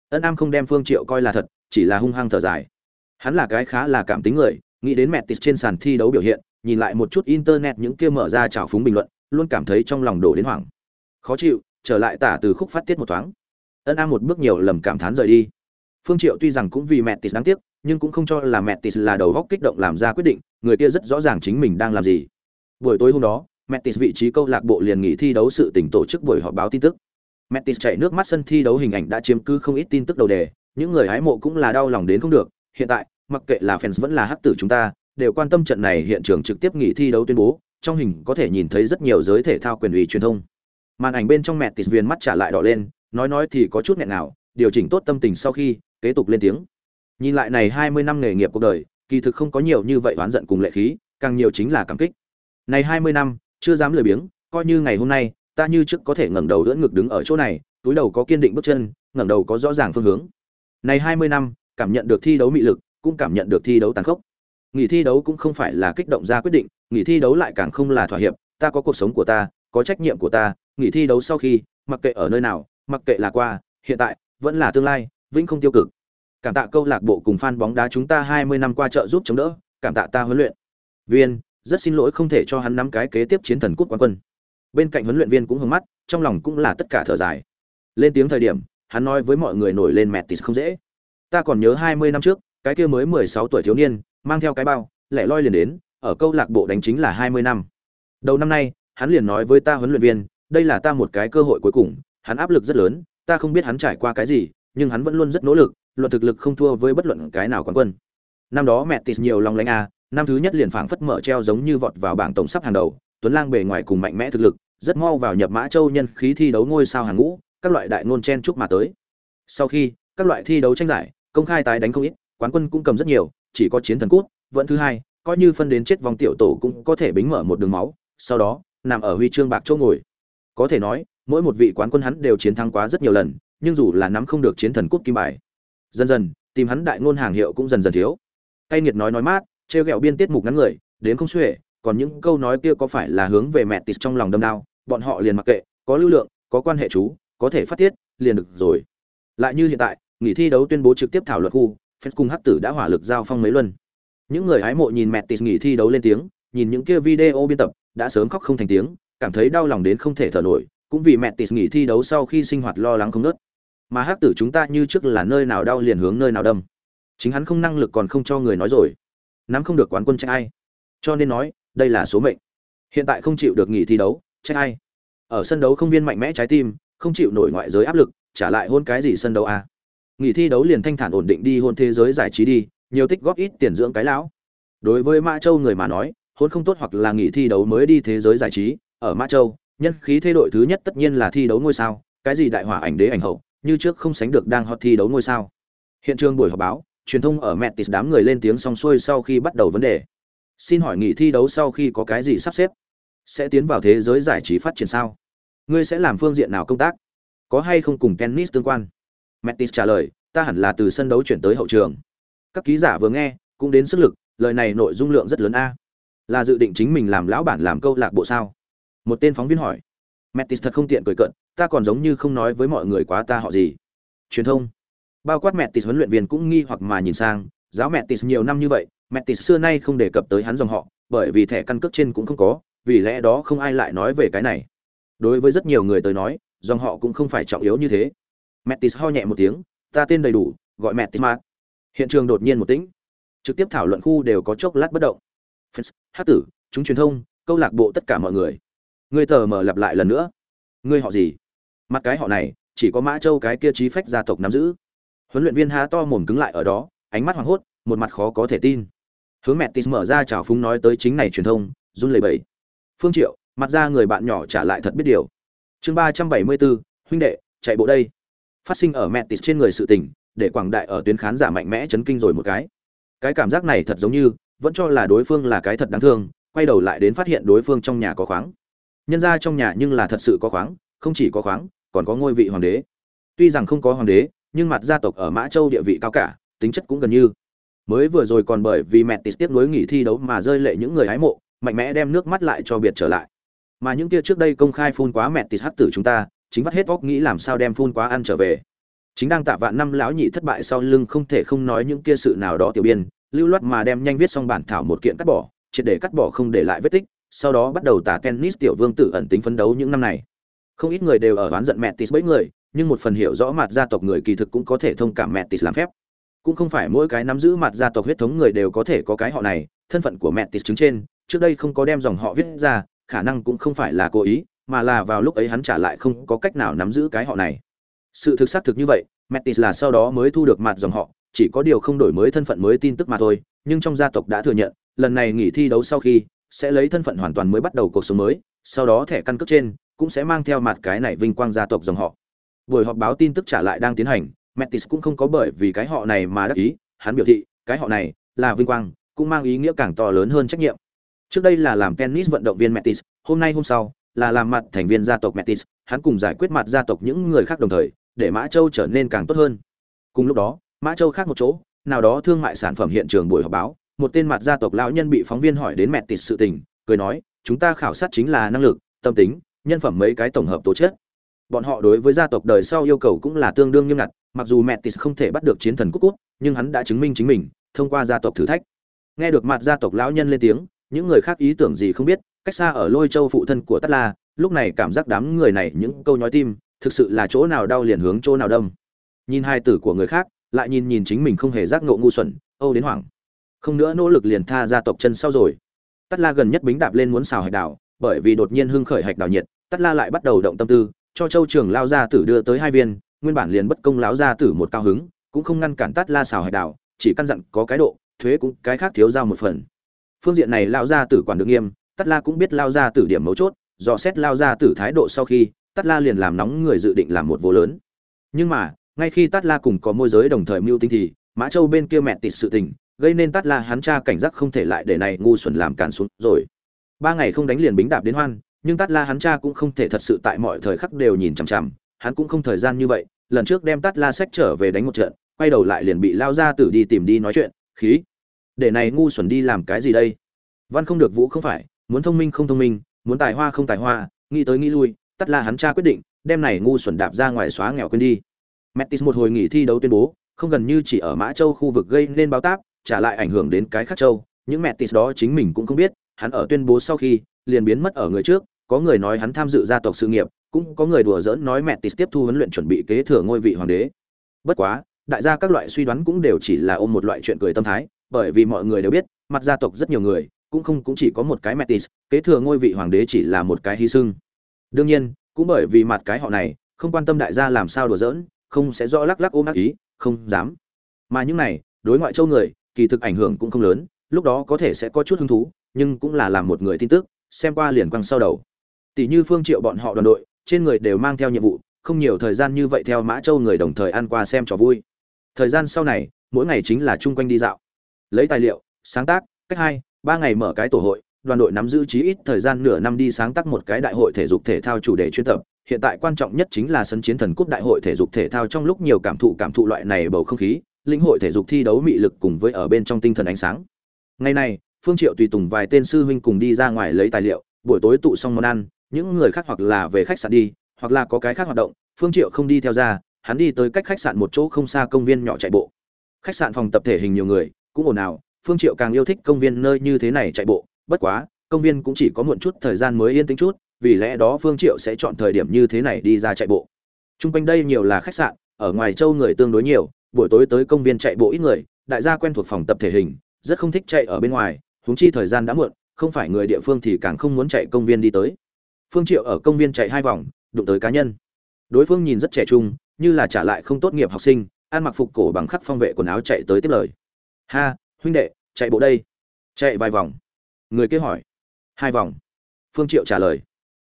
Ân am không đem phương triệu coi là thật, chỉ là hung hăng thở dài. Hắn là cái khá là cảm tính người nghĩ đến mẹ tịt trên sàn thi đấu biểu hiện nhìn lại một chút internet những kia mở ra trào phúng bình luận luôn cảm thấy trong lòng đổ đến hoảng khó chịu trở lại tả từ khúc phát tiết một thoáng ân a một bước nhiều lầm cảm thán rời đi phương triệu tuy rằng cũng vì mẹ tịt đáng tiếc nhưng cũng không cho là mẹ tịt là đầu góc kích động làm ra quyết định người kia rất rõ ràng chính mình đang làm gì buổi tối hôm đó mẹ Metis vị trí câu lạc bộ liền nghỉ thi đấu sự tỉnh tổ chức buổi họp báo tin tức. mẹ Metis chạy nước mắt sân thi đấu hình ảnh đã chiếm cứ không ít tin tức đầu đề, những người hái mộ cũng là đau lòng đến không được. Hiện tại, mặc kệ là fans vẫn là hắc tử chúng ta, đều quan tâm trận này hiện trường trực tiếp nghỉ thi đấu tuyên bố, trong hình có thể nhìn thấy rất nhiều giới thể thao quyền ủy truyền thông. Màn ảnh bên trong mẹ tịt viên mắt trả lại đỏ lên, nói nói thì có chút nghẹn nào, điều chỉnh tốt tâm tình sau khi, kế tục lên tiếng. Nhìn lại này 20 năm nghề nghiệp cuộc đời, kỳ thực không có nhiều như vậy oán giận cùng lệ khí, càng nhiều chính là cảm kích. Này 20 năm, chưa dám lười biếng coi như ngày hôm nay ta như trước có thể ngẩng đầu ưỡn ngực đứng ở chỗ này túi đầu có kiên định bước chân ngẩng đầu có rõ ràng phương hướng này hai mươi năm cảm nhận được thi đấu mị lực cũng cảm nhận được thi đấu tàn khốc nghỉ thi đấu cũng không phải là kích động ra quyết định nghỉ thi đấu lại càng không là thỏa hiệp ta có cuộc sống của ta có trách nhiệm của ta nghỉ thi đấu sau khi mặc kệ ở nơi nào mặc kệ là qua hiện tại vẫn là tương lai vĩnh không tiêu cực cảm tạ câu lạc bộ cùng fan bóng đá chúng ta hai mươi năm qua trợ giúp chống đỡ cảm tạ ta huấn luyện viên rất xin lỗi không thể cho hắn nắm cái kế tiếp chiến thần cúp quán quân. Bên cạnh huấn luyện viên cũng hướng mắt, trong lòng cũng là tất cả thở dài. Lên tiếng thời điểm, hắn nói với mọi người nổi lên Metis không dễ. Ta còn nhớ 20 năm trước, cái kia mới 16 tuổi thiếu niên, mang theo cái bao, lẻ loi liền đến, ở câu lạc bộ đánh chính là 20 năm. Đầu năm nay, hắn liền nói với ta huấn luyện viên, đây là ta một cái cơ hội cuối cùng, hắn áp lực rất lớn, ta không biết hắn trải qua cái gì, nhưng hắn vẫn luôn rất nỗ lực, luận thực lực không thua với bất luận cái nào quán quân. Năm đó Metis nhiều lòng lãnh a, à, năm thứ nhất liền phảng phất mở treo giống như vọt vào bảng tổng sắp hàng đầu, Tuấn Lang bề ngoài cùng mạnh mẽ thực lực, rất mau vào nhập Mã Châu nhân khí thi đấu ngôi sao hàng ngũ, các loại đại ngôn chen chúc mà tới. Sau khi, các loại thi đấu tranh giải, công khai tái đánh không ít, quán quân cũng cầm rất nhiều, chỉ có chiến thần cút, vẫn thứ hai, coi như phân đến chết vòng tiểu tổ cũng có thể bính mở một đường máu, sau đó, nằm ở huy chương bạc châu ngồi. Có thể nói, mỗi một vị quán quân hắn đều chiến thắng quá rất nhiều lần, nhưng dù là nắm không được chiến thần cút kim bài. Dần dần, tìm hắn đại ngôn hàng hiệu cũng dần dần thiếu. Cay nghiệt nói nói mát, trêu ghẹo biên tiết mục ngắn người đến không xuể còn những câu nói kia có phải là hướng về mẹ tịt trong lòng đâm đao bọn họ liền mặc kệ có lưu lượng có quan hệ chú có thể phát tiết liền được rồi lại như hiện tại nghỉ thi đấu tuyên bố trực tiếp thảo luận khu phép cung hắc tử đã hỏa lực giao phong mấy luân. Những người hái mộ nhìn mẹ tịt nghỉ thi đấu lên tiếng, nhìn những kia video biên tập, đã sớm khóc không thành tiếng, cảm thấy đau lòng đến không thể thở nổi, cũng vì mẹ tịt nghỉ thi đấu sau khi sinh hoạt lo lắng không nớt mà hắc tử chúng ta như trước là nơi nào đau liền hướng nơi nào đâm. Chính hắn không năng lực còn không cho người nói rồi. Nắm không được quán quân trách ai. Cho nên nói, đây là số mệnh. Hiện tại không chịu được nghỉ thi đấu, trách ai? Ở sân đấu không viên mạnh mẽ trái tim, không chịu nổi ngoại giới áp lực, trả lại hôn cái gì sân đấu à nghỉ thi đấu liền thanh thản ổn định đi, hôn thế giới giải trí đi, nhiều tích góp ít tiền dưỡng cái lão đối với mã châu người mà nói, hôn không tốt hoặc là nghỉ thi đấu mới đi thế giới giải trí, ở mã châu, nhân khí thế đội thứ nhất tất nhiên là thi đấu ngôi sao, cái gì đại hỏa ảnh đế ảnh hậu, như trước không sánh được đang hot thi đấu ngôi sao hiện trường buổi họp báo, truyền thông ở Metis đám người lên tiếng xong xuôi sau khi bắt đầu vấn đề. Xin hỏi nghỉ thi đấu sau khi có cái gì sắp xếp? Sẽ tiến vào thế giới giải trí phát triển sao? Ngươi sẽ làm phương diện nào công tác? Có hay không cùng tennis tương quan? Metis trả lời, ta hẳn là từ sân đấu chuyển tới hậu trường. Các ký giả vừa nghe, cũng đến sức lực, lời này nội dung lượng rất lớn a. Là dự định chính mình làm lão bản làm câu lạc bộ sao? Một tên phóng viên hỏi. Metis thật không tiện cười cận, ta còn giống như không nói với mọi người quá ta họ gì. Truyền thông bao quát Mattis huấn luyện viên cũng nghi hoặc mà nhìn sang giáo Mattis nhiều năm như vậy Mattis xưa nay không đề cập tới hắn dòng họ bởi vì thẻ căn cước trên cũng không có vì lẽ đó không ai lại nói về cái này đối với rất nhiều người tới nói dòng họ cũng không phải trọng yếu như thế Metis ho nhẹ một tiếng, ta tên đầy đủ, gọi Metis tis hiện trường đột nhiên một tĩnh. Trực tiếp thảo luận khu đều có chốc lát bất động. Fans, hát tử, chúng truyền thông, câu lạc bộ tất cả mọi người. Ngươi tờ mở lặp lại lần nữa. Ngươi họ gì? Mặt cái họ này, chỉ có mã châu cái kia trí phách gia tộc nắm giữ. Huấn luyện viên há to mồm cứng lại ở đó, ánh mắt hoảng hốt, một mặt khó có thể tin. Hướng Metis mở ra chào phúng nói tới chính này truyền thông, run lẩy bẩy. Phương triệu, mặt ra người bạn nhỏ trả lại thật biết điều. Chương ba trăm bảy mươi bốn huynh đệ, chạy bộ đây phát sinh ở mẹ tịt trên người sự tình, để quảng đại ở tuyến khán giả mạnh mẽ chấn kinh rồi một cái. Cái cảm giác này thật giống như, vẫn cho là đối phương là cái thật đáng thương, quay đầu lại đến phát hiện đối phương trong nhà có khoáng. Nhân ra trong nhà nhưng là thật sự có khoáng, không chỉ có khoáng, còn có ngôi vị hoàng đế. Tuy rằng không có hoàng đế, nhưng mặt gia tộc ở mã châu địa vị cao cả, tính chất cũng gần như. Mới vừa rồi còn bởi vì mẹ tịt tiếp nối nghỉ thi đấu mà rơi lệ những người hái mộ, mạnh mẽ đem nước mắt lại cho biệt trở lại. Mà những kia trước đây công khai phun quá mẹ tịt hắc tử chúng ta chính vắt hết óc nghĩ làm sao đem phun quá ăn trở về. Chính đang tạ vạn năm lão nhị thất bại sau lưng không thể không nói những kia sự nào đó tiểu biên, lưu loát mà đem nhanh viết xong bản thảo một kiện cắt bỏ, triệt để cắt bỏ không để lại vết tích, sau đó bắt đầu tả tennis tiểu vương tử ẩn tính phấn đấu những năm này. Không ít người đều ở oán giận mẹ tis bấy người, nhưng một phần hiểu rõ mặt gia tộc người kỳ thực cũng có thể thông cảm mẹ tis làm phép. Cũng không phải mỗi cái nắm giữ mặt gia tộc huyết thống người đều có thể có cái họ này, thân phận của mẹ tis chứng trên, trước đây không có đem dòng họ viết ra, khả năng cũng không phải là cố ý mà là vào lúc ấy hắn trả lại không có cách nào nắm giữ cái họ này. Sự thực xác thực như vậy Metis là sau đó mới thu được mặt dòng họ, chỉ có điều không đổi mới thân phận mới tin tức mà thôi, nhưng trong gia tộc đã thừa nhận, lần này nghỉ thi đấu sau khi, sẽ lấy thân phận hoàn toàn mới bắt đầu cuộc sống mới, sau đó thẻ căn cước trên cũng sẽ mang theo mặt cái này vinh quang gia tộc dòng họ. Buổi họp báo tin tức trả lại đang tiến hành Metis cũng không có bởi vì cái họ này mà đắc ý, hắn biểu thị, cái họ này là vinh quang, cũng mang ý nghĩa càng to lớn hơn trách nhiệm. Trước đây là làm tennis vận động viên Metis hôm nay hôm sau là làm mặt thành viên gia tộc Metis hắn cùng giải quyết mặt gia tộc những người khác đồng thời để Mã Châu trở nên càng tốt hơn. Cùng lúc đó, Mã Châu khác một chỗ, nào đó thương mại sản phẩm hiện trường buổi họp báo, một tên mặt gia tộc lão nhân bị phóng viên hỏi đến Metis sự tình, cười nói, chúng ta khảo sát chính là năng lực, tâm tính, nhân phẩm mấy cái tổng hợp tố chất. Bọn họ đối với gia tộc đời sau yêu cầu cũng là tương đương nghiêm ngặt, mặc dù Metis không thể bắt được chiến thần Cúc Cúc, nhưng hắn đã chứng minh chính mình, thông qua gia tộc thử thách. Nghe được mặt gia tộc lão nhân lên tiếng, những người khác ý tưởng gì không biết, cách xa ở Lôi Châu phụ thân của Tất La, lúc này cảm giác đám người này những câu nói tim, thực sự là chỗ nào đau liền hướng chỗ nào đâm. Nhìn hai tử của người khác lại nhìn nhìn chính mình không hề giác ngộ ngu xuẩn âu đến hoảng. Không nữa nỗ lực liền tha ra tộc chân sau rồi. Tất la gần nhất bính đạp lên muốn xào hạch đảo bởi vì đột nhiên hưng khởi hạch đảo nhiệt tất la lại bắt đầu động tâm tư cho châu trường lao ra tử đưa tới hai viên nguyên bản liền bất công láo gia tử một cao hứng cũng không ngăn cản tất la xào hạch đảo chỉ căn dặn có cái độ thuế cũng cái khác thiếu giao một phần. Phương diện này lão gia tử quản được nghiêm tắt la cũng biết lao ra tử điểm mấu chốt dò xét lao ra tử thái độ sau khi Tất La liền làm nóng người dự định làm một vô lớn. Nhưng mà, ngay khi Tất La cùng có môi giới đồng thời mưu tính thì, Mã Châu bên kia mẹ tịt sự tình, gây nên Tất La hắn cha cảnh giác không thể lại để này ngu xuẩn làm càn xuống rồi. Ba ngày không đánh liền bính đạp đến hoan, nhưng Tất La hắn cha cũng không thể thật sự tại mọi thời khắc đều nhìn chằm chằm, hắn cũng không thời gian như vậy, lần trước đem Tất La sách trở về đánh một trận, quay đầu lại liền bị lao ra tử đi tìm đi nói chuyện, khí. Để này ngu xuẩn đi làm cái gì đây? Văn không được vũ không phải, muốn thông minh không thông minh, muốn tài hoa không tài hoa, nghĩ tới nghĩ lui, tất là hắn cha quyết định đem này ngu xuẩn đạp ra ngoài xóa nghèo quên đi. Metis một hồi nghỉ thi đấu tuyên bố không gần như chỉ ở mã châu khu vực gây nên báo táp trả lại ảnh hưởng đến cái khác châu những Metis đó chính mình cũng không biết hắn ở tuyên bố sau khi liền biến mất ở người trước có người nói hắn tham dự gia tộc sự nghiệp cũng có người đùa giỡn nói Metis tiếp thu huấn luyện chuẩn bị kế thừa ngôi vị hoàng đế. Bất quá đại gia các loại suy đoán cũng đều chỉ là ôm một loại chuyện cười tâm thái bởi vì mọi người đều biết mặt gia tộc rất nhiều người cũng không cũng chỉ có một cái Metis, kế thừa ngôi vị hoàng đế chỉ là một cái hy sinh. Đương nhiên, cũng bởi vì mặt cái họ này, không quan tâm đại gia làm sao đùa giỡn, không sẽ rõ lắc lắc ôm ác ý, không dám. Mà những này, đối ngoại châu người, kỳ thực ảnh hưởng cũng không lớn, lúc đó có thể sẽ có chút hứng thú, nhưng cũng là làm một người tin tức, xem qua liền quăng sau đầu. Tỷ như phương triệu bọn họ đoàn đội, trên người đều mang theo nhiệm vụ, không nhiều thời gian như vậy theo mã châu người đồng thời ăn qua xem trò vui. Thời gian sau này, mỗi ngày chính là chung quanh đi dạo. Lấy tài liệu, sáng tác, cách hai ba ngày mở cái tổ hội đoàn đội nắm giữ chí ít thời gian nửa năm đi sáng tác một cái đại hội thể dục thể thao chủ đề chuyên tập. Hiện tại quan trọng nhất chính là sân chiến thần cúp đại hội thể dục thể thao trong lúc nhiều cảm thụ cảm thụ loại này bầu không khí, linh hội thể dục thi đấu mị lực cùng với ở bên trong tinh thần ánh sáng. Ngày này, Phương Triệu tùy tùng vài tên sư huynh cùng đi ra ngoài lấy tài liệu, buổi tối tụ xong món ăn, những người khác hoặc là về khách sạn đi, hoặc là có cái khác hoạt động, Phương Triệu không đi theo ra, hắn đi tới cách khách sạn một chỗ không xa công viên nhỏ chạy bộ. Khách sạn phòng tập thể hình nhiều người, cũng ồn ào, Phương Triệu càng yêu thích công viên nơi như thế này chạy bộ, bất quá công viên cũng chỉ có muộn chút thời gian mới yên tĩnh chút vì lẽ đó phương triệu sẽ chọn thời điểm như thế này đi ra chạy bộ. Trung quanh đây nhiều là khách sạn ở ngoài châu người tương đối nhiều buổi tối tới công viên chạy bộ ít người đại gia quen thuộc phòng tập thể hình rất không thích chạy ở bên ngoài huống chi thời gian đã muộn không phải người địa phương thì càng không muốn chạy công viên đi tới. Phương triệu ở công viên chạy hai vòng đụng tới cá nhân. Đối phương nhìn rất trẻ trung như là trả lại không tốt nghiệp học sinh ăn mặc phục cổ bằng khắc phong vệ quần áo chạy tới tiếp lời. Ha huynh đệ, chạy bộ đây. Chạy vài vòng. Người kia hỏi. Hai vòng. Phương triệu trả lời.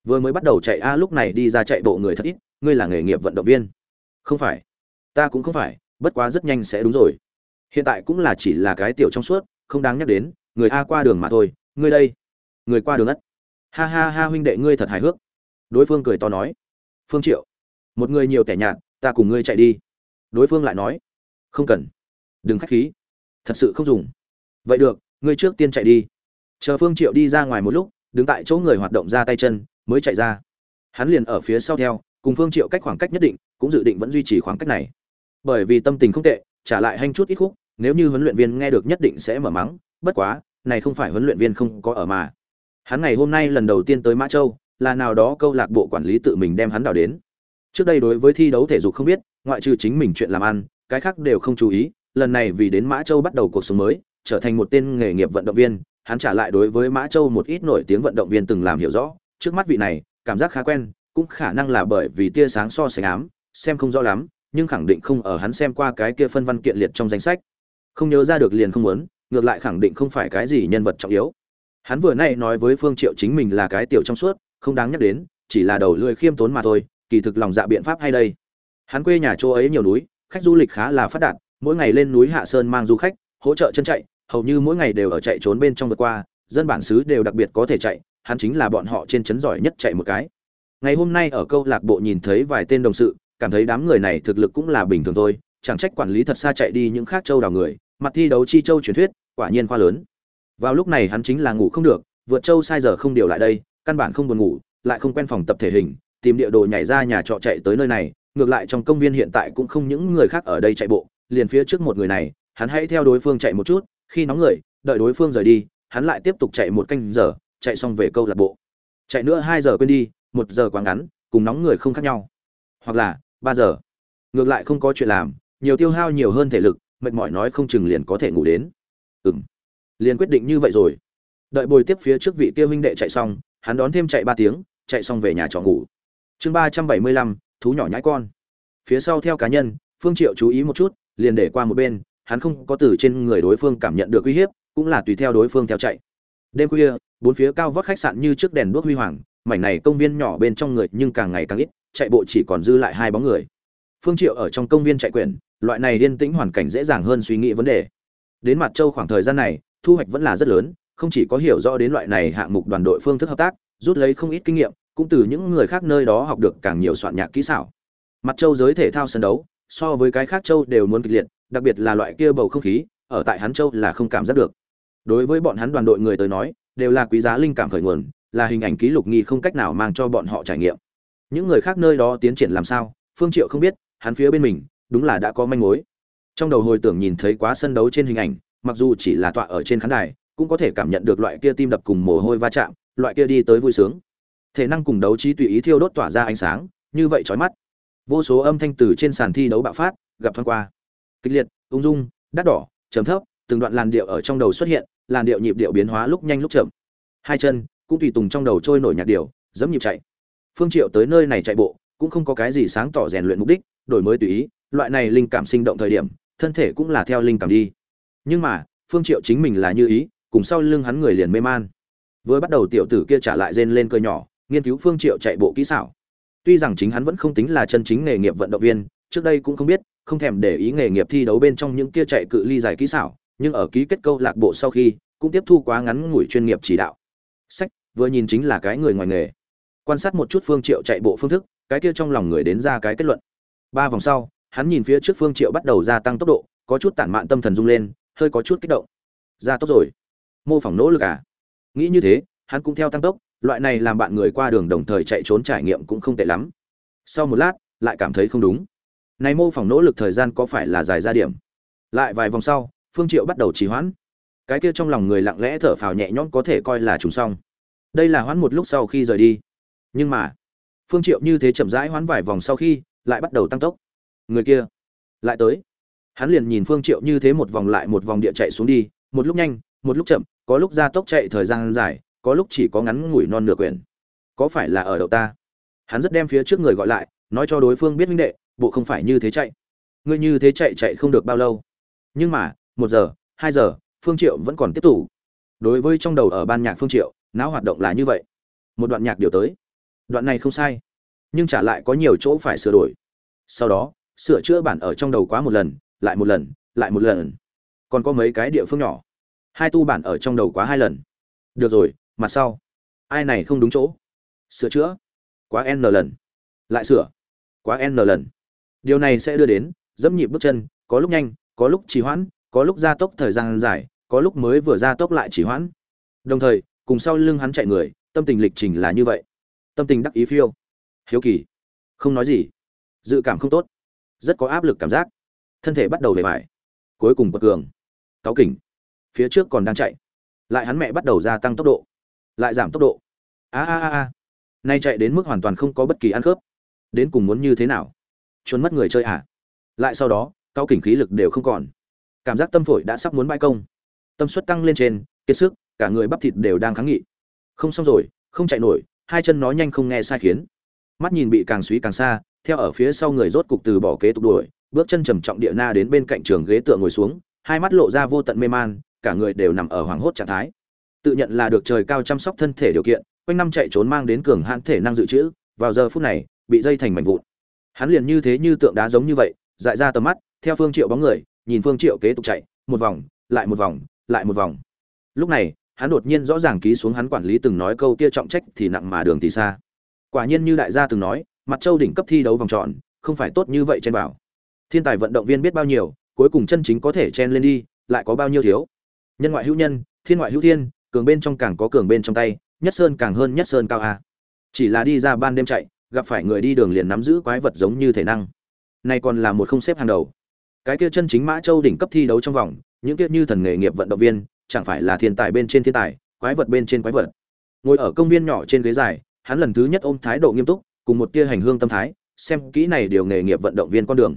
Vừa mới bắt đầu chạy, a, lúc này đi ra chạy bộ người thật ít, ngươi là nghề nghiệp vận động viên. Không phải. Ta cũng không phải, bất quá rất nhanh sẽ đúng rồi. Hiện tại cũng là chỉ là cái tiểu trong suốt, không đáng nhắc đến, người a qua đường mà thôi, ngươi đây. Người qua đường ất ha ha ha, huynh đệ, ngươi thật hài hước. Đối phương cười to nói. Phương triệu, một người nhiều tẻ nhạt, ta cùng ngươi chạy đi. Đối phương lại nói. Không cần. Đừng khách khí thật sự không dùng. Vậy được, ngươi trước tiên chạy đi. Chờ phương triệu đi ra ngoài một lúc, đứng tại chỗ người hoạt động ra tay chân, mới chạy ra. Hắn liền ở phía sau theo, cùng phương triệu cách khoảng cách nhất định, cũng dự định vẫn duy trì khoảng cách này. Bởi vì tâm tình không tệ, trả lại hành chút ít khúc, nếu như huấn luyện viên nghe được nhất định sẽ mở mắng, bất quá, này không phải huấn luyện viên không có ở mà. Hắn ngày hôm nay lần đầu tiên tới mã châu, là nào đó câu lạc bộ quản lý tự mình đem hắn đào đến. Trước đây đối với thi đấu thể dục không biết, ngoại trừ chính mình chuyện làm ăn, cái khác đều không chú ý lần này vì đến mã châu bắt đầu cuộc sống mới, trở thành một tên nghề nghiệp vận động viên, hắn trả lại đối với mã châu một ít nổi tiếng vận động viên từng làm hiểu rõ. Trước mắt vị này, cảm giác khá quen, cũng khả năng là bởi vì tia sáng so sánh ám, xem không rõ lắm, nhưng khẳng định không ở hắn xem qua cái kia phân văn kiện liệt trong danh sách. Không nhớ ra được liền không muốn, ngược lại khẳng định không phải cái gì nhân vật trọng yếu. Hắn vừa nay nói với phương triệu chính mình là cái tiểu trong suốt, không đáng nhắc đến, chỉ là đầu lưỡi khiêm tốn mà thôi, kỳ thực lòng dạ biện pháp hay đây. Hắn quê nhà chỗ ấy nhiều núi, khách du lịch khá là phát đạt mỗi ngày lên núi hạ sơn mang du khách, hỗ trợ chân chạy, hầu như mỗi ngày đều ở chạy trốn bên trong vượt qua, dân bản xứ đều đặc biệt có thể chạy, hắn chính là bọn họ trên chấn giỏi nhất chạy một cái. Ngày hôm nay ở câu lạc bộ nhìn thấy vài tên đồng sự, cảm thấy đám người này thực lực cũng là bình thường thôi, chẳng trách quản lý thật xa chạy đi những khác châu đào người, mặt thi đấu chi châu truyền thuyết, quả nhiên khoa lớn. Vào lúc này hắn chính là ngủ không được, vượt châu sai giờ không điều lại đây, căn bản không buồn ngủ, lại không quen phòng tập thể hình, tìm địa đồ nhảy ra nhà trọ chạy tới nơi này, ngược lại trong công viên hiện tại cũng không những người khác ở đây chạy bộ liền phía trước một người này, hắn hãy theo đối phương chạy một chút, khi nóng người, đợi đối phương rời đi, hắn lại tiếp tục chạy một canh giờ, chạy xong về câu lạc bộ. Chạy nữa hai giờ quên đi, một giờ quá ngắn, cùng nóng người không khác nhau. Hoặc là, ba giờ. Ngược lại không có chuyện làm, nhiều tiêu hao nhiều hơn thể lực, mệt mỏi nói không chừng liền có thể ngủ đến. Ừm. liền quyết định như vậy rồi. Đợi bồi tiếp phía trước vị kia huynh đệ chạy xong, hắn đón thêm chạy ba tiếng, chạy xong về nhà trọ ngủ. Chương ba trăm bảy mươi lăm, thú nhỏ nhãi con. Phía sau theo cá nhân, phương triệu chú ý một chút liền để qua một bên, hắn không có từ trên người đối phương cảm nhận được uy hiếp, cũng là tùy theo đối phương theo chạy. Đêm khuya, bốn phía cao vóc khách sạn như trước đèn đuốc huy hoàng, mảnh này công viên nhỏ bên trong người nhưng càng ngày càng ít, chạy bộ chỉ còn dư lại hai bóng người. Phương triệu ở trong công viên chạy quyển, loại này yên tĩnh hoàn cảnh dễ dàng hơn suy nghĩ vấn đề. Đến mặt châu khoảng thời gian này, thu hoạch vẫn là rất lớn, không chỉ có hiểu rõ đến loại này hạng mục đoàn đội phương thức hợp tác, rút lấy không ít kinh nghiệm, cũng từ những người khác nơi đó học được càng nhiều soạn nhạc kỹ xảo. Mặt châu giới thể thao sân đấu so với cái khác châu đều muốn kịch liệt, đặc biệt là loại kia bầu không khí, ở tại hắn châu là không cảm giác được. Đối với bọn hắn đoàn đội người tới nói, đều là quý giá linh cảm khởi nguồn, là hình ảnh ký lục nghi không cách nào mang cho bọn họ trải nghiệm. Những người khác nơi đó tiến triển làm sao, phương triệu không biết, hắn phía bên mình, đúng là đã có manh mối. Trong đầu hồi tưởng nhìn thấy quá sân đấu trên hình ảnh, mặc dù chỉ là tọa ở trên khán đài, cũng có thể cảm nhận được loại kia tim đập cùng mồ hôi va chạm, loại kia đi tới vui sướng. Thể năng cùng đấu trí tùy ý thiêu đốt tỏa ra ánh sáng, như vậy chói mắt vô số âm thanh từ trên sàn thi đấu bạo phát, gặp thoáng qua. Kịch liệt, ung dung, đắt đỏ chấm thấp, từng đoạn làn điệu ở trong đầu xuất hiện, làn điệu nhịp điệu biến hóa lúc nhanh lúc chậm. Hai chân cũng tùy tùng trong đầu trôi nổi nhạc điệu, dẫm nhịp chạy. Phương triệu tới nơi này chạy bộ, cũng không có cái gì sáng tỏ rèn luyện mục đích, đổi mới tùy ý, loại này linh cảm sinh động thời điểm, thân thể cũng là theo linh cảm đi. Nhưng mà, phương triệu chính mình là như ý, cùng sau lưng hắn người liền mê man. Vừa bắt đầu tiểu tử kia trả lại rên lên cơ nhỏ, nghiên cứu phương triệu chạy bộ kỹ xảo tuy rằng chính hắn vẫn không tính là chân chính nghề nghiệp vận động viên, trước đây cũng không biết, không thèm để ý nghề nghiệp thi đấu bên trong những kia chạy cự ly dài kỹ xảo, nhưng ở ký kết câu lạc bộ sau khi, cũng tiếp thu quá ngắn ngủi chuyên nghiệp chỉ đạo. Sách, vừa nhìn chính là cái người ngoài nghề. Quan sát một chút phương triệu chạy bộ phương thức, cái kia trong lòng người đến ra cái kết luận. Ba vòng sau, hắn nhìn phía trước phương triệu bắt đầu gia tăng tốc độ, có chút tản mạn tâm thần rung lên, hơi có chút kích động. Ra tốc rồi. Mô phỏng nỗ lực à? Nghĩ như thế, hắn cũng theo tăng tốc loại này làm bạn người qua đường đồng thời chạy trốn trải nghiệm cũng không tệ lắm. Sau một lát, lại cảm thấy không đúng. Này mô phỏng nỗ lực thời gian có phải là dài ra điểm? Lại vài vòng sau, phương triệu bắt đầu trì hoãn. Cái kia trong lòng người lặng lẽ thở phào nhẹ nhõm có thể coi là trùng xong đây là hoãn một lúc sau khi rời đi. Nhưng mà, phương triệu như thế chậm rãi hoãn vài vòng sau khi, lại bắt đầu tăng tốc. Người kia, lại tới. Hắn liền nhìn phương triệu như thế một vòng lại một vòng địa chạy xuống đi, một lúc nhanh, một lúc chậm, có lúc ra tốc chạy thời gian dài có lúc chỉ có ngắn ngủi non nửa quyển. Có phải là ở đậu ta? Hắn rất đem phía trước người gọi lại, nói cho đối phương biết minh đệ, bộ không phải như thế chạy. Ngươi như thế chạy chạy không được bao lâu. Nhưng mà, một giờ, hai giờ, phương triệu vẫn còn tiếp tục. Đối với trong đầu ở ban nhạc phương triệu, não hoạt động là như vậy. Một đoạn nhạc điều tới. Đoạn này không sai. Nhưng trả lại có nhiều chỗ phải sửa đổi. Sau đó, sửa chữa bản ở trong đầu quá một lần, lại một lần, lại một lần. Còn có mấy cái địa phương nhỏ. Hai tu bản ở trong đầu quá hai lần. Được rồi mặt sau. Ai này không đúng chỗ? Sửa chữa. Quá n lần. Lại sửa. Quá n lần. Điều này sẽ đưa đến, dẫm nhịp bước chân, có lúc nhanh, có lúc trì hoãn, có lúc gia tốc thời gian dài, có lúc mới vừa gia tốc lại trì hoãn. Đồng thời, cùng sau lưng hắn chạy người, tâm tình lịch trình là như vậy. Tâm tình đắc ý phiêu. Hiếu kỳ. Không nói gì. Dự cảm không tốt. Rất có áp lực cảm giác. Thân thể bắt đầu về mải cuối cùng bật cường. Cáo kỉnh. Phía trước còn đang chạy. Lại hắn mẹ bắt đầu gia tăng tốc độ lại giảm tốc độ. A a a a. Nay chạy đến mức hoàn toàn không có bất kỳ ăn khớp. Đến cùng muốn như thế nào? Trốn mất người chơi à? Lại sau đó, cao kỉnh khí lực đều không còn. Cảm giác tâm phổi đã sắp muốn bãi công. Tâm suất tăng lên trên, kiệt sức, cả người bắp thịt đều đang kháng nghị. Không xong rồi, không chạy nổi, hai chân nó nhanh không nghe sai khiến. Mắt nhìn bị càng suý càng xa, theo ở phía sau người rốt cục từ bỏ kế tục đuổi, bước chân trầm trọng địa na đến bên cạnh trường ghế tựa ngồi xuống, hai mắt lộ ra vô tận mê man, cả người đều nằm ở hoảng hốt trạng thái tự nhận là được trời cao chăm sóc thân thể điều kiện, quanh năm chạy trốn mang đến cường hãn thể năng dự trữ, vào giờ phút này, bị dây thành mảnh vụn. Hắn liền như thế như tượng đá giống như vậy, dại ra tầm mắt, theo phương triệu bóng người, nhìn phương triệu kế tục chạy, một vòng, lại một vòng, lại một vòng. Lúc này, hắn đột nhiên rõ ràng ký xuống hắn quản lý từng nói câu kia trọng trách thì nặng mà đường thì xa. Quả nhiên như đại gia từng nói, mặt châu đỉnh cấp thi đấu vòng tròn, không phải tốt như vậy trên bảo. Thiên tài vận động viên biết bao nhiêu, cuối cùng chân chính có thể chen lên đi, lại có bao nhiêu thiếu. Nhân ngoại hữu nhân, thiên ngoại hữu thiên cường bên trong càng có cường bên trong tay, nhất sơn càng hơn nhất sơn cao a. Chỉ là đi ra ban đêm chạy, gặp phải người đi đường liền nắm giữ quái vật giống như thể năng. Này còn là một không xếp hàng đầu. Cái kia chân chính mã châu đỉnh cấp thi đấu trong vòng, những kia như thần nghề nghiệp vận động viên, chẳng phải là thiên tài bên trên thiên tài, quái vật bên trên quái vật. Ngồi ở công viên nhỏ trên ghế dài, hắn lần thứ nhất ôm thái độ nghiêm túc, cùng một tia hành hương tâm thái, xem kỹ này điều nghề nghiệp vận động viên con đường.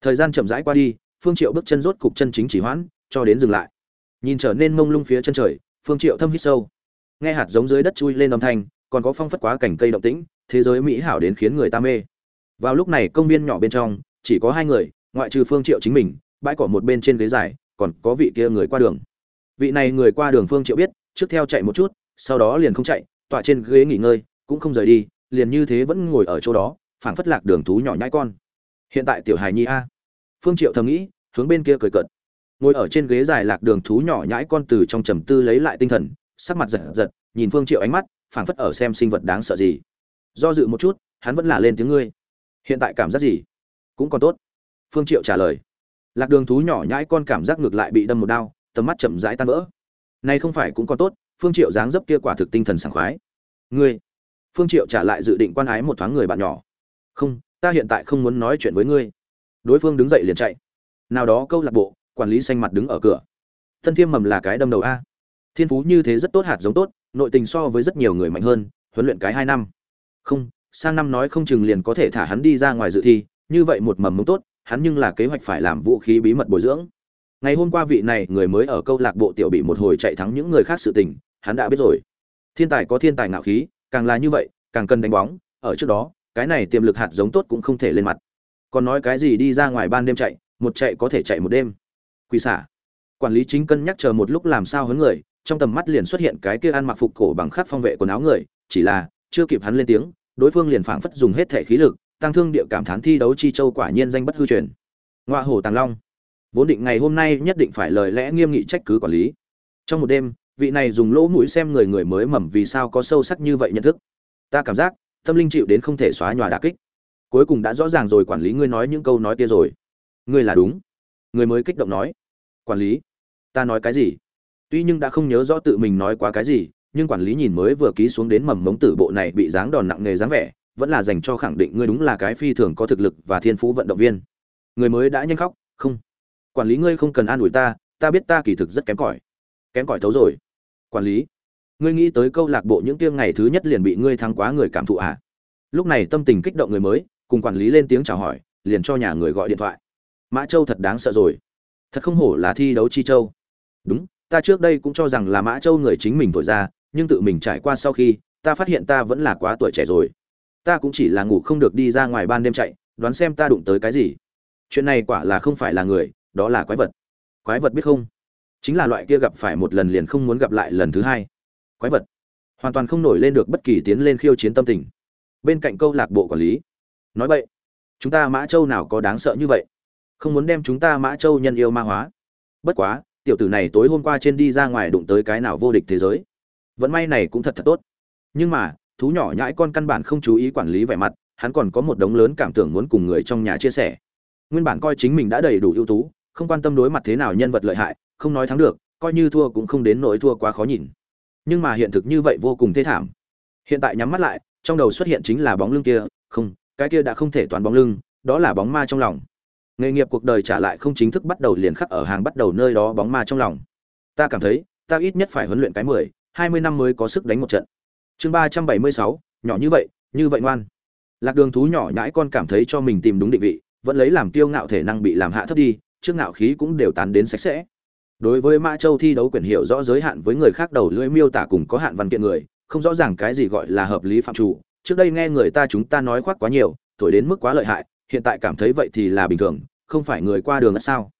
Thời gian chậm rãi qua đi, phương triệu bước chân rốt cục chân chính chỉ hoãn, cho đến dừng lại. Nhìn trở nên mông lung phía chân trời phương triệu thâm hít sâu. Nghe hạt giống dưới đất chui lên âm thanh, còn có phong phất quá cảnh cây động tĩnh, thế giới mỹ hảo đến khiến người ta mê. Vào lúc này công viên nhỏ bên trong, chỉ có hai người, ngoại trừ phương triệu chính mình, bãi cỏ một bên trên ghế dài, còn có vị kia người qua đường. Vị này người qua đường phương triệu biết, trước theo chạy một chút, sau đó liền không chạy, tọa trên ghế nghỉ ngơi, cũng không rời đi, liền như thế vẫn ngồi ở chỗ đó, phảng phất lạc đường thú nhỏ nhãi con. Hiện tại tiểu hài nhi a. Phương triệu thầm nghĩ, hướng bên kia cười cợt ngồi ở trên ghế dài lạc đường thú nhỏ nhãi con từ trong trầm tư lấy lại tinh thần, sắc mặt giật giật, nhìn phương triệu ánh mắt, phảng phất ở xem sinh vật đáng sợ gì. Do dự một chút, hắn vẫn là lên tiếng ngươi. Hiện tại cảm giác gì? Cũng còn tốt. Phương triệu trả lời. Lạc đường thú nhỏ nhãi con cảm giác ngược lại bị đâm một đao, tầm mắt chậm rãi tan vỡ. Nay không phải cũng còn tốt, phương triệu dáng dấp kia quả thực tinh thần sảng khoái. Ngươi. Phương triệu trả lại dự định quan ái một thoáng người bạn nhỏ. Không, ta hiện tại không muốn nói chuyện với ngươi. Đối phương đứng dậy liền chạy. Nào đó câu lạc bộ quản lý xanh mặt đứng ở cửa. Thân thiêm mầm là cái đâm đầu a. Thiên phú như thế rất tốt, hạt giống tốt, nội tình so với rất nhiều người mạnh hơn, huấn luyện cái hai năm. Không, sang năm nói không chừng liền có thể thả hắn đi ra ngoài dự thi, như vậy một mầm mống tốt, hắn nhưng là kế hoạch phải làm vũ khí bí mật bồi dưỡng. Ngày hôm qua vị này người mới ở câu lạc bộ tiểu bị một hồi chạy thắng những người khác sự tình, hắn đã biết rồi. Thiên tài có thiên tài ngạo khí, càng là như vậy, càng cần đánh bóng, ở trước đó, cái này tiềm lực hạt giống tốt cũng không thể lên mặt. Còn nói cái gì đi ra ngoài ban đêm chạy, một chạy có thể chạy một đêm quỳ xả. Quản lý chính cân nhắc chờ một lúc làm sao hướng người, trong tầm mắt liền xuất hiện cái kia ăn mặc phục cổ bằng khắc phong vệ quần áo người, chỉ là, chưa kịp hắn lên tiếng, đối phương liền phảng phất dùng hết thể khí lực, tăng thương địa cảm thán thi đấu chi châu quả nhiên danh bất hư truyền. Ngoại hồ tàng long. Vốn định ngày hôm nay nhất định phải lời lẽ nghiêm nghị trách cứ quản lý. Trong một đêm, vị này dùng lỗ mũi xem người người mới mầm vì sao có sâu sắc như vậy nhận thức. Ta cảm giác, tâm linh chịu đến không thể xóa nhòa đà kích. Cuối cùng đã rõ ràng rồi quản lý ngươi nói những câu nói kia rồi. Ngươi là đúng người mới kích động nói, quản lý, ta nói cái gì? Tuy nhưng đã không nhớ rõ tự mình nói quá cái gì, nhưng quản lý nhìn mới vừa ký xuống đến mầm mống tử bộ này bị dáng đòn nặng nề dáng vẻ, vẫn là dành cho khẳng định ngươi đúng là cái phi thường có thực lực và thiên phú vận động viên. Người mới đã nhanh khóc, không, quản lý ngươi không cần an ủi ta ta biết ta kỳ thực rất kém cỏi kém cỏi thấu rồi. Quản lý, ngươi nghĩ tới câu lạc bộ những tiêng ngày thứ nhất liền bị ngươi thắng quá người cảm thụ à? Lúc này tâm tình kích động người mới, cùng quản lý lên tiếng chào hỏi, liền cho nhà người gọi điện thoại mã châu thật đáng sợ rồi. Thật không hổ là thi đấu chi châu. Đúng, ta trước đây cũng cho rằng là mã châu người chính mình thổi ra, nhưng tự mình trải qua sau khi, ta phát hiện ta vẫn là quá tuổi trẻ rồi. Ta cũng chỉ là ngủ không được đi ra ngoài ban đêm chạy, đoán xem ta đụng tới cái gì. Chuyện này quả là không phải là người, đó là quái vật. Quái vật biết không? Chính là loại kia gặp phải một lần liền không muốn gặp lại lần thứ hai. Quái vật. Hoàn toàn không nổi lên được bất kỳ tiến lên khiêu chiến tâm tình. Bên cạnh câu lạc bộ quản lý. Nói vậy chúng ta mã châu nào có đáng sợ như vậy? Không muốn đem chúng ta mã châu nhân yêu ma hóa. Bất quá, tiểu tử này tối hôm qua trên đi ra ngoài đụng tới cái nào vô địch thế giới. Vẫn may này cũng thật thật tốt. Nhưng mà, thú nhỏ nhãi con căn bản không chú ý quản lý vẻ mặt, hắn còn có một đống lớn cảm tưởng muốn cùng người trong nhà chia sẻ. Nguyên bản coi chính mình đã đầy đủ ưu tú, không quan tâm đối mặt thế nào nhân vật lợi hại, không nói thắng được, coi như thua cũng không đến nỗi thua quá khó nhìn. Nhưng mà hiện thực như vậy vô cùng thê thảm. Hiện tại nhắm mắt lại, trong đầu xuất hiện chính là bóng lưng kia, không, cái kia đã không thể toán bóng lưng, đó là bóng ma trong lòng nghề nghiệp cuộc đời trả lại không chính thức bắt đầu liền khắc ở hàng bắt đầu nơi đó bóng ma trong lòng. Ta cảm thấy, ta ít nhất phải huấn luyện cái mười, hai mươi năm mới có sức đánh một trận. Chương ba trăm bảy mươi sáu, nhỏ như vậy như vậy ngoan. Lạc đường thú nhỏ nhãi con cảm thấy cho mình tìm đúng định vị, vẫn lấy làm tiêu ngạo thể năng bị làm hạ thấp đi, trước ngạo khí cũng đều tán đến sạch sẽ. Đối với mã châu thi đấu quyền hiệu rõ giới hạn với người khác đầu lưỡi miêu tả cùng có hạn văn kiện người, không rõ ràng cái gì gọi là hợp lý phạm chủ. Trước đây nghe người ta chúng ta nói khoác quá nhiều, thổi đến mức quá lợi hại hiện tại cảm thấy vậy thì là bình thường, không phải người qua đường sao?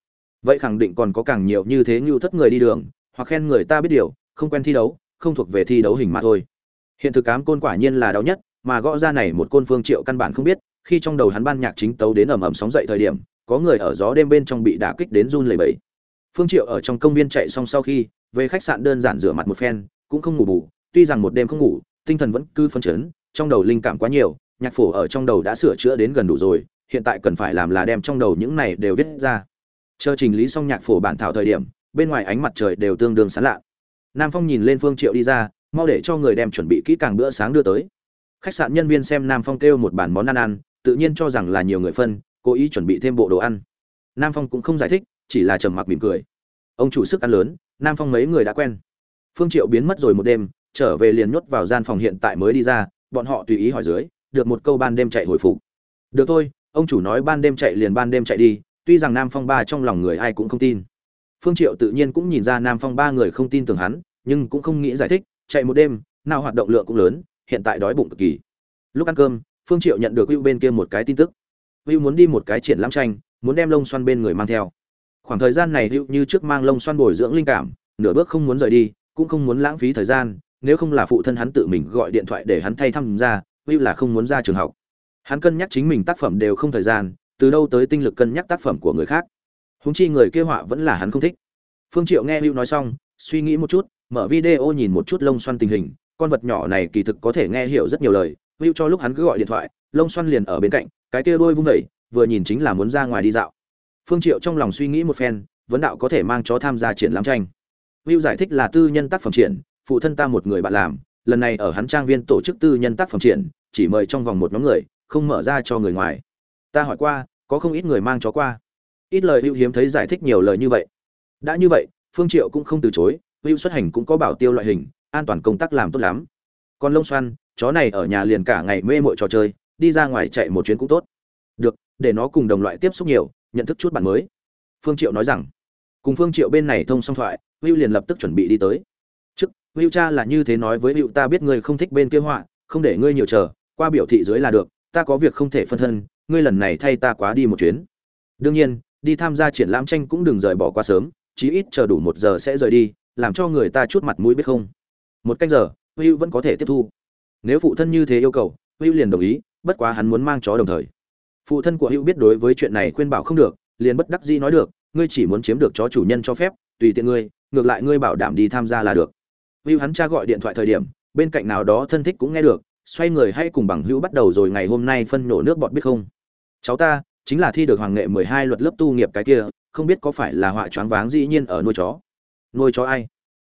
Vậy khẳng định còn có càng nhiều như thế như thất người đi đường, hoặc khen người ta biết điều, không quen thi đấu, không thuộc về thi đấu hình mà thôi. Hiện thực cám côn quả nhiên là đau nhất, mà gõ ra này một côn phương triệu căn bản không biết, khi trong đầu hắn ban nhạc chính tấu đến ầm ầm sóng dậy thời điểm, có người ở gió đêm bên trong bị đả kích đến run lẩy bẩy. Phương triệu ở trong công viên chạy xong sau khi, về khách sạn đơn giản rửa mặt một phen, cũng không ngủ bù, tuy rằng một đêm không ngủ, tinh thần vẫn cứ phấn chấn, trong đầu linh cảm quá nhiều, nhạc phổ ở trong đầu đã sửa chữa đến gần đủ rồi hiện tại cần phải làm là đem trong đầu những này đều viết ra. Chờ trình lý xong nhạc phổ bản thảo thời điểm, bên ngoài ánh mặt trời đều tương đương sáng lạ. Nam phong nhìn lên phương triệu đi ra, mau để cho người đem chuẩn bị kỹ càng bữa sáng đưa tới. Khách sạn nhân viên xem nam phong kêu một bàn món ăn ăn, tự nhiên cho rằng là nhiều người phân, cố ý chuẩn bị thêm bộ đồ ăn. Nam phong cũng không giải thích, chỉ là trầm mặc mỉm cười. Ông chủ sức ăn lớn, nam phong mấy người đã quen. Phương triệu biến mất rồi một đêm, trở về liền nhốt vào gian phòng hiện tại mới đi ra, bọn họ tùy ý hỏi dưới, được một câu ban đêm chạy hồi phục. Được thôi ông chủ nói ban đêm chạy liền ban đêm chạy đi, tuy rằng nam phong ba trong lòng người ai cũng không tin. Phương triệu tự nhiên cũng nhìn ra nam phong ba người không tin tưởng hắn, nhưng cũng không nghĩ giải thích, chạy một đêm, nào hoạt động lượng cũng lớn, hiện tại đói bụng cực kỳ. Lúc ăn cơm, phương triệu nhận được hữu bên kia một cái tin tức. Hữu muốn đi một cái triển lãm tranh, muốn đem lông xoăn bên người mang theo. Khoảng thời gian này hữu như trước mang lông xoăn bồi dưỡng linh cảm, nửa bước không muốn rời đi, cũng không muốn lãng phí thời gian, nếu không là phụ thân hắn tự mình gọi điện thoại để hắn thay thăm ra, hữu là không muốn ra trường học hắn cân nhắc chính mình tác phẩm đều không thời gian, từ đâu tới tinh lực cân nhắc tác phẩm của người khác. Húng chi người kêu họa vẫn là hắn không thích. Phương triệu nghe hữu nói xong, suy nghĩ một chút, mở video nhìn một chút lông xoăn tình hình. Con vật nhỏ này kỳ thực có thể nghe hiểu rất nhiều lời. Hữu cho lúc hắn cứ gọi điện thoại lông xoăn liền ở bên cạnh, cái kia đôi vung vẩy vừa nhìn chính là muốn ra ngoài đi dạo. Phương triệu trong lòng suy nghĩ một phen, vấn đạo có thể mang chó tham gia triển lãm tranh. Hữu giải thích là tư nhân tác phẩm triển, phụ thân ta một người bạn làm, lần này ở hắn trang viên tổ chức tư nhân tác phẩm triển, chỉ mời trong vòng một nhóm người không mở ra cho người ngoài. Ta hỏi qua, có không ít người mang chó qua. Ít lời hữu hiếm thấy giải thích nhiều lời như vậy. Đã như vậy, phương triệu cũng không từ chối, hữu xuất hành cũng có bảo tiêu loại hình, an toàn công tác làm tốt lắm. Còn lông xoăn chó này ở nhà liền cả ngày mê mội trò chơi, đi ra ngoài chạy một chuyến cũng tốt. Được, để nó cùng đồng loại tiếp xúc nhiều, nhận thức chút bạn mới. Phương triệu nói rằng. Cùng phương triệu bên này thông xong thoại, hữu liền lập tức chuẩn bị đi tới. Trước, hữu cha là như thế nói với hữu, ta biết ngươi không thích bên kia họa, không để ngươi nhiều chờ, qua biểu thị dưới là được ta có việc không thể phân thân, ngươi lần này thay ta quá đi một chuyến. Đương nhiên, đi tham gia triển lãm tranh cũng đừng rời bỏ quá sớm, chí ít chờ đủ một giờ sẽ rời đi, làm cho người ta chút mặt mũi biết không. Một cách giờ hữu vẫn có thể tiếp thu. Nếu phụ thân như thế yêu cầu hữu liền đồng ý, bất quá hắn muốn mang chó đồng thời. Phụ thân của hữu biết đối với chuyện này khuyên bảo không được, liền bất đắc dĩ nói được, ngươi chỉ muốn chiếm được chó chủ nhân cho phép, tùy tiện ngươi, ngược lại ngươi bảo đảm đi tham gia là được. Hữu hắn cha gọi điện thoại thời điểm, bên cạnh nào đó thân thích cũng nghe được xoay người hay cùng bằng hữu bắt đầu rồi ngày hôm nay phân nổ nước bọt biết không? Cháu ta, chính là thi được hoàng nghệ mười hai luật lớp tu nghiệp cái kia, không biết có phải là họa choáng váng dĩ nhiên ở nuôi chó. Nuôi chó ai?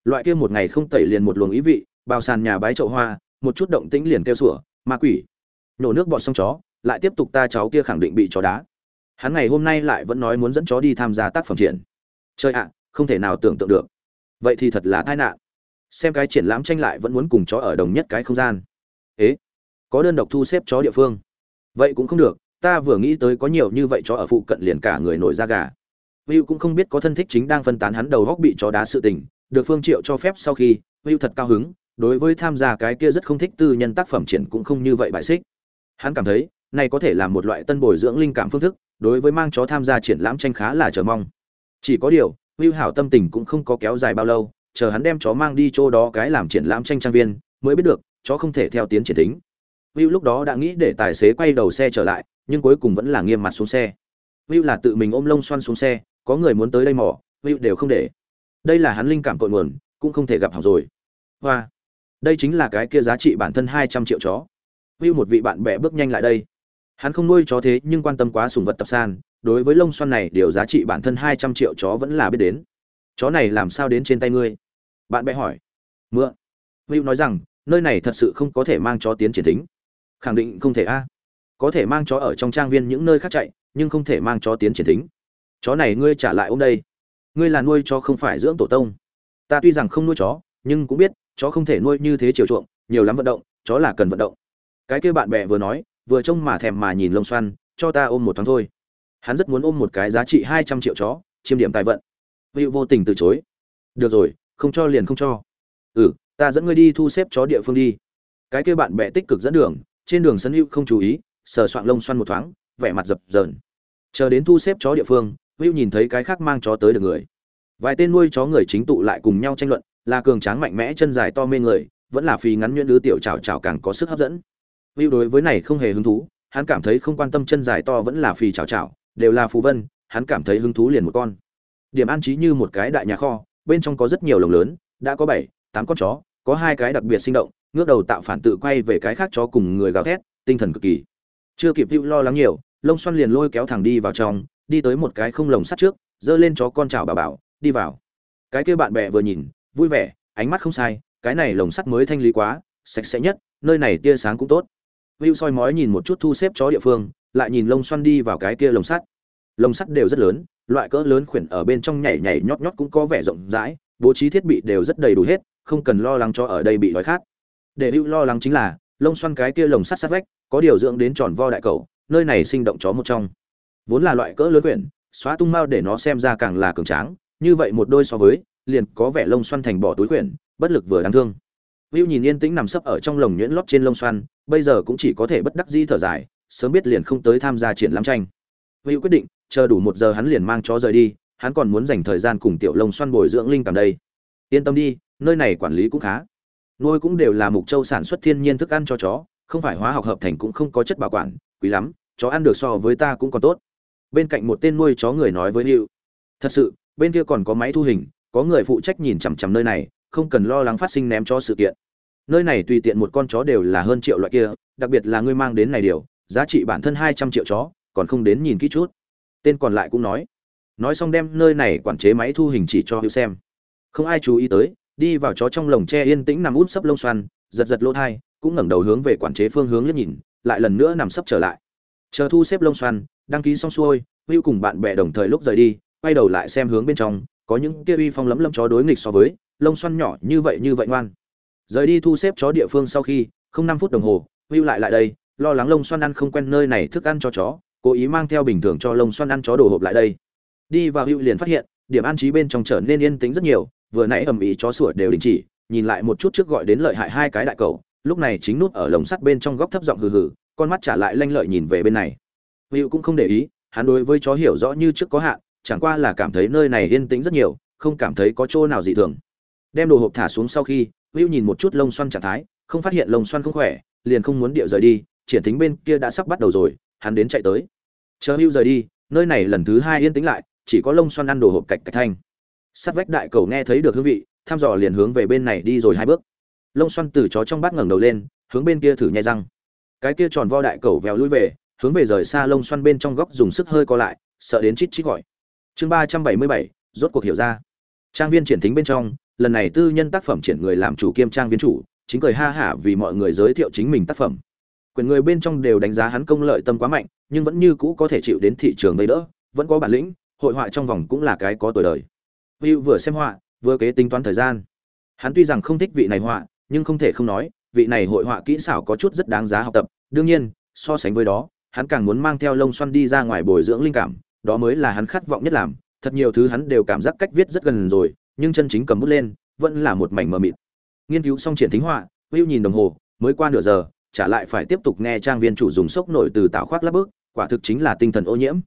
Loại kia một ngày không tẩy liền một luồng ý vị bao sàn nhà bái chậu hoa, một chút động tĩnh liền kêu sủa, ma quỷ. Nổ nước bọt xong chó, lại tiếp tục ta cháu kia khẳng định bị chó đá. Hắn ngày hôm nay lại vẫn nói muốn dẫn chó đi tham gia tác phẩm triển. Chơi ạ, không thể nào tưởng tượng được. Vậy thì thật là tai nạn. Xem cái triển lãm tranh lại vẫn muốn cùng chó ở đồng nhất cái không gian ế có đơn độc thu xếp chó địa phương vậy cũng không được ta vừa nghĩ tới có nhiều như vậy chó ở phụ cận liền cả người nổi da gà Hữu cũng không biết có thân thích chính đang phân tán hắn đầu góc bị chó đá sự tình, được Phương Triệu cho phép sau khi, Hữu thật cao hứng, đối với tham gia cái kia rất không thích tư nhân tác phẩm triển cũng không như vậy bại xích. Hắn cảm thấy, này có thể là một loại tân bồi dưỡng linh cảm phương thức, đối với mang chó tham gia triển lãm tranh khá là chờ mong. Chỉ có điều, Hữu hảo tâm tình cũng không có kéo dài bao lâu, chờ hắn đem chó mang đi chỗ đó cái làm triển lãm tranh trang viên, mới biết được chó không thể theo tiến triển tính Vưu lúc đó đã nghĩ để tài xế quay đầu xe trở lại, nhưng cuối cùng vẫn là nghiêm mặt xuống xe. Vưu là tự mình ôm lông xoăn xuống xe, có người muốn tới đây mò Vưu đều không để. Đây là hắn linh cảm cội nguồn, cũng không thể gặp hỏng rồi. Hoa. Đây chính là cái kia giá trị bản thân hai trăm triệu chó. Vưu một vị bạn bè bước nhanh lại đây. Hắn không nuôi chó thế, nhưng quan tâm quá sùng vật tập san, đối với lông xoăn này điều giá trị bản thân hai trăm triệu chó vẫn là biết đến. Chó này làm sao đến trên tay ngươi? Bạn bè hỏi. Mượn. Hữu nói rằng nơi này thật sự không có thể mang chó tiến triển tính khẳng định không thể a. Có thể mang chó ở trong trang viên những nơi khác chạy, nhưng không thể mang chó tiến triển tính chó này ngươi trả lại ông đây. Ngươi là nuôi chó không phải dưỡng tổ tông. Ta tuy rằng không nuôi chó, nhưng cũng biết, chó không thể nuôi như thế chiều chuộng, nhiều lắm vận động, chó là cần vận động. Cái kia bạn bè vừa nói, vừa trông mà thèm mà nhìn lông xoăn, cho ta ôm một thoáng thôi. Hắn rất muốn ôm một cái giá trị hai trăm triệu chó, chiêm điểm tài vận. Hữu vô tình từ chối. Được rồi, không cho liền không cho. Ừ ta dẫn ngươi đi thu xếp chó địa phương đi. Cái kia bạn bè tích cực dẫn đường, trên đường sân hữu không chú ý, sờ soạng lông xoăn một thoáng, vẻ mặt dập dờn. Chờ đến thu xếp chó địa phương, hữu nhìn thấy cái khác mang chó tới được người. Vài tên nuôi chó người chính tụ lại cùng nhau tranh luận, là cường tráng mạnh mẽ, chân dài to mê người, vẫn là phì ngắn nhuyễn đứa tiểu chào chào càng có sức hấp dẫn. Hữu đối với này không hề hứng thú, hắn cảm thấy không quan tâm chân dài to vẫn là phì chào chào đều là phù vân, hắn cảm thấy hứng thú liền một con. Điểm an trí như một cái đại nhà kho, bên trong có rất nhiều lồng lớn, đã có bảy tám con chó, có hai cái đặc biệt sinh động, ngước đầu tạo phản tự quay về cái khác chó cùng người gào thét, tinh thần cực kỳ. Chưa kịp hữu lo lắng nhiều, lông xoăn liền lôi kéo thẳng đi vào trong, đi tới một cái không lồng sắt trước, giơ lên chó con chào bà bảo, đi vào. Cái kia bạn bè vừa nhìn, vui vẻ, ánh mắt không sai, cái này lồng sắt mới thanh lý quá, sạch sẽ nhất, nơi này tia sáng cũng tốt. Hữu soi mói nhìn một chút thu xếp chó địa phương, lại nhìn lông xoăn đi vào cái kia lồng sắt. Lồng sắt đều rất lớn, loại cỡ lớn khuyển ở bên trong nhảy nhảy nhót nhót cũng có vẻ rộng rãi, bố trí thiết bị đều rất đầy đủ hết không cần lo lắng cho ở đây bị đói khát. Để hữu lo lắng chính là, lông xoăn cái kia lồng sắt sát vách, có điều dưỡng đến tròn vo đại cầu, nơi này sinh động chó một trong. Vốn là loại cỡ lớn quyển, xóa tung mao để nó xem ra càng là cường tráng, như vậy một đôi so với, liền có vẻ lông xoăn thành bỏ túi quyển, bất lực vừa đáng thương. Hữu nhìn yên tĩnh nằm sấp ở trong lồng nhuyễn lót trên lông xoăn, bây giờ cũng chỉ có thể bất đắc di thở dài, sớm biết liền không tới tham gia triển lãm tranh. Hữu quyết định, chờ đủ một giờ hắn liền mang chó rời đi, hắn còn muốn dành thời gian cùng tiểu lông xoăn bồi dưỡng linh cảm đây. Yên tâm đi nơi này quản lý cũng khá. Nuôi cũng đều là mục châu sản xuất thiên nhiên thức ăn cho chó, không phải hóa học hợp thành cũng không có chất bảo quản, quý lắm, chó ăn được so với ta cũng còn tốt. Bên cạnh một tên nuôi chó người nói với hữu thật sự, bên kia còn có máy thu hình, có người phụ trách nhìn chằm chằm nơi này, không cần lo lắng phát sinh ném cho sự kiện. Nơi này tùy tiện một con chó đều là hơn triệu loại kia, đặc biệt là ngươi mang đến này điều, giá trị bản thân hai trăm triệu chó, còn không đến nhìn kỹ chút. Tên còn lại cũng nói. Nói xong đem nơi này quản chế máy thu hình chỉ cho hữu xem. Không ai chú ý tới đi vào chó trong lồng tre yên tĩnh nằm út sấp lông xoăn, giật giật lỗ thai, cũng ngẩng đầu hướng về quản chế phương hướng liếc nhìn, lại lần nữa nằm sấp trở lại. Chờ thu xếp lông xoăn, đăng ký xong xuôi, hữu cùng bạn bè đồng thời lúc rời đi, quay đầu lại xem hướng bên trong, có những kia uy phong lấm lấm chó đối nghịch so với, lông xoăn nhỏ như vậy như vậy ngoan. Rời đi thu xếp chó địa phương sau khi, không năm phút đồng hồ, hữu lại lại đây, lo lắng lông xoăn ăn không quen nơi này thức ăn cho chó, cố ý mang theo bình thường cho lông xoăn ăn chó đồ hộp lại đây. Đi vào hữu liền phát hiện, điểm an trí bên trong trở nên yên tĩnh rất nhiều vừa nãy ầm ĩ chó sủa đều đình chỉ, nhìn lại một chút trước gọi đến lợi hại hai cái đại cầu, lúc này chính nút ở lồng sắt bên trong góc thấp giọng hừ hừ, con mắt trả lại lanh lợi nhìn về bên này. Hữu cũng không để ý, hắn đối với chó hiểu rõ như trước có hạn, chẳng qua là cảm thấy nơi này yên tĩnh rất nhiều, không cảm thấy có chỗ nào dị thường. Đem đồ hộp thả xuống sau khi, hữu nhìn một chút lông xoăn trạng thái, không phát hiện lông xoăn không khỏe, liền không muốn điệu rời đi, triển tính bên kia đã sắp bắt đầu rồi, hắn đến chạy tới. Chờ hữu rời đi, nơi này lần thứ hai yên tĩnh lại, chỉ có lông xoăn ăn đồ hộp cạch cạch thanh. Sát vách đại cầu nghe thấy được hương vị, thăm dò liền hướng về bên này đi rồi hai bước. Lông xoăn từ chó trong bát ngẩng đầu lên, hướng bên kia thử nhai răng. Cái kia tròn vo đại cầu vèo lui về, hướng về rời xa lông xoăn bên trong góc dùng sức hơi co lại, sợ đến chít chít gọi. Chương ba trăm bảy mươi bảy, rốt cuộc hiểu ra. Trang viên triển thính bên trong, lần này tư nhân tác phẩm triển người làm chủ kiêm trang viên chủ, chính cười ha hả vì mọi người giới thiệu chính mình tác phẩm. Quyền người bên trong đều đánh giá hắn công lợi tâm quá mạnh, nhưng vẫn như cũ có thể chịu đến thị trường vây đỡ, vẫn có bản lĩnh, hội họa trong vòng cũng là cái có tuổi đời hữu vừa xem họa, vừa kế tính toán thời gian. Hắn tuy rằng không thích vị này họa, nhưng không thể không nói, vị này hội họa kỹ xảo có chút rất đáng giá học tập. Đương nhiên, so sánh với đó, hắn càng muốn mang theo lông xoăn đi ra ngoài bồi dưỡng linh cảm, đó mới là hắn khát vọng nhất làm. Thật nhiều thứ hắn đều cảm giác cách viết rất gần rồi, nhưng chân chính cầm bút lên, vẫn là một mảnh mờ mịt. Nghiên cứu xong triển thính họa hữu nhìn đồng hồ, mới qua nửa giờ, trả lại phải tiếp tục nghe trang viên chủ dùng sốc nổi từ tạo khoác lắp bước, quả thực chính là tinh thần ô nhiễm.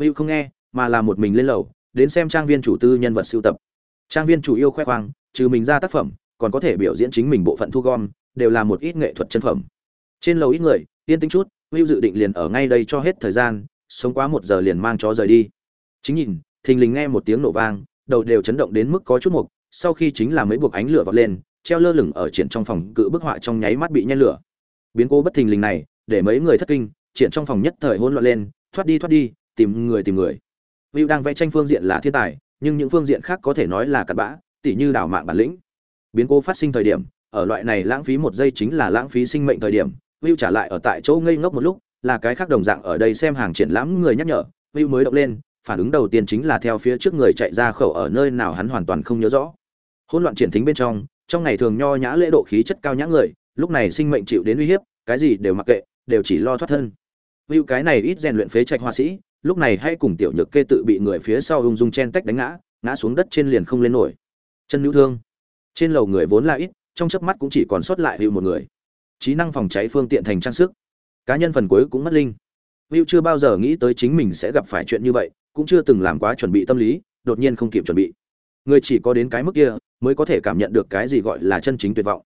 Hữu không nghe, mà là một mình lên lầu đến xem trang viên chủ tư nhân vật sưu tập. Trang viên chủ yêu khoe khoang, trừ mình ra tác phẩm, còn có thể biểu diễn chính mình bộ phận thu gom, đều là một ít nghệ thuật chân phẩm. Trên lầu ít người, yên tĩnh chút hữu dự định liền ở ngay đây cho hết thời gian, sống quá một giờ liền mang chó rời đi. Chính nhìn, thình lình nghe một tiếng nổ vang, đầu đều chấn động đến mức có chút mục, sau khi chính là mấy buộc ánh lửa vọt lên, treo lơ lửng ở triển trong phòng cự bức họa trong nháy mắt bị nhen lửa. Biến cố bất thình lình này, để mấy người thất kinh, triển trong phòng nhất thời hỗn loạn lên, thoát đi thoát đi, tìm người tìm người. Hữu đang vẽ tranh phương diện là thiên tài, nhưng những phương diện khác có thể nói là cặn bã, tỉ như đảo mạng bản lĩnh. Biến cố phát sinh thời điểm, ở loại này lãng phí một giây chính là lãng phí sinh mệnh thời điểm Hữu trả lại ở tại chỗ ngây ngốc một lúc, là cái khác đồng dạng ở đây xem hàng triển lãm người nhắc nhở Hữu mới động lên, phản ứng đầu tiên chính là theo phía trước người chạy ra khẩu ở nơi nào hắn hoàn toàn không nhớ rõ. Hỗn loạn triển thính bên trong trong ngày thường nho nhã lễ độ khí chất cao nhã người, lúc này sinh mệnh chịu đến uy hiếp, cái gì đều mặc kệ, đều chỉ lo thoát thân. Hữu cái này ít rèn luyện phế trạch hoa sĩ lúc này hay cùng tiểu nhược kê tự bị người phía sau ung dung chen tách đánh ngã ngã xuống đất trên liền không lên nổi. Chân nữ thương. Trên lầu người vốn là ít, trong chớp mắt cũng chỉ còn sót lại hữu một người. Trí năng phòng cháy phương tiện thành trang sức. Cá nhân phần cuối cũng mất linh. Hữu chưa bao giờ nghĩ tới chính mình sẽ gặp phải chuyện như vậy, cũng chưa từng làm quá chuẩn bị tâm lý, đột nhiên không kịp chuẩn bị. Người chỉ có đến cái mức kia, mới có thể cảm nhận được cái gì gọi là chân chính tuyệt vọng.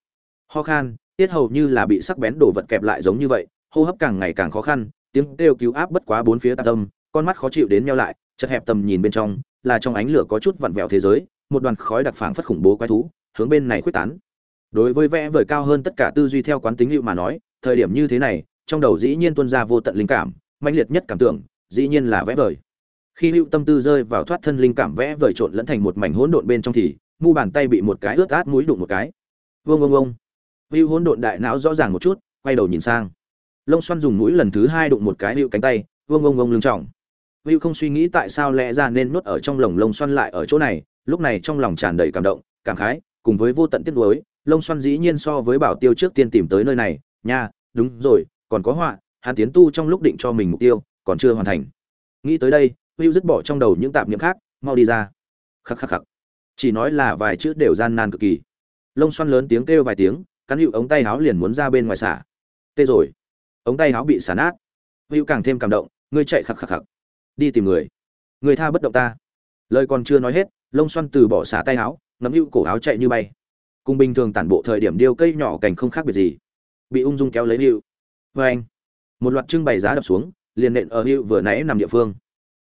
Ho khan, tiết hầu như là bị sắc bén đổ vật kẹp lại giống như vậy, hô hấp càng ngày càng khó khăn, tiếng kêu cứu áp bất quá bốn phía tạc tâm con mắt khó chịu đến meo lại, chật hẹp tầm nhìn bên trong, là trong ánh lửa có chút vặn vẹo thế giới, một đoàn khói đặc phảng phất khủng bố quái thú, hướng bên này quyết tán. Đối với vẽ vời cao hơn tất cả tư duy theo quán tính liệu mà nói, thời điểm như thế này, trong đầu dĩ nhiên tuôn ra vô tận linh cảm, mãnh liệt nhất cảm tưởng, dĩ nhiên là vẽ vời. Khi hữu tâm tư rơi vào thoát thân linh cảm vẽ vời trộn lẫn thành một mảnh hỗn độn bên trong thì, mu bàn tay bị một cái ướt át mũi đụng một cái. Vương vương vương hữu hỗn độn đại não rõ ràng một chút, quay đầu nhìn sang. Lông xoăn dùng mũi lần thứ hai đụng một cái hữu cánh tay vương vương vương lưng trọng Vưu không suy nghĩ tại sao lẽ ra nên nuốt ở trong lồng lông xoăn lại ở chỗ này, lúc này trong lòng tràn đầy cảm động, cảm khái, cùng với vô tận tiếc nuối, lông xoăn dĩ nhiên so với bảo tiêu trước tiên tìm tới nơi này, nha, đúng rồi, còn có họa, hắn tiến tu trong lúc định cho mình mục tiêu, còn chưa hoàn thành. Nghĩ tới đây Vưu dứt bỏ trong đầu những tạp niệm khác, mau đi ra. Khắc khắc khắc. Chỉ nói là vài chữ đều gian nan cực kỳ. Lông xoăn lớn tiếng kêu vài tiếng, cắn hữu ống tay áo liền muốn ra bên ngoài xả. Tê rồi. Ống tay áo bị xả nát. Vưu càng thêm cảm động, ngươi chạy khắc khắc khắc đi tìm người. Người tha bất động ta. Lời còn chưa nói hết, lông xoăn từ bỏ xả tay áo nắm hữu cổ áo chạy như bay. Cùng bình thường tản bộ thời điểm điêu cây nhỏ cành không khác biệt gì. Bị ung dung kéo lấy hữu. Vê anh, một loạt trưng bày giá đập xuống, liền nện ở hữu vừa nãy nằm địa phương.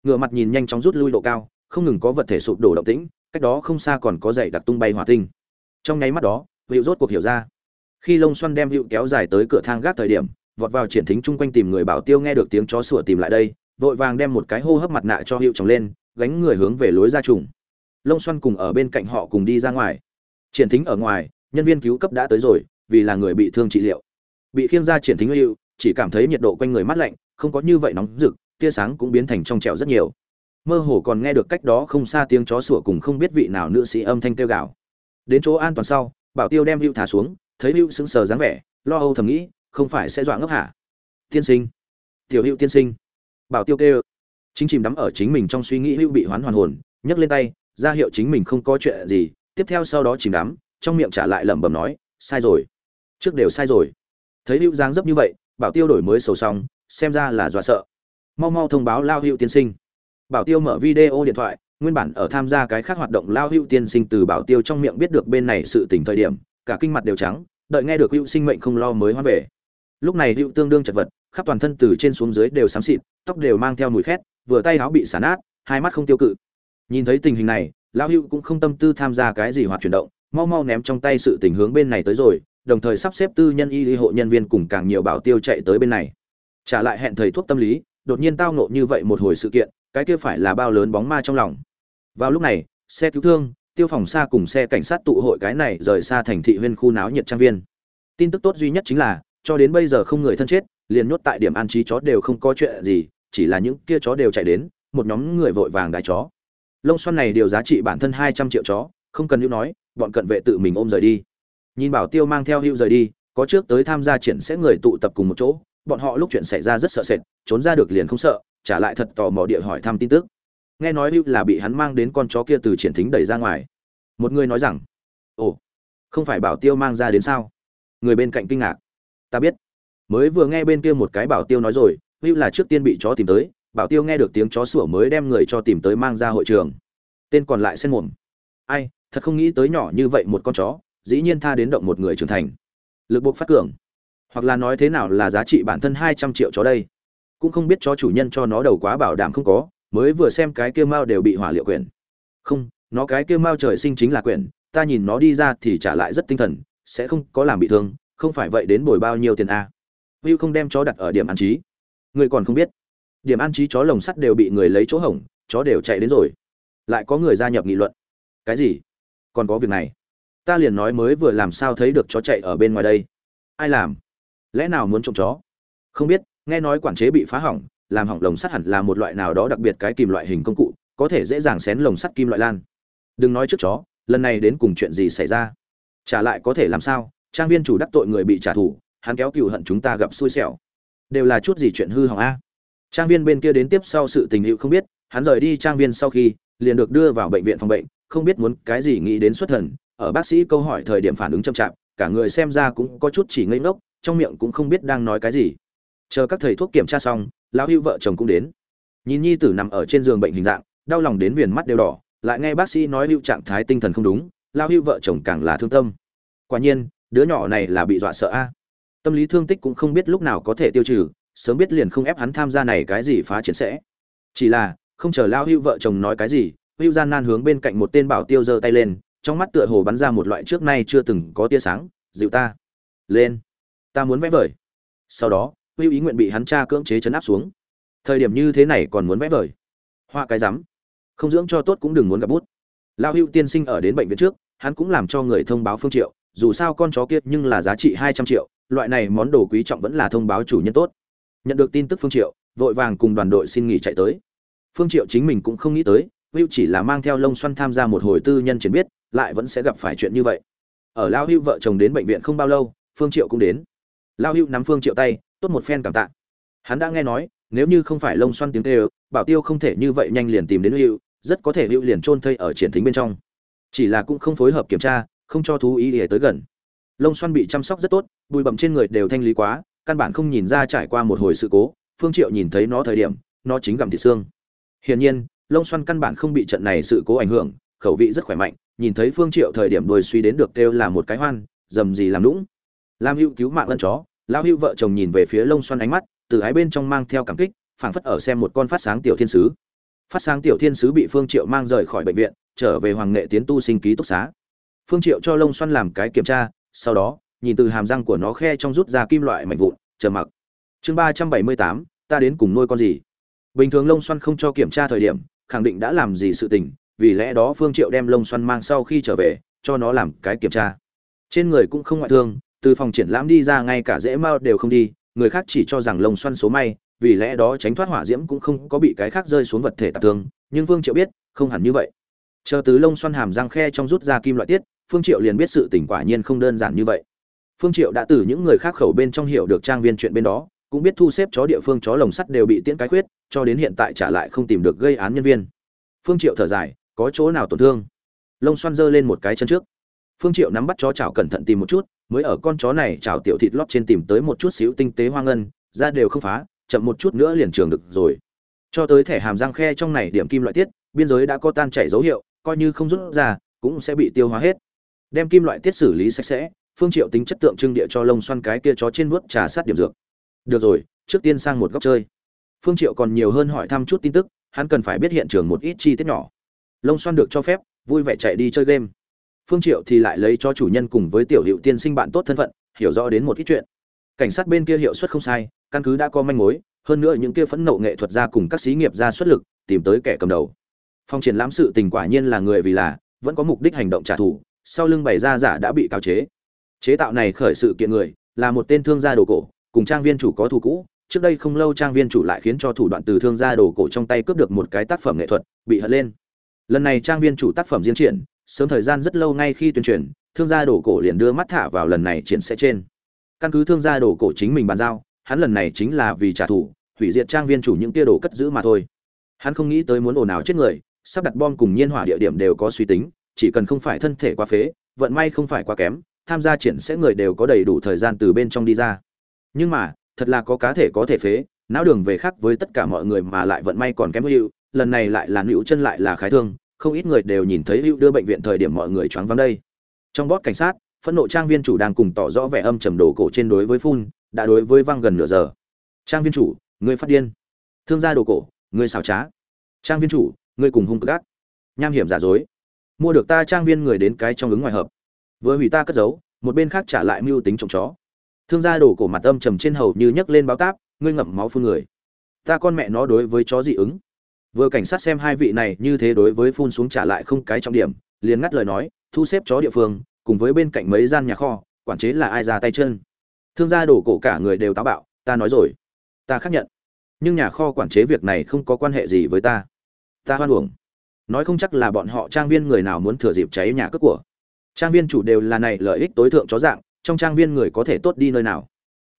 Ngựa mặt nhìn nhanh chóng rút lui độ cao, không ngừng có vật thể sụp đổ động tĩnh, cách đó không xa còn có dậy đặc tung bay hỏa tinh. Trong nháy mắt đó, hữu rốt cuộc hiểu ra. Khi lông xoăn đem hữu kéo dài tới cửa thang gác thời điểm, vọt vào triển thính chung quanh tìm người bảo tiêu nghe được tiếng chó sủa tìm lại đây vội vàng đem một cái hô hấp mặt nạ cho hiệu trồng lên, gánh người hướng về lối ra trùng. Lông xoăn cùng ở bên cạnh họ cùng đi ra ngoài. Triển thính ở ngoài, nhân viên cứu cấp đã tới rồi, vì là người bị thương trị liệu. Bị khiêng ra triển thính hữu chỉ cảm thấy nhiệt độ quanh người mát lạnh, không có như vậy nóng rực, tia sáng cũng biến thành trong trẻo rất nhiều. Mơ hồ còn nghe được cách đó không xa tiếng chó sủa cùng không biết vị nào nữ sĩ âm thanh kêu gào. Đến chỗ an toàn sau, bảo tiêu đem hữu thả xuống, thấy hữu sững sờ dáng vẻ, lo âu thầm nghĩ, không phải sẽ dọa ngốc hả? Tiên sinh. Tiểu hữu tiên sinh bảo tiêu kêu. Chính chìm đắm ở chính mình trong suy nghĩ hữu bị hoán hoàn hồn, nhấc lên tay, ra hiệu chính mình không có chuyện gì. Tiếp theo sau đó chìm đắm, trong miệng trả lại lẩm bẩm nói, sai rồi. Trước đều sai rồi. Thấy hữu giang dấp như vậy, bảo tiêu đổi mới sầu xong, xem ra là dọa sợ. Mau mau thông báo lao hữu tiên sinh. Bảo tiêu mở video điện thoại, nguyên bản ở tham gia cái khác hoạt động lao hữu tiên sinh từ bảo tiêu trong miệng biết được bên này sự tỉnh thời điểm, cả kinh mặt đều trắng, đợi nghe được hữu sinh mệnh không lo mới hoa về. Lúc này hữu tương đương chật vật khắp toàn thân từ trên xuống dưới đều xám xịt, tóc đều mang theo mùi khét, vừa tay áo bị xả nát, hai mắt không tiêu cự. Nhìn thấy tình hình này, lão hữu cũng không tâm tư tham gia cái gì hoạt chuyển động, mau mau ném trong tay sự tình hướng bên này tới rồi, đồng thời sắp xếp tư nhân y lý hộ nhân viên cùng càng nhiều bảo tiêu chạy tới bên này. Trả lại hẹn thầy thuốc tâm lý, đột nhiên tao nộ như vậy một hồi sự kiện, cái kia phải là bao lớn bóng ma trong lòng. Vào lúc này, xe cứu thương, tiêu phòng xa cùng xe cảnh sát tụ hội cái này rời xa thành thị huyên khu náo nhiệt trang viên. Tin tức tốt duy nhất chính là, cho đến bây giờ không người thân chết liền nhốt tại điểm an trí chó đều không có chuyện gì, chỉ là những kia chó đều chạy đến, một nhóm người vội vàng đái chó. Lông xoăn này điều giá trị bản thân hai trăm triệu chó, không cần hữu nói, bọn cận vệ tự mình ôm rời đi. Nhìn bảo tiêu mang theo hữu rời đi, có trước tới tham gia triển sẽ người tụ tập cùng một chỗ, bọn họ lúc chuyện xảy ra rất sợ sệt, trốn ra được liền không sợ, trả lại thật tò mò địa hỏi thăm tin tức. Nghe nói hữu là bị hắn mang đến con chó kia từ triển thính đẩy ra ngoài. Một người nói rằng, ồ, không phải bảo tiêu mang ra đến sao? Người bên cạnh kinh ngạc. Ta biết mới vừa nghe bên kia một cái bảo tiêu nói rồi, hữu là trước tiên bị chó tìm tới, bảo tiêu nghe được tiếng chó sủa mới đem người cho tìm tới mang ra hội trường. Tên còn lại xen mồm. Ai, thật không nghĩ tới nhỏ như vậy một con chó, dĩ nhiên tha đến động một người trưởng thành. Lực buộc phát cường. Hoặc là nói thế nào là giá trị bản thân hai trăm triệu chó đây? Cũng không biết cho chủ nhân cho nó đầu quá bảo đảm không có, mới vừa xem cái kia mao đều bị hỏa liệu quyển. Không, nó cái kia mao trời sinh chính là quyển, ta nhìn nó đi ra thì trả lại rất tinh thần, sẽ không có làm bị thương, không phải vậy đến bồi bao nhiêu tiền a? Hưu không đem chó đặt ở điểm an trí. Người còn không biết. Điểm an trí chó lồng sắt đều bị người lấy chỗ hỏng, chó đều chạy đến rồi. Lại có người gia nhập nghị luận. Cái gì? Còn có việc này. Ta liền nói mới vừa làm sao thấy được chó chạy ở bên ngoài đây. Ai làm? Lẽ nào muốn trộm chó? Không biết, nghe nói quản chế bị phá hỏng, làm hỏng lồng sắt hẳn là một loại nào đó đặc biệt cái kim loại hình công cụ, có thể dễ dàng xén lồng sắt kim loại lan. Đừng nói trước chó, lần này đến cùng chuyện gì xảy ra? Trả lại có thể làm sao? Trang viên chủ đắc tội người bị trả thù hắn kéo cừu hận chúng ta gặp xui xẻo. Đều là chút gì chuyện hư hỏng a? Trang viên bên kia đến tiếp sau sự tình hữu không biết, hắn rời đi trang viên sau khi, liền được đưa vào bệnh viện phòng bệnh, không biết muốn cái gì nghĩ đến xuất thần, ở bác sĩ câu hỏi thời điểm phản ứng chậm chạp, cả người xem ra cũng có chút chỉ ngây ngốc, trong miệng cũng không biết đang nói cái gì. Chờ các thầy thuốc kiểm tra xong, lão hữu vợ chồng cũng đến. Nhìn nhi tử nằm ở trên giường bệnh hình dạng, đau lòng đến viền mắt đều đỏ, lại nghe bác sĩ nói hữu trạng thái tinh thần không đúng, lão hữu vợ chồng càng là thương tâm. Quả nhiên, đứa nhỏ này là bị dọa sợ a tâm lý thương tích cũng không biết lúc nào có thể tiêu trừ, sớm biết liền không ép hắn tham gia này cái gì phá chiến sẽ. Chỉ là, không chờ lao hưu vợ chồng nói cái gì, hưu gian nan hướng bên cạnh một tên bảo tiêu giơ tay lên, trong mắt tựa hồ bắn ra một loại trước nay chưa từng có tia sáng, dịu ta. Lên. Ta muốn vẽ vời. Sau đó, hưu ý nguyện bị hắn cha cưỡng chế chấn áp xuống. Thời điểm như thế này còn muốn vẽ vời. Hoa cái rắm. Không dưỡng cho tốt cũng đừng muốn gặp bút. Lao hưu tiên sinh ở đến bệnh viện trước, hắn cũng làm cho người thông báo phương triệu, dù sao con chó kia nhưng là giá trị hai trăm triệu loại này món đồ quý trọng vẫn là thông báo chủ nhân tốt. Nhận được tin tức phương triệu, vội vàng cùng đoàn đội xin nghỉ chạy tới. Phương triệu chính mình cũng không nghĩ tới hưu chỉ là mang theo lông xoăn tham gia một hồi tư nhân chiến biết, lại vẫn sẽ gặp phải chuyện như vậy. Ở lao hưu vợ chồng đến bệnh viện không bao lâu, phương triệu cũng đến. Lao hưu nắm phương triệu tay, tốt một phen cảm tạ. Hắn đã nghe nói, nếu như không phải lông xoăn tiếng kêu, bảo tiêu không thể như vậy nhanh liền tìm đến hưu rất có thể hưu liền trôn thây ở triển thính bên trong. Chỉ là cũng không phối hợp kiểm tra, không cho thú ý để tới gần lông xoăn bị chăm sóc rất tốt, bụi bậm trên người đều thanh lý quá, căn bản không nhìn ra trải qua một hồi sự cố, phương triệu nhìn thấy nó thời điểm, nó chính gặm thịt xương. Hiển nhiên, lông xoăn căn bản không bị trận này sự cố ảnh hưởng, khẩu vị rất khỏe mạnh, nhìn thấy phương triệu thời điểm đuôi suy đến được kêu là một cái hoan, dầm gì làm nũng. Lam hữu cứu mạng lân chó, lão hữu vợ chồng nhìn về phía lông xoăn ánh mắt, từ ái bên trong mang theo cảm kích, phảng phất ở xem một con phát sáng tiểu thiên sứ. Phát sáng tiểu thiên sứ bị phương triệu mang rời khỏi bệnh viện, trở về hoàng nghệ tiến tu sinh ký túc xá. Phương triệu cho lông xoăn làm cái kiểm tra sau đó, nhìn từ hàm răng của nó khe trong rút ra kim loại mạnh vụn chờ mặc. Chương ba trăm bảy mươi tám, ta đến cùng nuôi con gì? Bình thường lông xoăn không cho kiểm tra thời điểm, khẳng định đã làm gì sự tình, vì lẽ đó phương triệu đem lông xoăn mang sau khi trở về, cho nó làm cái kiểm tra. Trên người cũng không ngoại thương, từ phòng triển lãm đi ra ngay cả dễ mao đều không đi, người khác chỉ cho rằng lông xoăn số may, vì lẽ đó tránh thoát hỏa diễm cũng không có bị cái khác rơi xuống vật thể tạp thương, nhưng phương triệu biết, không hẳn như vậy. Chờ từ lông xoăn hàm răng khe trong rút ra kim loại tiết phương triệu liền biết sự tình quả nhiên không đơn giản như vậy. Phương triệu đã từ những người khác khẩu bên trong hiểu được trang viên chuyện bên đó, cũng biết thu xếp chó địa phương chó lồng sắt đều bị tiễn cái khuyết, cho đến hiện tại trả lại không tìm được gây án nhân viên. Phương triệu thở dài, có chỗ nào tổn thương? Lông xoăn giơ lên một cái chân trước. Phương triệu nắm bắt chó chảo cẩn thận tìm một chút, mới ở con chó này chảo tiểu thịt lót trên tìm tới một chút xíu tinh tế hoang ngân ra đều không phá, chậm một chút nữa liền trường được rồi. Cho tới thẻ hàm răng khe trong này điểm kim loại tiết, biên giới đã có tan chảy dấu hiệu, coi như không rút ra, cũng sẽ bị tiêu hóa hết đem kim loại tiết xử lý sạch sẽ, phương triệu tính chất tượng trưng địa cho lông xoăn cái kia chó trên vuốt trà sát điểm dược. Được rồi, trước tiên sang một góc chơi. Phương triệu còn nhiều hơn hỏi thăm chút tin tức, hắn cần phải biết hiện trường một ít chi tiết nhỏ. Lông xoăn được cho phép, vui vẻ chạy đi chơi game. Phương triệu thì lại lấy cho chủ nhân cùng với tiểu hiệu tiên sinh bạn tốt thân phận, hiểu rõ đến một ít chuyện. Cảnh sát bên kia hiệu suất không sai, căn cứ đã có manh mối, hơn nữa những kia phẫn nộ nghệ thuật gia cùng các xí nghiệp gia xuất lực, tìm tới kẻ cầm đầu. Phong triển lãm sự tình quả nhiên là người vì là, vẫn có mục đích hành động trả thù sau lưng bày ra giả đã bị cáo chế. Chế tạo này khởi sự kiện người, là một tên thương gia đồ cổ, cùng trang viên chủ có thù cũ. Trước đây không lâu trang viên chủ lại khiến cho thủ đoạn từ thương gia đồ cổ trong tay cướp được một cái tác phẩm nghệ thuật, bị hất lên. Lần này trang viên chủ tác phẩm diễn triển, sớm thời gian rất lâu ngay khi tuyên truyền, thương gia đồ cổ liền đưa mắt thả vào lần này triển sẽ trên. Căn cứ thương gia đồ cổ chính mình bàn giao, hắn lần này chính là vì trả thù, hủy diệt trang viên chủ những tia đồ cất giữ mà thôi. Hắn không nghĩ tới muốn ồn ào chết người, sắp đặt bom cùng nhiên hỏa địa điểm đều có suy tính chỉ cần không phải thân thể quá phế, vận may không phải quá kém, tham gia triển sẽ người đều có đầy đủ thời gian từ bên trong đi ra. Nhưng mà, thật là có cá thể có thể phế, não đường về khác với tất cả mọi người mà lại vận may còn kém hữu, lần này lại là hữu chân lại là khái thương, không ít người đều nhìn thấy hữu đưa bệnh viện thời điểm mọi người choáng vắng đây. Trong bót cảnh sát, phẫn nộ trang viên chủ đang cùng tỏ rõ vẻ âm trầm đổ cổ trên đối với phun, đã đối với văng gần nửa giờ. Trang viên chủ người phát điên. Thương gia đồ cổ người xảo trá. Trang viên chủ người cùng hung gác nham hiểm giả dối mua được ta trang viên người đến cái trong ứng ngoài hợp. Vừa hủy ta cất giấu, một bên khác trả lại mưu tính trộm chó. Thương gia đổ cổ mặt âm trầm trên hầu như nhấc lên báo táp, ngươi ngậm máu phun người. Ta con mẹ nó đối với chó dị ứng. Vừa cảnh sát xem hai vị này như thế đối với phun xuống trả lại không cái trọng điểm, liền ngắt lời nói, thu xếp chó địa phương, cùng với bên cạnh mấy gian nhà kho, quản chế là ai ra tay chân. Thương gia đổ cổ cả người đều táo bạo, ta nói rồi. Ta xác nhận. Nhưng nhà kho quản chế việc này không có quan hệ gì với ta. Ta hoan uổng nói không chắc là bọn họ trang viên người nào muốn thừa dịp cháy nhà cướp của. Trang viên chủ đều là này lợi ích tối thượng chó dạng, trong trang viên người có thể tốt đi nơi nào.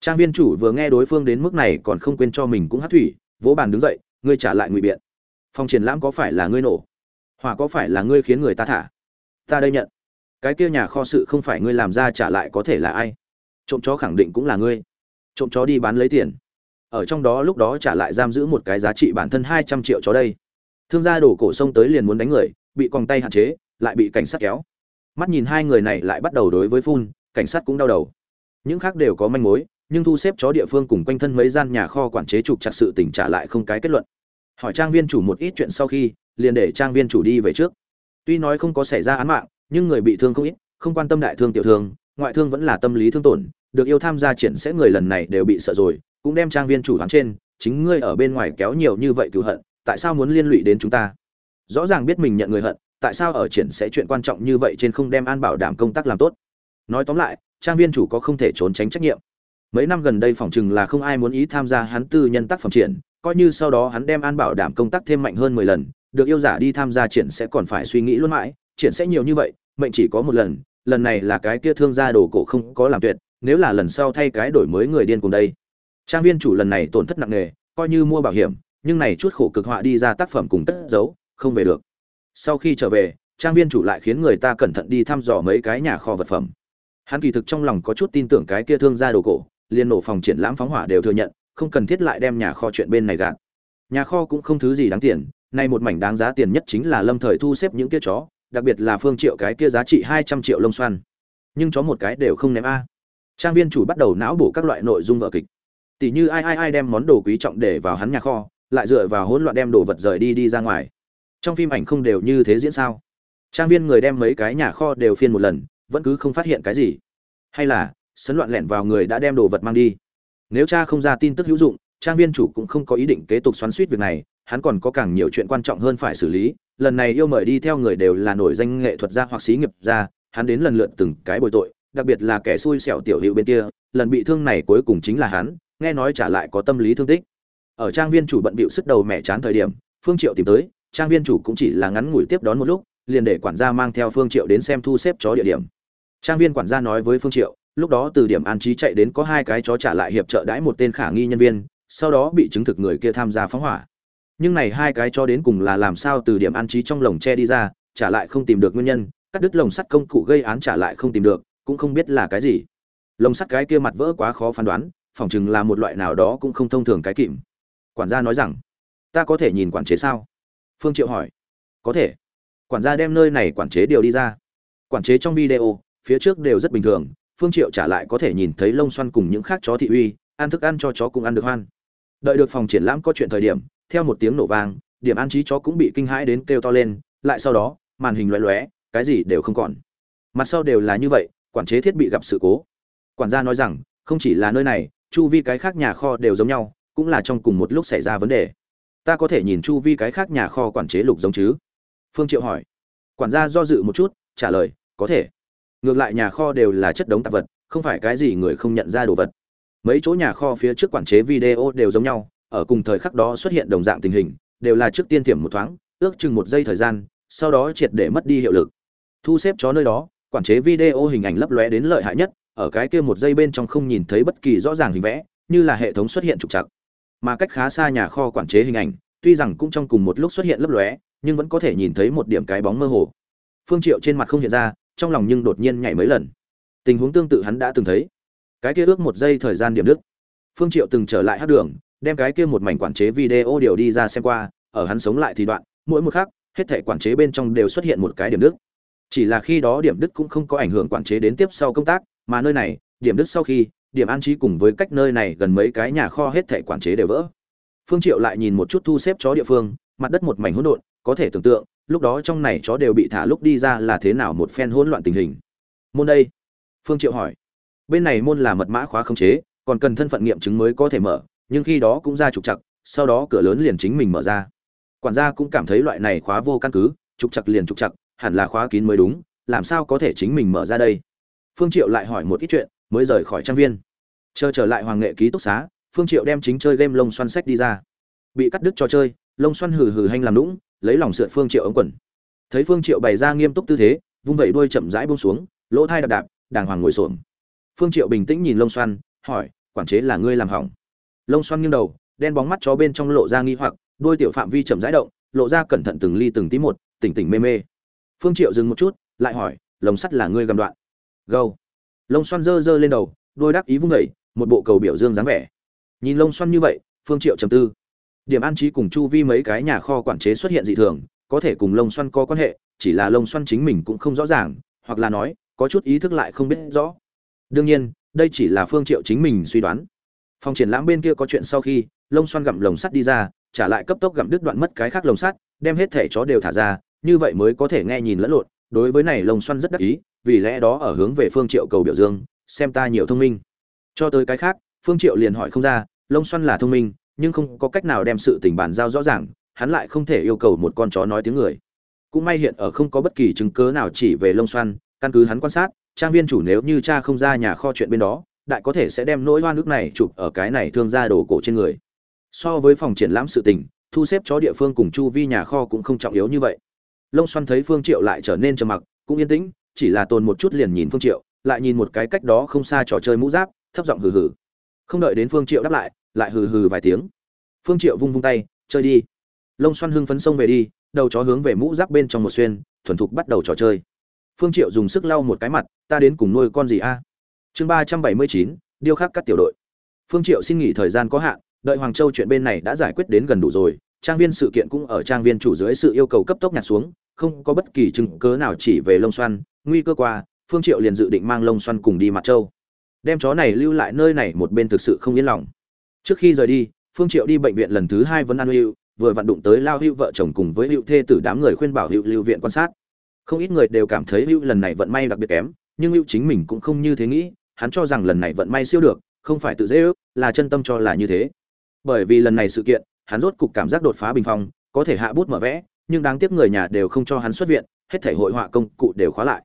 Trang viên chủ vừa nghe đối phương đến mức này còn không quên cho mình cũng hát thủy, vỗ bàn đứng dậy, ngươi trả lại ngụy biện. Phòng triển lãm có phải là ngươi nổ? Hỏa có phải là ngươi khiến người ta thả? Ta đây nhận. Cái kia nhà kho sự không phải ngươi làm ra trả lại có thể là ai? Trộm chó khẳng định cũng là ngươi. Trộm chó đi bán lấy tiền. Ở trong đó lúc đó trả lại giam giữ một cái giá trị bản thân hai trăm triệu chó đây thương gia đổ cổ sông tới liền muốn đánh người, bị còng tay hạn chế, lại bị cảnh sát kéo. Mắt nhìn hai người này lại bắt đầu đối với phun, cảnh sát cũng đau đầu. Những khác đều có manh mối, nhưng thu xếp chó địa phương cùng quanh thân mấy gian nhà kho quản chế trục chặt sự tỉnh trả lại không cái kết luận. Hỏi trang viên chủ một ít chuyện sau khi, liền để trang viên chủ đi về trước. Tuy nói không có xảy ra án mạng, nhưng người bị thương không ít, không quan tâm đại thương tiểu thương, ngoại thương vẫn là tâm lý thương tổn, được yêu tham gia triển sẽ người lần này đều bị sợ rồi, cũng đem trang viên chủ hắn trên, chính ngươi ở bên ngoài kéo nhiều như vậy cứu hận tại sao muốn liên lụy đến chúng ta? Rõ ràng biết mình nhận người hận, tại sao ở triển sẽ chuyện quan trọng như vậy trên không đem an bảo đảm công tác làm tốt? Nói tóm lại, trang viên chủ có không thể trốn tránh trách nhiệm. Mấy năm gần đây phỏng chừng là không ai muốn ý tham gia hắn tư nhân tác phẩm triển, coi như sau đó hắn đem an bảo đảm công tác thêm mạnh hơn mười lần, được yêu giả đi tham gia triển sẽ còn phải suy nghĩ luôn mãi, triển sẽ nhiều như vậy, mệnh chỉ có một lần lần này là cái kia thương gia đồ cổ không có làm tuyệt, nếu là lần sau thay cái đổi mới người điên cùng đây. Trang viên chủ lần này tổn thất nặng nề, coi như mua bảo hiểm nhưng này chút khổ cực họa đi ra tác phẩm cùng cất giấu, không về được. Sau khi trở về, trang viên chủ lại khiến người ta cẩn thận đi thăm dò mấy cái nhà kho vật phẩm. Hắn kỳ thực trong lòng có chút tin tưởng cái kia thương gia đồ cổ liên nổ phòng triển lãm phóng hỏa đều thừa nhận, không cần thiết lại đem nhà kho chuyện bên này gạt. Nhà kho cũng không thứ gì đáng tiền, nay một mảnh đáng giá tiền nhất chính là lâm thời thu xếp những kia chó, đặc biệt là phương triệu cái kia giá trị hai trăm triệu lông xoăn. Nhưng chó một cái đều không ném a. Trang viên chủ bắt đầu não bổ các loại nội dung vở kịch. Tỷ như ai ai ai đem món đồ quý trọng để vào hắn nhà kho lại dựa vào hỗn loạn đem đồ vật rời đi đi ra ngoài. Trong phim ảnh không đều như thế diễn sao? Trang viên người đem mấy cái nhà kho đều phiên một lần, vẫn cứ không phát hiện cái gì. Hay là, sấn loạn lẻn vào người đã đem đồ vật mang đi. Nếu cha không ra tin tức hữu dụng, trang viên chủ cũng không có ý định kế tục xoắn suýt việc này, hắn còn có càng nhiều chuyện quan trọng hơn phải xử lý. Lần này yêu mời đi theo người đều là nổi danh nghệ thuật gia hoặc xí nghiệp gia, hắn đến lần lượt từng cái bồi tội, đặc biệt là kẻ xui xẻo tiểu hữu bên kia, lần bị thương này cuối cùng chính là hắn, nghe nói trả lại có tâm lý thương tích ở trang viên chủ bận bịu sức đầu mẹ chán thời điểm, phương triệu tìm tới, trang viên chủ cũng chỉ là ngắn ngủi tiếp đón một lúc, liền để quản gia mang theo phương triệu đến xem thu xếp chó địa điểm. Trang viên quản gia nói với phương triệu, lúc đó từ điểm an trí chạy đến có hai cái chó trả lại hiệp trợ đãi một tên khả nghi nhân viên, sau đó bị chứng thực người kia tham gia phóng hỏa. Nhưng này hai cái chó đến cùng là làm sao từ điểm an trí trong lồng tre đi ra, trả lại không tìm được nguyên nhân, cắt đứt lồng sắt công cụ gây án trả lại không tìm được, cũng không biết là cái gì. Lồng sắt cái kia mặt vỡ quá khó phán đoán, phỏng chừng là một loại nào đó cũng không thông thường cái kìm quản gia nói rằng ta có thể nhìn quản chế sao? Phương triệu hỏi. Có thể. Quản gia đem nơi này quản chế điều đi ra. Quản chế trong video phía trước đều rất bình thường phương triệu trả lại có thể nhìn thấy lông xoăn cùng những khác chó thị uy ăn thức ăn cho chó cũng ăn được hoan. Đợi được phòng triển lãm có chuyện thời điểm theo một tiếng nổ vang điểm an trí chó cũng bị kinh hãi đến kêu to lên lại sau đó màn hình loé loé, cái gì đều không còn. Mặt sau đều là như vậy quản chế thiết bị gặp sự cố. Quản gia nói rằng không chỉ là nơi này chu vi cái khác nhà kho đều giống nhau cũng là trong cùng một lúc xảy ra vấn đề. Ta có thể nhìn chu vi cái khác nhà kho quản chế lục giống chứ? Phương triệu hỏi. Quản gia do dự một chút, trả lời, có thể. Ngược lại nhà kho đều là chất đống tạp vật, không phải cái gì người không nhận ra đồ vật. Mấy chỗ nhà kho phía trước quản chế video đều giống nhau, ở cùng thời khắc đó xuất hiện đồng dạng tình hình, đều là trước tiên tiềm một thoáng, ước chừng một giây thời gian, sau đó triệt để mất đi hiệu lực. Thu xếp chó nơi đó, quản chế video hình ảnh lấp lóe đến lợi hại nhất, ở cái kia một giây bên trong không nhìn thấy bất kỳ rõ ràng hình vẽ, như là hệ thống xuất hiện trục trặc mà cách khá xa nhà kho quản chế hình ảnh, tuy rằng cũng trong cùng một lúc xuất hiện lấp lóe, nhưng vẫn có thể nhìn thấy một điểm cái bóng mơ hồ. Phương triệu trên mặt không hiện ra, trong lòng nhưng đột nhiên nhảy mấy lần. Tình huống tương tự hắn đã từng thấy. Cái kia ước một giây thời gian điểm đức phương triệu từng trở lại hát đường, đem cái kia một mảnh quản chế video điều đi ra xem qua, ở hắn sống lại thì đoạn, mỗi một khắc, hết thể quản chế bên trong đều xuất hiện một cái điểm đức chỉ là khi đó điểm đức cũng không có ảnh hưởng quản chế đến tiếp sau công tác, mà nơi này, điểm đức sau khi điểm an trí cùng với cách nơi này gần mấy cái nhà kho hết thể quản chế đều vỡ. Phương triệu lại nhìn một chút thu xếp chó địa phương, mặt đất một mảnh hỗn độn, có thể tưởng tượng, lúc đó trong này chó đều bị thả lúc đi ra là thế nào một phen hỗn loạn tình hình. Môn đây? Phương triệu hỏi. Bên này môn là mật mã khóa không chế, còn cần thân phận nghiệm chứng mới có thể mở, nhưng khi đó cũng ra trục chặt sau đó cửa lớn liền chính mình mở ra. Quản gia cũng cảm thấy loại này khóa vô căn cứ, trục chặt liền trục chặt hẳn là khóa kín mới đúng, làm sao có thể chính mình mở ra đây? Phương triệu lại hỏi một ít chuyện mới rời khỏi trang viên. Chờ trở lại hoàng nghệ ký túc xá phương triệu đem chính chơi game lông xoăn sách đi ra. Bị cắt đứt cho chơi lông xoăn hừ hừ hanh làm lũng, lấy lòng sượt phương triệu ống quần. Thấy phương triệu bày ra nghiêm túc tư thế vung vẩy đuôi chậm rãi buông xuống lỗ thai đạp đạp đàng hoàng ngồi xổm. Phương triệu bình tĩnh nhìn lông xoăn hỏi quản chế là ngươi làm hỏng? Lông xoăn nghiêng đầu đen bóng mắt chó bên trong lộ ra nghi hoặc đuôi tiểu phạm vi chậm rãi động lộ ra cẩn thận từng ly từng tí một tỉnh tỉnh mê mê. Phương triệu dừng một chút lại hỏi lồng sắt là ngươi gầm đoạn? Gâu lông xoăn dơ dơ lên đầu đuôi đắc ý vung vẩy một bộ cầu biểu dương dáng vẻ. Nhìn lông xoăn như vậy, phương triệu trầm tư. Điểm an trí cùng chu vi mấy cái nhà kho quản chế xuất hiện dị thường, có thể cùng lông xoăn có quan hệ, chỉ là lông xoăn chính mình cũng không rõ ràng, hoặc là nói, có chút ý thức lại không biết rõ. Đương nhiên, đây chỉ là phương triệu chính mình suy đoán. Phòng triển lãm bên kia có chuyện sau khi, lông xoăn gặm lồng sắt đi ra, trả lại cấp tốc gặm đứt đoạn mất cái khác lồng sắt, đem hết thể chó đều thả ra, như vậy mới có thể nghe nhìn lẫn lộn. Đối với này, lông xoăn rất đắc ý vì lẽ đó ở hướng về phương triệu cầu biểu dương, xem ta nhiều thông minh. Cho tới cái khác, phương triệu liền hỏi không ra, lông xoăn là thông minh, nhưng không có cách nào đem sự tình bản giao rõ ràng, hắn lại không thể yêu cầu một con chó nói tiếng người. Cũng may hiện ở không có bất kỳ chứng cứ nào chỉ về lông xoăn, căn cứ hắn quan sát, trang viên chủ nếu như cha không ra nhà kho chuyện bên đó, đại có thể sẽ đem nỗi oan nước này chụp ở cái này thương gia đồ cổ trên người. So với phòng triển lãm sự tình, thu xếp chó địa phương cùng chu vi nhà kho cũng không trọng yếu như vậy. Lông xoăn thấy phương triệu lại trở nên trầm mặc, cũng yên tĩnh chỉ là tồn một chút liền nhìn phương triệu, lại nhìn một cái cách đó không xa trò chơi mũ giáp, thấp giọng hừ hừ. Không đợi đến phương triệu đáp lại lại hừ hừ vài tiếng. Phương triệu vung vung tay, chơi đi. Lông xoăn hưng phấn sông về đi, đầu chó hướng về mũ giáp bên trong một xuyên, thuần thục bắt đầu trò chơi. Phương triệu dùng sức lau một cái mặt, ta đến cùng nuôi con gì a? Chương ba trăm bảy mươi chín, điêu khắc các tiểu đội. Phương triệu xin nghỉ thời gian có hạn, đợi hoàng châu chuyện bên này đã giải quyết đến gần đủ rồi, trang viên sự kiện cũng ở trang viên chủ dưới sự yêu cầu cấp tốc nhặt xuống không có bất kỳ chứng cớ nào chỉ về lông xoăn, nguy cơ qua, phương triệu liền dự định mang lông xoăn cùng đi mặt châu. Đem chó này lưu lại nơi này một bên thực sự không yên lòng. Trước khi rời đi, phương triệu đi bệnh viện lần thứ hai vẫn ăn hữu, vừa vận đụng tới lao hữu vợ chồng cùng với hữu thê tử đám người khuyên bảo hữu lưu viện quan sát. Không ít người đều cảm thấy hữu lần này vận may đặc biệt kém, nhưng hữu chính mình cũng không như thế nghĩ, hắn cho rằng lần này vận may siêu được, không phải tự dễ ước, là chân tâm cho là như thế. Bởi vì lần này sự kiện, hắn rốt cục cảm giác đột phá bình phong, có thể hạ bút mở vẽ nhưng đáng tiếc người nhà đều không cho hắn xuất viện, hết thể hội họa công cụ đều khóa lại.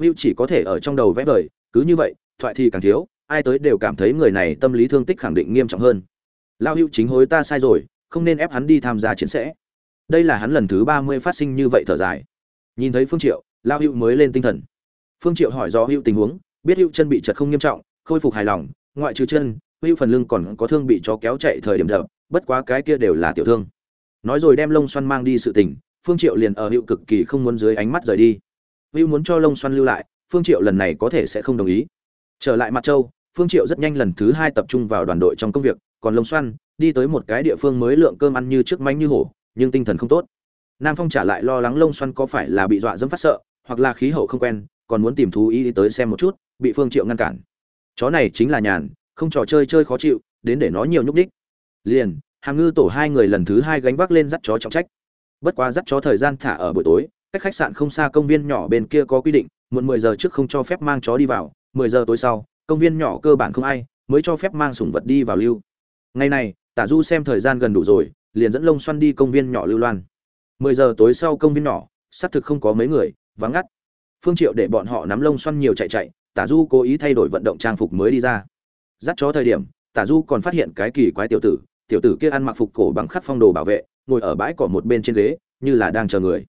Hữu chỉ có thể ở trong đầu vẽ vời, cứ như vậy, thoại thì càng thiếu, ai tới đều cảm thấy người này tâm lý thương tích khẳng định nghiêm trọng hơn. Lao hữu chính hối ta sai rồi, không nên ép hắn đi tham gia chiến sẽ. Đây là hắn lần thứ ba mươi phát sinh như vậy thở dài. Nhìn thấy phương triệu, lao hữu mới lên tinh thần. Phương triệu hỏi do hữu tình huống, biết hữu chân bị chật không nghiêm trọng, khôi phục hài lòng, ngoại trừ chân, hữu phần lưng còn có thương bị chó kéo chạy thời điểm đập, bất quá cái kia đều là tiểu thương nói rồi đem lông xoăn mang đi sự tình, phương triệu liền ở hữu cực kỳ không muốn dưới ánh mắt rời đi. Hữu muốn cho lông xoăn lưu lại, phương triệu lần này có thể sẽ không đồng ý. Trở lại mặt châu, phương triệu rất nhanh lần thứ hai tập trung vào đoàn đội trong công việc, còn lông xoăn, đi tới một cái địa phương mới lượng cơm ăn như trước mánh như hổ, nhưng tinh thần không tốt. Nam phong trả lại lo lắng lông xoăn có phải là bị dọa dẫm phát sợ, hoặc là khí hậu không quen, còn muốn tìm thú y tới xem một chút, bị phương triệu ngăn cản. Chó này chính là nhàn, không trò chơi chơi khó chịu, đến để nó nhiều nhúc đích liền hàm ngư tổ hai người lần thứ hai gánh vác lên dắt chó trọng trách. Bất quá dắt chó thời gian thả ở buổi tối, cách khách sạn không xa công viên nhỏ bên kia có quy định, muộn mười giờ trước không cho phép mang chó đi vào, mười giờ tối sau, công viên nhỏ cơ bản không ai, mới cho phép mang sủng vật đi vào lưu. Ngày này, tả du xem thời gian gần đủ rồi, liền dẫn lông xoăn đi công viên nhỏ lưu loan. Mười giờ tối sau công viên nhỏ, xác thực không có mấy người, vắng ngắt. Phương triệu để bọn họ nắm lông xoăn nhiều chạy chạy, tả du cố ý thay đổi vận động trang phục mới đi ra. Dắt chó thời điểm, tả du còn phát hiện cái kỳ quái tiểu tử tiểu tử kia ăn mặc phục cổ bằng khắc phong đồ bảo vệ, ngồi ở bãi cỏ một bên trên ghế, như là đang chờ người.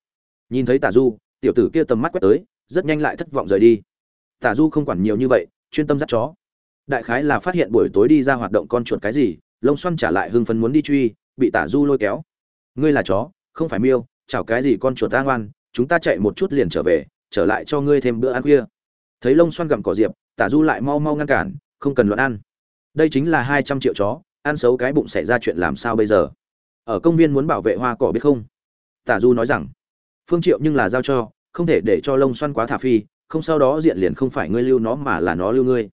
Nhìn thấy tả du, tiểu tử kia tầm mắt quét tới, rất nhanh lại thất vọng rời đi. Tả du không quản nhiều như vậy, chuyên tâm dắt chó. Đại khái là phát hiện buổi tối đi ra hoạt động con chuột cái gì, lông xoăn trả lại hưng phấn muốn đi truy, bị tả du lôi kéo. Ngươi là chó, không phải miêu, chảo cái gì con chuột ta ngoan chúng ta chạy một chút liền trở về, trở lại cho ngươi thêm bữa ăn khuya. Thấy lông xoăn gặm cỏ diệp, tả du lại mau mau ngăn cản, không cần luận ăn. Đây chính là hai trăm triệu chó ăn xấu cái bụng xảy ra chuyện làm sao bây giờ? Ở công viên muốn bảo vệ hoa cỏ biết không? Tả du nói rằng, phương triệu nhưng là giao cho, không thể để cho lông xoăn quá thả phi, không sau đó diện liền không phải ngươi lưu nó mà là nó lưu ngươi.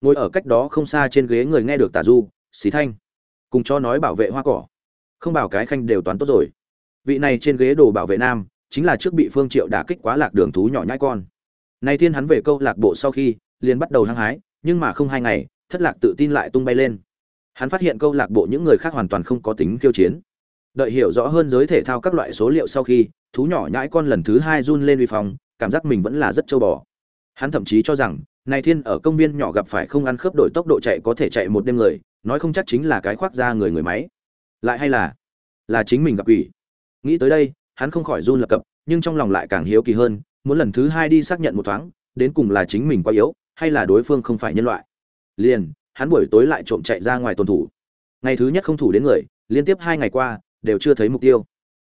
Ngồi ở cách đó không xa trên ghế người nghe được tả du, xí thanh, cùng cho nói bảo vệ hoa cỏ. Không bảo cái khanh đều toán tốt rồi. Vị này trên ghế đồ bảo vệ nam, chính là trước bị phương triệu đả kích quá lạc đường thú nhỏ nhãi con. Nay thiên hắn về câu lạc bộ sau khi, liền bắt đầu hăng hái, nhưng mà không hai ngày, thất lạc tự tin lại tung bay lên hắn phát hiện câu lạc bộ những người khác hoàn toàn không có tính khiêu chiến. Đợi hiểu rõ hơn giới thể thao các loại số liệu sau khi, thú nhỏ nhãi con lần thứ hai run lên uy phong, cảm giác mình vẫn là rất châu bò. Hắn thậm chí cho rằng, này thiên ở công viên nhỏ gặp phải không ăn khớp đổi tốc độ chạy có thể chạy một đêm người, nói không chắc chính là cái khoác ra người người máy. Lại hay là là chính mình gặp ủy nghĩ tới đây, hắn không khỏi run lập cập, nhưng trong lòng lại càng hiếu kỳ hơn, muốn lần thứ hai đi xác nhận một thoáng, đến cùng là chính mình quá yếu, hay là đối phương không phải nhân loại. Liền hắn buổi tối lại trộm chạy ra ngoài tuần thủ. Ngày thứ nhất không thủ đến người liên tiếp hai ngày qua đều chưa thấy mục tiêu.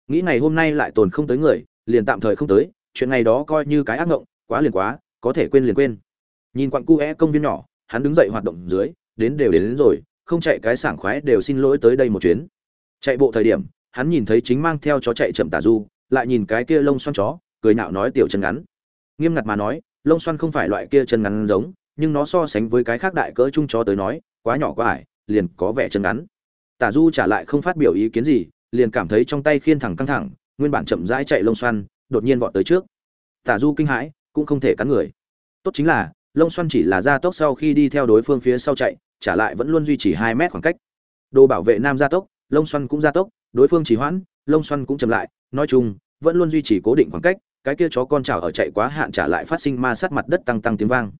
Nghĩ ngày hôm nay lại tồn không tới người liền tạm thời không tới chuyện ngày đó coi như cái ác ngộng quá liền quá có thể quên liền quên. Nhìn quặng cu é công viên nhỏ hắn đứng dậy hoạt động dưới đến đều đến, đến rồi không chạy cái sảng khoái đều xin lỗi tới đây một chuyến. Chạy bộ thời điểm hắn nhìn thấy chính mang theo chó chạy chậm tả du lại nhìn cái kia lông xoăn chó cười nhạo nói tiểu chân ngắn. Nghiêm ngặt mà nói lông xoăn không phải loại kia chân ngắn giống nhưng nó so sánh với cái khác đại cỡ chung chó tới nói, quá nhỏ quá ải, liền có vẻ chân ngắn. Tả du trả lại không phát biểu ý kiến gì, liền cảm thấy trong tay khiên thẳng căng thẳng, nguyên bản chậm rãi chạy lông xoăn, đột nhiên vọt tới trước. Tả du kinh hãi, cũng không thể cắn người. Tốt chính là, lông xoăn chỉ là gia tốc sau khi đi theo đối phương phía sau chạy, trả lại vẫn luôn duy trì hai mét khoảng cách. Đồ bảo vệ nam gia tốc, lông xoăn cũng gia tốc, đối phương chỉ hoãn, lông xoăn cũng chậm lại, nói chung, vẫn luôn duy trì cố định khoảng cách, cái kia chó con chảo ở chạy quá hạn trả lại phát sinh ma sát mặt đất tăng tăng tiếng vang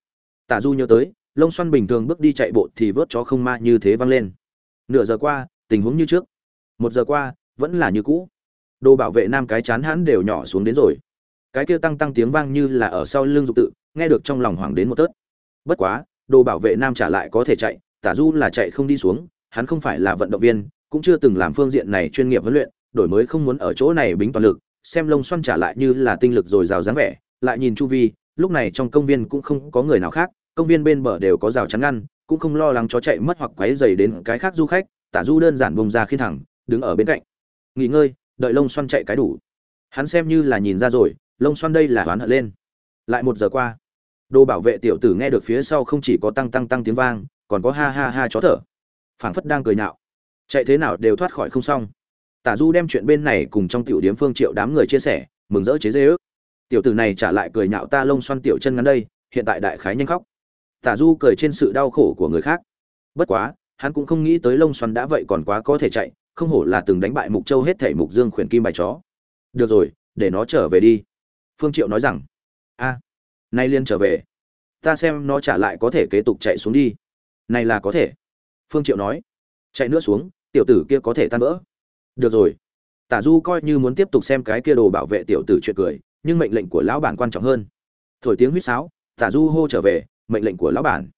tả du nhớ tới, lông xoăn bình thường bước đi chạy bộ thì vớt chó không ma như thế vang lên. Nửa giờ qua, tình huống như trước. Một giờ qua, vẫn là như cũ. Đồ bảo vệ nam cái chán hắn đều nhỏ xuống đến rồi. Cái kia tăng tăng tiếng vang như là ở sau lưng dục tự, nghe được trong lòng hoảng đến một tớt. Bất quá, đồ bảo vệ nam trả lại có thể chạy, tả du là chạy không đi xuống, hắn không phải là vận động viên, cũng chưa từng làm phương diện này chuyên nghiệp huấn luyện, đổi mới không muốn ở chỗ này bính toàn lực, xem lông xoăn trả lại như là tinh lực dồi dào dáng vẻ, lại nhìn chu vi, lúc này trong công viên cũng không có người nào khác công viên bên bờ đều có rào chắn ngăn, cũng không lo lắng chó chạy mất hoặc quấy dày đến cái khác du khách, tả du đơn giản bông ra khi thẳng, đứng ở bên cạnh. Nghỉ ngơi, đợi lông xoăn chạy cái đủ. Hắn xem như là nhìn ra rồi, lông xoăn đây là oán hận lên. Lại một giờ qua, đồ bảo vệ tiểu tử nghe được phía sau không chỉ có tăng tăng tăng tiếng vang, còn có ha ha ha chó thở. Phảng phất đang cười nhạo. Chạy thế nào đều thoát khỏi không xong. Tả du đem chuyện bên này cùng trong tiểu điếm phương triệu đám người chia sẻ, mừng rỡ chế dê ước tiểu tử này trả lại cười nhạo ta lông xoăn tiểu chân ngắn đây, hiện tại đại khái nhanh khóc tả du cười trên sự đau khổ của người khác. Bất quá, hắn cũng không nghĩ tới lông Xuân đã vậy còn quá có thể chạy, không hổ là từng đánh bại mục châu hết thể mục dương khuyển kim bài chó. Được rồi, để nó trở về đi. Phương triệu nói rằng, a, nay liên trở về. Ta xem nó trả lại có thể kế tục chạy xuống đi. Này là có thể. Phương triệu nói. Chạy nữa xuống, tiểu tử kia có thể tan vỡ. Được rồi. Tả du coi như muốn tiếp tục xem cái kia đồ bảo vệ tiểu tử chuyện cười, nhưng mệnh lệnh của lão bản quan trọng hơn. Thổi tiếng huýt sáo, tả du hô trở về mệnh lệnh của lão bản.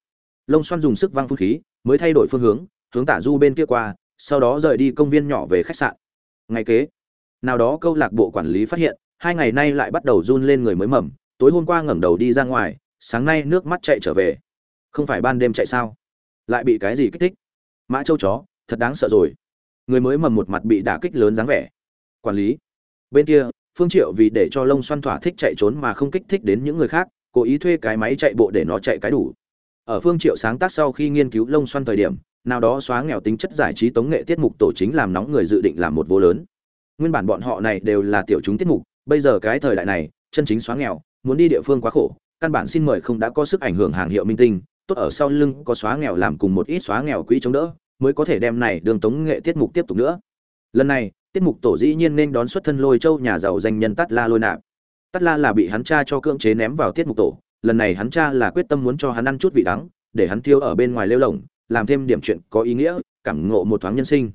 Lông xoăn dùng sức văng phun khí, mới thay đổi phương hướng hướng tả du bên kia qua, sau đó rời đi công viên nhỏ về khách sạn. Ngày kế, nào đó câu lạc bộ quản lý phát hiện, hai ngày nay lại bắt đầu run lên người mới mầm, tối hôm qua ngẩng đầu đi ra ngoài, sáng nay nước mắt chạy trở về. Không phải ban đêm chạy sao? Lại bị cái gì kích thích? Mã châu chó, thật đáng sợ rồi. Người mới mầm một mặt bị đả kích lớn dáng vẻ. Quản lý, bên kia, phương triệu vì để cho lông xoăn thỏa thích chạy trốn mà không kích thích đến những người khác cố ý thuê cái máy chạy bộ để nó chạy cái đủ. Ở phương triệu sáng tác sau khi nghiên cứu lông xoăn thời điểm, nào đó xóa nghèo tính chất giải trí tống nghệ tiết mục tổ chính làm nóng người dự định làm một vô lớn. Nguyên bản bọn họ này đều là tiểu chúng tiết mục, bây giờ cái thời đại này, chân chính xóa nghèo, muốn đi địa phương quá khổ, căn bản xin mời không đã có sức ảnh hưởng hàng hiệu minh tinh, tốt ở sau lưng có xóa nghèo làm cùng một ít xóa nghèo quỹ chống đỡ, mới có thể đem này đường tống nghệ tiết mục tiếp tục nữa. Lần này, tiết mục tổ dĩ nhiên nên đón xuất thân lôi châu nhà giàu danh nhân tắt la lôi nạp. Tát la là bị hắn cha cho cưỡng chế ném vào tiết mục tổ, lần này hắn cha là quyết tâm muốn cho hắn ăn chút vị đắng, để hắn thiêu ở bên ngoài lêu lồng làm thêm điểm chuyện có ý nghĩa, cảm ngộ một thoáng nhân sinh.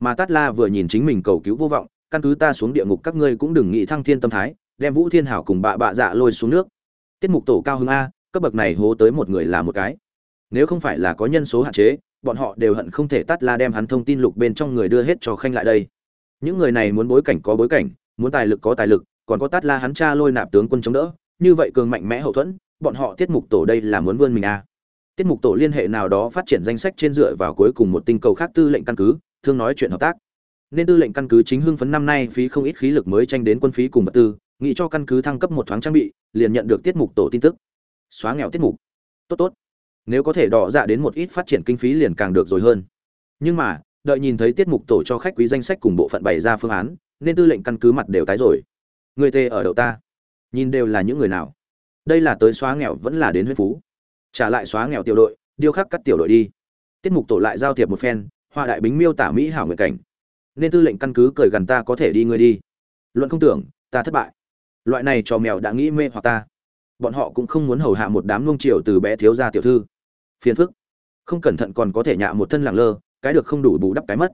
Mà tát la vừa nhìn chính mình cầu cứu vô vọng, căn cứ ta xuống địa ngục các ngươi cũng đừng nghĩ thăng thiên tâm thái, đem vũ thiên hảo cùng bạ bạ dạ lôi xuống nước. Tiết mục tổ cao hứng a, cấp bậc này hố tới một người là một cái. Nếu không phải là có nhân số hạn chế, bọn họ đều hận không thể tát la đem hắn thông tin lục bên trong người đưa hết cho khanh lại đây. Những người này muốn bối cảnh có bối cảnh, muốn tài lực có tài lực còn có tát la hắn cha lôi nạp tướng quân chống đỡ, như vậy cường mạnh mẽ hậu thuẫn, bọn họ tiết mục tổ đây là muốn vươn mình à. Tiết mục tổ liên hệ nào đó phát triển danh sách trên dựa vào cuối cùng một tinh cầu khác tư lệnh căn cứ, thương nói chuyện hợp tác. Nên tư lệnh căn cứ chính hưng phấn năm nay phí không ít khí lực mới tranh đến quân phí cùng vật tư, nghĩ cho căn cứ thăng cấp một thoáng trang bị, liền nhận được tiết mục tổ tin tức. Xóa nghèo tiết mục. Tốt tốt. Nếu có thể đỏ dạ đến một ít phát triển kinh phí liền càng được rồi hơn. Nhưng mà, đợi nhìn thấy tiết mục tổ cho khách quý danh sách cùng bộ phận bày ra phương án, nên tư lệnh căn cứ mặt đều tái rồi người tê ở đậu ta. Nhìn đều là những người nào. Đây là tới xóa nghèo vẫn là đến huyết phú. Trả lại xóa nghèo tiểu đội, điêu khắc cắt tiểu đội đi. Tiết mục tổ lại giao thiệp một phen, hoa đại bính miêu tả mỹ hảo nguyện cảnh. Nên tư lệnh căn cứ cười gần ta có thể đi ngươi đi. Luận không tưởng, ta thất bại. Loại này trò mèo đã nghĩ mê hoặc ta. Bọn họ cũng không muốn hầu hạ một đám nông triều từ bé thiếu gia tiểu thư. Phiền phức. Không cẩn thận còn có thể nhạ một thân lẳng lơ, cái được không đủ bù đắp cái mất.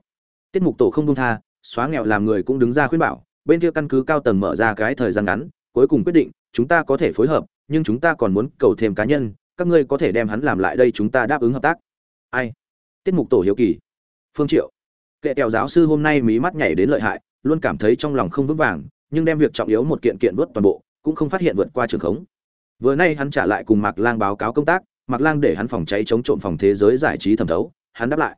Tiết mục tổ không buông tha, xóa nghèo làm người cũng đứng ra khuyên bảo bên kia căn cứ cao tầng mở ra cái thời gian ngắn, cuối cùng quyết định, chúng ta có thể phối hợp, nhưng chúng ta còn muốn cầu thêm cá nhân, các ngươi có thể đem hắn làm lại đây chúng ta đáp ứng hợp tác. Ai? Tiết mục tổ hiếu kỳ. Phương triệu. Kệ kẹo giáo sư hôm nay mí mắt nhảy đến lợi hại, luôn cảm thấy trong lòng không vững vàng, nhưng đem việc trọng yếu một kiện kiện vớt toàn bộ, cũng không phát hiện vượt qua trường khống. Vừa nay hắn trả lại cùng mạc lang báo cáo công tác, mạc lang để hắn phòng cháy chống trộm phòng thế giới giải trí thẩm thấu, hắn đáp lại.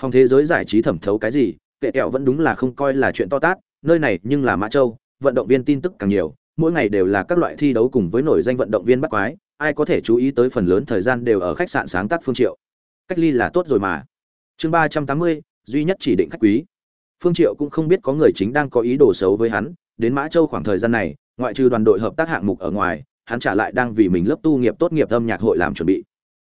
Phòng thế giới giải trí thẩm thấu cái gì? Kệ kẹo vẫn đúng là không coi là chuyện to tát nơi này nhưng là mã châu, vận động viên tin tức càng nhiều, mỗi ngày đều là các loại thi đấu cùng với nổi danh vận động viên bắt quái, ai có thể chú ý tới phần lớn thời gian đều ở khách sạn sáng tác phương triệu. Cách ly là tốt rồi mà. Chương ba trăm tám mươi, duy nhất chỉ định khách quý. Phương triệu cũng không biết có người chính đang có ý đồ xấu với hắn, đến mã châu khoảng thời gian này, ngoại trừ đoàn đội hợp tác hạng mục ở ngoài, hắn trả lại đang vì mình lớp tu nghiệp tốt nghiệp âm nhạc hội làm chuẩn bị.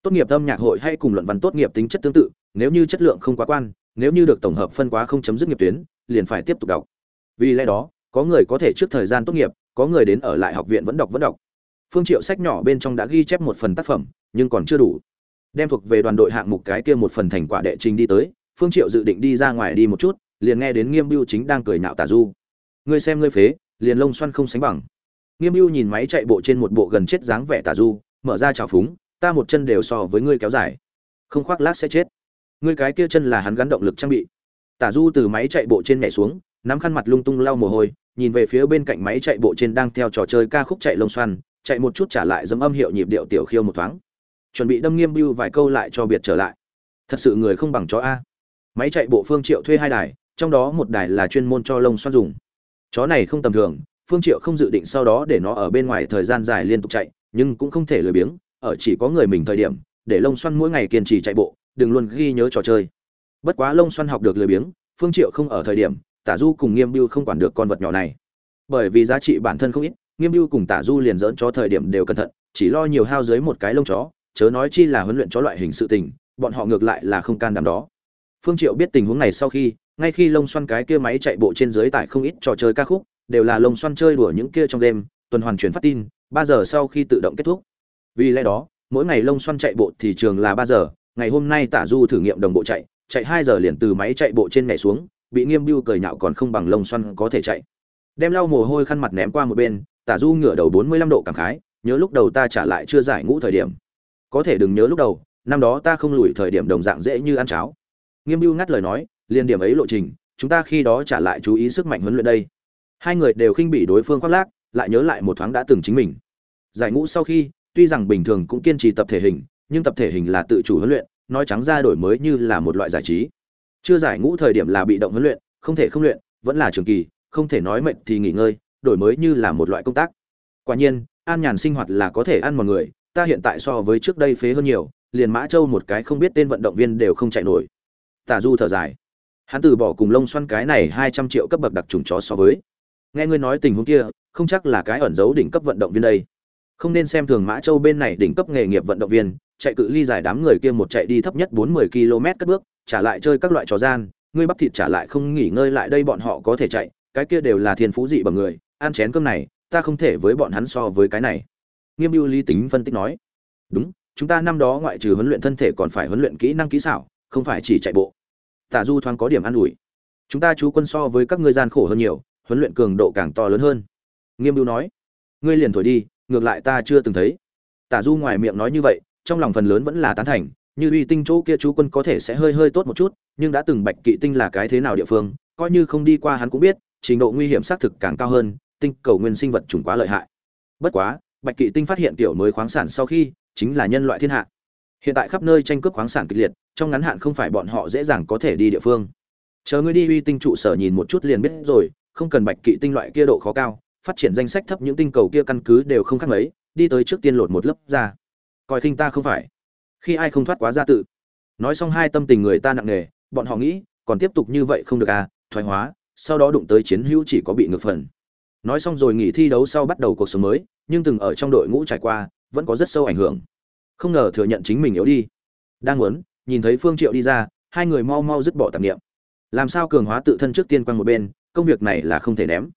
Tốt nghiệp âm nhạc hội hay cùng luận văn tốt nghiệp tính chất tương tự, nếu như chất lượng không quá quan, nếu như được tổng hợp phân quá không chấm dứt nghiệp tuyến, liền phải tiếp tục đọc vì lẽ đó, có người có thể trước thời gian tốt nghiệp, có người đến ở lại học viện vẫn đọc vẫn đọc. Phương triệu sách nhỏ bên trong đã ghi chép một phần tác phẩm, nhưng còn chưa đủ. Đem thuộc về đoàn đội hạng mục cái kia một phần thành quả đệ trình đi tới, phương triệu dự định đi ra ngoài đi một chút, liền nghe đến nghiêm biêu chính đang cười nạo tả du. Ngươi xem ngươi phế, liền lông xoăn không sánh bằng. Nghiêm biêu nhìn máy chạy bộ trên một bộ gần chết dáng vẻ tả du, mở ra trào phúng, ta một chân đều so với ngươi kéo dài. Không khoác lác sẽ chết. Ngươi cái kia chân là hắn gắn động lực trang bị. Tả du từ máy chạy bộ trên nhảy xuống nắm khăn mặt lung tung lau mồ hôi, nhìn về phía bên cạnh máy chạy bộ trên đang theo trò chơi ca khúc chạy lông xoăn, chạy một chút trả lại dấm âm hiệu nhịp điệu tiểu khiêu một thoáng. Chuẩn bị đâm nghiêm bưu vài câu lại cho biệt trở lại. Thật sự người không bằng chó a. Máy chạy bộ phương triệu thuê hai đài, trong đó một đài là chuyên môn cho lông xoăn dùng. Chó này không tầm thường, phương triệu không dự định sau đó để nó ở bên ngoài thời gian dài liên tục chạy, nhưng cũng không thể lười biếng, ở chỉ có người mình thời điểm, để lông xoăn mỗi ngày kiên trì chạy bộ, đừng luôn ghi nhớ trò chơi. Bất quá lông xoăn học được lười biếng, phương triệu không ở thời điểm tả du cùng nghiêm biêu không quản được con vật nhỏ này. Bởi vì giá trị bản thân không ít, nghiêm biêu cùng tả du liền dỡn cho thời điểm đều cẩn thận, chỉ lo nhiều hao dưới một cái lông chó, chớ nói chi là huấn luyện chó loại hình sự tình, bọn họ ngược lại là không can đảm đó. Phương triệu biết tình huống này sau khi, ngay khi lông xoăn cái kia máy chạy bộ trên dưới tải không ít trò chơi ca khúc, đều là lông xoăn chơi đùa những kia trong đêm, tuần hoàn truyền phát tin, ba giờ sau khi tự động kết thúc. Vì lẽ đó, mỗi ngày lông xoăn chạy bộ thì trường là ba giờ, ngày hôm nay tả du thử nghiệm đồng bộ chạy chạy hai giờ liền từ máy chạy bộ trên nhảy xuống bị nghiêm biêu cười nhạo còn không bằng lông xoăn có thể chạy. Đem lau mồ hôi khăn mặt ném qua một bên, tả du ngửa đầu bốn mươi lăm độ cảm khái, nhớ lúc đầu ta trả lại chưa giải ngũ thời điểm. Có thể đừng nhớ lúc đầu, năm đó ta không lùi thời điểm đồng dạng dễ như ăn cháo. Nghiêm biêu ngắt lời nói liên điểm ấy lộ trình, chúng ta khi đó trả lại chú ý sức mạnh huấn luyện đây. Hai người đều khinh bị đối phương khoác lác, lại nhớ lại một thoáng đã từng chính mình. Giải ngũ sau khi, tuy rằng bình thường cũng kiên trì tập thể hình, nhưng tập thể hình là tự chủ huấn luyện, nói trắng ra đổi mới như là một loại giải trí chưa giải ngũ thời điểm là bị động huấn luyện, không thể không luyện, vẫn là trường kỳ, không thể nói mệnh thì nghỉ ngơi, đổi mới như là một loại công tác. Quả nhiên, an nhàn sinh hoạt là có thể ăn một người, ta hiện tại so với trước đây phế hơn nhiều, liền mã châu một cái không biết tên vận động viên đều không chạy nổi. Tả du thở dài. Hắn từ bỏ cùng lông xoăn cái này hai trăm triệu cấp bậc đặc trùng chó so với. Nghe ngươi nói tình huống kia, không chắc là cái ẩn giấu đỉnh cấp vận động viên đây. Không nên xem thường mã châu bên này đỉnh cấp nghề nghiệp vận động viên, chạy cự ly dài đám người kia một chạy đi thấp nhất bốn mươi km cất bước trả lại chơi các loại trò gian, ngươi bắp thịt trả lại không nghỉ ngơi lại đây bọn họ có thể chạy, cái kia đều là thiên phú dị bằng người, ăn chén cơm này, ta không thể với bọn hắn so với cái này. Nghiêm mưu lý tính phân tích nói. Đúng, chúng ta năm đó ngoại trừ huấn luyện thân thể còn phải huấn luyện kỹ năng kỹ xảo, không phải chỉ chạy bộ. Tả du thoáng có điểm an ủi. Chúng ta chú quân so với các ngươi gian khổ hơn nhiều, huấn luyện cường độ càng to lớn hơn. Nghiêm mưu nói. Ngươi liền thổi đi, ngược lại ta chưa từng thấy. Tả du ngoài miệng nói như vậy, trong lòng phần lớn vẫn là tán thành như uy tinh chỗ kia chú quân có thể sẽ hơi hơi tốt một chút, nhưng đã từng bạch kỵ tinh là cái thế nào địa phương, coi như không đi qua hắn cũng biết, trình độ nguy hiểm xác thực càng cao hơn, tinh cầu nguyên sinh vật chủng quá lợi hại. Bất quá, bạch kỵ tinh phát hiện tiểu mới khoáng sản sau khi, chính là nhân loại thiên hạ. Hiện tại khắp nơi tranh cướp khoáng sản kịch liệt, trong ngắn hạn không phải bọn họ dễ dàng có thể đi địa phương. Chờ ngươi đi uy tinh trụ sở nhìn một chút liền biết rồi, không cần bạch kỵ tinh loại kia độ khó cao, phát triển danh sách thấp những tinh cầu kia căn cứ đều không khác mấy, đi tới trước tiên lột một lớp ra. Coi khinh ta không phải khi ai không thoát quá ra tự. Nói xong hai tâm tình người ta nặng nề, bọn họ nghĩ, còn tiếp tục như vậy không được à thoái hóa, sau đó đụng tới chiến hữu chỉ có bị ngược phần. Nói xong rồi nghỉ thi đấu sau bắt đầu cuộc sống mới, nhưng từng ở trong đội ngũ trải qua, vẫn có rất sâu ảnh hưởng. Không ngờ thừa nhận chính mình yếu đi. Đang muốn, nhìn thấy phương triệu đi ra, hai người mau mau dứt bỏ tạp niệm. Làm sao cường hóa tự thân trước tiên quanh một bên, công việc này là không thể ném.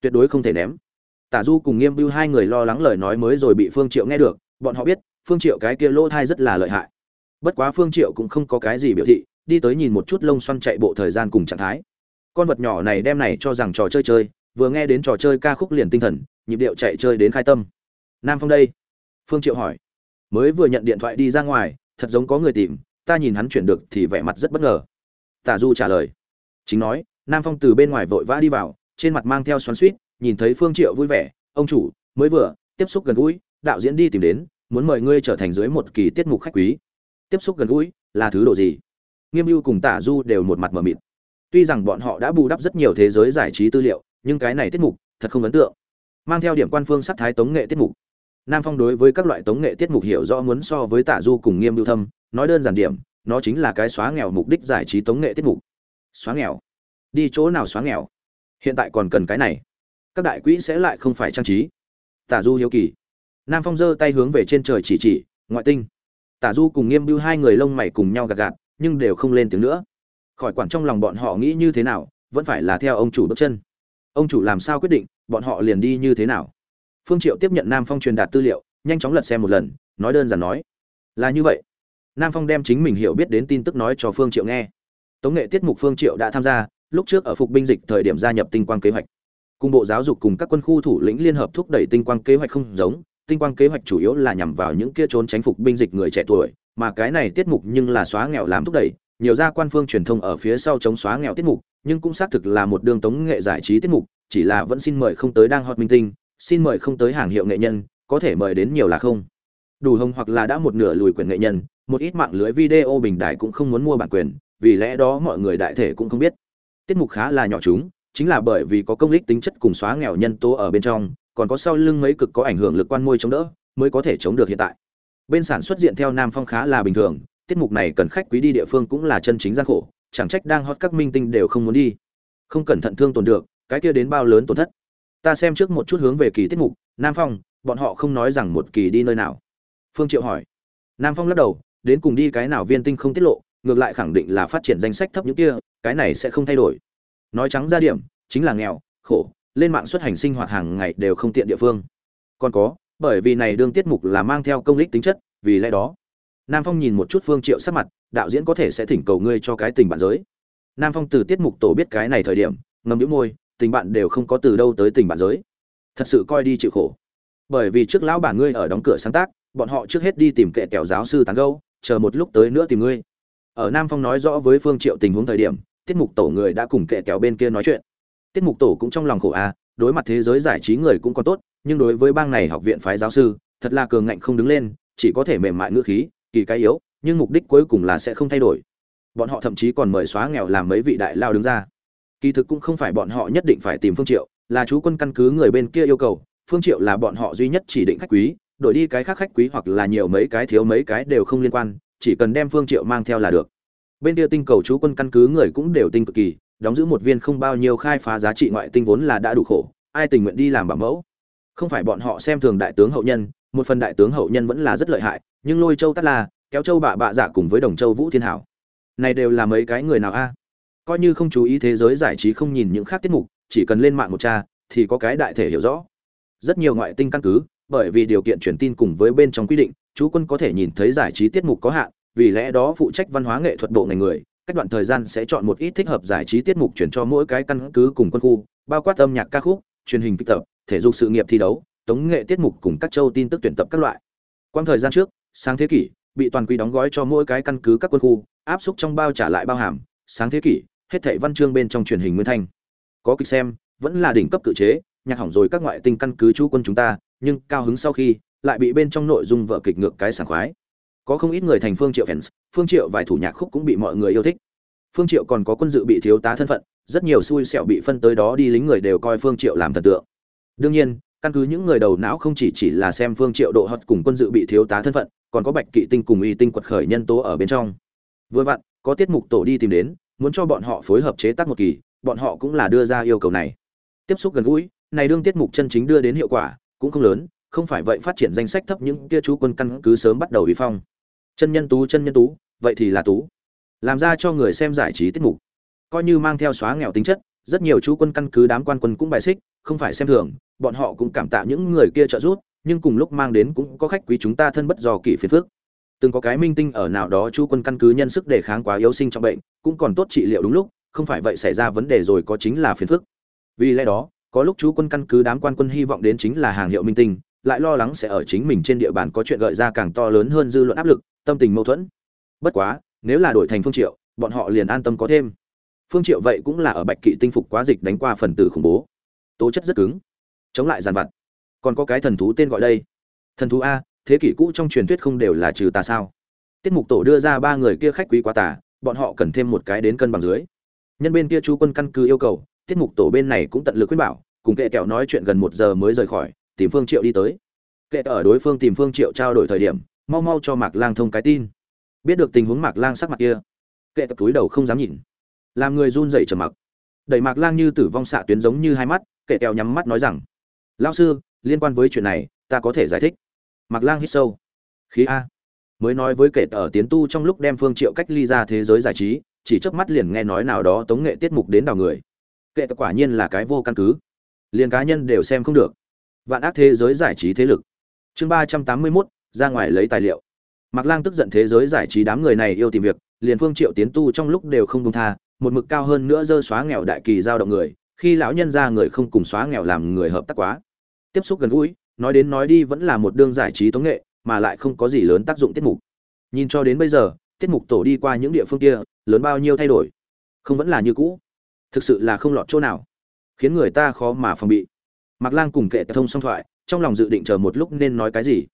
Tuyệt đối không thể ném. Tả du cùng nghiêm bưu hai người lo lắng lời nói mới rồi bị phương triệu nghe được, bọn họ biết phương triệu cái kia lỗ thai rất là lợi hại. Bất quá phương triệu cũng không có cái gì biểu thị, đi tới nhìn một chút lông xoăn chạy bộ thời gian cùng trạng thái. Con vật nhỏ này đem này cho rằng trò chơi chơi, vừa nghe đến trò chơi ca khúc liền tinh thần, nhịp điệu chạy chơi đến khai tâm. Nam phong đây. Phương triệu hỏi. Mới vừa nhận điện thoại đi ra ngoài, thật giống có người tìm, ta nhìn hắn chuyển được thì vẻ mặt rất bất ngờ. Tả du trả lời. Chính nói, nam phong từ bên ngoài vội vã đi vào, trên mặt mang theo xoắn suýt nhìn thấy phương triệu vui vẻ, ông chủ, mới vừa, tiếp xúc gần gũi, đạo diễn đi tìm đến muốn mời ngươi trở thành dưới một kỳ tiết mục khách quý. Tiếp xúc gần gũi là thứ độ gì? Nghiêm mưu cùng tả du đều một mặt mờ mịt. Tuy rằng bọn họ đã bù đắp rất nhiều thế giới giải trí tư liệu, nhưng cái này tiết mục thật không ấn tượng. Mang theo điểm quan phương sắc thái tống nghệ tiết mục. Nam phong đối với các loại tống nghệ tiết mục hiểu rõ muốn so với tả du cùng nghiêm mưu thâm, nói đơn giản điểm, nó chính là cái xóa nghèo mục đích giải trí tống nghệ tiết mục. Xóa nghèo. Đi chỗ nào xóa nghèo? Hiện tại còn cần cái này. Các đại quỹ sẽ lại không phải trang trí. Tả du hiếu kỳ nam phong giơ tay hướng về trên trời chỉ chỉ, ngoại tinh. Tả du cùng nghiêm bưu hai người lông mày cùng nhau gạt gạt, nhưng đều không lên tiếng nữa. Khỏi quản trong lòng bọn họ nghĩ như thế nào, vẫn phải là theo ông chủ bước chân. Ông chủ làm sao quyết định, bọn họ liền đi như thế nào? Phương triệu tiếp nhận nam phong truyền đạt tư liệu, nhanh chóng lật xem một lần, nói đơn giản nói, là như vậy. Nam phong đem chính mình hiểu biết đến tin tức nói cho phương triệu nghe. Tống nghệ tiết mục phương triệu đã tham gia, lúc trước ở phục binh dịch thời điểm gia nhập tinh quang kế hoạch. Cùng bộ giáo dục cùng các quân khu thủ lĩnh liên hợp thúc đẩy tinh quang kế hoạch không giống tinh quang kế hoạch chủ yếu là nhằm vào những kia trốn tránh phục binh dịch người trẻ tuổi, mà cái này tiết mục nhưng là xóa nghèo làm thúc đẩy, nhiều gia quan phương truyền thông ở phía sau chống xóa nghèo tiết mục, nhưng cũng xác thực là một đường tống nghệ giải trí tiết mục, chỉ là vẫn xin mời không tới đang hot minh tinh, xin mời không tới hàng hiệu nghệ nhân, có thể mời đến nhiều là không. Đủ hồng hoặc là đã một nửa lùi quyền nghệ nhân, một ít mạng lưới video bình đại cũng không muốn mua bản quyền, vì lẽ đó mọi người đại thể cũng không biết. Tiết mục khá là nhỏ chúng, chính là bởi vì có công lý tính chất cùng xóa nghèo nhân tố ở bên trong còn có sau lưng mấy cực có ảnh hưởng lực quan môi chống đỡ, mới có thể chống được hiện tại. Bên sản xuất diện theo nam phong khá là bình thường, tiết mục này cần khách quý đi địa phương cũng là chân chính gian khổ, chẳng trách đang hot các minh tinh đều không muốn đi. Không cẩn thận thương tổn được, cái kia đến bao lớn tổn thất. Ta xem trước một chút hướng về kỳ tiết mục, nam phong, bọn họ không nói rằng một kỳ đi nơi nào. Phương triệu hỏi. Nam phong lắc đầu, đến cùng đi cái nào viên tinh không tiết lộ, ngược lại khẳng định là phát triển danh sách thấp những kia, cái này sẽ không thay đổi. Nói trắng ra điểm, chính là nghèo, khổ lên mạng xuất hành sinh hoạt hàng ngày đều không tiện địa phương. Còn có, bởi vì này đương tiết mục là mang theo công lý tính chất, vì lẽ đó, nam phong nhìn một chút phương triệu sắc mặt, đạo diễn có thể sẽ thỉnh cầu ngươi cho cái tình bạn giới. Nam phong từ tiết mục tổ biết cái này thời điểm, ngầm nhíu môi, tình bạn đều không có từ đâu tới tình bạn giới. Thật sự coi đi chịu khổ. Bởi vì trước lão bản ngươi ở đóng cửa sáng tác, bọn họ trước hết đi tìm kệ kẹo giáo sư tán gâu chờ một lúc tới nữa tìm ngươi. Ở nam phong nói rõ với phương triệu tình huống thời điểm, tiết mục tổ người đã cùng kệ kẹo bên kia nói chuyện tiết mục tổ cũng trong lòng khổ a, đối mặt thế giới giải trí người cũng còn tốt, nhưng đối với bang này học viện phái giáo sư, thật là cường ngạnh không đứng lên, chỉ có thể mềm mại ngữ khí, kỳ cái yếu, nhưng mục đích cuối cùng là sẽ không thay đổi. Bọn họ thậm chí còn mời xóa nghèo làm mấy vị đại lao đứng ra. Kỳ thực cũng không phải bọn họ nhất định phải tìm phương triệu, là chú quân căn cứ người bên kia yêu cầu, phương triệu là bọn họ duy nhất chỉ định khách quý, đổi đi cái khác khách quý hoặc là nhiều mấy cái thiếu mấy cái đều không liên quan, chỉ cần đem phương triệu mang theo là được. Bên kia tinh cầu chú quân căn cứ người cũng đều tinh cực kỳ đóng giữ một viên không bao nhiêu khai phá giá trị ngoại tinh vốn là đã đủ khổ, ai tình nguyện đi làm bảo mẫu? Không phải bọn họ xem thường đại tướng hậu nhân, một phần đại tướng hậu nhân vẫn là rất lợi hại, nhưng lôi châu tát la kéo châu bạ bạ giả cùng với đồng châu vũ thiên hảo. Này đều là mấy cái người nào a? Coi như không chú ý thế giới giải trí không nhìn những khác tiết mục, chỉ cần lên mạng một tra, thì có cái đại thể hiểu rõ. Rất nhiều ngoại tinh căn cứ, bởi vì điều kiện truyền tin cùng với bên trong quy định, chú quân có thể nhìn thấy giải trí tiết mục có hạn, vì lẽ đó phụ trách văn hóa nghệ thuật bộ ngành người cách đoạn thời gian sẽ chọn một ít thích hợp giải trí tiết mục chuyển cho mỗi cái căn cứ cùng quân khu, bao quát âm nhạc ca khúc, truyền hình kịch tập, thể dục sự nghiệp thi đấu, tống nghệ tiết mục cùng các châu tin tức tuyển tập các loại. Quang thời gian trước, sáng thế kỷ, bị toàn quy đóng gói cho mỗi cái căn cứ các quân khu, áp xúc trong bao trả lại bao hàm, sáng thế kỷ, hết thảy văn chương bên trong truyền hình nguyên thanh. Có kịch xem, vẫn là đỉnh cấp cự chế, nhạc hỏng rồi các ngoại tinh căn cứ chú quân chúng ta, nhưng cao hứng sau khi, lại bị bên trong nội dung vợ kịch ngược cái sảng khoái có không ít người thành phương triệu fans, phương triệu vài thủ nhạc khúc cũng bị mọi người yêu thích. Phương triệu còn có quân dự bị thiếu tá thân phận, rất nhiều xui xẻo bị phân tới đó đi lính người đều coi phương triệu làm thần tượng. Đương nhiên, căn cứ những người đầu não không chỉ chỉ là xem phương triệu độ hot cùng quân dự bị thiếu tá thân phận, còn có bạch kỵ tinh cùng y tinh quật khởi nhân tố ở bên trong. Vừa vặn, có tiết mục tổ đi tìm đến, muốn cho bọn họ phối hợp chế tác một kỳ, bọn họ cũng là đưa ra yêu cầu này. Tiếp xúc gần gũi, này đương tiết mục chân chính đưa đến hiệu quả, cũng không lớn, không phải vậy phát triển danh sách thấp những kia chú quân căn cứ sớm bắt đầu uy phong chân nhân tú, chân nhân tú, vậy thì là tú. Làm ra cho người xem giải trí tiết mục. Coi như mang theo xóa nghèo tính chất, rất nhiều chú quân căn cứ đám quan quân cũng bài xích, không phải xem thường, bọn họ cũng cảm tạ những người kia trợ giúp, nhưng cùng lúc mang đến cũng có khách quý chúng ta thân bất do kỷ phiền phước từng có cái minh tinh ở nào đó chú quân căn cứ nhân sức đề kháng quá yếu sinh trong bệnh, cũng còn tốt trị liệu đúng lúc, không phải vậy xảy ra vấn đề rồi có chính là phiền phức. Vì lẽ đó, có lúc chú quân căn cứ đám quan quân hy vọng đến chính là hàng hiệu minh tinh, lại lo lắng sẽ ở chính mình trên địa bàn có chuyện gợi ra càng to lớn hơn dư luận áp lực tâm tình mâu thuẫn. Bất quá, nếu là đổi thành phương triệu, bọn họ liền an tâm có thêm. Phương triệu vậy cũng là ở bạch kỵ tinh phục quá dịch đánh qua phần tử khủng bố. Tố chất rất cứng. Chống lại giàn vặt. Còn có cái thần thú tên gọi đây. Thần thú a, thế kỷ cũ trong truyền thuyết không đều là trừ tà sao. Tiết mục tổ đưa ra ba người kia khách quý quá tà, bọn họ cần thêm một cái đến cân bằng dưới. Nhân bên kia chú quân căn cứ yêu cầu, tiết mục tổ bên này cũng tận lực khuyên bảo, cùng kệ kẹo nói chuyện gần một giờ mới rời khỏi, tìm phương triệu đi tới. Kệ ở đối phương tìm phương triệu trao đổi thời điểm mau mau cho mạc lang thông cái tin. Biết được tình huống mạc lang sắc mặt kia kệ tập túi đầu không dám nhìn. Làm người run rẩy trầm mặc. Đẩy mạc lang như tử vong xạ tuyến giống như hai mắt kệ kẹo nhắm mắt nói rằng lão sư liên quan với chuyện này ta có thể giải thích. Mạc lang hít sâu. Khí a. Mới nói với kệ ở tiến tu trong lúc đem phương triệu cách ly ra thế giới giải trí chỉ chớp mắt liền nghe nói nào đó tống nghệ tiết mục đến đào người. Kệ quả nhiên là cái vô căn cứ. Liền cá nhân đều xem không được. Vạn ác thế giới giải trí thế lực. Chương ba trăm tám mươi 381, ra ngoài lấy tài liệu Mạc Lang tức giận thế giới giải trí đám người này yêu tìm việc, liền Phương Triệu tiến tu trong lúc đều không buông tha, một mực cao hơn nữa dơ xóa nghèo đại kỳ giao động người, khi lão nhân ra người không cùng xóa nghèo làm người hợp tác quá. Tiếp xúc gần gũi, nói đến nói đi vẫn là một đương giải trí tống nghệ, mà lại không có gì lớn tác dụng tiết mục. Nhìn cho đến bây giờ, tiết mục tổ đi qua những địa phương kia, lớn bao nhiêu thay đổi, không vẫn là như cũ. Thực sự là không lọt chỗ nào, khiến người ta khó mà phòng bị. Mạc Lang cùng kệ thông song thoại, trong lòng dự định chờ một lúc nên nói cái gì.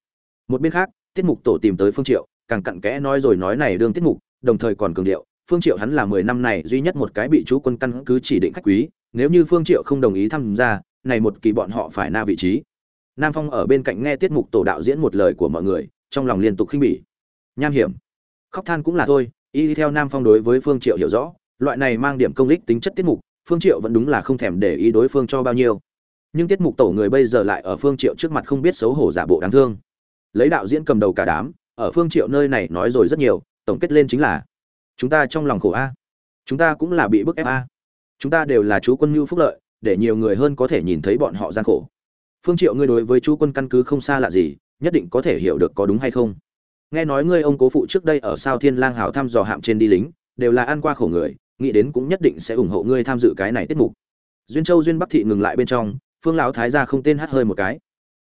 Một bên khác, tiết mục tổ tìm tới Phương Triệu, càng cặn kẽ nói rồi nói này đương tiết mục, đồng thời còn cường điệu, Phương Triệu hắn là 10 năm này duy nhất một cái bị chú quân căn cứ chỉ định khách quý, nếu như Phương Triệu không đồng ý tham gia, này một kỳ bọn họ phải na vị trí. Nam Phong ở bên cạnh nghe tiết mục tổ đạo diễn một lời của mọi người, trong lòng liên tục khinh bỉ. Nham hiểm. Khóc than cũng là thôi, y theo Nam Phong đối với Phương Triệu hiểu rõ, loại này mang điểm công lích tính chất tiết mục, Phương Triệu vẫn đúng là không thèm để ý đối phương cho bao nhiêu. Nhưng tiết mục tổ người bây giờ lại ở Phương Triệu trước mặt không biết xấu hổ giả bộ đáng thương lấy đạo diễn cầm đầu cả đám, ở phương triệu nơi này nói rồi rất nhiều, tổng kết lên chính là, chúng ta trong lòng khổ a, chúng ta cũng là bị bức ép a. Chúng ta đều là chú quân nhu phúc lợi, để nhiều người hơn có thể nhìn thấy bọn họ gian khổ. Phương triệu ngươi đối với chú quân căn cứ không xa lạ gì, nhất định có thể hiểu được có đúng hay không. Nghe nói ngươi ông cố phụ trước đây ở sao thiên lang hảo thăm dò hạm trên đi lính, đều là ăn qua khổ người, nghĩ đến cũng nhất định sẽ ủng hộ ngươi tham dự cái này tiết mục. Duyên châu duyên bắc thị ngừng lại bên trong, phương lão thái gia không tên hát hơi một cái.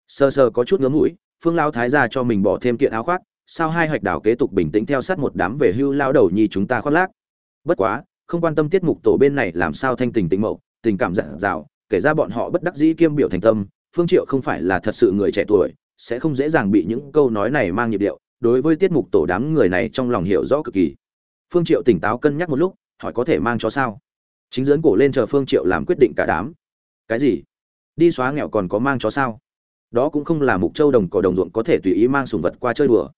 Sơ sơ có chút ngứa mũi phương lao thái gia cho mình bỏ thêm kiện áo khoác, sao hai hoạch đảo kế tục bình tĩnh theo sát một đám về hưu lao đầu nhi chúng ta khoác lác. Bất quá, không quan tâm tiết mục tổ bên này làm sao thanh tình tĩnh mậu tình cảm dặn dào, kể ra bọn họ bất đắc dĩ kiêm biểu thành tâm, phương triệu không phải là thật sự người trẻ tuổi, sẽ không dễ dàng bị những câu nói này mang nhịp điệu, đối với tiết mục tổ đám người này trong lòng hiểu rõ cực kỳ. Phương triệu tỉnh táo cân nhắc một lúc, hỏi có thể mang cho sao? Chính dưỡng cổ lên chờ phương triệu làm quyết định cả đám. Cái gì? Đi xóa nghèo còn có mang cho sao? Đó cũng không là mục châu đồng cỏ đồng ruộng có thể tùy ý mang sùng vật qua chơi đùa.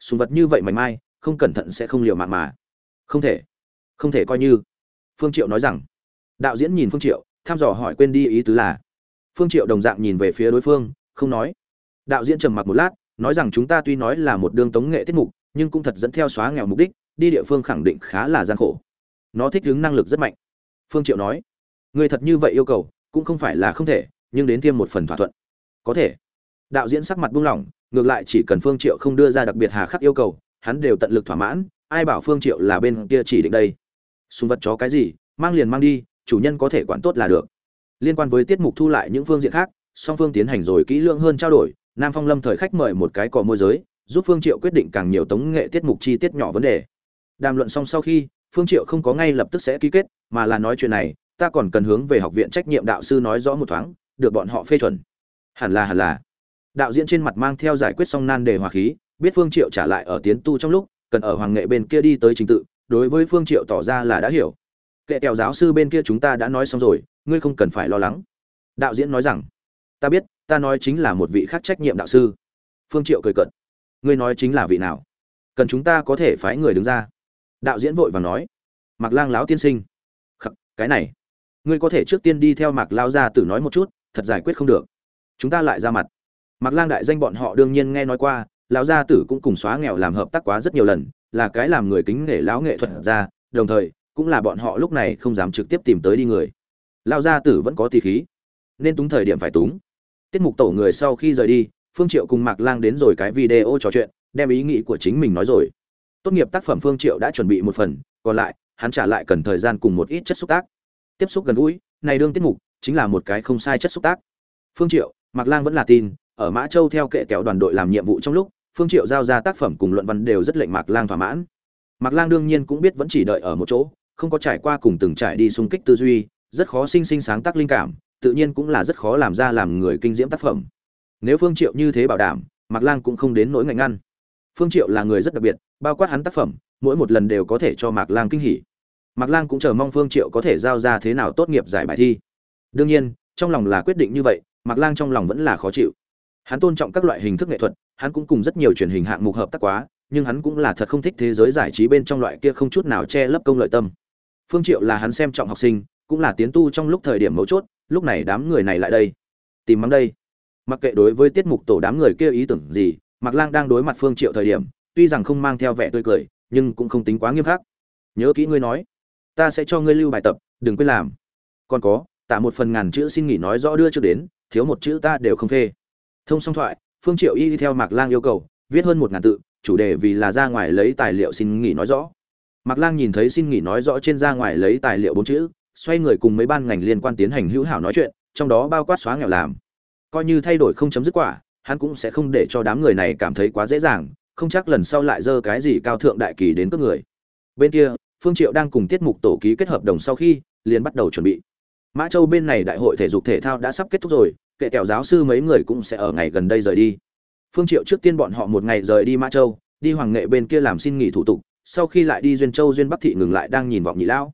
Sùng vật như vậy mảnh mai, không cẩn thận sẽ không liều mạng mà. Không thể. Không thể coi như. Phương triệu nói rằng. Đạo diễn nhìn phương triệu tham dò hỏi quên đi ý tứ là. Phương triệu đồng dạng nhìn về phía đối phương, không nói. Đạo diễn trầm mặc một lát, nói rằng chúng ta tuy nói là một đường tống nghệ tiết mục, nhưng cũng thật dẫn theo xóa nghèo mục đích, đi địa phương khẳng định khá là gian khổ. Nó thích ứng năng lực rất mạnh. Phương triệu nói. Người thật như vậy yêu cầu, cũng không phải là không thể, nhưng đến thêm một phần thỏa thuận có thể. Đạo diễn sắc mặt buông lỏng, ngược lại chỉ cần phương triệu không đưa ra đặc biệt hà khắc yêu cầu, hắn đều tận lực thỏa mãn, ai bảo phương triệu là bên kia chỉ định đây. Súng vật chó cái gì, mang liền mang đi, chủ nhân có thể quản tốt là được. Liên quan với tiết mục thu lại những phương diện khác, song phương tiến hành rồi kỹ lưỡng hơn trao đổi, nam phong lâm thời khách mời một cái cò môi giới, giúp phương triệu quyết định càng nhiều tống nghệ tiết mục chi tiết nhỏ vấn đề. Đàm luận xong sau khi, phương triệu không có ngay lập tức sẽ ký kết, mà là nói chuyện này, ta còn cần hướng về học viện trách nhiệm đạo sư nói rõ một thoáng, được bọn họ phê chuẩn hẳn là hẳn là. Đạo diễn trên mặt mang theo giải quyết xong nan đề hòa khí biết phương triệu trả lại ở tiến tu trong lúc cần ở hoàng nghệ bên kia đi tới trình tự đối với phương triệu tỏ ra là đã hiểu. Kệ kẹo giáo sư bên kia chúng ta đã nói xong rồi ngươi không cần phải lo lắng. Đạo diễn nói rằng ta biết ta nói chính là một vị khác trách nhiệm đạo sư. Phương triệu cười cợt ngươi nói chính là vị nào? Cần chúng ta có thể phái người đứng ra. Đạo diễn vội vàng nói Mặc lang lão tiên sinh. Khắc, cái này ngươi có thể trước tiên đi theo mạc lao ra tử nói một chút thật giải quyết không được chúng ta lại ra mặt. Mặc lang đại danh bọn họ đương nhiên nghe nói qua, lão gia tử cũng cùng xóa nghèo làm hợp tác quá rất nhiều lần, là cái làm người kính nể lão nghệ thuật ra đồng thời, cũng là bọn họ lúc này không dám trực tiếp tìm tới đi người. Lão gia tử vẫn có tì khí, nên túng thời điểm phải túng. Tiết mục tổ người sau khi rời đi, phương triệu cùng mạc lang đến rồi cái video trò chuyện, đem ý nghĩ của chính mình nói rồi. Tốt nghiệp tác phẩm phương triệu đã chuẩn bị một phần, còn lại, hắn trả lại cần thời gian cùng một ít chất xúc tác. Tiếp xúc gần gũi, này đương tiết mục, chính là một cái không sai chất xúc tác. Phương triệu mạc lang vẫn là tin, ở mã châu theo kệ kéo đoàn đội làm nhiệm vụ trong lúc, phương triệu giao ra tác phẩm cùng luận văn đều rất lệnh mạc lang thỏa mãn. Mạc lang đương nhiên cũng biết vẫn chỉ đợi ở một chỗ, không có trải qua cùng từng trải đi xung kích tư duy, rất khó sinh sinh sáng tác linh cảm, tự nhiên cũng là rất khó làm ra làm người kinh diễm tác phẩm. Nếu phương triệu như thế bảo đảm, mạc lang cũng không đến nỗi ngạnh ngăn. Phương triệu là người rất đặc biệt, bao quát hắn tác phẩm, mỗi một lần đều có thể cho mạc lang kinh hỉ. Mạc lang cũng chờ mong phương triệu có thể giao ra thế nào tốt nghiệp giải bài thi. Đương nhiên, trong lòng là quyết định như vậy mạc lang trong lòng vẫn là khó chịu. Hắn tôn trọng các loại hình thức nghệ thuật, hắn cũng cùng rất nhiều truyền hình hạng mục hợp tác quá, nhưng hắn cũng là thật không thích thế giới giải trí bên trong loại kia không chút nào che lấp công lợi tâm. Phương triệu là hắn xem trọng học sinh, cũng là tiến tu trong lúc thời điểm mấu chốt, lúc này đám người này lại đây. Tìm mắng đây. Mặc kệ đối với tiết mục tổ đám người kia ý tưởng gì, mạc lang đang đối mặt phương triệu thời điểm, tuy rằng không mang theo vẻ tươi cười, nhưng cũng không tính quá nghiêm khắc. Nhớ kỹ ngươi nói, ta sẽ cho ngươi lưu bài tập, đừng quên làm. Còn có, tạ một phần ngàn chữ xin nghỉ nói rõ đưa cho đến thiếu một chữ ta đều không phê. Thông xong thoại, phương triệu y theo mạc lang yêu cầu, viết hơn một ngàn tự, chủ đề vì là ra ngoài lấy tài liệu xin nghỉ nói rõ. Mạc lang nhìn thấy xin nghỉ nói rõ trên ra ngoài lấy tài liệu bốn chữ, xoay người cùng mấy ban ngành liên quan tiến hành hữu hảo nói chuyện, trong đó bao quát xóa nghèo làm. Coi như thay đổi không chấm dứt quả, hắn cũng sẽ không để cho đám người này cảm thấy quá dễ dàng, không chắc lần sau lại dơ cái gì cao thượng đại kỳ đến cướp người. Bên kia, phương triệu đang cùng tiết mục tổ ký kết hợp đồng sau khi, liền bắt đầu chuẩn bị mã châu bên này đại hội thể dục thể thao đã sắp kết thúc rồi, kệ kẹo giáo sư mấy người cũng sẽ ở ngày gần đây rời đi. Phương triệu trước tiên bọn họ một ngày rời đi mã châu, đi hoàng nghệ bên kia làm xin nghỉ thủ tục, sau khi lại đi duyên châu, duyên bắc thị ngừng lại đang nhìn vọng nhị lão.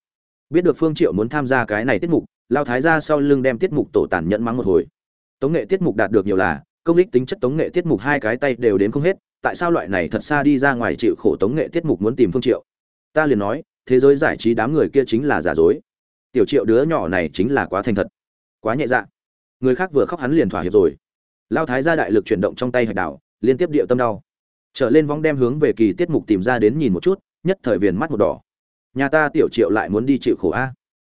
Biết được phương triệu muốn tham gia cái này tiết mục lao thái ra sau lưng đem tiết mục tổ tàn nhẫn mắng một hồi. Tống nghệ tiết mục đạt được nhiều là, công lực tính chất tống nghệ tiết mục hai cái tay đều đến không hết, tại sao loại này thật xa đi ra ngoài chịu khổ tống nghệ tiết mục muốn tìm phương triệu? Ta liền nói, thế giới giải trí đám người kia chính là giả dối tiểu triệu đứa nhỏ này chính là quá thành thật, quá nhẹ dạ. Người khác vừa khóc hắn liền thỏa hiệp rồi. Lao thái ra đại lực chuyển động trong tay hạch đảo, liên tiếp điệu tâm đau. Trở lên vong đem hướng về kỳ tiết mục tìm ra đến nhìn một chút, nhất thời viền mắt một đỏ. Nhà ta tiểu triệu lại muốn đi chịu khổ a.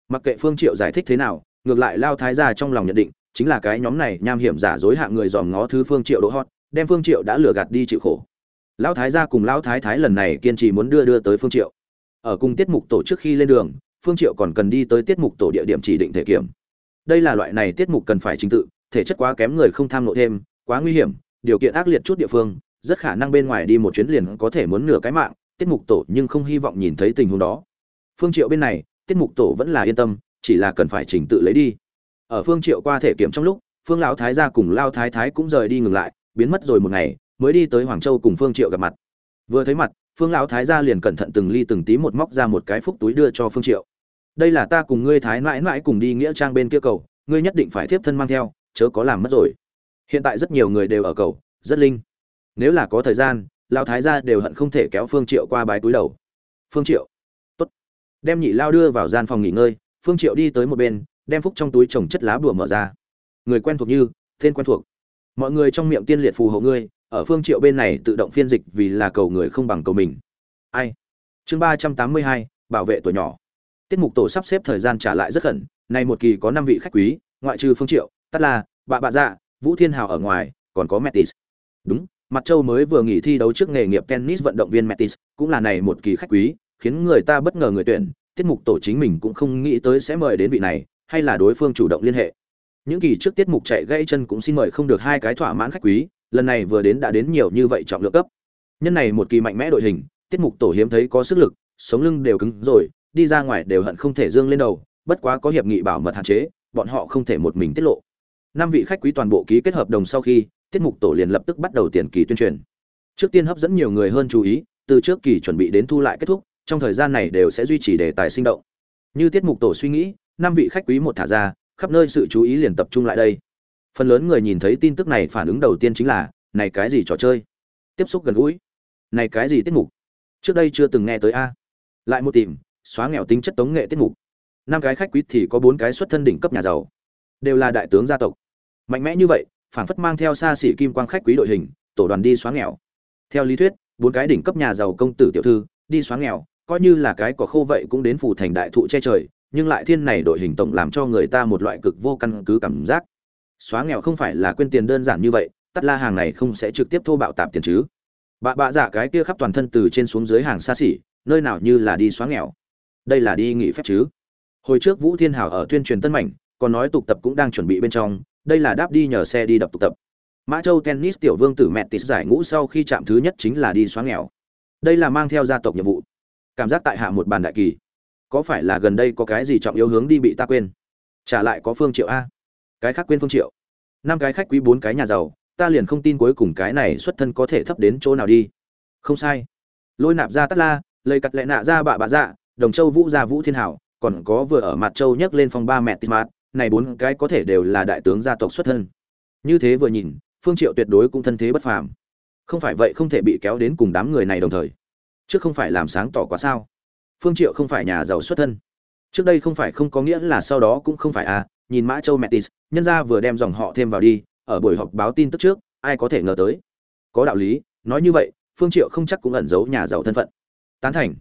Mặc kệ phương triệu giải thích thế nào, ngược lại lao thái ra trong lòng nhận định, chính là cái nhóm này nham hiểm giả dối hạng người dòm ngó thứ phương triệu đỗ hot, đem phương triệu đã lừa gạt đi chịu khổ. Lão thái gia cùng lão thái thái lần này kiên trì muốn đưa đưa tới phương triệu. Ở cùng tiết mục tổ trước khi lên đường phương triệu còn cần đi tới tiết mục tổ địa điểm chỉ định thể kiểm. Đây là loại này tiết mục cần phải chính tự, thể chất quá kém người không tham lộ thêm, quá nguy hiểm, điều kiện ác liệt chút địa phương, rất khả năng bên ngoài đi một chuyến liền có thể muốn nửa cái mạng, tiết mục tổ nhưng không hy vọng nhìn thấy tình huống đó. Phương triệu bên này, tiết mục tổ vẫn là yên tâm, chỉ là cần phải trình tự lấy đi. Ở phương triệu qua thể kiểm trong lúc, phương lão thái gia cùng lao thái thái cũng rời đi ngừng lại, biến mất rồi một ngày, mới đi tới hoàng châu cùng phương triệu gặp mặt. Vừa thấy mặt, phương lão thái gia liền cẩn thận từng ly từng tí một móc ra một cái phúc túi đưa cho phương triệu đây là ta cùng ngươi thái mãi mãi cùng đi nghĩa trang bên kia cầu, ngươi nhất định phải tiếp thân mang theo, chớ có làm mất rồi. Hiện tại rất nhiều người đều ở cầu, rất linh. Nếu là có thời gian, lão thái gia đều hận không thể kéo phương triệu qua bái túi đầu. Phương triệu, tốt. Đem nhị lao đưa vào gian phòng nghỉ ngơi, phương triệu đi tới một bên, đem phúc trong túi trồng chất lá bùa mở ra. Người quen thuộc như, tên quen thuộc. Mọi người trong miệng tiên liệt phù hộ ngươi, ở phương triệu bên này tự động phiên dịch vì là cầu người không bằng cầu mình. Ai? Chương ba trăm tám mươi hai, bảo vệ tuổi nhỏ tiết mục tổ sắp xếp thời gian trả lại rất khẩn, nay một kỳ có năm vị khách quý, ngoại trừ phương triệu tất là bà bà dạ vũ thiên hào ở ngoài, còn có metis đúng, mặt châu mới vừa nghỉ thi đấu trước nghề nghiệp tennis vận động viên metis cũng là này một kỳ khách quý, khiến người ta bất ngờ người tuyển. Tiết mục tổ chính mình cũng không nghĩ tới sẽ mời đến vị này, hay là đối phương chủ động liên hệ. Những kỳ trước tiết mục chạy gãy chân cũng xin mời không được hai cái thỏa mãn khách quý, lần này vừa đến đã đến nhiều như vậy trọng lượng cấp. Nhân này một kỳ mạnh mẽ đội hình, tiết mục tổ hiếm thấy có sức lực, sống lưng đều cứng rồi đi ra ngoài đều hận không thể dương lên đầu, bất quá có hiệp nghị bảo mật hạn chế, bọn họ không thể một mình tiết lộ. Năm vị khách quý toàn bộ ký kết hợp đồng sau khi, tiết mục tổ liền lập tức bắt đầu tiền kỳ tuyên truyền. Trước tiên hấp dẫn nhiều người hơn chú ý, từ trước kỳ chuẩn bị đến thu lại kết thúc, trong thời gian này đều sẽ duy trì đề tài sinh động. Như tiết mục tổ suy nghĩ, năm vị khách quý một thả ra, khắp nơi sự chú ý liền tập trung lại đây. Phần lớn người nhìn thấy tin tức này phản ứng đầu tiên chính là, này cái gì trò chơi? Tiếp xúc gần gũi. Này cái gì tiết mục? Trước đây chưa từng nghe tới a. Lại một tìm xóa nghèo tính chất tống nghệ tiết mục. Năm cái khách quý thì có bốn cái xuất thân đỉnh cấp nhà giàu. Đều là đại tướng gia tộc. Mạnh mẽ như vậy phản phất mang theo xa xỉ kim quang khách quý đội hình, tổ đoàn đi xóa nghèo. Theo lý thuyết, bốn cái đỉnh cấp nhà giàu công tử tiểu thư, đi xóa nghèo, coi như là cái có khô vậy cũng đến phủ thành đại thụ che trời, nhưng lại thiên này đội hình tổng làm cho người ta một loại cực vô căn cứ cảm giác. Xóa nghèo không phải là quên tiền đơn giản như vậy, tắt la hàng này không sẽ trực tiếp thô bạo tạp tiền chứ. Bạ bạ giả cái kia khắp toàn thân từ trên xuống dưới hàng xa xỉ, nơi nào như là đi xóa nghèo đây là đi nghỉ phép chứ? Hồi trước vũ thiên hảo ở tuyên truyền tân mảnh, còn nói tục tập cũng đang chuẩn bị bên trong, đây là đáp đi nhờ xe đi đập tục tập. Mã châu tennis tiểu vương tử mẹ tít giải ngũ sau khi chạm thứ nhất chính là đi xóa nghèo. Đây là mang theo gia tộc nhiệm vụ. Cảm giác tại hạ một bàn đại kỳ. Có phải là gần đây có cái gì trọng yếu hướng đi bị ta quên? Trả lại có phương triệu a. Cái khác quên phương triệu. Năm cái khách quý bốn cái nhà giàu, ta liền không tin cuối cùng cái này xuất thân có thể thấp đến chỗ nào đi. Không sai. Lôi nạp ra tắt la lây cặt lẹ nạ ra bạ bạ dạ đồng châu vũ gia vũ thiên hảo, còn có vừa ở mặt châu nhấc lên phong ba mẹ tít mát này bốn cái có thể đều là đại tướng gia tộc xuất thân. Như thế vừa nhìn, phương triệu tuyệt đối cũng thân thế bất phàm. Không phải vậy không thể bị kéo đến cùng đám người này đồng thời. Trước không phải làm sáng tỏ quá sao. Phương triệu không phải nhà giàu xuất thân. Trước đây không phải không có nghĩa là sau đó cũng không phải à nhìn mã châu metis nhân gia vừa đem dòng họ thêm vào đi, ở buổi họp báo tin tức trước, ai có thể ngờ tới. Có đạo lý, nói như vậy, phương triệu không chắc cũng ẩn giấu nhà giàu thân phận. Tán thành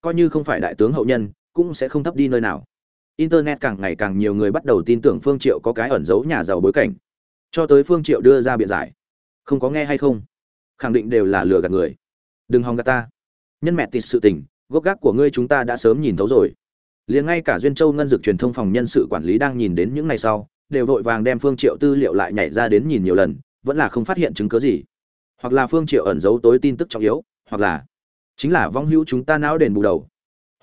coi như không phải đại tướng hậu nhân, cũng sẽ không thấp đi nơi nào. Internet càng ngày càng nhiều người bắt đầu tin tưởng phương triệu có cái ẩn giấu nhà giàu bối cảnh. Cho tới phương triệu đưa ra biện giải. Không có nghe hay không? Khẳng định đều là lừa gạt người. Đừng hòng gạt ta. Nhân mẹ tịt sự tình, gốc gác của ngươi chúng ta đã sớm nhìn thấu rồi. Liền ngay cả duyên châu ngân dược truyền thông phòng nhân sự quản lý đang nhìn đến những ngày sau, đều vội vàng đem phương triệu tư liệu lại nhảy ra đến nhìn nhiều lần, vẫn là không phát hiện chứng cứ gì. Hoặc là phương triệu ẩn giấu tối tin tức trọng yếu, hoặc là chính là vong hữu chúng ta não đền bù đầu.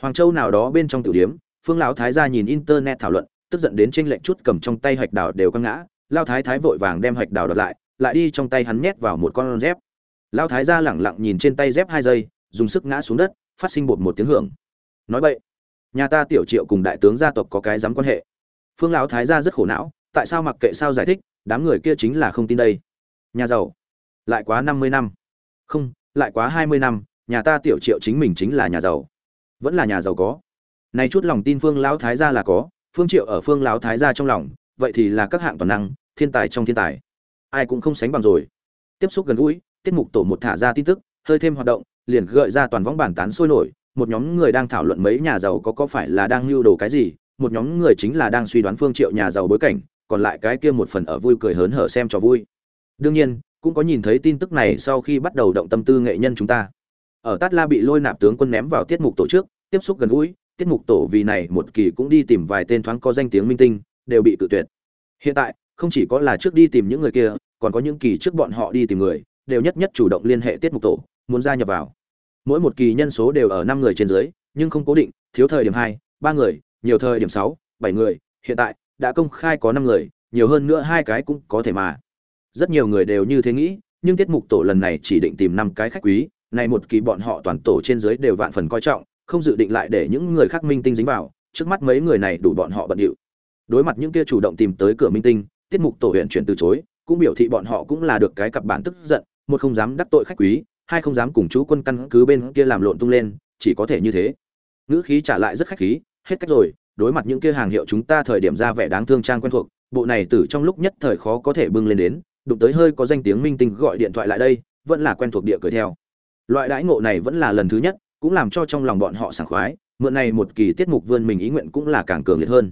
Hoàng châu nào đó bên trong tiểu điếm, phương lão thái gia nhìn internet thảo luận, tức giận đến tranh lệnh chút cầm trong tay hạch đào đều căng ngã lao thái thái vội vàng đem hạch đào đợt lại lại đi trong tay hắn nhét vào một con dép. Lao thái gia lẳng lặng nhìn trên tay dép hai giây, dùng sức ngã xuống đất, phát sinh bột một tiếng hưởng. Nói vậy nhà ta tiểu triệu cùng đại tướng gia tộc có cái dám quan hệ. Phương lão thái gia rất khổ não, tại sao mặc kệ sao giải thích, đám người kia chính là không tin đây. Nhà giàu, lại quá năm mươi năm. Không, lại quá hai mươi năm nhà ta tiểu triệu chính mình chính là nhà giàu. Vẫn là nhà giàu có. Nay chút lòng tin phương lão thái gia là có, phương triệu ở phương lão thái gia trong lòng, vậy thì là các hạng toàn năng, thiên tài trong thiên tài. Ai cũng không sánh bằng rồi. Tiếp xúc gần gũi, tiết mục tổ một thả ra tin tức, hơi thêm hoạt động, liền gợi ra toàn võng bản tán sôi nổi. Một nhóm người đang thảo luận mấy nhà giàu có có phải là đang lưu đồ cái gì, một nhóm người chính là đang suy đoán phương triệu nhà giàu bối cảnh, còn lại cái kia một phần ở vui cười hớn hở xem cho vui. Đương nhiên, cũng có nhìn thấy tin tức này sau khi bắt đầu động tâm tư nghệ nhân chúng ta ở tát la bị lôi nạp tướng quân ném vào tiết mục tổ chức tiếp xúc gần gũi, tiết mục tổ vì này một kỳ cũng đi tìm vài tên thoáng có danh tiếng minh tinh, đều bị cự tuyệt. Hiện tại, không chỉ có là trước đi tìm những người kia, còn có những kỳ trước bọn họ đi tìm người, đều nhất nhất chủ động liên hệ tiết mục tổ, muốn gia nhập vào. Mỗi một kỳ nhân số đều ở năm người trên dưới, nhưng không cố định, thiếu thời điểm hai, ba người, nhiều thời điểm sáu, bảy người, hiện tại, đã công khai có năm người, nhiều hơn nữa hai cái cũng có thể mà. Rất nhiều người đều như thế nghĩ, nhưng tiết mục tổ lần này chỉ định tìm năm cái khách quý này một kỳ bọn họ toàn tổ trên dưới đều vạn phần coi trọng, không dự định lại để những người khác minh tinh dính vào, trước mắt mấy người này đủ bọn họ bận điệu. Đối mặt những kia chủ động tìm tới cửa minh tinh, tiết mục tổ huyện chuyển từ chối, cũng biểu thị bọn họ cũng là được cái cặp bản tức giận, một không dám đắc tội khách quý, hai không dám cùng chú quân căn cứ bên kia làm lộn tung lên, chỉ có thể như thế. Ngữ khí trả lại rất khách khí, hết cách rồi, đối mặt những kia hàng hiệu chúng ta thời điểm ra vẻ đáng thương trang quen thuộc, bộ này từ trong lúc nhất thời khó có thể bưng lên đến, đụng tới hơi có danh tiếng minh tinh gọi điện thoại lại đây, vẫn là quen thuộc địa cười theo loại đãi ngộ này vẫn là lần thứ nhất, cũng làm cho trong lòng bọn họ sảng khoái, mượn này một kỳ tiết mục vươn mình ý nguyện cũng là càng cường liệt hơn.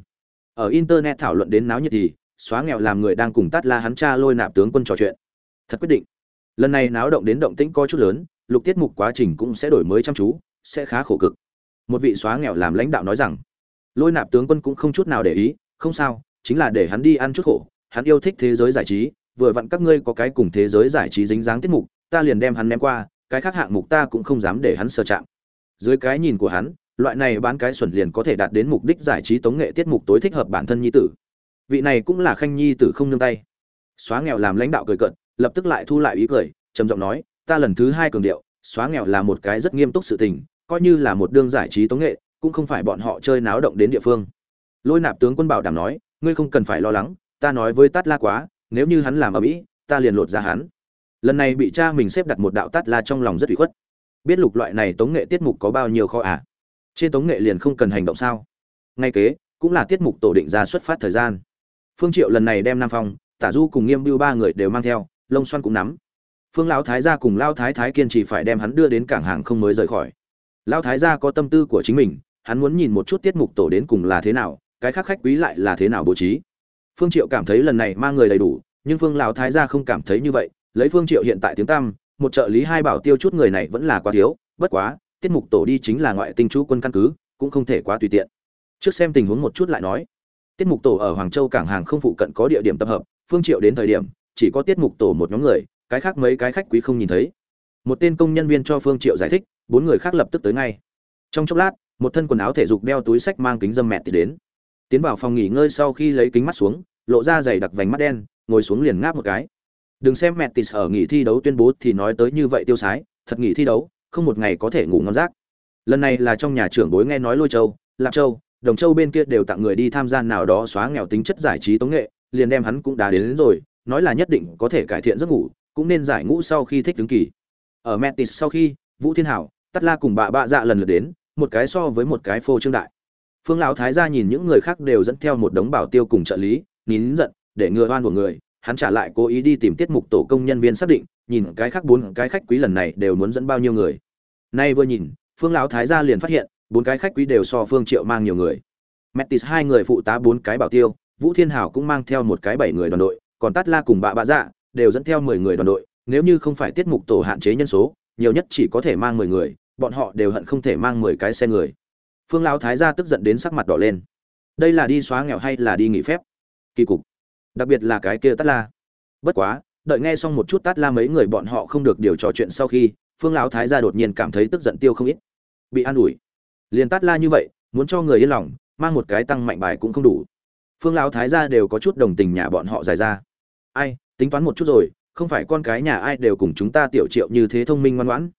Ở internet thảo luận đến náo nhiệt thì, xóa nghèo làm người đang cùng tát la hắn cha lôi nạp tướng quân trò chuyện. Thật quyết định. Lần này náo động đến động tĩnh có chút lớn, lục tiết mục quá trình cũng sẽ đổi mới chăm chú, sẽ khá khổ cực. Một vị xóa nghèo làm lãnh đạo nói rằng, lôi nạp tướng quân cũng không chút nào để ý, không sao, chính là để hắn đi ăn chút khổ, hắn yêu thích thế giới giải trí, vừa vặn các ngươi có cái cùng thế giới giải trí dính dáng tiết mục, ta liền đem hắn ném qua cái khác hạng mục ta cũng không dám để hắn sơ chạm. Dưới cái nhìn của hắn, loại này bán cái xuẩn liền có thể đạt đến mục đích giải trí tống nghệ tiết mục tối thích hợp bản thân nhi tử. Vị này cũng là khanh nhi tử không nương tay. Xóa nghèo làm lãnh đạo cười cận lập tức lại thu lại ý cười, trầm giọng nói, ta lần thứ hai cường điệu, xóa nghèo là một cái rất nghiêm túc sự tình, coi như là một đương giải trí tống nghệ, cũng không phải bọn họ chơi náo động đến địa phương. Lôi nạp tướng quân bảo đảm nói, ngươi không cần phải lo lắng, ta nói với tát la quá, nếu như hắn làm ở mỹ, ta liền lột ra hắn lần này bị cha mình xếp đặt một đạo tát la trong lòng rất ủy khuất. Biết lục loại này tống nghệ tiết mục có bao nhiêu kho à? Trên tống nghệ liền không cần hành động sao? Ngay kế, cũng là tiết mục tổ định ra xuất phát thời gian. Phương triệu lần này đem nam phong, tả du cùng nghiêm bưu ba người đều mang theo, lông xoăn cũng nắm. Phương lão thái gia cùng lao thái thái kiên trì phải đem hắn đưa đến cảng hàng không mới rời khỏi. Lao thái gia có tâm tư của chính mình, hắn muốn nhìn một chút tiết mục tổ đến cùng là thế nào, cái khác khách quý lại là thế nào bố trí. Phương triệu cảm thấy lần này mang người đầy đủ, nhưng phương lão thái gia không cảm thấy như vậy lấy phương triệu hiện tại tiếng tăm, một trợ lý hai bảo tiêu chút người này vẫn là quá thiếu, bất quá, tiết mục tổ đi chính là ngoại tinh chú quân căn cứ, cũng không thể quá tùy tiện. Trước xem tình huống một chút lại nói. Tiết mục tổ ở hoàng châu cảng hàng không phụ cận có địa điểm tập hợp, phương triệu đến thời điểm, chỉ có tiết mục tổ một nhóm người, cái khác mấy cái khách quý không nhìn thấy. Một tên công nhân viên cho phương triệu giải thích, bốn người khác lập tức tới ngay. Trong chốc lát, một thân quần áo thể dục đeo túi sách mang kính dâm mẹ thì đến. Tiến vào phòng nghỉ ngơi sau khi lấy kính mắt xuống, lộ ra giày đặc vành mắt đen, ngồi xuống liền ngáp một cái đừng xem mẹ tis ở nghỉ thi đấu tuyên bố thì nói tới như vậy tiêu sái thật nghỉ thi đấu không một ngày có thể ngủ ngon giấc. Lần này là trong nhà trưởng bối nghe nói lôi châu lạp châu đồng châu bên kia đều tặng người đi tham gia nào đó xóa nghèo tính chất giải trí tống nghệ liền đem hắn cũng đã đến, đến rồi nói là nhất định có thể cải thiện giấc ngủ cũng nên giải ngũ sau khi thích đứng kỳ. Ở metis sau khi vũ thiên hảo tắt la cùng bà bạ dạ lần lượt đến một cái so với một cái phô trương đại. Phương lão thái gia nhìn những người khác đều dẫn theo một đống bảo tiêu cùng trợ lý nín giận để ngừa oan của người hắn trả lại cố ý đi tìm tiết mục tổ công nhân viên xác định, nhìn cái khác bốn cái khách quý lần này đều muốn dẫn bao nhiêu người. Nay vừa nhìn, phương lão thái gia liền phát hiện, bốn cái khách quý đều so phương triệu mang nhiều người. Metis hai người phụ tá bốn cái bảo tiêu, vũ thiên hảo cũng mang theo một cái bảy người đoàn đội, còn tát la cùng bạ bạ dạ đều dẫn theo mười người đoàn đội, nếu như không phải tiết mục tổ hạn chế nhân số, nhiều nhất chỉ có thể mang mười người, bọn họ đều hận không thể mang mười cái xe người. Phương lão thái gia tức giận đến sắc mặt đỏ lên. Đây là đi xóa nghèo hay là đi nghỉ phép? Kỳ cục đặc biệt là cái kia tát la. Bất quá, đợi nghe xong một chút tát la mấy người bọn họ không được điều trò chuyện sau khi, phương lão thái gia đột nhiên cảm thấy tức giận tiêu không ít. Bị an ủi. Liền tát la như vậy, muốn cho người yên lòng, mang một cái tăng mạnh bài cũng không đủ. Phương lão thái gia đều có chút đồng tình nhà bọn họ dài ra. Ai, tính toán một chút rồi, không phải con cái nhà ai đều cùng chúng ta tiểu triệu như thế thông minh ngoan ngoãn.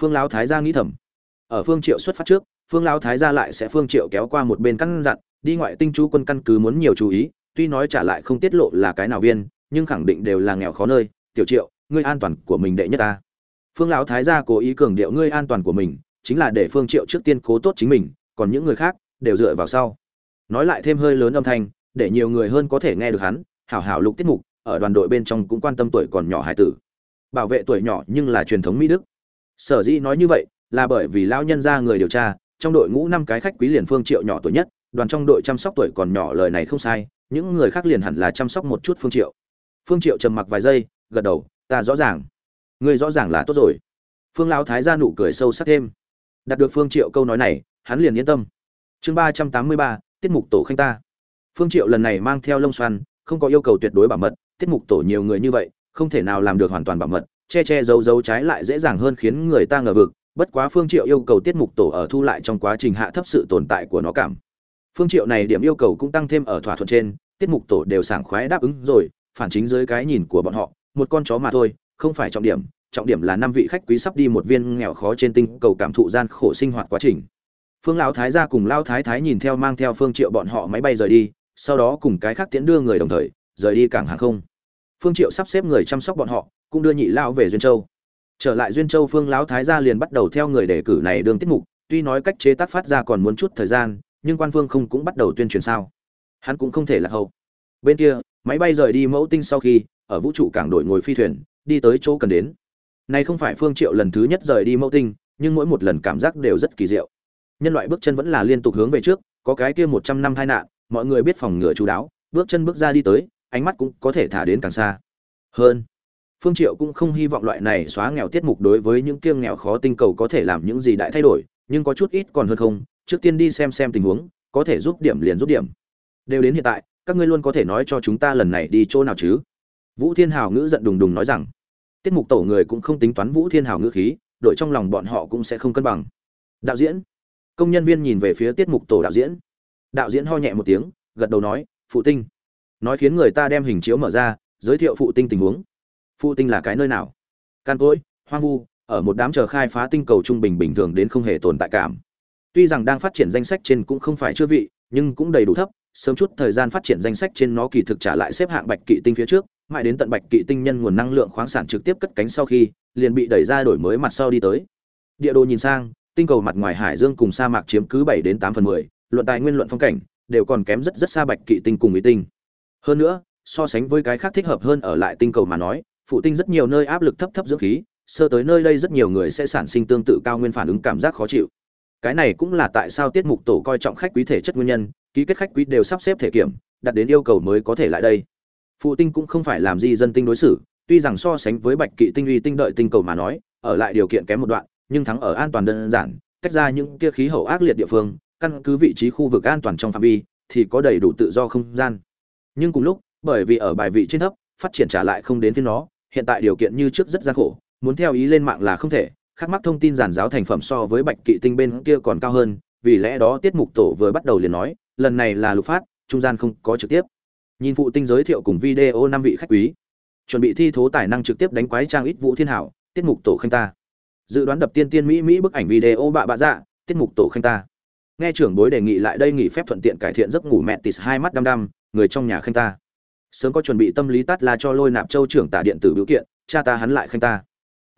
Phương lão thái gia nghĩ thầm. Ở phương triệu xuất phát trước, phương lão thái gia lại sẽ phương triệu kéo qua một bên căn dặn, đi ngoại tinh chú quân căn cứ muốn nhiều chú ý tuy nói trả lại không tiết lộ là cái nào viên, nhưng khẳng định đều là nghèo khó nơi. Tiểu triệu, ngươi an toàn của mình đệ nhất ta. Phương lão thái gia cố ý cường điệu ngươi an toàn của mình, chính là để phương triệu trước tiên cố tốt chính mình, còn những người khác đều dựa vào sau. Nói lại thêm hơi lớn âm thanh, để nhiều người hơn có thể nghe được hắn, hảo hảo lục tiết mục, ở đoàn đội bên trong cũng quan tâm tuổi còn nhỏ hải tử. Bảo vệ tuổi nhỏ nhưng là truyền thống mỹ đức. Sở dĩ nói như vậy, là bởi vì lão nhân ra người điều tra, trong đội ngũ năm cái khách quý liền phương triệu nhỏ tuổi nhất đoàn trong đội chăm sóc tuổi còn nhỏ lời này không sai, những người khác liền hẳn là chăm sóc một chút phương triệu. Phương triệu trầm mặc vài giây, gật đầu, ta rõ ràng. Người rõ ràng là tốt rồi. Phương lão thái ra nụ cười sâu sắc thêm. Đạt được phương triệu câu nói này, hắn liền yên tâm. Chương ba trăm tám mươi ba, tiết mục tổ khanh ta. Phương triệu lần này mang theo lông xoăn, không có yêu cầu tuyệt đối bảo mật, tiết mục tổ nhiều người như vậy, không thể nào làm được hoàn toàn bảo mật, che che giấu giấu trái lại dễ dàng hơn khiến người ta ngờ vực, bất quá phương triệu yêu cầu tiết mục tổ ở thu lại trong quá trình hạ thấp sự tồn tại của nó cảm phương triệu này điểm yêu cầu cũng tăng thêm ở thỏa thuận trên, tiết mục tổ đều sảng khoái đáp ứng rồi, phản chính dưới cái nhìn của bọn họ, một con chó mà thôi, không phải trọng điểm trọng điểm là năm vị khách quý sắp đi một viên nghèo khó trên tinh cầu cảm thụ gian khổ sinh hoạt quá trình. Phương lão thái gia cùng lão thái thái nhìn theo mang theo phương triệu bọn họ máy bay rời đi, sau đó cùng cái khác tiễn đưa người đồng thời, rời đi cảng hàng không. Phương triệu sắp xếp người chăm sóc bọn họ, cũng đưa nhị lão về duyên châu. Trở lại duyên châu, phương lão thái gia liền bắt đầu theo người đề cử này đương tiết mục, tuy nói cách chế tác phát ra còn muốn chút thời gian nhưng quan phương không cũng bắt đầu tuyên truyền sao? Hắn cũng không thể là hậu. Bên kia, máy bay rời đi mẫu tinh sau khi, ở vũ trụ cảng đội ngồi phi thuyền, đi tới chỗ cần đến. Này không phải phương triệu lần thứ nhất rời đi mẫu tinh, nhưng mỗi một lần cảm giác đều rất kỳ diệu. Nhân loại bước chân vẫn là liên tục hướng về trước, có cái kia một trăm năm tai nạn, mọi người biết phòng ngừa chú đáo, bước chân bước ra đi tới, ánh mắt cũng có thể thả đến càng xa. Hơn, phương triệu cũng không hy vọng loại này xóa nghèo tiết mục đối với những kiêng nghèo khó tinh cầu có thể làm những gì đại thay đổi, nhưng có chút ít còn hơn không trước tiên đi xem xem tình huống, có thể giúp điểm liền giúp điểm. Đều đến hiện tại, các ngươi luôn có thể nói cho chúng ta lần này đi chỗ nào chứ? Vũ thiên hào ngữ giận đùng đùng nói rằng. Tiết mục tổ người cũng không tính toán vũ thiên hào ngữ khí, đội trong lòng bọn họ cũng sẽ không cân bằng. Đạo diễn. Công nhân viên nhìn về phía tiết mục tổ đạo diễn. Đạo diễn ho nhẹ một tiếng, gật đầu nói, phụ tinh. Nói khiến người ta đem hình chiếu mở ra, giới thiệu phụ tinh tình huống. Phụ tinh là cái nơi nào? Can cỗi, hoang vu, ở một đám chờ khai phá tinh cầu trung bình bình thường đến không hề tồn tại cảm tuy rằng đang phát triển danh sách trên cũng không phải chưa vị, nhưng cũng đầy đủ thấp, sớm chút thời gian phát triển danh sách trên nó kỳ thực trả lại xếp hạng bạch kỵ tinh phía trước, mãi đến tận bạch kỵ tinh nhân nguồn năng lượng khoáng sản trực tiếp cất cánh sau khi, liền bị đẩy ra đổi mới mặt sau đi tới. Địa đồ nhìn sang, tinh cầu mặt ngoài hải dương cùng sa mạc chiếm cứ bảy đến tám phần mười, luận tài nguyên luận phong cảnh, đều còn kém rất rất xa bạch kỵ tinh cùng ý tinh. Hơn nữa, so sánh với cái khác thích hợp hơn ở lại tinh cầu mà nói, phụ tinh rất nhiều nơi áp lực thấp thấp dưỡng khí, sơ tới nơi đây rất nhiều người sẽ sản sinh tương tự cao nguyên phản ứng cảm giác khó chịu cái này cũng là tại sao tiết mục tổ coi trọng khách quý thể chất nguyên nhân, ký kết khách quý đều sắp xếp thể kiểm, đặt đến yêu cầu mới có thể lại đây. Phụ tinh cũng không phải làm gì dân tinh đối xử, tuy rằng so sánh với bạch kỵ tinh uy tinh đợi tinh cầu mà nói, ở lại điều kiện kém một đoạn, nhưng thắng ở an toàn đơn giản cách ra những kia khí hậu ác liệt địa phương, căn cứ vị trí khu vực an toàn trong phạm vi, thì có đầy đủ tự do không gian. Nhưng cùng lúc, bởi vì ở bài vị trên thấp, phát triển trả lại không đến phía nó, hiện tại điều kiện như trước rất gian khổ, muốn theo ý lên mạng là không thể khắc mắc thông tin giản giáo thành phẩm so với bạch kỵ tinh bên kia còn cao hơn, vì lẽ đó tiết mục tổ vừa bắt đầu liền nói, lần này là lục phát, trung gian không có trực tiếp. Nhìn phụ tinh giới thiệu cùng video năm vị khách quý. Chuẩn bị thi thố tài năng trực tiếp đánh quái trang ít vũ thiên hảo, tiết mục tổ khanh ta. Dự đoán đập tiên tiên mỹ mỹ bức ảnh video bạ bạ dạ tiết mục tổ khanh ta. Nghe trưởng bối đề nghị lại đây nghỉ phép thuận tiện cải thiện giấc ngủ mẹ tịt hai mắt đăm đăm, người trong nhà khanh ta. Sớm có chuẩn bị tâm lý tắt là cho lôi nạp châu trưởng tả điện tử biểu kiện, cha ta hắn lại khanh ta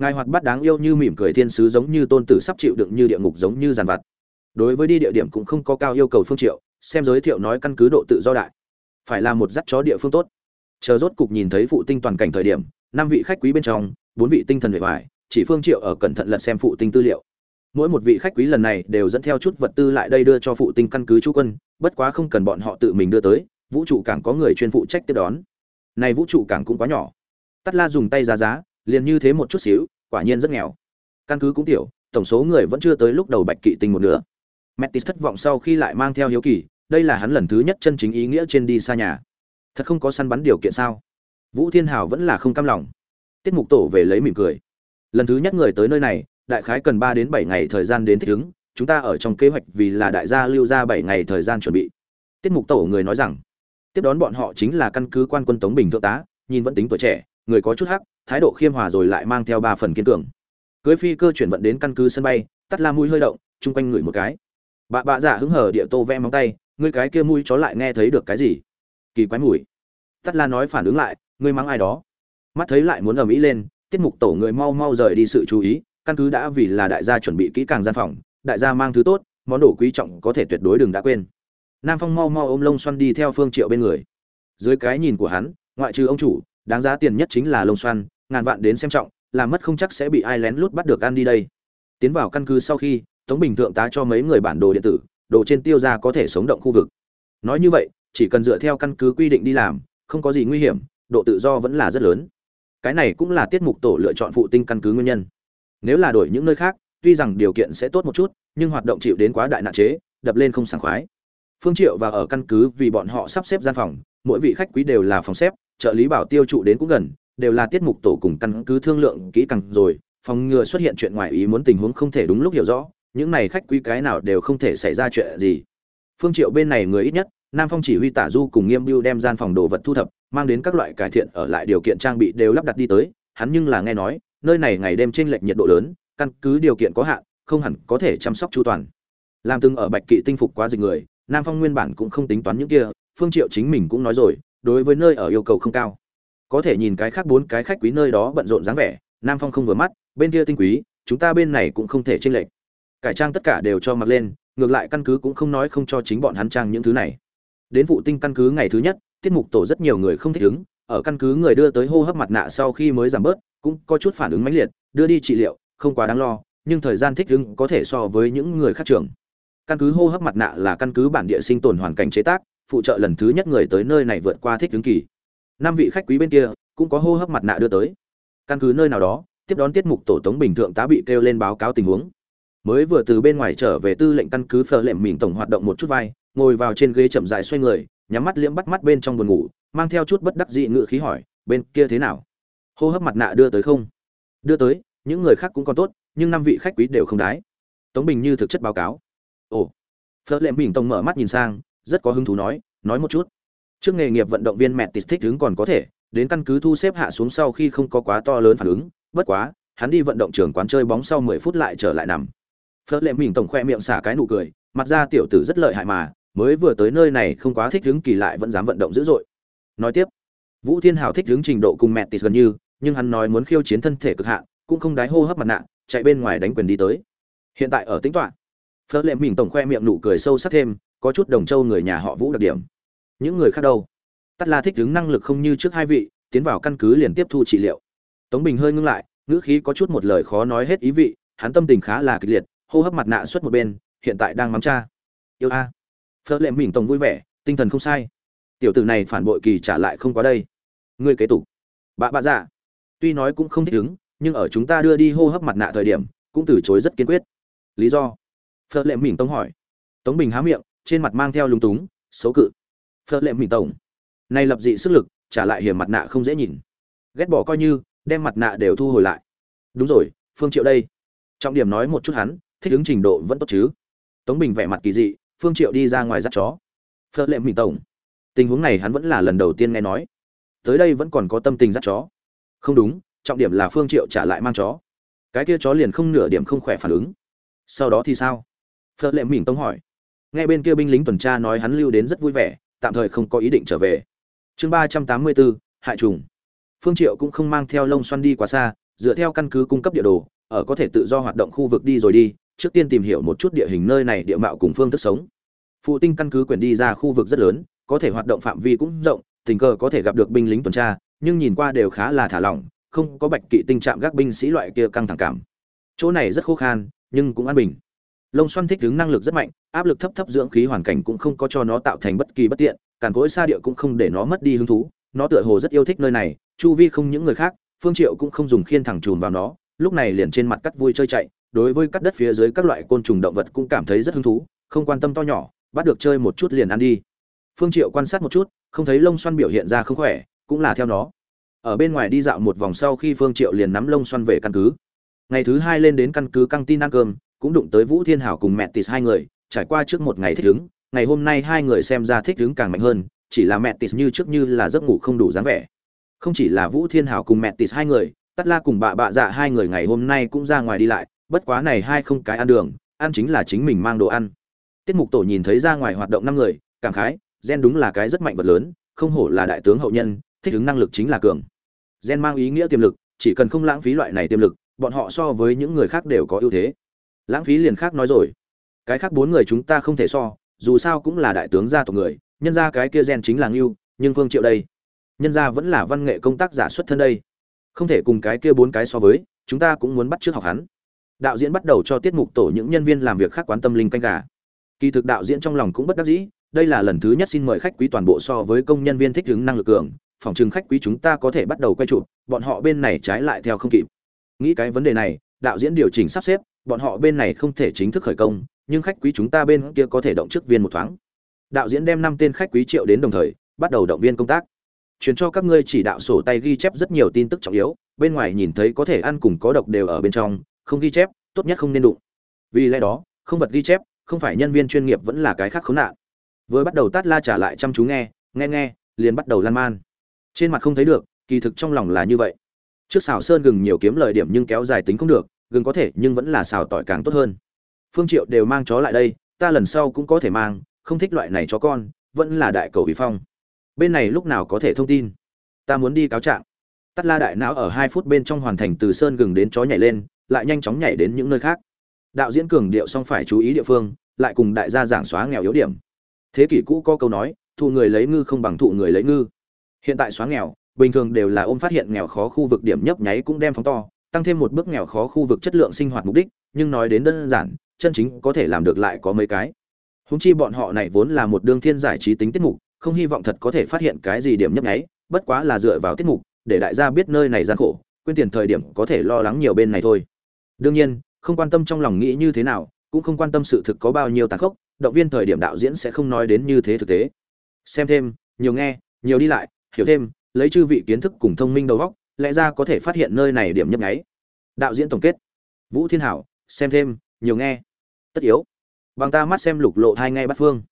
ngài hoạt bát đáng yêu như mỉm cười thiên sứ giống như tôn tử sắp chịu đựng như địa ngục giống như giàn vặt. Đối với đi địa điểm cũng không có cao yêu cầu phương triệu, xem giới thiệu nói căn cứ độ tự do đại. Phải là một dắt chó địa phương tốt. Chờ rốt cục nhìn thấy phụ tinh toàn cảnh thời điểm, năm vị khách quý bên trong, bốn vị tinh thần vệ vải chỉ phương triệu ở cẩn thận lật xem phụ tinh tư liệu. Mỗi một vị khách quý lần này đều dẫn theo chút vật tư lại đây đưa cho phụ tinh căn cứ chú quân, bất quá không cần bọn họ tự mình đưa tới, vũ trụ cảng có người chuyên phụ trách tiếp đón. Này vũ trụ cảng cũng quá nhỏ. Tắt la dùng tay giá giá liền như thế một chút xíu, quả nhiên rất nghèo. Căn cứ cũng tiểu, tổng số người vẫn chưa tới lúc đầu bạch kỵ tinh một nửa. Metis thất vọng sau khi lại mang theo hiếu kỳ, đây là hắn lần thứ nhất chân chính ý nghĩa trên đi xa nhà. Thật không có săn bắn điều kiện sao? Vũ thiên hào vẫn là không cam lòng. Tiết mục tổ về lấy mỉm cười. Lần thứ nhất người tới nơi này, đại khái cần ba đến bảy ngày thời gian đến thích ứng, chúng ta ở trong kế hoạch vì là đại gia lưu ra bảy ngày thời gian chuẩn bị. Tiết mục tổ người nói rằng, tiếp đón bọn họ chính là căn cứ quan quân tống bình thượng tá, nhìn vẫn tính tuổi trẻ, người có chút hắc thái độ khiêm hòa rồi lại mang theo ba phần kiên cường. Cưới phi cơ chuyển vận đến căn cứ sân bay, tắt la mũi hơi động, chung quanh người một cái. Bà bạ dạ giả hứng hở địa tô vẽ móng tay, ngươi cái kia mũi chó lại nghe thấy được cái gì? Kỳ quái mùi. Tắt la nói phản ứng lại, ngươi mắng ai đó? Mắt thấy lại muốn ầm ĩ lên, tiết mục tổ người mau mau rời đi sự chú ý, căn cứ đã vì là đại gia chuẩn bị kỹ càng gian phòng, đại gia mang thứ tốt, món đồ quý trọng có thể tuyệt đối đừng đã quên. Nam phong mau mau ôm lông xoăn đi theo phương triệu bên người. Dưới cái nhìn của hắn, ngoại trừ ông chủ, đáng giá tiền nhất chính là lông xoăn ngàn vạn đến xem trọng làm mất không chắc sẽ bị ai lén lút bắt được ăn đi đây. Tiến vào căn cứ sau khi, tống bình thượng tá cho mấy người bản đồ điện tử, đồ trên tiêu ra có thể sống động khu vực. Nói như vậy, chỉ cần dựa theo căn cứ quy định đi làm, không có gì nguy hiểm, độ tự do vẫn là rất lớn. Cái này cũng là tiết mục tổ lựa chọn phụ tinh căn cứ nguyên nhân. Nếu là đổi những nơi khác, tuy rằng điều kiện sẽ tốt một chút, nhưng hoạt động chịu đến quá đại nạn chế, đập lên không sảng khoái. Phương triệu và ở căn cứ vì bọn họ sắp xếp gian phòng, mỗi vị khách quý đều là phòng xếp, trợ lý bảo tiêu trụ đến cũng gần đều là tiết mục tổ cùng căn cứ thương lượng kỹ càng rồi, phòng ngừa xuất hiện chuyện ngoài ý muốn tình huống không thể đúng lúc hiểu rõ, những này khách quý cái nào đều không thể xảy ra chuyện gì. Phương triệu bên này người ít nhất, nam phong chỉ huy tả du cùng nghiêm biêu đem gian phòng đồ vật thu thập, mang đến các loại cải thiện ở lại điều kiện trang bị đều lắp đặt đi tới, hắn nhưng là nghe nói, nơi này ngày đêm trên lệch nhiệt độ lớn, căn cứ điều kiện có hạn, không hẳn có thể chăm sóc chu toàn. Làm từng ở bạch kỵ tinh phục quá dịch người, nam phong nguyên bản cũng không tính toán những kia, phương triệu chính mình cũng nói rồi, đối với nơi ở yêu cầu không cao có thể nhìn cái khác bốn cái khách quý nơi đó bận rộn dáng vẻ, nam phong không vừa mắt, bên kia tinh quý, chúng ta bên này cũng không thể chênh lệch. Cải trang tất cả đều cho mặc lên, ngược lại căn cứ cũng không nói không cho chính bọn hắn trang những thứ này. Đến vụ tinh căn cứ ngày thứ nhất, tiết mục tổ rất nhiều người không thích ứng, ở căn cứ người đưa tới hô hấp mặt nạ sau khi mới giảm bớt, cũng có chút phản ứng mãnh liệt, đưa đi trị liệu, không quá đáng lo, nhưng thời gian thích ứng có thể so với những người khác trường căn cứ hô hấp mặt nạ là căn cứ bản địa sinh tồn hoàn cảnh chế tác, phụ trợ lần thứ nhất người tới nơi này vượt qua thích ứng kỳ năm vị khách quý bên kia cũng có hô hấp mặt nạ đưa tới. Căn cứ nơi nào đó, tiếp đón tiết mục tổ tống bình thượng tá bị kêu lên báo cáo tình huống. Mới vừa từ bên ngoài trở về tư lệnh căn cứ phờ lệm mình tổng hoạt động một chút vai, ngồi vào trên ghế chậm dại xoay người, nhắm mắt liễm bắt mắt bên trong buồn ngủ, mang theo chút bất đắc dị ngự khí hỏi, bên kia thế nào? Hô hấp mặt nạ đưa tới không? Đưa tới, những người khác cũng còn tốt, nhưng năm vị khách quý đều không đái. Tống bình như thực chất báo cáo. Ồ. Phờ lệm bình tổng mở mắt nhìn sang, rất có hứng thú nói nói một chút trước nghề nghiệp vận động viên mẹ tít thích đứng còn có thể, đến căn cứ thu xếp hạ xuống sau khi không có quá to lớn phản ứng, bất quá, hắn đi vận động trường quán chơi bóng sau mười phút lại trở lại nằm. Phớt lệ mình tổng khoe miệng xả cái nụ cười, mặt ra tiểu tử rất lợi hại mà, mới vừa tới nơi này không quá thích đứng kỳ lại vẫn dám vận động dữ dội. Nói tiếp, vũ thiên hào thích đứng trình độ cùng mẹ tịt gần như, nhưng hắn nói muốn khiêu chiến thân thể cực hạn, cũng không đái hô hấp mặt nạ, chạy bên ngoài đánh quyền đi tới. Hiện tại ở tính toán phớt lệ mình tổng khoe miệng nụ cười sâu sắc thêm, có chút đồng châu người nhà họ vũ đặc điểm những người khác đâu? Tắt la thích ứng năng lực không như trước hai vị, tiến vào căn cứ liền tiếp thu trị liệu. Tống bình hơi ngưng lại, ngữ khí có chút một lời khó nói hết ý vị, hắn tâm tình khá là kịch liệt, hô hấp mặt nạ xuất một bên, hiện tại đang mắng cha. Yêu a. Phớt lệ mình tổng vui vẻ, tinh thần không sai. Tiểu tử này phản bội kỳ trả lại không quá đây. Ngươi kế tục. Bạ bạ dạ. Tuy nói cũng không thích ứng, nhưng ở chúng ta đưa đi hô hấp mặt nạ thời điểm, cũng từ chối rất kiên quyết. Lý do? Phớt lệ mình tông hỏi. Tống bình há miệng, trên mặt mang theo lúng túng, xấu cự phớt lệ mình tổng. Này lập dị sức lực, trả lại hiểm mặt nạ không dễ nhìn. Ghét bỏ coi như, đem mặt nạ đều thu hồi lại. Đúng rồi, phương triệu đây. Trọng điểm nói một chút hắn, thích ứng trình độ vẫn tốt chứ. Tống bình vẻ mặt kỳ dị, phương triệu đi ra ngoài dắt chó. Phớt lệ mình tổng. Tình huống này hắn vẫn là lần đầu tiên nghe nói. Tới đây vẫn còn có tâm tình dắt chó. Không đúng, trọng điểm là phương triệu trả lại mang chó. Cái kia chó liền không nửa điểm không khỏe phản ứng. Sau đó thì sao? Phật lệ mình tông hỏi. Nghe bên kia binh lính tuần tra nói hắn lưu đến rất vui vẻ tạm thời không có ý định trở về. Chương ba trăm tám mươi bốn, hại trùng. Phương triệu cũng không mang theo lông xoăn đi quá xa, dựa theo căn cứ cung cấp địa đồ, ở có thể tự do hoạt động khu vực đi rồi đi, trước tiên tìm hiểu một chút địa hình nơi này địa mạo cùng phương thức sống. Phụ tinh căn cứ quyền đi ra khu vực rất lớn, có thể hoạt động phạm vi cũng rộng, tình cờ có thể gặp được binh lính tuần tra, nhưng nhìn qua đều khá là thả lỏng, không có bạch kỵ tinh trạng gác binh sĩ loại kia căng thẳng cảm. Chỗ này rất khô khan, nhưng cũng an bình lông xoăn thích ứng năng lực rất mạnh, áp lực thấp thấp dưỡng khí hoàn cảnh cũng không có cho nó tạo thành bất kỳ bất tiện, càn cối xa địa cũng không để nó mất đi hứng thú. Nó tựa hồ rất yêu thích nơi này, chu vi không những người khác, phương triệu cũng không dùng khiên thẳng chùm vào nó, lúc này liền trên mặt cắt vui chơi chạy, đối với cắt đất phía dưới các loại côn trùng động vật cũng cảm thấy rất hứng thú, không quan tâm to nhỏ, bắt được chơi một chút liền ăn đi. Phương triệu quan sát một chút, không thấy lông xoăn biểu hiện ra không khỏe, cũng là theo nó. Ở bên ngoài đi dạo một vòng sau khi phương triệu liền nắm lông xoăn về căn cứ. Ngày thứ hai lên đến căn cứ căng tin ăn cơm cũng đụng tới vũ thiên hảo cùng mẹ tịt hai người, trải qua trước một ngày thích ứng, ngày hôm nay hai người xem ra thích ứng càng mạnh hơn, chỉ là mẹ tịt như trước như là giấc ngủ không đủ dáng vẻ. Không chỉ là vũ thiên hảo cùng mẹ tịt hai người tất la cùng bà bạ dạ hai người ngày hôm nay cũng ra ngoài đi lại, bất quá này hai không cái ăn đường, ăn chính là chính mình mang đồ ăn. Tiết mục tổ nhìn thấy ra ngoài hoạt động năm người, cảm khái, gen đúng là cái rất mạnh vật lớn, không hổ là đại tướng hậu nhân, thích ứng năng lực chính là cường. Gen mang ý nghĩa tiềm lực, chỉ cần không lãng phí loại này tiềm lực, bọn họ so với những người khác đều có ưu thế lãng phí liền khác nói rồi. Cái khác bốn người chúng ta không thể so, dù sao cũng là đại tướng gia tộc người, nhân ra cái kia gen chính là ngưu, nhưng phương triệu đây, nhân ra vẫn là văn nghệ công tác giả xuất thân đây. Không thể cùng cái kia bốn cái so với, chúng ta cũng muốn bắt trước học hắn. Đạo diễn bắt đầu cho tiết mục tổ những nhân viên làm việc khác quán tâm linh canh gà. Kỳ thực đạo diễn trong lòng cũng bất đắc dĩ, đây là lần thứ nhất xin mời khách quý toàn bộ so với công nhân viên thích ứng năng lực cường, phòng trừng khách quý chúng ta có thể bắt đầu quay chụp, bọn họ bên này trái lại theo không kịp. Nghĩ cái vấn đề này, đạo diễn điều chỉnh sắp xếp bọn họ bên này không thể chính thức khởi công, nhưng khách quý chúng ta bên kia có thể động chức viên một thoáng. Đạo diễn đem năm tên khách quý triệu đến đồng thời, bắt đầu động viên công tác. Truyền cho các ngươi chỉ đạo sổ tay ghi chép rất nhiều tin tức trọng yếu, bên ngoài nhìn thấy có thể ăn cùng có độc đều ở bên trong, không ghi chép, tốt nhất không nên đụng. Vì lẽ đó, không vật ghi chép, không phải nhân viên chuyên nghiệp vẫn là cái khác khốn nạn. Vừa bắt đầu tát la trả lại chăm chú nghe nghe nghe, liền bắt đầu lan man. Trên mặt không thấy được, kỳ thực trong lòng là như vậy. Trước xào sơn gừng nhiều kiếm lời điểm nhưng kéo dài tính không được gừng có thể, nhưng vẫn là xào tỏi càng tốt hơn. Phương triệu đều mang chó lại đây, ta lần sau cũng có thể mang, không thích loại này chó con, vẫn là đại cầu bị phong. Bên này lúc nào có thể thông tin? Ta muốn đi cáo trạng. Tắt la đại não ở hai phút bên trong hoàn thành từ sơn gừng đến chó nhảy lên, lại nhanh chóng nhảy đến những nơi khác. Đạo diễn cường điệu xong phải chú ý địa phương, lại cùng đại gia giảng xóa nghèo yếu điểm. Thế kỷ cũ có câu nói, thụ người lấy ngư không bằng thụ người lấy ngư. Hiện tại xóa nghèo, bình thường đều là ôm phát hiện nghèo khó khu vực điểm nhấp nháy cũng đem phóng to tăng thêm một bước nghèo khó khu vực chất lượng sinh hoạt mục đích, nhưng nói đến đơn giản, chân chính có thể làm được lại có mấy cái. Húng chi bọn họ này vốn là một đương thiên giải trí tính tiết mục, không hy vọng thật có thể phát hiện cái gì điểm nhấp nháy, bất quá là dựa vào tiết mục, để đại gia biết nơi này gian khổ, quên tiền thời điểm có thể lo lắng nhiều bên này thôi. Đương nhiên, không quan tâm trong lòng nghĩ như thế nào, cũng không quan tâm sự thực có bao nhiêu tàn khốc, động viên thời điểm đạo diễn sẽ không nói đến như thế thực tế. Xem thêm, nhiều nghe, nhiều đi lại, hiểu thêm, lấy chư vị kiến thức cùng thông minh đầu óc lẽ ra có thể phát hiện nơi này điểm nhấp nháy. Đạo diễn tổng kết. Vũ thiên hảo, xem thêm, nhiều nghe. Tất yếu. Bằng ta mắt xem lục lộ thai ngay bắt phương.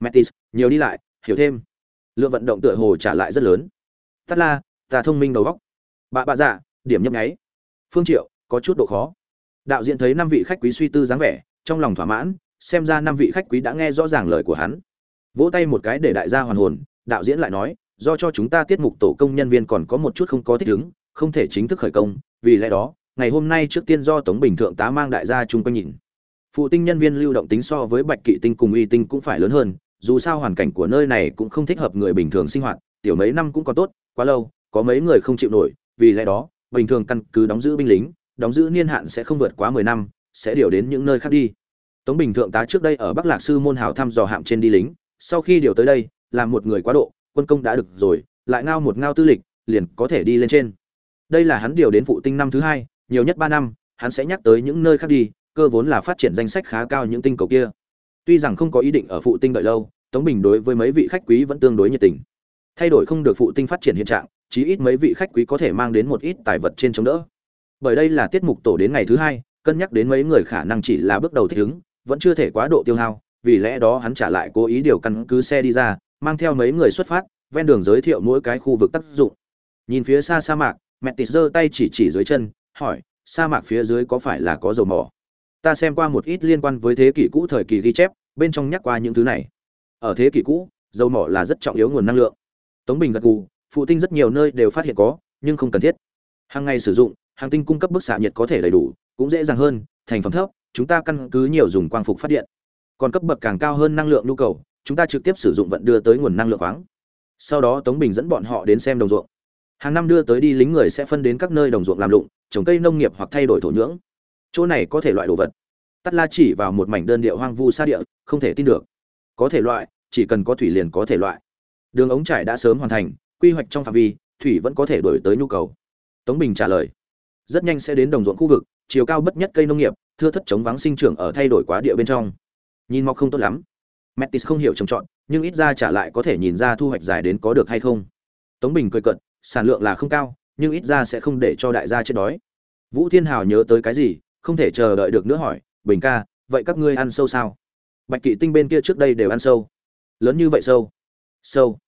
Metis, nhiều đi lại, hiểu thêm. Lượng vận động tựa hồ trả lại rất lớn. Tắt la, ta thông minh đầu óc bà bà dạ điểm nhấp nháy. Phương triệu, có chút độ khó. Đạo diễn thấy năm vị khách quý suy tư dáng vẻ, trong lòng thỏa mãn, xem ra năm vị khách quý đã nghe rõ ràng lời của hắn. Vỗ tay một cái để đại gia hoàn hồn, đạo diễn lại nói do cho chúng ta tiết mục tổ công nhân viên còn có một chút không có thích ứng, không thể chính thức khởi công, vì lẽ đó, ngày hôm nay trước tiên do tống bình thượng tá mang đại gia chung quanh nhìn. Phụ tinh nhân viên lưu động tính so với bạch kỵ tinh cùng uy tinh cũng phải lớn hơn, dù sao hoàn cảnh của nơi này cũng không thích hợp người bình thường sinh hoạt, tiểu mấy năm cũng còn tốt, quá lâu, có mấy người không chịu nổi, vì lẽ đó, bình thường căn cứ đóng giữ binh lính, đóng giữ niên hạn sẽ không vượt quá mười năm, sẽ điều đến những nơi khác đi. Tống bình thượng tá trước đây ở bắc lạc sư môn hào thăm dò hạm trên đi lính, sau khi điều tới đây làm một người quá độ quân công đã được rồi, lại ngao một ngao tư lịch, liền có thể đi lên trên. Đây là hắn điều đến phụ tinh năm thứ hai, nhiều nhất ba năm, hắn sẽ nhắc tới những nơi khác đi, cơ vốn là phát triển danh sách khá cao những tinh cầu kia. Tuy rằng không có ý định ở phụ tinh đợi lâu, tống bình đối với mấy vị khách quý vẫn tương đối nhiệt tình. Thay đổi không được phụ tinh phát triển hiện trạng, chí ít mấy vị khách quý có thể mang đến một ít tài vật trên chống đỡ. Bởi đây là tiết mục tổ đến ngày thứ hai, cân nhắc đến mấy người khả năng chỉ là bước đầu thích ứng, vẫn chưa thể quá độ tiêu hao, vì lẽ đó hắn trả lại cố ý điều căn cứ xe đi ra mang theo mấy người xuất phát, ven đường giới thiệu mỗi cái khu vực tác dụng. Nhìn phía xa sa mạc, mẹ tịt giơ tay chỉ chỉ dưới chân, hỏi, sa mạc phía dưới có phải là có dầu mỏ? Ta xem qua một ít liên quan với thế kỷ cũ thời kỳ ghi chép, bên trong nhắc qua những thứ này. Ở thế kỷ cũ, dầu mỏ là rất trọng yếu nguồn năng lượng. Tống bình gật gù, phụ tinh rất nhiều nơi đều phát hiện có, nhưng không cần thiết. Hàng ngày sử dụng, hàng tinh cung cấp bức xạ nhiệt có thể đầy đủ, cũng dễ dàng hơn, thành phẩm thấp, chúng ta căn cứ nhiều dùng quang phục phát điện. Còn cấp bậc càng cao hơn năng lượng nhu cầu chúng ta trực tiếp sử dụng vận đưa tới nguồn năng lượng khoáng. Sau đó tống bình dẫn bọn họ đến xem đồng ruộng. Hàng năm đưa tới đi lính người sẽ phân đến các nơi đồng ruộng làm lụng, trồng cây nông nghiệp hoặc thay đổi thổ nhưỡng. Chỗ này có thể loại đồ vật. Tắt la chỉ vào một mảnh đơn điệu hoang vu xa địa, không thể tin được. Có thể loại, chỉ cần có thủy liền có thể loại. Đường ống trải đã sớm hoàn thành, quy hoạch trong phạm vi, thủy vẫn có thể đổi tới nhu cầu. Tống bình trả lời. Rất nhanh sẽ đến đồng ruộng khu vực, chiều cao bất nhất cây nông nghiệp, thưa thất chống vắng sinh trưởng ở thay đổi quá địa bên trong. Nhìn mọc không tốt lắm. Mattis không hiểu trồng trọt, nhưng ít ra trả lại có thể nhìn ra thu hoạch dài đến có được hay không. Tống bình cười cận sản lượng là không cao, nhưng ít ra sẽ không để cho đại gia chết đói. Vũ thiên hào nhớ tới cái gì, không thể chờ đợi được nữa hỏi, bình ca, vậy các ngươi ăn sâu sao? Bạch kỵ tinh bên kia trước đây đều ăn sâu. Lớn như vậy sâu? Sâu.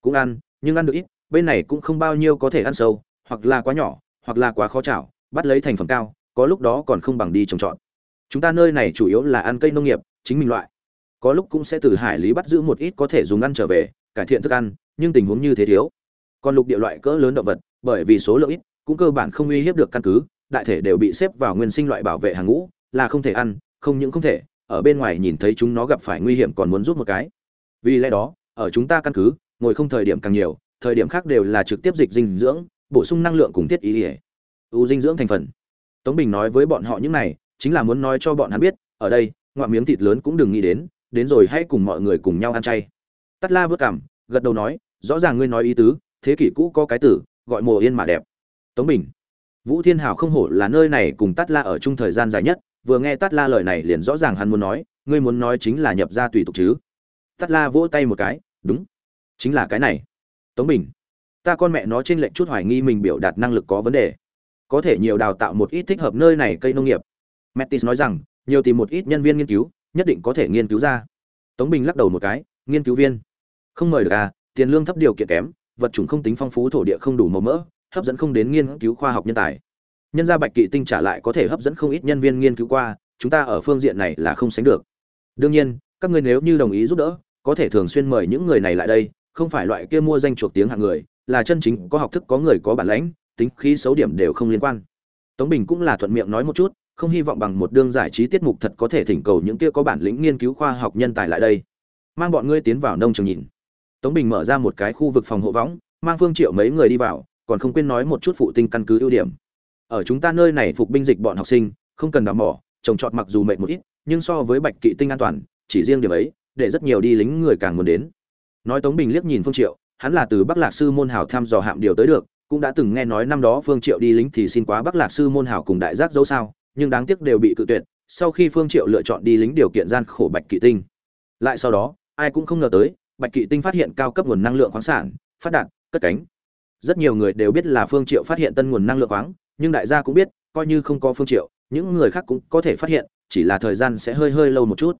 Cũng ăn, nhưng ăn được ít, bên này cũng không bao nhiêu có thể ăn sâu, hoặc là quá nhỏ, hoặc là quá khó chảo, bắt lấy thành phẩm cao, có lúc đó còn không bằng đi trồng trọt. Chúng ta nơi này chủ yếu là ăn cây nông nghiệp, chính mình loại có lúc cũng sẽ từ hải lý bắt giữ một ít có thể dùng ăn trở về, cải thiện thức ăn, nhưng tình huống như thế thiếu. Còn lục địa loại cỡ lớn động vật, bởi vì số lượng ít, cũng cơ bản không uy hiếp được căn cứ, đại thể đều bị xếp vào nguyên sinh loại bảo vệ hàng ngũ, là không thể ăn, không những không thể, ở bên ngoài nhìn thấy chúng nó gặp phải nguy hiểm còn muốn rút một cái. Vì lẽ đó, ở chúng ta căn cứ, ngồi không thời điểm càng nhiều, thời điểm khác đều là trực tiếp dịch dinh dưỡng, bổ sung năng lượng cùng thiết ý ỉa u dinh dưỡng thành phần. Tống bình nói với bọn họ những này, chính là muốn nói cho bọn hắn biết, ở đây ngoại miếng thịt lớn cũng đừng nghĩ đến đến rồi hãy cùng mọi người cùng nhau ăn chay. Tắt la vớt cảm, gật đầu nói, rõ ràng ngươi nói ý tứ, thế kỷ cũ có cái tử, gọi mùa yên mà đẹp. Tống bình. Vũ thiên hảo không hổ là nơi này cùng tắt la ở chung thời gian dài nhất, vừa nghe tắt la lời này liền rõ ràng hắn muốn nói, ngươi muốn nói chính là nhập ra tùy tục chứ. Tắt la vỗ tay một cái, đúng, chính là cái này. Tống bình. Ta con mẹ nó trên lệnh chút hoài nghi mình biểu đạt năng lực có vấn đề. Có thể nhiều đào tạo một ít thích hợp nơi này cây nông nghiệp. Mattis nói rằng, nhiều tìm một ít nhân viên nghiên cứu nhất định có thể nghiên cứu ra. Tống bình lắc đầu một cái, nghiên cứu viên. Không mời được à tiền lương thấp điều kiện kém, vật chủng không tính phong phú, thổ địa không đủ màu mỡ, hấp dẫn không đến nghiên cứu khoa học nhân tài. Nhân gia bạch kỵ tinh trả lại có thể hấp dẫn không ít nhân viên nghiên cứu qua, chúng ta ở phương diện này là không sánh được. Đương nhiên, các ngươi nếu như đồng ý giúp đỡ, có thể thường xuyên mời những người này lại đây, không phải loại kia mua danh chuộc tiếng hạng người, là chân chính có học thức, có người có bản lãnh, tính khí xấu điểm đều không liên quan. Tống bình cũng là thuận miệng nói một chút không hy vọng bằng một đương giải trí tiết mục thật có thể thỉnh cầu những kia có bản lĩnh nghiên cứu khoa học nhân tài lại đây. Mang bọn ngươi tiến vào nông trường nhìn. Tống bình mở ra một cái khu vực phòng hộ võng, mang phương triệu mấy người đi vào, còn không quên nói một chút phụ tinh căn cứ ưu điểm. Ở chúng ta nơi này phục binh dịch bọn học sinh, không cần đào mỏ, trồng trọt mặc dù mệt một ít, nhưng so với bạch kỵ tinh an toàn, chỉ riêng điểm ấy, để rất nhiều đi lính người càng muốn đến. Nói tống bình liếc nhìn phương triệu, hắn là từ bắc lạc sư môn hảo thăm dò hạm điều tới được, cũng đã từng nghe nói năm đó phương triệu đi lính thì xin quá bắc lạc sư môn hảo cùng đại giác dấu sao nhưng đáng tiếc đều bị cự tuyệt, sau khi phương triệu lựa chọn đi lính điều kiện gian khổ bạch kỵ tinh. Lại sau đó, ai cũng không ngờ tới, bạch kỵ tinh phát hiện cao cấp nguồn năng lượng khoáng sản, phát đạt, cất cánh. Rất nhiều người đều biết là phương triệu phát hiện tân nguồn năng lượng khoáng, nhưng đại gia cũng biết, coi như không có phương triệu, những người khác cũng có thể phát hiện, chỉ là thời gian sẽ hơi hơi lâu một chút.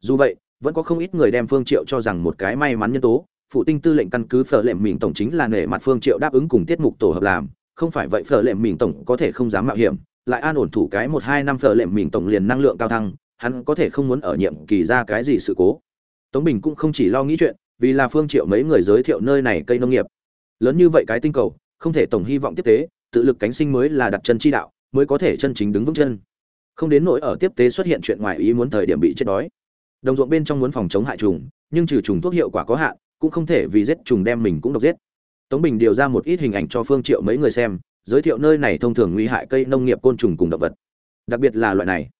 Dù vậy, vẫn có không ít người đem phương triệu cho rằng một cái may mắn nhân tố, phụ tinh tư lệnh căn cứ phở lệm mình tổng chính là nể mặt phương triệu đáp ứng cùng tiết mục tổ hợp làm, không phải vậy phở lệm mình tổng có thể không dám mạo hiểm lại an ổn thủ cái một hai năm phở lệm mình tổng liền năng lượng cao thăng, hắn có thể không muốn ở nhiệm kỳ ra cái gì sự cố. Tống bình cũng không chỉ lo nghĩ chuyện, vì là phương triệu mấy người giới thiệu nơi này cây nông nghiệp. Lớn như vậy cái tinh cầu, không thể tổng hy vọng tiếp tế, tự lực cánh sinh mới là đặt chân chi đạo, mới có thể chân chính đứng vững chân. Không đến nỗi ở tiếp tế xuất hiện chuyện ngoài ý muốn thời điểm bị chết đói. Đồng ruộng bên trong muốn phòng chống hại trùng, nhưng trừ trùng thuốc hiệu quả có hạn, cũng không thể vì giết trùng đem mình cũng độc giết. Tống bình điều ra một ít hình ảnh cho phương triệu mấy người xem giới thiệu nơi này thông thường nguy hại cây nông nghiệp côn trùng cùng động vật. Đặc biệt là loại này.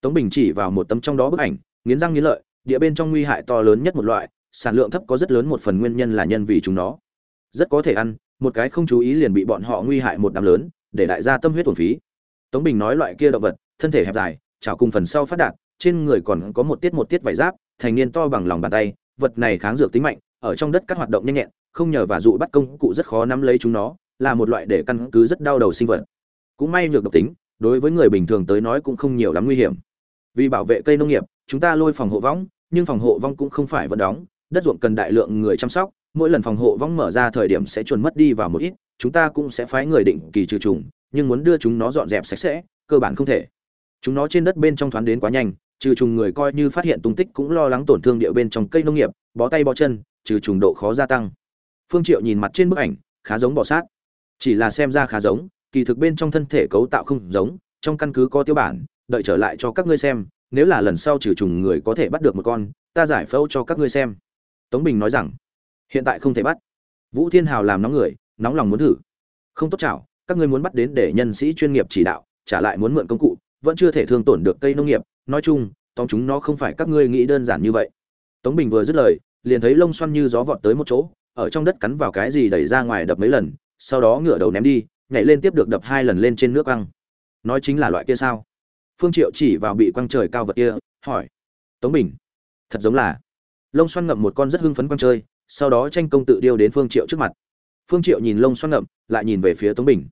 Tống bình chỉ vào một tấm trong đó bức ảnh, nghiến răng nghiến lợi, địa bên trong nguy hại to lớn nhất một loại, sản lượng thấp có rất lớn một phần nguyên nhân là nhân vì chúng nó. Rất có thể ăn, một cái không chú ý liền bị bọn họ nguy hại một đám lớn, để đại gia tâm huyết thuần phí. Tống bình nói loại kia động vật, thân thể hẹp dài, chảo cùng phần sau phát đạt, trên người còn có một tiết một tiết vải giáp, thành niên to bằng lòng bàn tay, vật này kháng dược tính mạnh, ở trong đất các hoạt động nhanh nhẹn, không nhờ và dụ bắt công cụ rất khó nắm lấy chúng nó là một loại để căn cứ rất đau đầu sinh vật. Cũng may nhược độc tính, đối với người bình thường tới nói cũng không nhiều lắm nguy hiểm. Vì bảo vệ cây nông nghiệp, chúng ta lôi phòng hộ võng, nhưng phòng hộ vong cũng không phải vẫn đóng, đất ruộng cần đại lượng người chăm sóc, mỗi lần phòng hộ vong mở ra thời điểm sẽ chuồn mất đi vào một ít, chúng ta cũng sẽ phái người định kỳ trừ trùng, nhưng muốn đưa chúng nó dọn dẹp sạch sẽ, cơ bản không thể. Chúng nó trên đất bên trong thoáng đến quá nhanh, trừ trùng người coi như phát hiện tung tích cũng lo lắng tổn thương địa bên trong cây nông nghiệp, bó tay bó chân, trừ trùng độ khó gia tăng. Phương triệu nhìn mặt trên bức ảnh, khá giống bò sát chỉ là xem ra khá giống, kỳ thực bên trong thân thể cấu tạo không giống, trong căn cứ có tiêu bản, đợi trở lại cho các ngươi xem, nếu là lần sau trừ trùng người có thể bắt được một con, ta giải phẫu cho các ngươi xem. Tống bình nói rằng, hiện tại không thể bắt. Vũ thiên hào làm nóng người, nóng lòng muốn thử. Không tốt chảo, các ngươi muốn bắt đến để nhân sĩ chuyên nghiệp chỉ đạo, trả lại muốn mượn công cụ, vẫn chưa thể thương tổn được cây nông nghiệp, nói chung, tóm chúng nó không phải các ngươi nghĩ đơn giản như vậy. Tống bình vừa dứt lời, liền thấy lông xoăn như gió vọt tới một chỗ, ở trong đất cắn vào cái gì đẩy ra ngoài đập mấy lần sau đó ngửa đầu ném đi, nhảy lên tiếp được đập hai lần lên trên nước băng nói chính là loại kia sao? Phương triệu chỉ vào bị quăng trời cao vật kia, hỏi. Tống bình, thật giống là. Lông xoăn ngậm một con rất hưng phấn quăng chơi sau đó tranh công tự điêu đến phương triệu trước mặt. Phương triệu nhìn lông xoăn ngậm, lại nhìn về phía tống bình.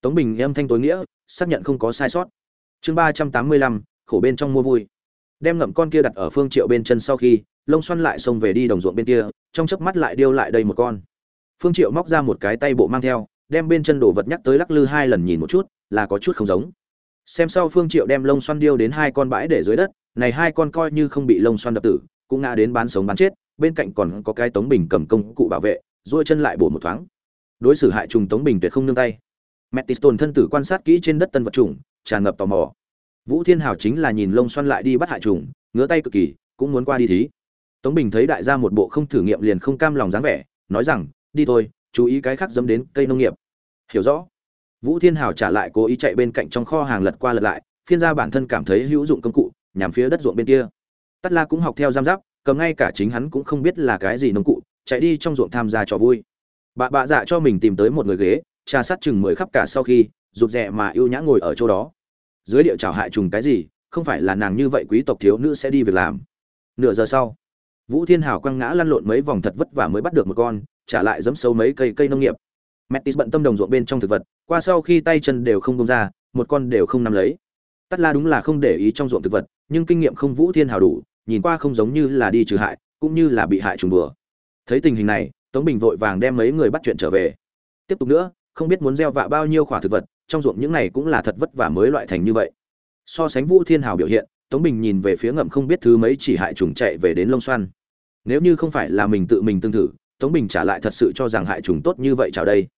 Tống bình âm thanh tối nghĩa, xác nhận không có sai sót. Chương ba trăm tám mươi lăm, khổ bên trong mua vui. Đem ngậm con kia đặt ở phương triệu bên chân sau khi, lông xoăn lại xông về đi đồng ruộng bên kia, trong chớp mắt lại điêu lại đây một con phương triệu móc ra một cái tay bộ mang theo, đem bên chân đồ vật nhắc tới lắc lư hai lần nhìn một chút, là có chút không giống. Xem sau phương triệu đem lông xoăn điêu đến hai con bãi để dưới đất, này hai con coi như không bị lông xoăn đập tử, cũng ngã đến bán sống bán chết, bên cạnh còn có cái tống bình cầm công cụ bảo vệ, duỗi chân lại bổ một thoáng. Đối xử hại trùng tống bình tuyệt không nương tay. Metiston thân tử quan sát kỹ trên đất tân vật trùng, tràn ngập tò mò. Vũ thiên hào chính là nhìn lông xoăn lại đi bắt hại trùng, ngứa tay cực kỳ, cũng muốn qua đi thí. Tống bình thấy đại gia một bộ không thử nghiệm liền không cam lòng dáng vẻ, nói rằng đi thôi, chú ý cái khác dấm đến cây nông nghiệp. Hiểu rõ. Vũ thiên hào trả lại cố ý chạy bên cạnh trong kho hàng lật qua lật lại, phiên ra bản thân cảm thấy hữu dụng công cụ, nhằm phía đất ruộng bên kia. Tất la cũng học theo giam giáp, cầm ngay cả chính hắn cũng không biết là cái gì nông cụ, chạy đi trong ruộng tham gia trò vui. Bà bạ dạ cho mình tìm tới một người ghế, trà sát chừng mười khắp cả sau khi, rụt rè mà yêu nhã ngồi ở chỗ đó. Dưới điệu trào hại trùng cái gì, không phải là nàng như vậy quý tộc thiếu nữ sẽ đi việc làm. Nửa giờ sau, vũ thiên hào quăng ngã lăn lộn mấy vòng thật vất vả mới bắt được một con trả lại giẫm sâu mấy cây cây nông nghiệp Metis bận tâm đồng ruộng bên trong thực vật, qua sau khi tay chân đều không bông ra, một con đều không nắm lấy. Tất La đúng là không để ý trong ruộng thực vật, nhưng kinh nghiệm không Vũ Thiên hào đủ, nhìn qua không giống như là đi trừ hại, cũng như là bị hại trùng đùa. Thấy tình hình này, Tống Bình vội vàng đem mấy người bắt chuyện trở về. Tiếp tục nữa, không biết muốn gieo vạ bao nhiêu quả thực vật, trong ruộng những này cũng là thật vất vả mới loại thành như vậy. So sánh Vũ Thiên hào biểu hiện, Tống Bình nhìn về phía ngậm không biết thứ mấy chỉ hại trùng chạy về đến lông xoăn. Nếu như không phải là mình tự mình tương thử, Tống Bình trả lại thật sự cho rằng hại trùng tốt như vậy chào đây.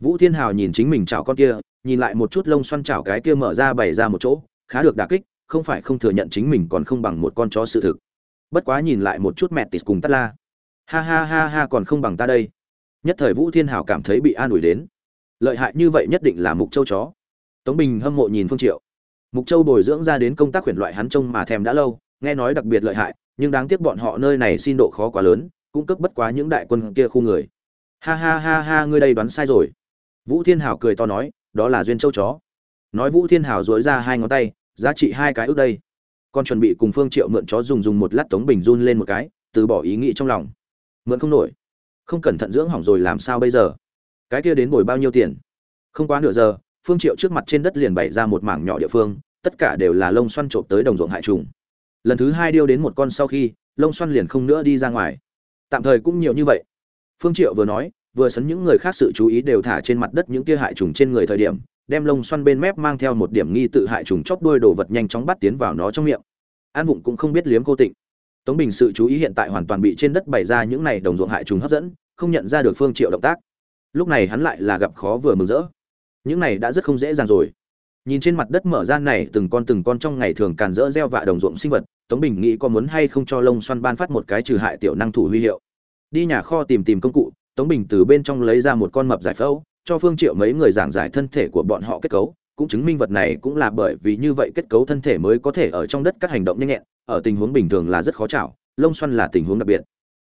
Vũ Thiên Hào nhìn chính mình chảo con kia, nhìn lại một chút lông xoăn chảo cái kia mở ra bày ra một chỗ, khá được đả kích, không phải không thừa nhận chính mình còn không bằng một con chó sự thực. Bất quá nhìn lại một chút mẹ tịt cùng Tát La. Ha ha ha ha còn không bằng ta đây. Nhất thời Vũ Thiên Hào cảm thấy bị an ủi đến. Lợi hại như vậy nhất định là Mục Châu chó. Tống Bình hâm mộ nhìn Phương Triệu. Mục Châu bồi dưỡng ra đến công tác khuyển loại hắn trông mà thèm đã lâu, nghe nói đặc biệt lợi hại, nhưng đáng tiếc bọn họ nơi này xin độ khó quá lớn, cung cấp bất quá những đại quân kia khu người. Ha ha ha ha, ngươi đây đoán sai rồi. Vũ thiên hào cười to nói đó là duyên châu chó. Nói vũ thiên hào dối ra hai ngón tay giá trị hai cái ước đây. Con chuẩn bị cùng phương triệu mượn chó dùng dùng một lát tống bình run lên một cái từ bỏ ý nghĩ trong lòng. Mượn không nổi. Không cẩn thận dưỡng hỏng rồi làm sao bây giờ? Cái kia đến bồi bao nhiêu tiền? Không quá nửa giờ phương triệu trước mặt trên đất liền bày ra một mảng nhỏ địa phương tất cả đều là lông xoăn trộm tới đồng ruộng hại trùng. Lần thứ hai điêu đến một con sau khi lông xoăn liền không nữa đi ra ngoài tạm thời cũng nhiều như vậy. Phương triệu vừa nói, vừa sấn những người khác sự chú ý đều thả trên mặt đất những kia hại trùng trên người thời điểm, đem lông xoăn bên mép mang theo một điểm nghi tự hại trùng chóc đuôi đồ vật nhanh chóng bắt tiến vào nó trong miệng. An vụng cũng không biết liếm cô tịnh. Tống bình sự chú ý hiện tại hoàn toàn bị trên đất bày ra những này đồng ruộng hại trùng hấp dẫn, không nhận ra được phương triệu động tác. Lúc này hắn lại là gặp khó vừa mừng rỡ. Những này đã rất không dễ dàng rồi. Nhìn trên mặt đất mở ra này từng con từng con trong ngày thường càn rỡ gieo vạ đồng ruộng sinh vật tống bình nghĩ có muốn hay không cho Long Xuân ban phát một cái trừ hại tiểu năng thủ huy hiệu. Đi nhà kho tìm tìm công cụ, tống bình từ bên trong lấy ra một con mập giải phẫu, cho phương triệu mấy người giảng giải thân thể của bọn họ kết cấu, cũng chứng minh vật này cũng là bởi vì như vậy kết cấu thân thể mới có thể ở trong đất các hành động nhanh nhẹn, ở tình huống bình thường là rất khó chảo, lông xoăn là tình huống đặc biệt.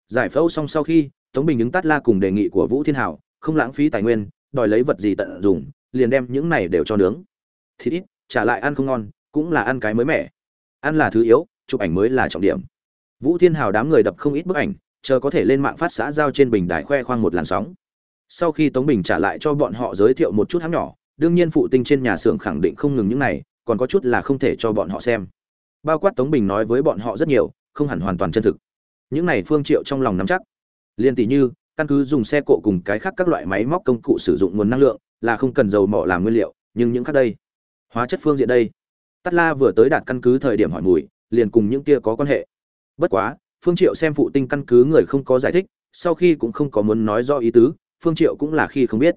Giải phẫu xong sau khi, tống bình ứng tắt la cùng đề nghị của vũ thiên hảo, không lãng phí tài nguyên, đòi lấy vật gì tận dụng, liền đem những này đều cho nướng. Thịt ít, trả lại ăn không ngon, cũng là ăn cái mới mẻ. Ăn là thứ yếu chụp ảnh mới là trọng điểm. Vũ thiên hào đám người đập không ít bức ảnh, chờ có thể lên mạng phát xã giao trên bình đài khoe khoang một làn sóng. Sau khi tống bình trả lại cho bọn họ giới thiệu một chút hãng nhỏ, đương nhiên phụ tinh trên nhà xưởng khẳng định không ngừng những này, còn có chút là không thể cho bọn họ xem. Bao quát tống bình nói với bọn họ rất nhiều, không hẳn hoàn toàn chân thực. Những này phương triệu trong lòng nắm chắc. Liên tỷ như, căn cứ dùng xe cộ cùng cái khác các loại máy móc công cụ sử dụng nguồn năng lượng, là không cần dầu mỏ làm nguyên liệu, nhưng những khác đây. Hóa chất phương diện đây. Tắt la vừa tới đạt căn cứ thời điểm hỏi mùi liền cùng những kia có quan hệ. Bất quá, phương triệu xem phụ tinh căn cứ người không có giải thích, sau khi cũng không có muốn nói rõ ý tứ, phương triệu cũng là khi không biết.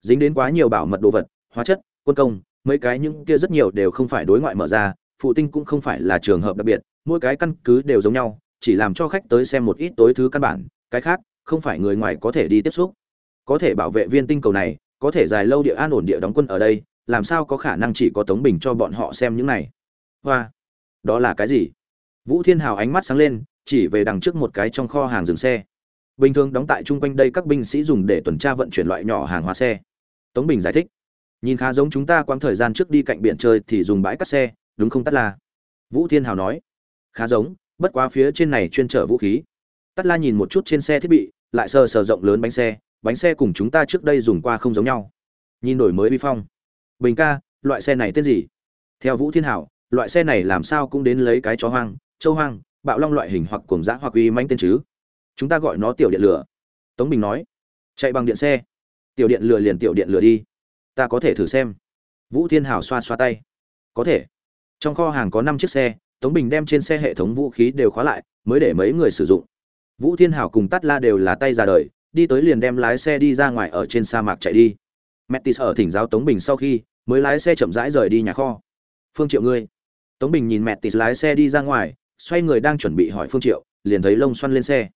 Dính đến quá nhiều bảo mật đồ vật, hóa chất, quân công, mấy cái những kia rất nhiều đều không phải đối ngoại mở ra, phụ tinh cũng không phải là trường hợp đặc biệt, mỗi cái căn cứ đều giống nhau, chỉ làm cho khách tới xem một ít tối thứ căn bản, cái khác, không phải người ngoài có thể đi tiếp xúc. Có thể bảo vệ viên tinh cầu này, có thể dài lâu địa an ổn địa đóng quân ở đây, làm sao có khả năng chỉ có tống bình cho bọn họ xem những này? Hoa! Đó là cái gì? Vũ thiên hào ánh mắt sáng lên, chỉ về đằng trước một cái trong kho hàng dừng xe. Bình thường đóng tại chung quanh đây các binh sĩ dùng để tuần tra vận chuyển loại nhỏ hàng hóa xe. Tống bình giải thích. Nhìn khá giống chúng ta quãng thời gian trước đi cạnh biển chơi thì dùng bãi cắt xe, đúng không tắt la? Vũ thiên hào nói. Khá giống, bất quá phía trên này chuyên chở vũ khí. Tắt la nhìn một chút trên xe thiết bị, lại sờ sờ rộng lớn bánh xe bánh xe cùng chúng ta trước đây dùng qua không giống nhau. Nhìn đổi mới vi phong. Bình ca, loại xe này tên gì? Theo vũ thiên hảo loại xe này làm sao cũng đến lấy cái chó hoang châu hoang bạo long loại hình hoặc cuồng dã hoặc uy manh tên chứ. Chúng ta gọi nó tiểu điện lửa. Tống bình nói. Chạy bằng điện xe. Tiểu điện lửa liền tiểu điện lửa đi. Ta có thể thử xem. Vũ thiên hảo xoa xoa tay. Có thể. Trong kho hàng có năm chiếc xe tống bình đem trên xe hệ thống vũ khí đều khóa lại mới để mấy người sử dụng. Vũ thiên hảo cùng tắt la đều là tay ra đời đi tới liền đem lái xe đi ra ngoài ở trên sa mạc chạy đi. Metis ở thỉnh giáo Tống Bình sau khi, mới lái xe chậm rãi rời đi nhà kho. Phương Triệu ngươi. Tống Bình nhìn mẹ tịt lái xe đi ra ngoài, xoay người đang chuẩn bị hỏi Phương Triệu, liền thấy lông xoăn lên xe.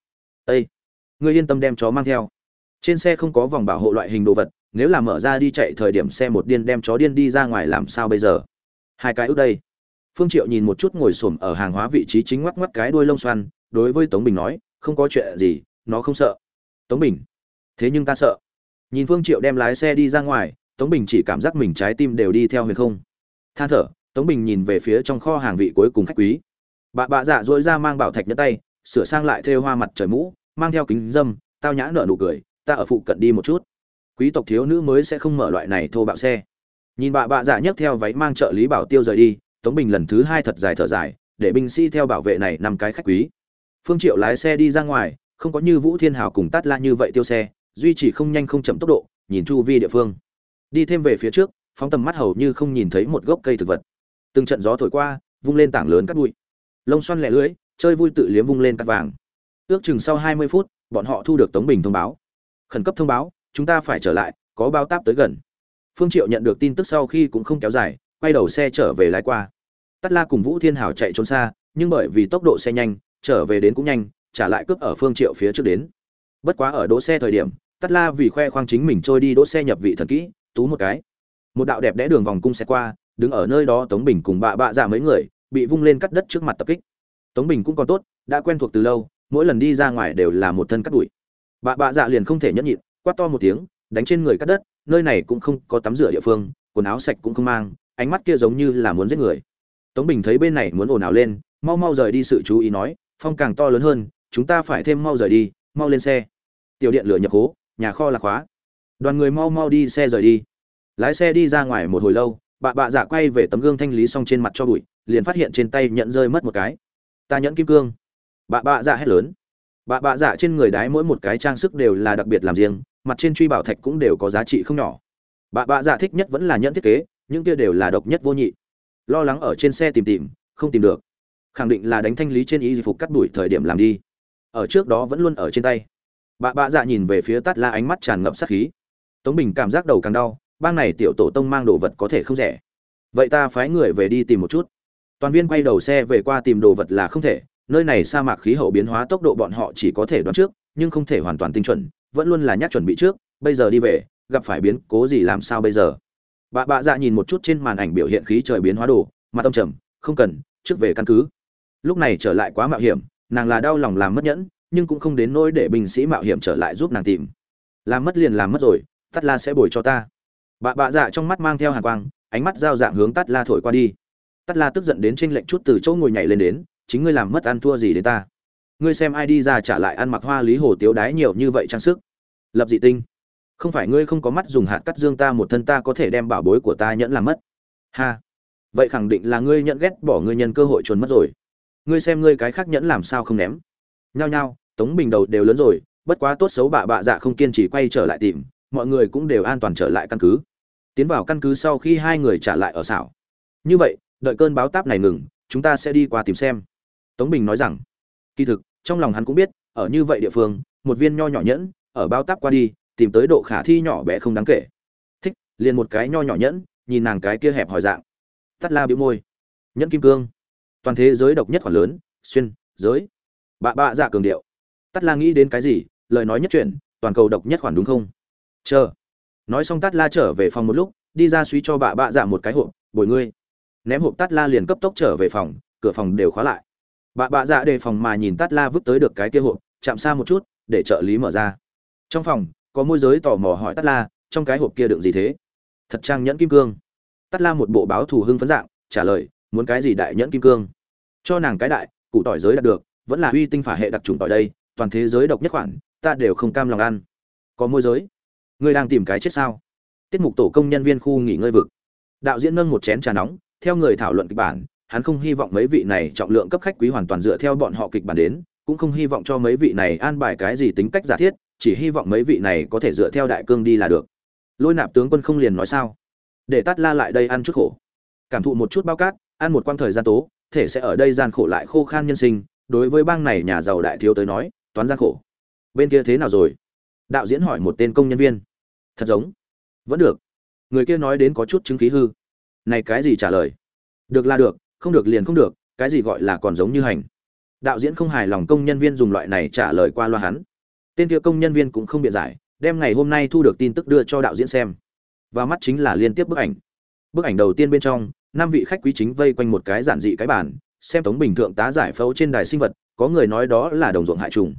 "Ê, ngươi yên tâm đem chó mang theo. Trên xe không có vòng bảo hộ loại hình đồ vật, nếu là mở ra đi chạy thời điểm xe một điên đem chó điên đi ra ngoài làm sao bây giờ?" Hai cái ước đây. Phương Triệu nhìn một chút ngồi xổm ở hàng hóa vị trí chính ngoắc ngoắc cái đuôi lông xoăn, đối với Tống Bình nói, "Không có chuyện gì, nó không sợ." Tống Bình: "Thế nhưng ta sợ." nhìn phương triệu đem lái xe đi ra ngoài tống bình chỉ cảm giác mình trái tim đều đi theo huyền không than thở tống bình nhìn về phía trong kho hàng vị cuối cùng khách quý. Bà bạ dạ dỗi ra mang bảo thạch nhẫn tay, sửa sang lại thêu hoa mặt trời mũ, mang theo kính dâm, tao nhã nở nụ cười, ta ở phụ cận đi một chút. Quý tộc thiếu nữ mới sẽ không mở loại này thô bạo xe. Nhìn bà bạ dạ nhấc theo váy mang trợ lý bảo tiêu rời đi, tống bình lần thứ hai thật dài thở dài, để binh sĩ theo bảo vệ này năm cái khách quý. Phương triệu lái xe đi ra ngoài, không có như vũ thiên hào cùng tát la như vậy tiêu xe, duy trì không nhanh không chậm tốc độ, nhìn chu vi địa phương. Đi thêm về phía trước, phóng tầm mắt hầu như không nhìn thấy một gốc cây thực vật từng trận gió thổi qua, vung lên tảng lớn cắt bụi. Lông xoăn lẻ lưới chơi vui tự liếm vung lên cắt vàng. Ước chừng sau hai mươi phút, bọn họ thu được tống bình thông báo. Khẩn cấp thông báo, chúng ta phải trở lại, có bao táp tới gần. Phương triệu nhận được tin tức sau khi cũng không kéo dài, quay đầu xe trở về lái qua. Tắt la cùng vũ thiên hảo chạy trốn xa, nhưng bởi vì tốc độ xe nhanh, trở về đến cũng nhanh, trả lại cướp ở phương triệu phía trước đến. Bất quá ở đỗ xe thời điểm, tắt la vì khoe khoang chính mình trôi đi đỗ xe nhập vị thần kỹ, tú một cái. Một đạo đẹp đẽ đường vòng cung xe qua đứng ở nơi đó tống bình cùng bạ bạ dạ mấy người, bị vung lên cắt đất trước mặt tập kích. Tống bình cũng còn tốt, đã quen thuộc từ lâu, mỗi lần đi ra ngoài đều là một thân cắt đuổi bạ bạ dạ liền không thể nhẫn nhịn, quát to một tiếng, đánh trên người cắt đất, nơi này cũng không có tắm rửa địa phương, quần áo sạch cũng không mang, ánh mắt kia giống như là muốn giết người. Tống bình thấy bên này muốn ồn ào lên, mau mau rời đi sự chú ý nói, phong càng to lớn hơn, chúng ta phải thêm mau rời đi, mau lên xe. Tiểu điện lửa nhập hố, nhà kho là khóa. Đoàn người mau mau đi xe rời đi. Lái xe đi ra ngoài một hồi lâu bà bạ dạ quay về tấm gương thanh lý xong trên mặt cho bụi, liền phát hiện trên tay nhận rơi mất một cái. Ta nhẫn kim cương. Bà bạ dạ hét lớn. Bà bạ dạ trên người đái mỗi một cái trang sức đều là đặc biệt làm riêng, mặt trên truy bảo thạch cũng đều có giá trị không nhỏ. Bà bạ dạ thích nhất vẫn là nhẫn thiết kế, những kia đều là độc nhất vô nhị. Lo lắng ở trên xe tìm tìm, không tìm được. Khẳng định là đánh thanh lý trên y phục cắt đuổi thời điểm làm đi. Ở trước đó vẫn luôn ở trên tay. Bà bạ dạ nhìn về phía tát la ánh mắt tràn ngập sát khí. Tống bình cảm giác đầu càng đau bang này tiểu tổ tông mang đồ vật có thể không rẻ. Vậy ta phái người về đi tìm một chút. Toàn viên quay đầu xe về qua tìm đồ vật là không thể, nơi này sa mạc khí hậu biến hóa tốc độ bọn họ chỉ có thể đoán trước, nhưng không thể hoàn toàn tinh chuẩn, vẫn luôn là nhắc chuẩn bị trước, bây giờ đi về, gặp phải biến cố gì làm sao bây giờ? Bà bạ dạ nhìn một chút trên màn ảnh biểu hiện khí trời biến hóa đồ mà tâm trầm, không cần, trước về căn cứ. Lúc này trở lại quá mạo hiểm, nàng là đau lòng làm mất nhẫn, nhưng cũng không đến nỗi để binh sĩ mạo hiểm trở lại giúp nàng tìm. Làm mất liền làm mất rồi, tắt la sẽ bồi cho ta bà bạ dạ trong mắt mang theo hàn quang, ánh mắt giao dạng hướng tắt la thổi qua đi. Tắt la tức giận đến trên lệnh chút từ chỗ ngồi nhảy lên đến, chính ngươi làm mất ăn thua gì đến ta. Ngươi xem ai đi ra trả lại ăn mặc hoa lý hồ tiếu đái nhiều như vậy trang sức. Lập dị tinh. Không phải ngươi không có mắt dùng hạt cắt dương ta một thân ta có thể đem bảo bối của ta nhẫn làm mất. Ha. Vậy khẳng định là ngươi nhận ghét bỏ ngươi nhân cơ hội chuồn mất rồi. Ngươi xem ngươi cái khác nhẫn làm sao không ném. Nhao nhao, tống bình đầu đều lớn rồi, bất quá tốt xấu bạ bạ dạ không kiên trì quay trở lại tìm mọi người cũng đều an toàn trở lại căn cứ. Tiến vào căn cứ sau khi hai người trả lại ở xảo. Như vậy, đợi cơn báo táp này ngừng, chúng ta sẽ đi qua tìm xem. Tống bình nói rằng, kỳ thực, trong lòng hắn cũng biết, ở như vậy địa phương, một viên nho nhỏ nhẫn, ở báo táp qua đi, tìm tới độ khả thi nhỏ bé không đáng kể. Thích, liền một cái nho nhỏ nhẫn, nhìn nàng cái kia hẹp hỏi dạng. Tắt la bĩu môi. Nhẫn kim cương. Toàn thế giới độc nhất khoản lớn, xuyên, giới. Bạ bạ dạ cường điệu. Tắt la nghĩ đến cái gì, lời nói nhất chuyện toàn cầu độc nhất khoản đúng không? Chờ. Nói xong tắt la trở về phòng một lúc, đi ra suy cho bà bạ dạ một cái hộp, bồi ngươi. Ném hộp tắt la liền cấp tốc trở về phòng, cửa phòng đều khóa lại. Bà bạ dạ đề phòng mà nhìn tắt la vứt tới được cái kia hộp, chạm xa một chút, để trợ lý mở ra. Trong phòng, có môi giới tò mò hỏi tắt la, trong cái hộp kia đựng gì thế? Thật trang nhẫn kim cương. Tắt la một bộ báo thù hưng phấn dạng, trả lời, muốn cái gì đại nhẫn kim cương? Cho nàng cái đại cụ tỏi giới đạt được, vẫn là uy tinh phả hệ đặc trùng tỏi đây, toàn thế giới độc nhất khoản, ta đều không cam lòng ăn. Có môi giới? Ngươi đang tìm cái chết sao? Tiết mục tổ công nhân viên khu nghỉ ngơi vực. Đạo diễn nâng một chén trà nóng, theo người thảo luận kịch bản, hắn không hy vọng mấy vị này trọng lượng cấp khách quý hoàn toàn dựa theo bọn họ kịch bản đến, cũng không hy vọng cho mấy vị này an bài cái gì tính cách giả thiết, chỉ hy vọng mấy vị này có thể dựa theo đại cương đi là được. Lôi nạp tướng quân không liền nói sao? Để tắt la lại đây ăn chút khổ. Cảm thụ một chút bao cát, ăn một quãng thời gian tố, thể sẽ ở đây gian khổ lại khô khan nhân sinh, đối với bang này nhà giàu đại thiếu tới nói, toán gian khổ. Bên kia thế nào rồi? Đạo diễn hỏi một tên công nhân viên thật giống. Vẫn được. Người kia nói đến có chút chứng khí hư. Này cái gì trả lời? Được là được, không được liền không được, cái gì gọi là còn giống như hành. Đạo diễn không hài lòng công nhân viên dùng loại này trả lời qua loa hắn. Tên kia công nhân viên cũng không biện giải, đem ngày hôm nay thu được tin tức đưa cho đạo diễn xem. Và mắt chính là liên tiếp bức ảnh. Bức ảnh đầu tiên bên trong, năm vị khách quý chính vây quanh một cái giản dị cái bàn, xem tống bình thượng tá giải phẫu trên đài sinh vật, có người nói đó là đồng ruộng hại trùng.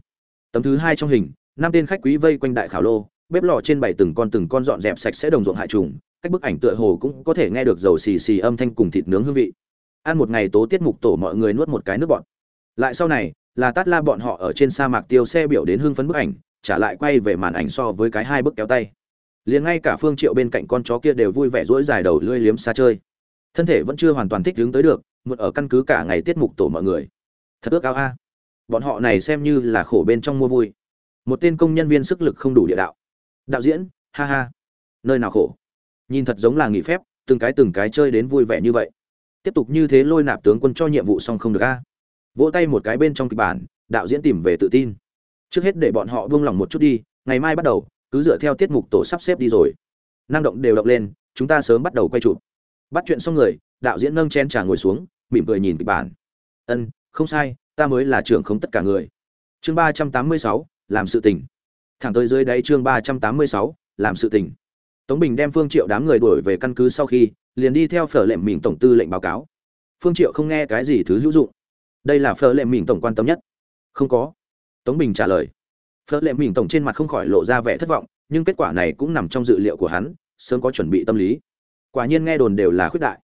Tấm thứ hai trong hình, năm tên khách quý vây quanh đại khảo lô bếp lò trên bảy từng con từng con dọn dẹp sạch sẽ đồng ruộng hại trùng, cách bức ảnh tựa hồ cũng có thể nghe được dầu xì xì âm thanh cùng thịt nướng hương vị. Ăn một ngày tố tiết mục tổ mọi người nuốt một cái nước bọn lại sau này, là tát la bọn họ ở trên sa mạc tiêu xe biểu đến hưng phấn bức ảnh, trả lại quay về màn ảnh so với cái hai bức kéo tay. Liền ngay cả phương triệu bên cạnh con chó kia đều vui vẻ rỗi dài đầu lưỡi liếm xa chơi. Thân thể vẫn chưa hoàn toàn thích đứng tới được, một ở căn cứ cả ngày tiết mục tổ mọi người. Thật ước ao a. Bọn họ này xem như là khổ bên trong mua vui. Một tên công nhân viên sức lực không đủ địa đạo đạo diễn, ha ha. Nơi nào khổ? Nhìn thật giống là nghỉ phép, từng cái từng cái chơi đến vui vẻ như vậy. Tiếp tục như thế lôi nạp tướng quân cho nhiệm vụ xong không được a? Vỗ tay một cái bên trong kịch bản, đạo diễn tìm về tự tin. Trước hết để bọn họ buông lòng một chút đi, ngày mai bắt đầu, cứ dựa theo tiết mục tổ sắp xếp đi rồi. Năng động đều động lên, chúng ta sớm bắt đầu quay chụp. Bắt chuyện xong người, đạo diễn nâng chen trà ngồi xuống, mỉm cười nhìn kịch bản. Ân, không sai, ta mới là trưởng không tất cả người. Chương ba trăm tám mươi sáu, làm sự tình thẳng tới dưới đáy chương ba trăm tám mươi sáu, làm sự tình. Tống bình đem phương triệu đám người đuổi về căn cứ sau khi, liền đi theo phở lệnh mình tổng tư lệnh báo cáo. Phương triệu không nghe cái gì thứ hữu dụng. Đây là phở lệnh mình tổng quan tâm nhất. Không có. Tống bình trả lời. Phở lệnh mình tổng trên mặt không khỏi lộ ra vẻ thất vọng, nhưng kết quả này cũng nằm trong dự liệu của hắn, sớm có chuẩn bị tâm lý. Quả nhiên nghe đồn đều là khuyết đại.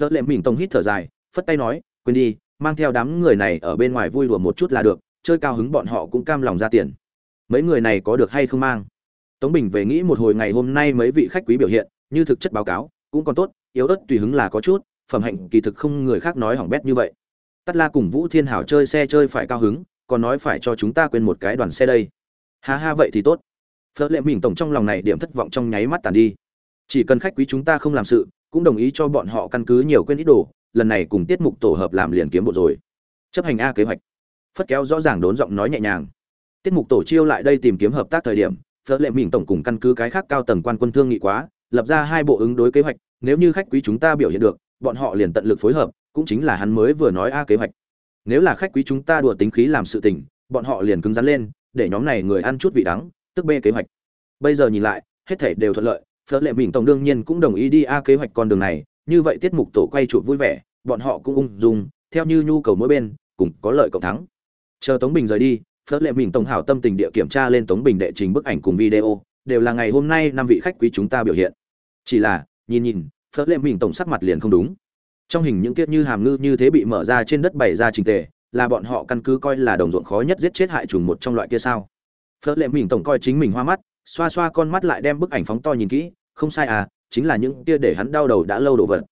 Phở lệnh mình tổng hít thở dài, phất tay nói, quên đi, mang theo đám người này ở bên ngoài vui đùa một chút là được, chơi cao hứng bọn họ cũng cam lòng ra tiền mấy người này có được hay không mang. Tống bình về nghĩ một hồi ngày hôm nay mấy vị khách quý biểu hiện, như thực chất báo cáo, cũng còn tốt, yếu ớt tùy hứng là có chút, phẩm hạnh kỳ thực không người khác nói hỏng bét như vậy. Tắt la cùng vũ thiên hảo chơi xe chơi phải cao hứng, còn nói phải cho chúng ta quên một cái đoàn xe đây. Ha ha vậy thì tốt. Phớt lệ mình tổng trong lòng này điểm thất vọng trong nháy mắt tàn đi. Chỉ cần khách quý chúng ta không làm sự, cũng đồng ý cho bọn họ căn cứ nhiều quên ít đồ, lần này cùng tiết mục tổ hợp làm liền kiếm bộ rồi. Chấp hành a kế hoạch. Phất kéo rõ ràng đốn giọng nói nhẹ nhàng tiết mục tổ chiêu lại đây tìm kiếm hợp tác thời điểm, phở lệ mình tổng cùng căn cứ cái khác cao tầng quan quân thương nghị quá, lập ra hai bộ ứng đối kế hoạch, nếu như khách quý chúng ta biểu hiện được, bọn họ liền tận lực phối hợp, cũng chính là hắn mới vừa nói a kế hoạch. Nếu là khách quý chúng ta đùa tính khí làm sự tình, bọn họ liền cứng rắn lên, để nhóm này người ăn chút vị đắng, tức b kế hoạch. Bây giờ nhìn lại, hết thể đều thuận lợi, phở lệ mình tổng đương nhiên cũng đồng ý đi a kế hoạch con đường này, như vậy tiết mục tổ quay chuột vui vẻ, bọn họ cũng ung dung, theo như nhu cầu mỗi bên, cùng có lợi cộng thắng. Chờ tống bình rời đi phớt lệ mình tổng hảo tâm tình địa kiểm tra lên tống bình đệ trình bức ảnh cùng video, đều là ngày hôm nay năm vị khách quý chúng ta biểu hiện. Chỉ là, nhìn nhìn phớt lệ mình tổng sắc mặt liền không đúng. Trong hình những kiếp như hàm ngư như thế bị mở ra trên đất bày ra trình tề, là bọn họ căn cứ coi là đồng ruộng khó nhất giết chết hại trùng một trong loại kia sao? Phớt lệ mình tổng coi chính mình hoa mắt, xoa xoa con mắt lại đem bức ảnh phóng to nhìn kỹ, không sai à chính là những kia để hắn đau đầu đã lâu đồ vật.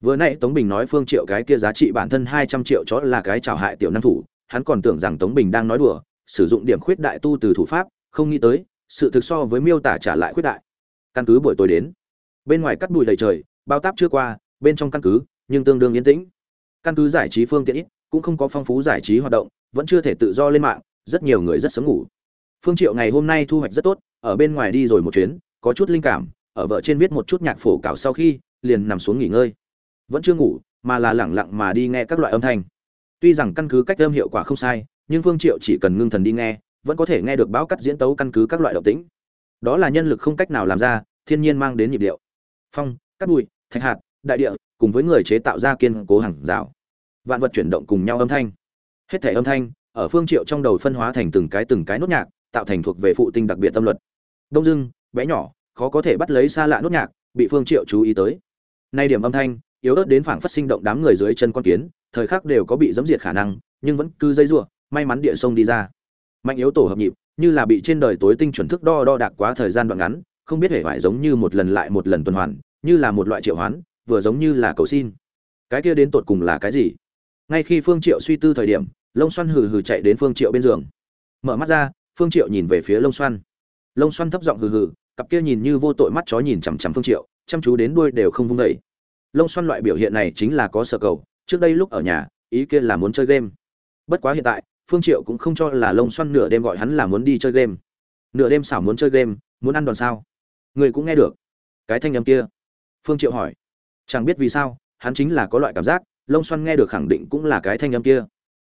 Vừa nãy tống bình nói phương triệu cái kia giá trị bản thân hai trăm triệu chó là cái chảo hại tiểu năng thủ, hắn còn tưởng rằng tống bình đang nói đùa sử dụng điểm khuyết đại tu từ thủ pháp, không nghĩ tới, sự thực so với miêu tả trả lại khuyết đại. Căn cứ buổi tối đến, bên ngoài cắt bụi đầy trời, bao táp chưa qua, bên trong căn cứ, nhưng tương đương yên tĩnh. Căn cứ giải trí phương tiện ít, cũng không có phong phú giải trí hoạt động, vẫn chưa thể tự do lên mạng, rất nhiều người rất sớm ngủ. Phương triệu ngày hôm nay thu hoạch rất tốt, ở bên ngoài đi rồi một chuyến, có chút linh cảm, ở vợ trên viết một chút nhạc phổ cảo sau khi, liền nằm xuống nghỉ ngơi. Vẫn chưa ngủ, mà là lẳng lặng mà đi nghe các loại âm thanh. Tuy rằng căn cứ cách âm hiệu quả không sai nhưng phương triệu chỉ cần ngưng thần đi nghe, vẫn có thể nghe được báo cắt diễn tấu căn cứ các loại động tĩnh. Đó là nhân lực không cách nào làm ra, thiên nhiên mang đến nhịp điệu. Phong, cắt bụi, thạch hạt, đại địa, cùng với người chế tạo ra kiên cố hàng rào. Vạn vật chuyển động cùng nhau âm thanh. Hết thể âm thanh, ở phương triệu trong đầu phân hóa thành từng cái từng cái nốt nhạc, tạo thành thuộc về phụ tinh đặc biệt tâm luật. Đông dương, bé nhỏ, khó có thể bắt lấy xa lạ nốt nhạc, bị phương triệu chú ý tới. Nay điểm âm thanh, yếu ớt đến phảng phất sinh động đám người dưới chân con kiến, thời khắc đều có bị dẫm diệt khả năng, nhưng vẫn cứ dây rủa may mắn địa sông đi ra. Mạnh yếu tổ hợp nhịp, như là bị trên đời tối tinh chuẩn thức đo đo đạc quá thời gian đoạn ngắn, không biết hề vải giống như một lần lại một lần tuần hoàn, như là một loại triệu hoán, vừa giống như là cầu xin. Cái kia đến tột cùng là cái gì? Ngay khi phương triệu suy tư thời điểm, lông xoăn hừ hừ chạy đến phương triệu bên giường. Mở mắt ra, phương triệu nhìn về phía lông xoăn. Lông xoăn thấp giọng hừ hừ, cặp kia nhìn như vô tội mắt chó nhìn chằm chằm phương triệu, chăm chú đến đuôi đều không vung dậy. Lông xoăn loại biểu hiện này chính là có sở cầu, trước đây lúc ở nhà, ý kia là muốn chơi game. Bất quá hiện tại phương triệu cũng không cho là lông xoăn nửa đêm gọi hắn là muốn đi chơi game. Nửa đêm xảo muốn chơi game, muốn ăn đòn sao? Người cũng nghe được. Cái thanh âm kia. Phương triệu hỏi. Chẳng biết vì sao, hắn chính là có loại cảm giác lông xoăn nghe được khẳng định cũng là cái thanh âm kia.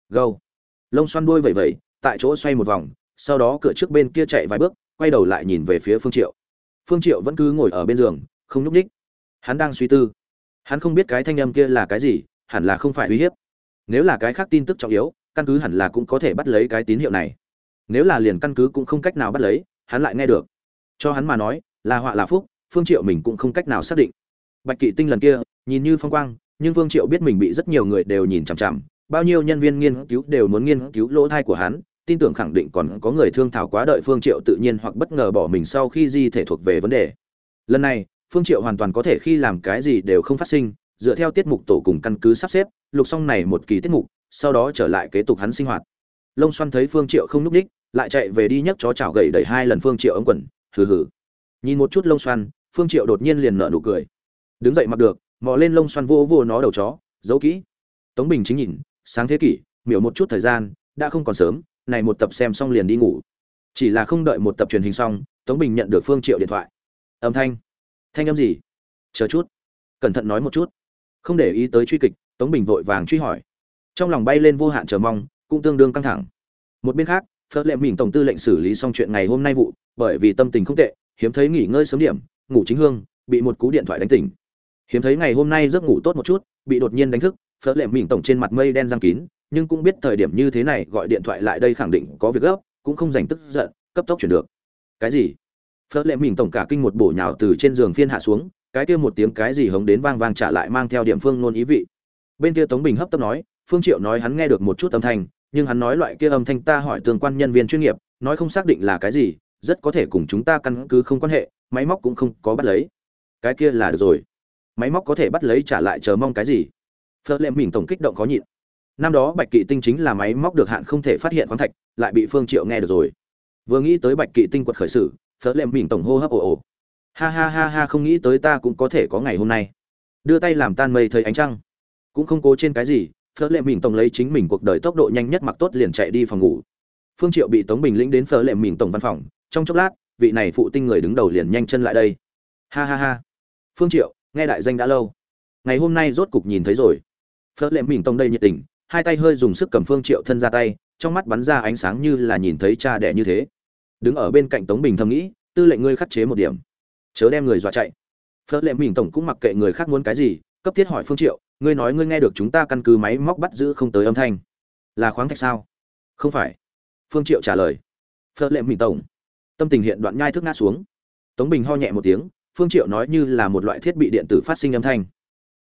Gâu lông xoăn đuôi vẩy vẩy, tại chỗ xoay một vòng, sau đó cửa trước bên kia chạy vài bước, quay đầu lại nhìn về phía phương triệu. Phương triệu vẫn cứ ngồi ở bên giường, không nhúc nhích. Hắn đang suy tư. Hắn không biết cái thanh âm kia là cái gì, hẳn là không phải uy hiếp. Nếu là cái khác tin tức trọng yếu căn cứ hẳn là cũng có thể bắt lấy cái tín hiệu này. Nếu là liền căn cứ cũng không cách nào bắt lấy, hắn lại nghe được. Cho hắn mà nói, là họa là phúc, phương triệu mình cũng không cách nào xác định. Bạch kỵ tinh lần kia, nhìn như phong quang, nhưng phương triệu biết mình bị rất nhiều người đều nhìn chằm chằm, bao nhiêu nhân viên nghiên cứu đều muốn nghiên cứu lỗ thai của hắn, tin tưởng khẳng định còn có người thương thảo quá đợi phương triệu tự nhiên hoặc bất ngờ bỏ mình sau khi di thể thuộc về vấn đề. Lần này, phương triệu hoàn toàn có thể khi làm cái gì đều không phát sinh, dựa theo tiết mục tổ cùng căn cứ sắp xếp, lục xong này một kỳ tiết mục sau đó trở lại kế tục hắn sinh hoạt. Lông xoăn thấy phương triệu không núp đích lại chạy về đi nhấc chó chảo gậy đẩy hai lần phương triệu ống quần, hừ hừ. Nhìn một chút lông xoăn, phương triệu đột nhiên liền nở nụ cười. Đứng dậy mặc được, mò lên lông xoăn vô vô nó đầu chó, giấu kỹ. Tống bình chính nhìn, sáng thế kỷ, miểu một chút thời gian, đã không còn sớm, này một tập xem xong liền đi ngủ. Chỉ là không đợi một tập truyền hình xong, tống bình nhận được phương triệu điện thoại. Âm thanh. Thanh âm gì? Chờ chút. Cẩn thận nói một chút. Không để ý tới truy kịch, tống bình vội vàng truy hỏi trong lòng bay lên vô hạn chờ mong, cũng tương đương căng thẳng. Một bên khác, phớt lệ mình tổng tư lệnh xử lý xong chuyện ngày hôm nay vụ, bởi vì tâm tình không tệ, hiếm thấy nghỉ ngơi sớm điểm, ngủ chính hương, bị một cú điện thoại đánh tỉnh. Hiếm thấy ngày hôm nay giấc ngủ tốt một chút, bị đột nhiên đánh thức, phớt lệ mình tổng trên mặt mây đen răng kín, nhưng cũng biết thời điểm như thế này gọi điện thoại lại đây khẳng định có việc gấp, cũng không dành tức giận, cấp tốc chuyển được. Cái gì? Phớt lệ mình tổng cả kinh một bổ nhào từ trên giường phiên hạ xuống, cái kia một tiếng cái gì hống đến vang vang trả lại mang theo điểm phương nôn ý vị. Bên kia tống bình hấp tấp nói phương triệu nói hắn nghe được một chút âm thanh, nhưng hắn nói loại kia âm thanh ta hỏi tương quan nhân viên chuyên nghiệp, nói không xác định là cái gì, rất có thể cùng chúng ta căn cứ không quan hệ, máy móc cũng không có bắt lấy. Cái kia là được rồi. Máy móc có thể bắt lấy trả lại chờ mong cái gì? Phớt lệ mình tổng kích động khó nhịn. Năm đó bạch kỵ tinh chính là máy móc được hạn không thể phát hiện khoáng thạch, lại bị phương triệu nghe được rồi. Vừa nghĩ tới bạch kỵ tinh quật khởi sự, phớt lệ mình tổng hô hấp ồ ồ. Ha ha ha ha, không nghĩ tới ta cũng có thể có ngày hôm nay. Đưa tay làm tan mây thấy ánh trăng. Cũng không cố trên cái gì phở lệ mình tổng lấy chính mình cuộc đời tốc độ nhanh nhất mặc tốt liền chạy đi phòng ngủ. Phương triệu bị tống bình lĩnh đến phở lệ mình tổng văn phòng. Trong chốc lát, vị này phụ tinh người đứng đầu liền nhanh chân lại đây. Ha ha ha. Phương triệu, nghe đại danh đã lâu. Ngày hôm nay rốt cục nhìn thấy rồi. Phở lệ mình tổng đây nhiệt tình, hai tay hơi dùng sức cầm phương triệu thân ra tay, trong mắt bắn ra ánh sáng như là nhìn thấy cha đẻ như thế. Đứng ở bên cạnh tống bình thầm nghĩ, tư lệnh ngươi khắc chế một điểm. Chớ đem người dọa chạy. Phớt lệ mình tổng cũng mặc kệ người khác muốn cái gì cấp thiết hỏi phương triệu, ngươi nói ngươi nghe được chúng ta căn cứ máy móc bắt giữ không tới âm thanh, là khoáng thạch sao? Không phải. Phương triệu trả lời. Phớt lệ mình tổng. Tâm tình hiện đoạn nhai thức ngã xuống. Tống bình ho nhẹ một tiếng, phương triệu nói như là một loại thiết bị điện tử phát sinh âm thanh.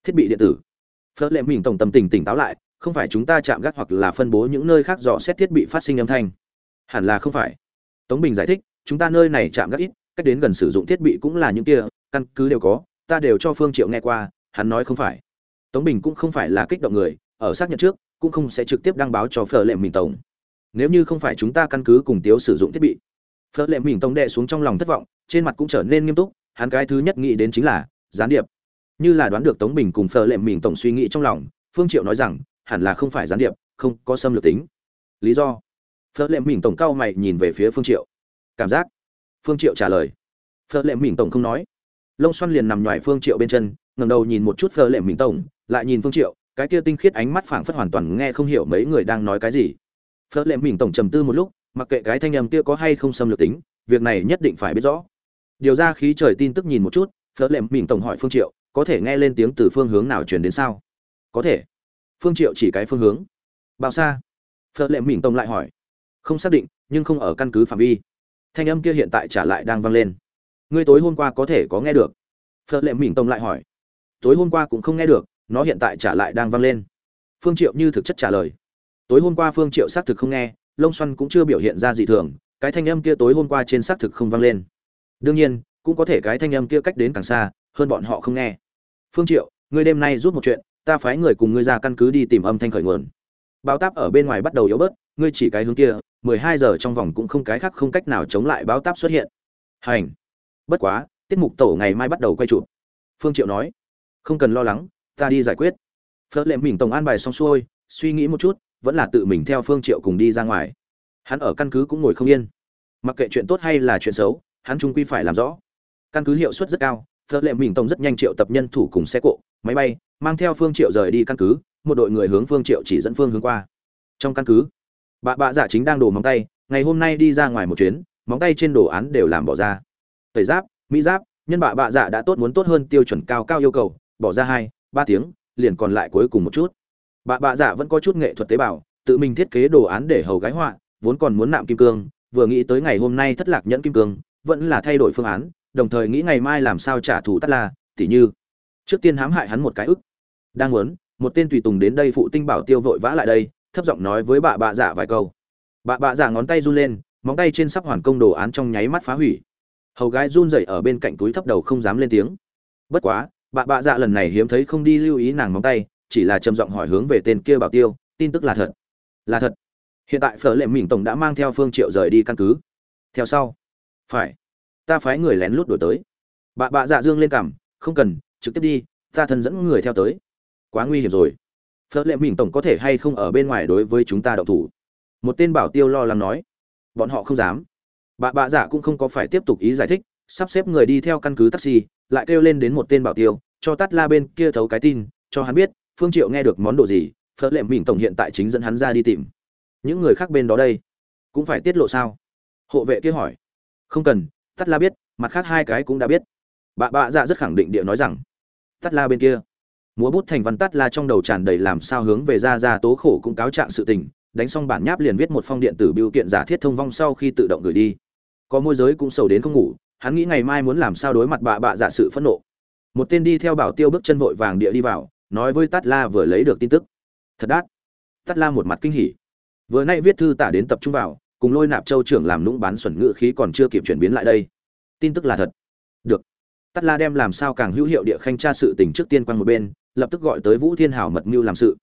Thiết bị điện tử? Phớt lệ mình tổng tâm tình tỉnh táo lại, không phải chúng ta chạm gác hoặc là phân bố những nơi khác dò xét thiết bị phát sinh âm thanh. Hẳn là không phải. Tống bình giải thích, chúng ta nơi này chạm gác ít, cách đến gần sử dụng thiết bị cũng là những kia, căn cứ đều có, ta đều cho phương triệu nghe qua hắn nói không phải. Tống bình cũng không phải là kích động người, ở xác nhận trước, cũng không sẽ trực tiếp đăng báo cho phở lệ mình tổng. Nếu như không phải chúng ta căn cứ cùng tiếu sử dụng thiết bị, phở lệ mình tổng đệ xuống trong lòng thất vọng, trên mặt cũng trở nên nghiêm túc, hắn cái thứ nhất nghĩ đến chính là, gián điệp. Như là đoán được tống bình cùng phở lệ mình tổng suy nghĩ trong lòng, phương triệu nói rằng, hẳn là không phải gián điệp, không có xâm lược tính. Lý do? Phở lệ mình tổng cao mày nhìn về phía phương triệu. Cảm giác? Phương triệu trả lời. Phở lệ mình tổng không nói. Lông xoăn liền nằm ngoài phương triệu bên chân ngẩng đầu nhìn một chút phở lệ mình tổng, lại nhìn phương triệu, cái kia tinh khiết ánh mắt phảng phất hoàn toàn nghe không hiểu mấy người đang nói cái gì. Phở lệ mình tổng trầm tư một lúc, mặc kệ cái thanh âm kia có hay không xâm lược tính, việc này nhất định phải biết rõ. Điều ra khí trời tin tức nhìn một chút phở lệ mình tổng hỏi phương triệu, có thể nghe lên tiếng từ phương hướng nào truyền đến sao? Có thể. Phương triệu chỉ cái phương hướng. Bao xa? Phở lệ mình tổng lại hỏi. Không xác định, nhưng không ở căn cứ phạm vi. Thanh âm kia hiện tại trả lại đang vang lên. Ngươi tối hôm qua có thể có nghe được. Phật lệ mình tông lại hỏi tối hôm qua cũng không nghe được, nó hiện tại trả lại đang vang lên. Phương triệu như thực chất trả lời. Tối hôm qua phương triệu xác thực không nghe, lông xoăn cũng chưa biểu hiện ra gì thường, cái thanh âm kia tối hôm qua trên xác thực không vang lên. Đương nhiên, cũng có thể cái thanh âm kia cách đến càng xa, hơn bọn họ không nghe. Phương triệu, ngươi đêm nay giúp một chuyện, ta phái người cùng ngươi ra căn cứ đi tìm âm thanh khởi nguồn. Báo táp ở bên ngoài bắt đầu yếu bớt, ngươi chỉ cái hướng kia 12 giờ trong vòng cũng không cái khác không cách nào chống lại báo táp xuất hiện. Hành. Bất quá, tiết mục tổ ngày mai bắt đầu quay chụp. Phương triệu nói không cần lo lắng, ta đi giải quyết. Phớt lệ mình tổng an bài xong xuôi, suy nghĩ một chút, vẫn là tự mình theo phương triệu cùng đi ra ngoài. Hắn ở căn cứ cũng ngồi không yên. Mặc kệ chuyện tốt hay là chuyện xấu, hắn trung quy phải làm rõ. Căn cứ hiệu suất rất cao, phớt lệ mình tổng rất nhanh triệu tập nhân thủ cùng xe cộ, máy bay, mang theo phương triệu rời đi căn cứ, một đội người hướng phương triệu chỉ dẫn phương hướng qua. Trong căn cứ, bà bạ giả chính đang đổ móng tay, ngày hôm nay đi ra ngoài một chuyến, móng tay trên đồ án đều làm bỏ ra. Tẩy giáp, mỹ giáp, nhân bạ bạ dạ đã tốt muốn tốt hơn tiêu chuẩn cao cao yêu cầu bỏ ra hai, ba tiếng, liền còn lại cuối cùng một chút. Bạ bạ dạ vẫn có chút nghệ thuật tế bào, tự mình thiết kế đồ án để hầu gái họa, vốn còn muốn nạm kim cương, vừa nghĩ tới ngày hôm nay thất lạc nhẫn kim cương, vẫn là thay đổi phương án, đồng thời nghĩ ngày mai làm sao trả thù tắt la, tỉ như, trước tiên hãm hại hắn một cái ức. Đang muốn, một tên tùy tùng đến đây phụ tinh bảo tiêu vội vã lại đây, thấp giọng nói với bà bạ dạ vài câu. Bà bạ dạ ngón tay run lên, móng tay trên sắp hoàn công đồ án trong nháy mắt phá hủy. Hầu gái run rẩy ở bên cạnh túi thấp đầu không dám lên tiếng. Bất quá bà bạ dạ lần này hiếm thấy không đi lưu ý nàng móng tay, chỉ là trầm giọng hỏi hướng về tên kia bảo tiêu, tin tức là thật. Là thật. Hiện tại phở lệ mình tổng đã mang theo phương triệu rời đi căn cứ. Theo sau. Phải. Ta phái người lén lút đổi tới. Bà bạ dạ dương lên cằm không cần, trực tiếp đi, ta thân dẫn người theo tới. Quá nguy hiểm rồi. Phở lệ mình tổng có thể hay không ở bên ngoài đối với chúng ta đậu thủ? Một tên bảo tiêu lo lắng nói. Bọn họ không dám. Bà bạ dạ cũng không có phải tiếp tục ý giải thích, sắp xếp người đi theo căn cứ taxi lại kêu lên đến một tên bảo tiêu, cho tắt la bên kia thấu cái tin, cho hắn biết, phương triệu nghe được món đồ gì phớt lệm mình tổng hiện tại chính dẫn hắn ra đi tìm. Những người khác bên đó đây, cũng phải tiết lộ sao? Hộ vệ kia hỏi. Không cần tắt la biết, mặt khác hai cái cũng đã biết. Bà bạ dạ rất khẳng định địa nói rằng tắt la bên kia. Múa bút thành văn tắt la trong đầu tràn đầy làm sao hướng về ra ra tố khổ cũng cáo trạng sự tình, đánh xong bản nháp liền viết một phong điện tử biểu kiện giả thiết thông vong sau khi tự động gửi đi. Có môi giới cũng sầu đến không ngủ hắn nghĩ ngày mai muốn làm sao đối mặt bạ bạ giả sự phẫn nộ. Một tên đi theo bảo tiêu bước chân vội vàng địa đi vào, nói với tát la vừa lấy được tin tức. Thật đắt tát la một mặt kinh hỉ. Vừa nay viết thư tả đến tập trung vào, cùng lôi nạp châu trưởng làm nũng bán xuẩn ngự khí còn chưa kịp chuyển biến lại đây. Tin tức là thật. Được. Tát la đem làm sao càng hữu hiệu địa khanh tra sự tình trước tiên quan một bên, lập tức gọi tới vũ thiên hảo mật mưu làm sự.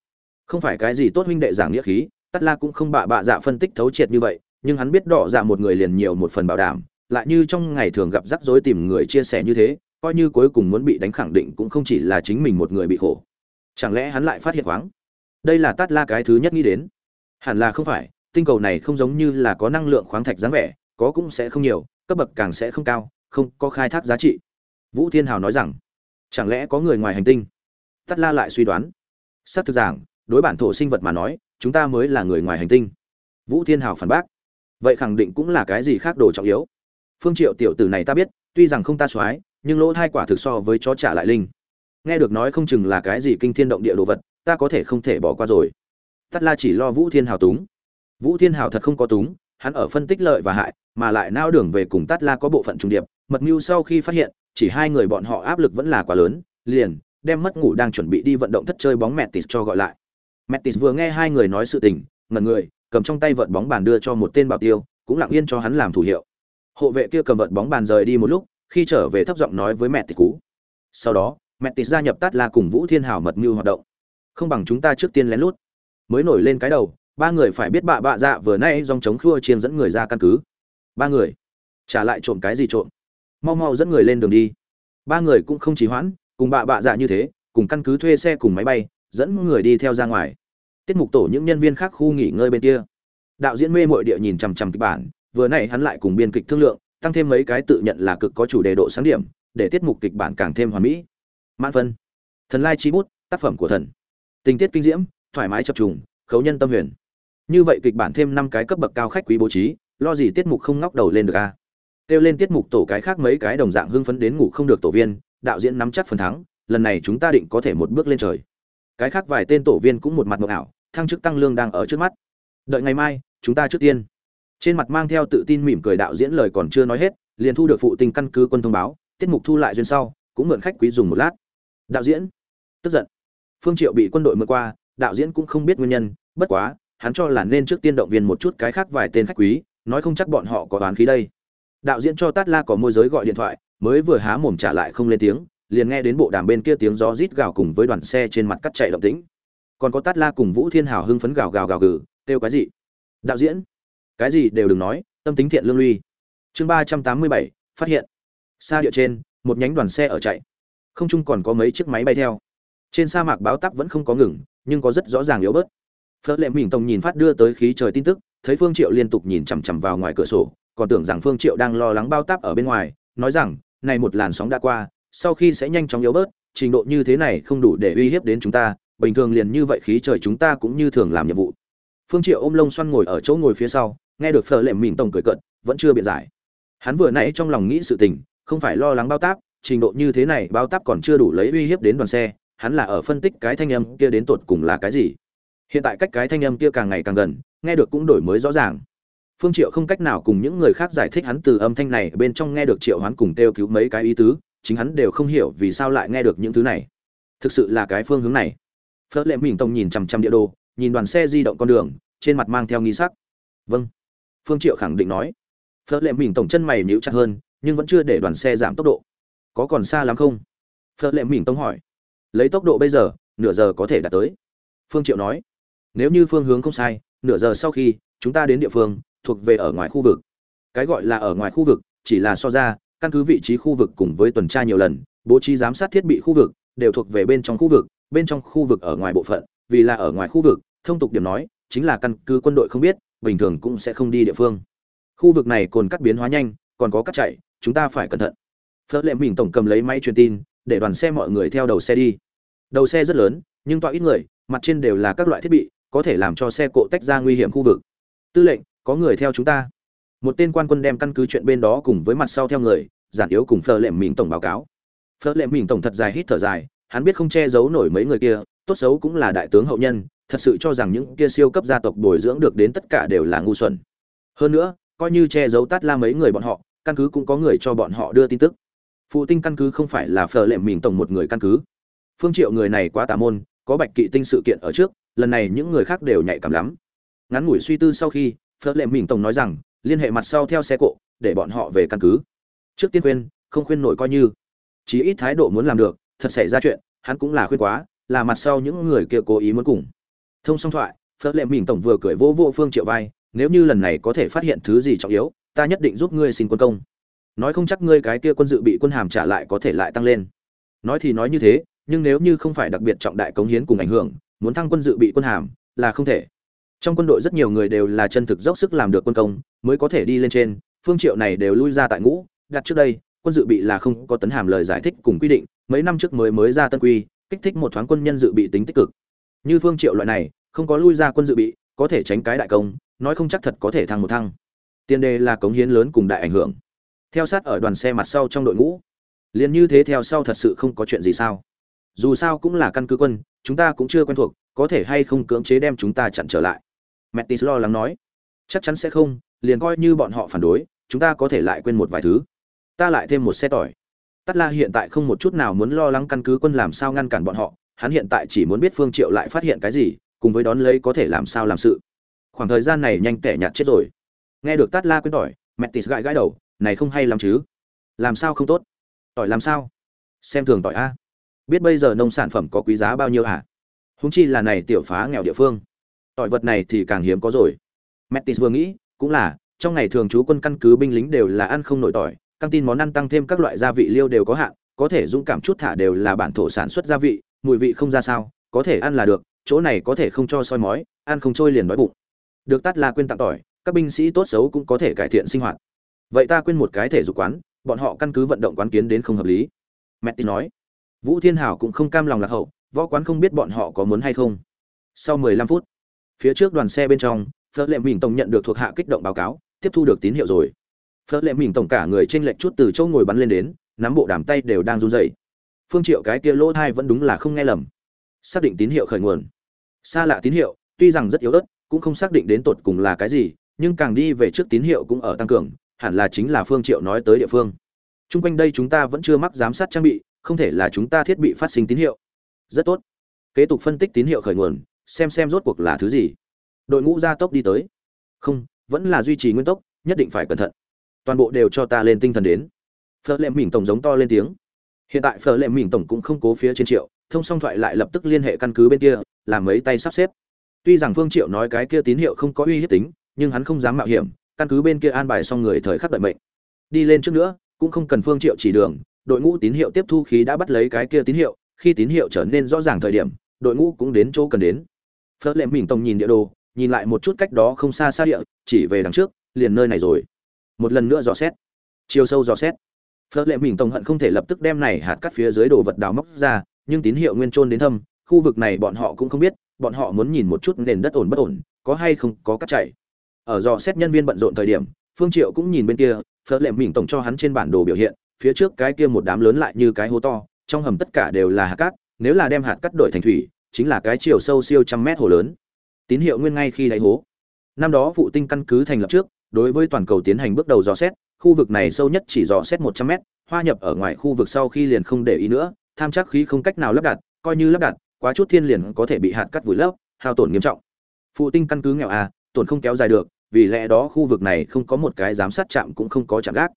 Không phải cái gì tốt huynh đệ giảng nghĩa khí, tát la cũng không bạ bạ dạ phân tích thấu triệt như vậy, nhưng hắn biết đỏ dạ một người liền nhiều một phần bảo đảm lại như trong ngày thường gặp rắc rối tìm người chia sẻ như thế, coi như cuối cùng muốn bị đánh khẳng định cũng không chỉ là chính mình một người bị khổ. Chẳng lẽ hắn lại phát hiện khoáng? Đây là tát la cái thứ nhất nghĩ đến. Hẳn là không phải, tinh cầu này không giống như là có năng lượng khoáng thạch dáng vẻ, có cũng sẽ không nhiều, cấp bậc càng sẽ không cao, không có khai thác giá trị. Vũ thiên hào nói rằng, chẳng lẽ có người ngoài hành tinh? Tát la lại suy đoán. S c thực giảng đối bản thổ sinh vật mà nói, chúng ta mới là người ngoài hành tinh. Vũ thiên hào phản bác. Vậy khẳng định cũng là cái gì khác đồ trọng yếu? Phương triệu tiểu tử này ta biết, tuy rằng không ta soái, nhưng lỗ thai quả thực so với chó trả lại linh. Nghe được nói không chừng là cái gì kinh thiên động địa đồ vật, ta có thể không thể bỏ qua rồi. Tắt la chỉ lo vũ thiên hào túng. Vũ thiên hào thật không có túng, hắn ở phân tích lợi và hại, mà lại nao đường về cùng tắt la có bộ phận trùng điệp, mật mưu sau khi phát hiện, chỉ hai người bọn họ áp lực vẫn là quá lớn, liền đem mất ngủ đang chuẩn bị đi vận động thất chơi bóng mẹt cho gọi lại. Mẹt vừa nghe hai người nói sự tình, ngẩn người, cầm trong tay vợt bóng bàn đưa cho một tên bảo tiêu, cũng lặng yên cho hắn làm thủ hiệu hộ vệ kia cầm vợt bóng bàn rời đi một lúc, khi trở về thấp giọng nói với mẹ tịt cú. Sau đó, mẹ tịt gia nhập tát la cùng vũ thiên Hảo mật mưu hoạt động. Không bằng chúng ta trước tiên lén lút. Mới nổi lên cái đầu, ba người phải biết bạ bạ dạ vừa nay dòng chống khua chiên dẫn người ra căn cứ. Ba người. Trả lại trộm cái gì trộm? Mau mau dẫn người lên đường đi. Ba người cũng không trì hoãn, cùng bạ bạ dạ như thế, cùng căn cứ thuê xe cùng máy bay, dẫn người đi theo ra ngoài. Tiết mục tổ những nhân viên khác khu nghỉ ngơi bên kia. Đạo diễn mê mội địa nhìn chằm chằm kịch bản vừa nãy hắn lại cùng biên kịch thương lượng, tăng thêm mấy cái tự nhận là cực có chủ đề độ sáng điểm, để tiết mục kịch bản càng thêm hoàn mỹ. Mãn phân, thần lai chi bút, tác phẩm của thần. Tình tiết kinh diễm, thoải mái chập trùng, khấu nhân tâm huyền. Như vậy kịch bản thêm năm cái cấp bậc cao khách quý bố trí, lo gì tiết mục không ngóc đầu lên được a? Kêu lên tiết mục tổ cái khác mấy cái đồng dạng hưng phấn đến ngủ không được tổ viên, đạo diễn nắm chắc phần thắng, lần này chúng ta định có thể một bước lên trời. Cái khác vài tên tổ viên cũng một mặt mộng ảo, thăng chức tăng lương đang ở trước mắt. Đợi ngày mai, chúng ta trước tiên trên mặt mang theo tự tin mỉm cười đạo diễn lời còn chưa nói hết, liền thu được phụ tình căn cứ quân thông báo, tiết mục thu lại duyên sau, cũng mượn khách quý dùng một lát. Đạo diễn, tức giận. Phương triệu bị quân đội mượn qua, đạo diễn cũng không biết nguyên nhân, bất quá, hắn cho là nên trước tiên động viên một chút cái khác vài tên khách quý, nói không chắc bọn họ có đoán khí đây. Đạo diễn cho tát la có môi giới gọi điện thoại, mới vừa há mồm trả lại không lên tiếng, liền nghe đến bộ đàm bên kia tiếng gió rít gào cùng với đoàn xe trên mặt cắt chạy động tĩnh. Còn có tát la cùng vũ thiên hào hưng phấn gào gào gào gừ, kêu cái gì? Đạo diễn cái gì đều đừng nói, tâm tính thiện lương luy chương ba trăm tám mươi bảy, phát hiện. Xa địa trên, một nhánh đoàn xe ở chạy. Không chung còn có mấy chiếc máy bay theo. Trên sa mạc báo tắp vẫn không có ngừng, nhưng có rất rõ ràng yếu bớt. Phớt lệ mình tổng nhìn phát đưa tới khí trời tin tức, thấy phương triệu liên tục nhìn chằm chằm vào ngoài cửa sổ, còn tưởng rằng phương triệu đang lo lắng bao táp ở bên ngoài, nói rằng, này một làn sóng đã qua, sau khi sẽ nhanh chóng yếu bớt, trình độ như thế này không đủ để uy hiếp đến chúng ta, bình thường liền như vậy khí trời chúng ta cũng như thường làm nhiệm vụ. Phương triệu ôm lông xoăn ngồi ở chỗ ngồi phía sau nghe được phở lệ mìn tổng cười cợt, vẫn chưa biện giải. Hắn vừa nãy trong lòng nghĩ sự tình, không phải lo lắng bao táp, trình độ như thế này, bao táp còn chưa đủ lấy uy hiếp đến đoàn xe, hắn là ở phân tích cái thanh âm kia đến tột cùng là cái gì. Hiện tại cách cái thanh âm kia càng ngày càng gần, nghe được cũng đổi mới rõ ràng. Phương triệu không cách nào cùng những người khác giải thích hắn từ âm thanh này bên trong nghe được triệu hoán cùng kêu cứu mấy cái ý tứ, chính hắn đều không hiểu vì sao lại nghe được những thứ này. Thực sự là cái phương hướng này. Phớt lệ mình tông nhìn chằm chằm địa đồ, nhìn đoàn xe di động con đường, trên mặt mang theo nghi sắc. Vâng phương triệu khẳng định nói. Phớt lệ mình tổng chân mày nhíu chặt hơn, nhưng vẫn chưa để đoàn xe giảm tốc độ. Có còn xa lắm không? Phớt lệ mình tông hỏi. Lấy tốc độ bây giờ, nửa giờ có thể đạt tới. Phương triệu nói. Nếu như phương hướng không sai, nửa giờ sau khi, chúng ta đến địa phương, thuộc về ở ngoài khu vực. Cái gọi là ở ngoài khu vực, chỉ là so ra, căn cứ vị trí khu vực cùng với tuần tra nhiều lần, bố trí giám sát thiết bị khu vực, đều thuộc về bên trong khu vực, bên trong khu vực ở ngoài bộ phận. Vì là ở ngoài khu vực, thông tục điểm nói, chính là căn cứ quân đội không biết bình thường cũng sẽ không đi địa phương. Khu vực này còn cắt biến hóa nhanh, còn có cắt chạy, chúng ta phải cẩn thận. Phớt lệ mình tổng cầm lấy máy truyền tin, để đoàn xe mọi người theo đầu xe đi. Đầu xe rất lớn, nhưng tọa ít người, mặt trên đều là các loại thiết bị, có thể làm cho xe cộ tách ra nguy hiểm khu vực. Tư lệnh, có người theo chúng ta. Một tên quan quân đem căn cứ chuyện bên đó cùng với mặt sau theo người, giản yếu cùng phở lệ mình tổng báo cáo. Phở lệ mình tổng thật dài hít thở dài, hắn biết không che giấu nổi mấy người kia, tốt xấu cũng là đại tướng hậu nhân thật sự cho rằng những kia siêu cấp gia tộc bồi dưỡng được đến tất cả đều là ngu xuẩn. Hơn nữa, coi như che giấu tát la mấy người bọn họ, căn cứ cũng có người cho bọn họ đưa tin tức. Phụ tinh căn cứ không phải là phở lệ mình tổng một người căn cứ. Phương triệu người này quá tà môn, có bạch kỵ tinh sự kiện ở trước, lần này những người khác đều nhạy cảm lắm. Ngắn ngủi suy tư sau khi, phở lệ mình tổng nói rằng, liên hệ mặt sau theo xe cộ, để bọn họ về căn cứ. Trước tiên khuyên, không khuyên nổi coi như. Chỉ ít thái độ muốn làm được, thật xảy ra chuyện, hắn cũng là khuyên quá, là mặt sau những người kia cố ý muốn cùng thông song thoại, phớt lệ mình tổng vừa cười vô vô phương triệu vai, nếu như lần này có thể phát hiện thứ gì trọng yếu, ta nhất định giúp ngươi xin quân công. Nói không chắc ngươi cái kia quân dự bị quân hàm trả lại có thể lại tăng lên. Nói thì nói như thế, nhưng nếu như không phải đặc biệt trọng đại cống hiến cùng ảnh hưởng, muốn thăng quân dự bị quân hàm, là không thể. Trong quân đội rất nhiều người đều là chân thực dốc sức làm được quân công, mới có thể đi lên trên, phương triệu này đều lui ra tại ngũ, đặt trước đây, quân dự bị là không có tấn hàm lời giải thích cùng quy định, mấy năm trước mới mới ra tân quy, kích thích một thoáng quân nhân dự bị tính tích cực. Như phương triệu loại này không có lui ra quân dự bị, có thể tránh cái đại công, nói không chắc thật có thể thăng một thăng. Tiền đề là cống hiến lớn cùng đại ảnh hưởng. Theo sát ở đoàn xe mặt sau trong đội ngũ. Liền như thế theo sau thật sự không có chuyện gì sao. Dù sao cũng là căn cứ quân, chúng ta cũng chưa quen thuộc, có thể hay không cưỡng chế đem chúng ta chặn trở lại. Mattis lo lắng nói. Chắc chắn sẽ không, liền coi như bọn họ phản đối, chúng ta có thể lại quên một vài thứ. Ta lại thêm một xe tỏi. Tắt la hiện tại không một chút nào muốn lo lắng căn cứ quân làm sao ngăn cản bọn họ, hắn hiện tại chỉ muốn biết phương triệu lại phát hiện cái gì cùng với đón lấy có thể làm sao làm sự. Khoảng thời gian này nhanh tẻ nhạt chết rồi. Nghe được tát la quên tỏi Mattis gãi gãi đầu, này không hay lắm chứ. Làm sao không tốt? Tỏi làm sao? Xem thường tỏi a. Biết bây giờ nông sản phẩm có quý giá bao nhiêu à? hả húng chi là này tiểu phá nghèo địa phương. Tỏi vật này thì càng hiếm có rồi. Mẹ tis vừa nghĩ, cũng là, trong ngày thường chú quân căn cứ binh lính đều là ăn không nổi tỏi, căng tin món ăn tăng thêm các loại gia vị liêu đều có hạn, có thể dũng cảm chút thả đều là bản thổ sản xuất gia vị, mùi vị không ra sao, có thể ăn là được chỗ này có thể không cho soi mói, ăn không trôi liền đói bụng. Được tắt là quên tặng tỏi, các binh sĩ tốt xấu cũng có thể cải thiện sinh hoạt. Vậy ta quên một cái thể dục quán, bọn họ căn cứ vận động quán kiến đến không hợp lý. Matty nói. Vũ thiên hảo cũng không cam lòng lạc hậu, võ quán không biết bọn họ có muốn hay không. Sau 15 phút, phía trước đoàn xe bên trong, phớt lệ mình tổng nhận được thuộc hạ kích động báo cáo, tiếp thu được tín hiệu rồi. Phớt lệ mình tổng cả người trên lệch chút từ chỗ ngồi bắn lên đến, nắm bộ đàm tay đều đang run rẩy. Phương triệu cái kia lỗ thai vẫn đúng là không nghe lầm. Xác định tín hiệu khởi nguồn xa lạ tín hiệu tuy rằng rất yếu ớt cũng không xác định đến tột cùng là cái gì nhưng càng đi về trước tín hiệu cũng ở tăng cường hẳn là chính là phương triệu nói tới địa phương Trung quanh đây chúng ta vẫn chưa mắc giám sát trang bị, không thể là chúng ta thiết bị phát sinh tín hiệu. Rất tốt. Kế tục phân tích tín hiệu khởi nguồn, xem xem rốt cuộc là thứ gì. Đội ngũ gia tốc đi tới. Không, vẫn là duy trì nguyên tốc, nhất định phải cẩn thận. Toàn bộ đều cho ta lên tinh thần đến. Phở lệ mỉm tổng giống to lên tiếng. Hiện tại Phở lệ mỉm tổng cũng không cố phía trên triệu, thông song thoại lại lập tức liên hệ căn cứ bên kia, làm mấy tay sắp xếp. Tuy rằng Phương Triệu nói cái kia tín hiệu không có uy hiếp tính, nhưng hắn không dám mạo hiểm, căn cứ bên kia an bài xong người thời khắc đợi mệnh. Đi lên trước nữa, cũng không cần phương triệu chỉ đường đội ngũ tín hiệu tiếp thu khí đã bắt lấy cái kia tín hiệu khi tín hiệu trở nên rõ ràng thời điểm đội ngũ cũng đến chỗ cần đến phớt lệm mình tông nhìn địa đồ nhìn lại một chút cách đó không xa xa địa chỉ về đằng trước liền nơi này rồi một lần nữa dò xét chiều sâu dò xét phớt lệm mình tông hận không thể lập tức đem này hạt cắt phía dưới đồ vật đào móc ra nhưng tín hiệu nguyên trôn đến thâm, khu vực này bọn họ cũng không biết, bọn họ muốn nhìn một chút nền đất ổn bất ổn, có hay không có cắt chảy. Ở dò xét nhân viên bận rộn thời điểm, phương triệu cũng nhìn bên kia phớt lệm mình tổng cho hắn trên bản đồ biểu hiện, phía trước cái kia một đám lớn lại như cái hố to, trong hầm tất cả đều là hạt cát, nếu là đem hạt cát đổi thành thủy, chính là cái chiều sâu siêu trăm mét hồ lớn. Tín hiệu nguyên ngay khi đáy hố. Năm đó phụ tinh căn cứ thành lập trước, đối với toàn cầu tiến hành bước đầu dò xét, khu vực này sâu nhất chỉ dò xét một trăm mét, hoa nhập ở ngoài khu vực sau khi liền không để ý nữa tham chắc khí không cách nào lắp đặt, coi như lắp đặt, quá chút thiên liền có thể bị hạt cắt vùi lấp, hao tổn nghiêm trọng. Phụ tinh căn cứ nghèo à tổn không kéo dài được, vì lẽ đó khu vực này không có một cái giám sát chạm cũng không có chạm gác.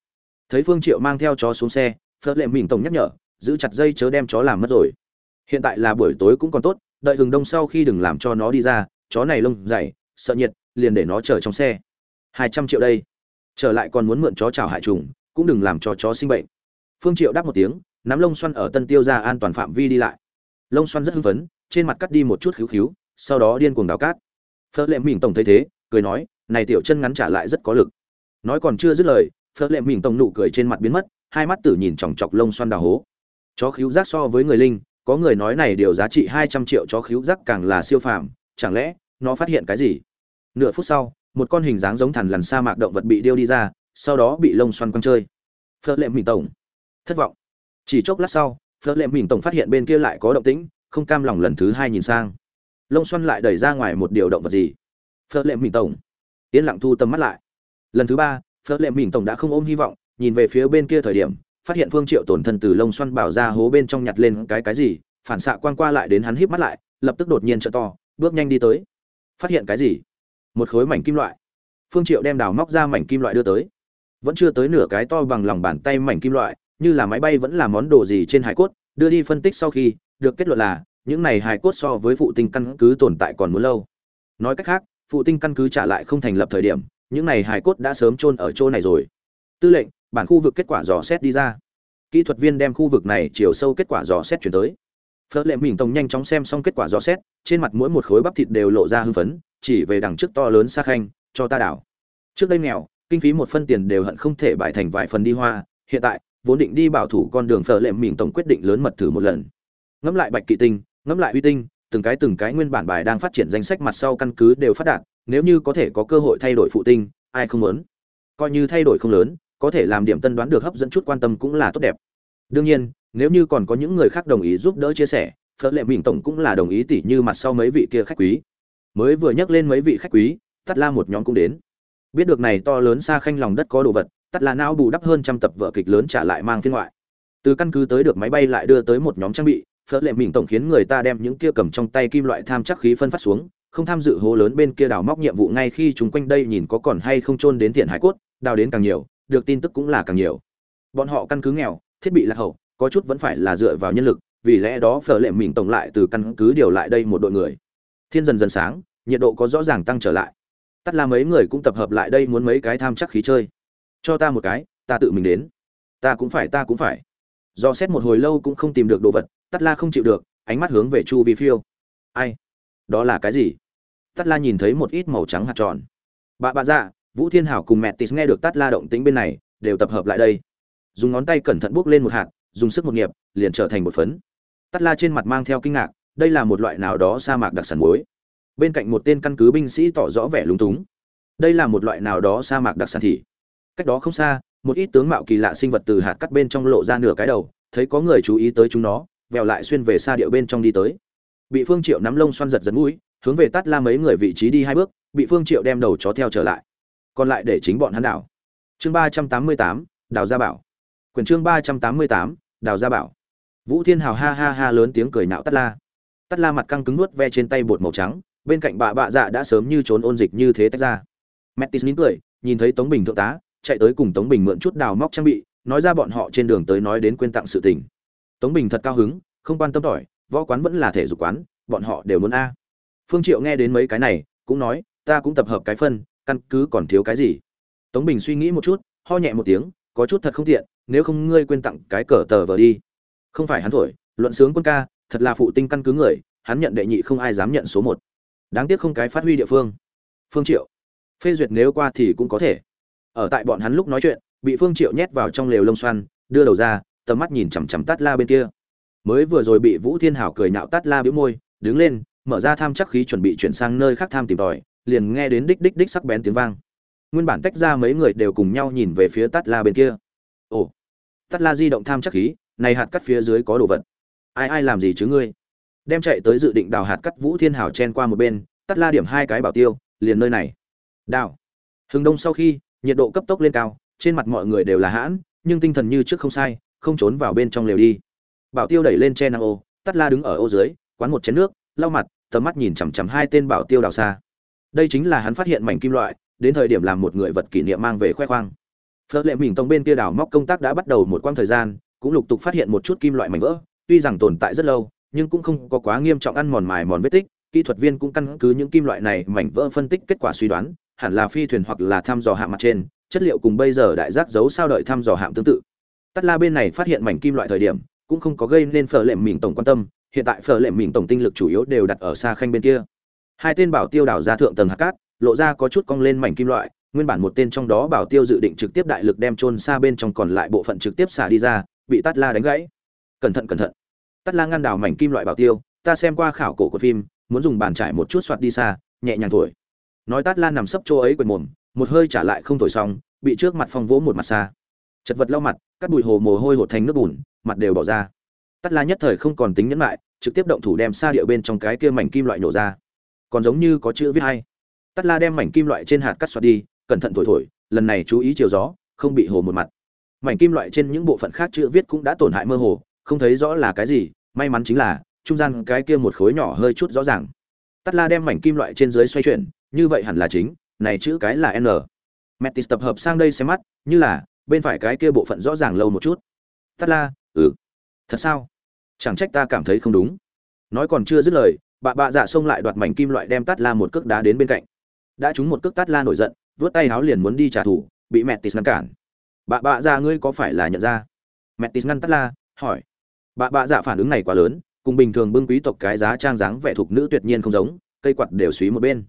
Thấy phương triệu mang theo chó xuống xe, phớt lệ mình tổng nhắc nhở, giữ chặt dây chớ đem chó làm mất rồi. Hiện tại là buổi tối cũng còn tốt, đợi hừng đông sau khi đừng làm cho nó đi ra, chó này lông dày, sợ nhiệt, liền để nó chở trong xe. Hai trăm triệu đây. Trở lại còn muốn mượn chó chào hại trùng, cũng đừng làm cho chó sinh bệnh. Phương triệu đáp một tiếng nắm lông xoăn ở tân tiêu ra an toàn phạm vi đi lại. Lông xoăn rất hưng phấn, trên mặt cắt đi một chút khíu khíu, sau đó điên cuồng đào cát. Phớt lệ mình tổng thấy thế, cười nói, này tiểu chân ngắn trả lại rất có lực. Nói còn chưa dứt lời, phớt lệ mình tổng nụ cười trên mặt biến mất, hai mắt tử nhìn chòng chọc lông xoăn đào hố. Chó khíu giác so với người linh, có người nói này điều giá trị hai trăm triệu chó khíu giác càng là siêu phàm, chẳng lẽ nó phát hiện cái gì? Nửa phút sau, một con hình dáng giống thằn lằn sa mạc động vật bị điêu đi ra, sau đó bị lông xoăn quăng chơi. Phớt lệ mình tổng, thất vọng chỉ chốc lát sau, phớt lệ mình tổng phát hiện bên kia lại có động tĩnh, không cam lòng lần thứ hai nhìn sang. Lông xoăn lại đẩy ra ngoài một điều động vật gì? Phớt lệ mình tổng. Yên lặng thu tầm mắt lại. Lần thứ ba, phớt lệ mình tổng đã không ôm hy vọng, nhìn về phía bên kia thời điểm, phát hiện phương triệu tổn thân từ lông xoăn bảo ra hố bên trong nhặt lên cái cái gì, phản xạ quang qua lại đến hắn híp mắt lại, lập tức đột nhiên trợ to, bước nhanh đi tới. Phát hiện cái gì? Một khối mảnh kim loại. Phương triệu đem đào móc ra mảnh kim loại đưa tới. Vẫn chưa tới nửa cái to bằng lòng bàn tay mảnh kim loại như là máy bay vẫn là món đồ gì trên hải cốt, đưa đi phân tích sau khi, được kết luận là, những này hải cốt so với phụ tinh căn cứ tồn tại còn muốn lâu. Nói cách khác, phụ tinh căn cứ trả lại không thành lập thời điểm, những này hải cốt đã sớm chôn ở chỗ này rồi. Tư lệnh, bản khu vực kết quả dò xét đi ra. Kỹ thuật viên đem khu vực này chiều sâu kết quả dò xét chuyển tới. Phớt lệ mình tông nhanh chóng xem xong kết quả dò xét, trên mặt mỗi một khối bắp thịt đều lộ ra hưng phấn, chỉ về đằng trước to lớn xa khanh, cho ta đảo. Trước đây nghèo, kinh phí một phân tiền đều hận không thể bại thành vài phần đi hoa, hiện tại vốn định đi bảo thủ con đường phở lệm mình tổng quyết định lớn mật thử một lần. Ngẫm lại bạch kỵ tinh, ngẫm lại uy tinh, từng cái từng cái nguyên bản bài đang phát triển danh sách mặt sau căn cứ đều phát đạt, nếu như có thể có cơ hội thay đổi phụ tinh, ai không muốn? Coi như thay đổi không lớn, có thể làm điểm tân đoán được hấp dẫn chút quan tâm cũng là tốt đẹp. Đương nhiên, nếu như còn có những người khác đồng ý giúp đỡ chia sẻ, phở lệ mình tổng cũng là đồng ý tỉ như mặt sau mấy vị kia khách quý. Mới vừa nhắc lên mấy vị khách quý tắt la một nhóm cũng đến. Biết được này to lớn xa khanh lòng đất có đồ vật tắt là não bù đắp hơn trăm tập vở kịch lớn trả lại mang phiên ngoại. Từ căn cứ tới được máy bay lại đưa tới một nhóm trang bị, phớt lệ mình tổng khiến người ta đem những kia cầm trong tay kim loại tham chắc khí phân phát xuống, không tham dự hố lớn bên kia đào móc nhiệm vụ ngay khi chúng quanh đây nhìn có còn hay không chôn đến thiện hải cốt, đào đến càng nhiều, được tin tức cũng là càng nhiều. Bọn họ căn cứ nghèo, thiết bị lạc hậu, có chút vẫn phải là dựa vào nhân lực, vì lẽ đó phở lệ mình tổng lại từ căn cứ điều lại đây một đội người. Thiên dần dần sáng, nhiệt độ có rõ ràng tăng trở lại. Tắt là mấy người cũng tập hợp lại đây muốn mấy cái tham chắc khí chơi cho ta một cái, ta tự mình đến. Ta cũng phải, ta cũng phải. Do xét một hồi lâu cũng không tìm được đồ vật tắt la không chịu được, ánh mắt hướng về chu vi phiêu. Ai? Đó là cái gì? Tắt la nhìn thấy một ít màu trắng hạt tròn. Bà bà dạ vũ thiên hảo cùng mẹ tis nghe được tắt la động tính bên này, đều tập hợp lại đây. Dùng ngón tay cẩn thận buốc lên một hạt, dùng sức một nghiệp, liền trở thành một phấn. Tắt la trên mặt mang theo kinh ngạc, đây là một loại nào đó sa mạc đặc sản muối. Bên cạnh một tên căn cứ binh sĩ tỏ rõ vẻ lúng túng. Đây là một loại nào đó sa mạc đặc sản thị cách đó không xa một ít tướng mạo kỳ lạ sinh vật từ hạt cắt bên trong lộ ra nửa cái đầu thấy có người chú ý tới chúng nó vèo lại xuyên về xa điệu bên trong đi tới. Bị phương triệu nắm lông xoăn giật giật mũi hướng về tắt la mấy người vị trí đi hai bước bị phương triệu đem đầu chó theo trở lại. Còn lại để chính bọn hắn đảo. Chương ba trăm tám mươi tám đào gia bảo. Quyển chương ba trăm tám mươi tám đào gia bảo. Vũ thiên hào ha ha ha lớn tiếng cười nạo tắt la. Tắt la mặt căng cứng nuốt ve trên tay bột màu trắng bên cạnh bà bạ dạ đã sớm như trốn ôn dịch như thế tách ra. Metis nín cười, nhìn thấy Tống Bình thượng tá, chạy tới cùng Tống Bình mượn chút đào móc trang bị, nói ra bọn họ trên đường tới nói đến quên tặng sự tình. Tống Bình thật cao hứng, không quan tâm tỏi, võ quán vẫn là thể dục quán, bọn họ đều muốn a. Phương Triệu nghe đến mấy cái này, cũng nói, ta cũng tập hợp cái phân, căn cứ còn thiếu cái gì. Tống Bình suy nghĩ một chút, ho nhẹ một tiếng, có chút thật không tiện, nếu không ngươi quên tặng cái cờ tờ vờ đi. Không phải hắn thổi, luận sướng quân ca, thật là phụ tinh căn cứ người, hắn nhận đệ nhị không ai dám nhận số một. Đáng tiếc không cái phát huy địa phương. Phương Triệu phê duyệt nếu qua thì cũng có thể ở tại bọn hắn lúc nói chuyện, bị phương triệu nhét vào trong lều lông xoăn, đưa đầu ra, tầm mắt nhìn chằm chằm tát la bên kia. Mới vừa rồi bị vũ thiên hảo cười nhạo tát la bĩu môi, đứng lên, mở ra tham chắc khí chuẩn bị chuyển sang nơi khác tham tìm tòi, liền nghe đến đích đích đích sắc bén tiếng vang. Nguyên bản tách ra mấy người đều cùng nhau nhìn về phía tát la bên kia. Ồ, tát la di động tham chắc khí, này hạt cắt phía dưới có đồ vật. Ai ai làm gì chứ ngươi? Đem chạy tới dự định đào hạt cắt vũ thiên hảo chen qua một bên, tát la điểm hai cái bảo tiêu, liền nơi này. Đào. Hừng đông sau khi nhiệt độ cấp tốc lên cao, trên mặt mọi người đều là hãn, nhưng tinh thần như trước không sai, không trốn vào bên trong lều đi. Bảo tiêu đẩy lên che năng ô, tắt la đứng ở ô dưới, quán một chén nước, lau mặt, tầm mắt nhìn chằm chằm hai tên bảo tiêu đào xa. Đây chính là hắn phát hiện mảnh kim loại, đến thời điểm làm một người vật kỷ niệm mang về khoe khoang. Phớt lệ mình tông bên kia đào móc công tác đã bắt đầu một quãng thời gian, cũng lục tục phát hiện một chút kim loại mảnh vỡ, tuy rằng tồn tại rất lâu, nhưng cũng không có quá nghiêm trọng ăn mòn mài mòn vết tích, kỹ thuật viên cũng căn cứ những kim loại này mảnh vỡ phân tích kết quả suy đoán hẳn là phi thuyền hoặc là thăm dò hạm mặt trên, chất liệu cùng bây giờ đại giác giấu sao đợi thăm dò hạm tương tự. Tắt la bên này phát hiện mảnh kim loại thời điểm, cũng không có gây nên phở lệm mình tổng quan tâm, hiện tại phở lệm mình tổng tinh lực chủ yếu đều đặt ở xa khanh bên kia. Hai tên bảo tiêu đảo ra thượng tầng hạt cát, lộ ra có chút cong lên mảnh kim loại, nguyên bản một tên trong đó bảo tiêu dự định trực tiếp đại lực đem trôn xa bên trong còn lại bộ phận trực tiếp xả đi ra, bị tắt la đánh gãy. Cẩn thận cẩn thận. Tắt la ngăn đảo mảnh kim loại bảo tiêu, ta xem qua khảo cổ của phim, muốn dùng bàn trải một chút soạt đi xa, nhẹ nhàng thổi nói tát lan nằm sấp chỗ ấy quệt mồm, một hơi trả lại không thổi xong, bị trước mặt phong vỗ một mặt xa. Chật vật lau mặt, cắt bụi hồ mồ hôi hột thành nước bùn, mặt đều bỏ ra. Tát la nhất thời không còn tính nhẫn lại, trực tiếp động thủ đem xa điệu bên trong cái kia mảnh kim loại nổ ra. Còn giống như có chữ viết hay. Tát la đem mảnh kim loại trên hạt cắt xoạt đi, cẩn thận thổi thổi, lần này chú ý chiều gió, không bị hồ một mặt. Mảnh kim loại trên những bộ phận khác chữ viết cũng đã tổn hại mơ hồ, không thấy rõ là cái gì, may mắn chính là, trung gian cái kia một khối nhỏ hơi chút rõ ràng. Tắt la đem mảnh kim loại trên dưới xoay chuyển như vậy hẳn là chính, này chữ cái là n. Metis tập hợp sang đây xem mắt, như là, bên phải cái kia bộ phận rõ ràng lâu một chút. Tắt la ừ. Thật sao? Chẳng trách ta cảm thấy không đúng. Nói còn chưa dứt lời, bà bạ dạ xông lại đoạt mảnh kim loại đem tắt la một cước đá đến bên cạnh. Đã trúng một cước tắt la nổi giận vớt tay háo liền muốn đi trả thù, bị mẹ tis ngăn cản. Bà bạ dạ ngươi có phải là nhận ra? Mẹ tis ngăn tắt la, hỏi. Bà bạ dạ phản ứng này quá lớn, cùng bình thường bưng quý tộc cái giá trang dáng vẻ thuộc nữ tuyệt nhiên không giống, cây quạt đều xúy một bên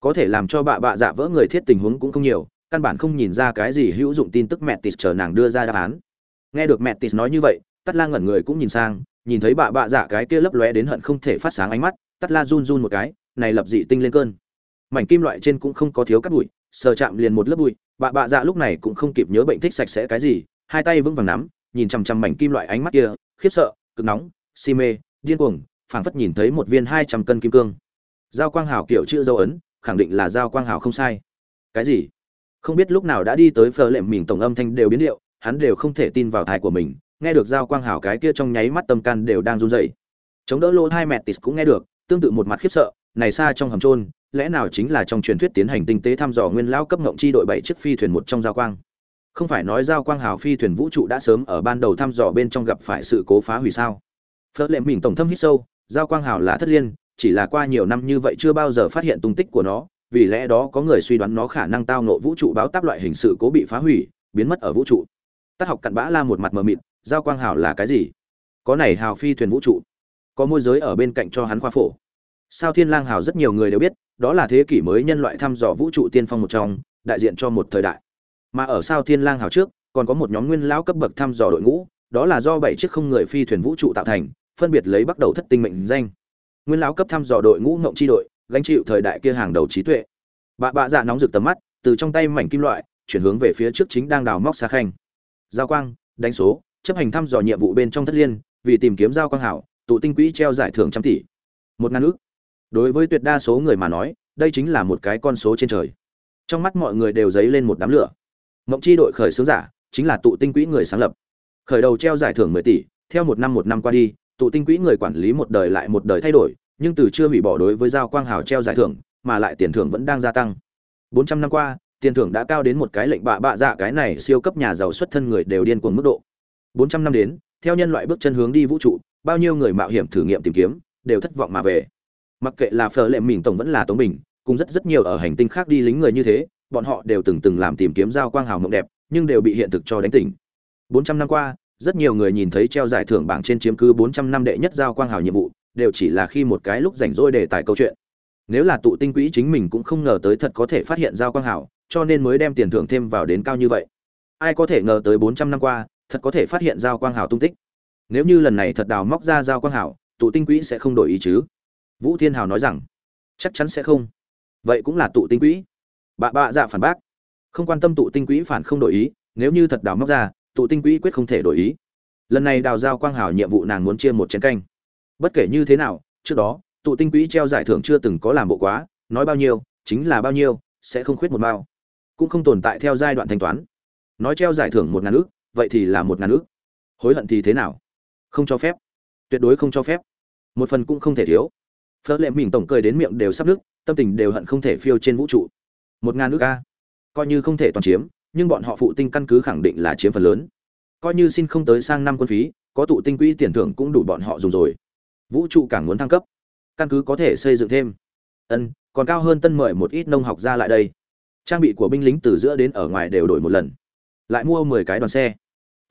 có thể làm cho bạ bạ dạ vỡ người thiết tình huống cũng không nhiều, căn bản không nhìn ra cái gì hữu dụng tin tức mẹ tịt chờ nàng đưa ra đáp án. Nghe được mẹ tịt nói như vậy tắt la ngẩn người cũng nhìn sang, nhìn thấy bạ bạ dạ cái kia lấp lóe đến hận không thể phát sáng ánh mắt tắt la run run một cái, này lập dị tinh lên cơn. Mảnh kim loại trên cũng không có thiếu cắt bụi, sờ chạm liền một lớp bụi, bạ bạ dạ lúc này cũng không kịp nhớ bệnh thích sạch sẽ cái gì, hai tay vững vàng nắm, nhìn chằm chằm mảnh kim loại ánh mắt kia, khiếp sợ, cực nóng, si mê, điên cuồng, phảng phất nhìn thấy một viên hai trăm cân kim cương. Giao quang hào kiểu chữ dấu ấn khẳng định là giao quang hào không sai. Cái gì? Không biết lúc nào đã đi tới phờ lệm mình tổng âm thanh đều biến điệu, hắn đều không thể tin vào thai của mình, nghe được giao quang hào cái kia trong nháy mắt tâm can đều đang run rẩy. Chống đỡ lỗ hai mẹ tis cũng nghe được, tương tự một mặt khiếp sợ, này xa trong hầm trôn lẽ nào chính là trong truyền thuyết tiến hành tinh tế thăm dò nguyên lão cấp ngộng chi đội bảy chiếc phi thuyền một trong giao quang? Không phải nói giao quang hào phi thuyền vũ trụ đã sớm ở ban đầu thăm dò bên trong gặp phải sự cố phá hủy sao? Phớt lệ mình tổng thâm hít sâu, giao quang hào là thất liên chỉ là qua nhiều năm như vậy chưa bao giờ phát hiện tung tích của nó, vì lẽ đó có người suy đoán nó khả năng tao nộ vũ trụ báo táp loại hình sự cố bị phá hủy, biến mất ở vũ trụ. Tác học cặn bã la một mặt mờ mịt, giao quang hào là cái gì? Có này hào phi thuyền vũ trụ, có môi giới ở bên cạnh cho hắn khoa phổ. Sao thiên lang hào rất nhiều người đều biết, đó là thế kỷ mới nhân loại thăm dò vũ trụ tiên phong một trong, đại diện cho một thời đại. Mà ở sao thiên lang hào trước, còn có một nhóm nguyên lão cấp bậc thăm dò đội ngũ, đó là do bảy chiếc không người phi thuyền vũ trụ tạo thành, phân biệt lấy bắt đầu thất tinh mệnh danh nguyên lão cấp thăm dò đội ngũ ngộng chi đội, gánh chịu thời đại kia hàng đầu trí tuệ. Bạ bạ dạ nóng rực tầm mắt, từ trong tay mảnh kim loại, chuyển hướng về phía trước chính đang đào móc xa khanh. Giao quang, đánh số, chấp hành thăm dò nhiệm vụ bên trong thất liên, vì tìm kiếm giao quang hảo, tụ tinh quỹ treo giải thưởng trăm tỷ. Một ngàn ước đối với tuyệt đa số người mà nói, đây chính là một cái con số trên trời. Trong mắt mọi người đều dấy lên một đám lửa. Mộng chi đội khởi xướng giả, chính là tụ tinh quỹ người sáng lập. Khởi đầu treo giải thưởng mười tỷ, theo một năm một năm qua đi tụ tinh quỹ người quản lý một đời lại một đời thay đổi, nhưng từ chưa hủy bỏ đối với giao quang hào treo giải thưởng, mà lại tiền thưởng vẫn đang gia tăng. Bốn trăm năm qua, tiền thưởng đã cao đến một cái lệnh bạ bạ dạ cái này siêu cấp nhà giàu xuất thân người đều điên cuồng mức độ. Bốn trăm năm đến, theo nhân loại bước chân hướng đi vũ trụ, bao nhiêu người mạo hiểm thử nghiệm tìm kiếm, đều thất vọng mà về. Mặc kệ là phở lệ mình tổng vẫn là tống bình, cùng rất rất nhiều ở hành tinh khác đi lính người như thế, bọn họ đều từng từng làm tìm kiếm giao quang hào mộng đẹp, nhưng đều bị hiện thực cho đánh tỉnh. Bốn trăm năm qua rất nhiều người nhìn thấy treo giải thưởng bảng trên chiếm cứ bốn trăm năm đệ nhất giao quang hào nhiệm vụ, đều chỉ là khi một cái lúc rảnh rỗi để tài câu chuyện. Nếu là tụ tinh quỹ chính mình cũng không ngờ tới thật có thể phát hiện giao quang hào, cho nên mới đem tiền thưởng thêm vào đến cao như vậy. Ai có thể ngờ tới bốn trăm năm qua, thật có thể phát hiện giao quang hào tung tích. Nếu như lần này thật đào móc ra giao quang hào, tụ tinh quỹ sẽ không đổi ý chứ? Vũ thiên hào nói rằng, chắc chắn sẽ không. Vậy cũng là tụ tinh quỹ. Bạ bạ dạ phản bác, không quan tâm tụ tinh quỹ phản không đổi ý, nếu như thật đào móc ra tụ tinh quỹ quyết không thể đổi ý. Lần này đào giao quang hảo nhiệm vụ nàng muốn chia một chén canh. Bất kể như thế nào, trước đó, tụ tinh quỹ treo giải thưởng chưa từng có làm bộ quá, nói bao nhiêu, chính là bao nhiêu, sẽ không khuyết một mao. Cũng không tồn tại theo giai đoạn thanh toán. Nói treo giải thưởng một ngàn ước vậy thì là một ngàn ước hối hận thì thế nào? Không cho phép. Tuyệt đối không cho phép. Một phần cũng không thể thiếu. Phớt lệ mình tổng cười đến miệng đều sắp nước tâm tình đều hận không thể phiêu trên vũ trụ. Một ngàn ước ca coi như không thể toàn chiếm nhưng bọn họ phụ tinh căn cứ khẳng định là chiếm phần lớn. Coi như xin không tới sang năm quân phí, có tụ tinh quỹ tiền thưởng cũng đủ bọn họ dùng rồi. Vũ trụ càng muốn thăng cấp, căn cứ có thể xây dựng thêm. Ân, còn cao hơn tân mời một ít nông học ra lại đây. Trang bị của binh lính từ giữa đến ở ngoài đều đổi một lần. Lại mua mười cái đoàn xe.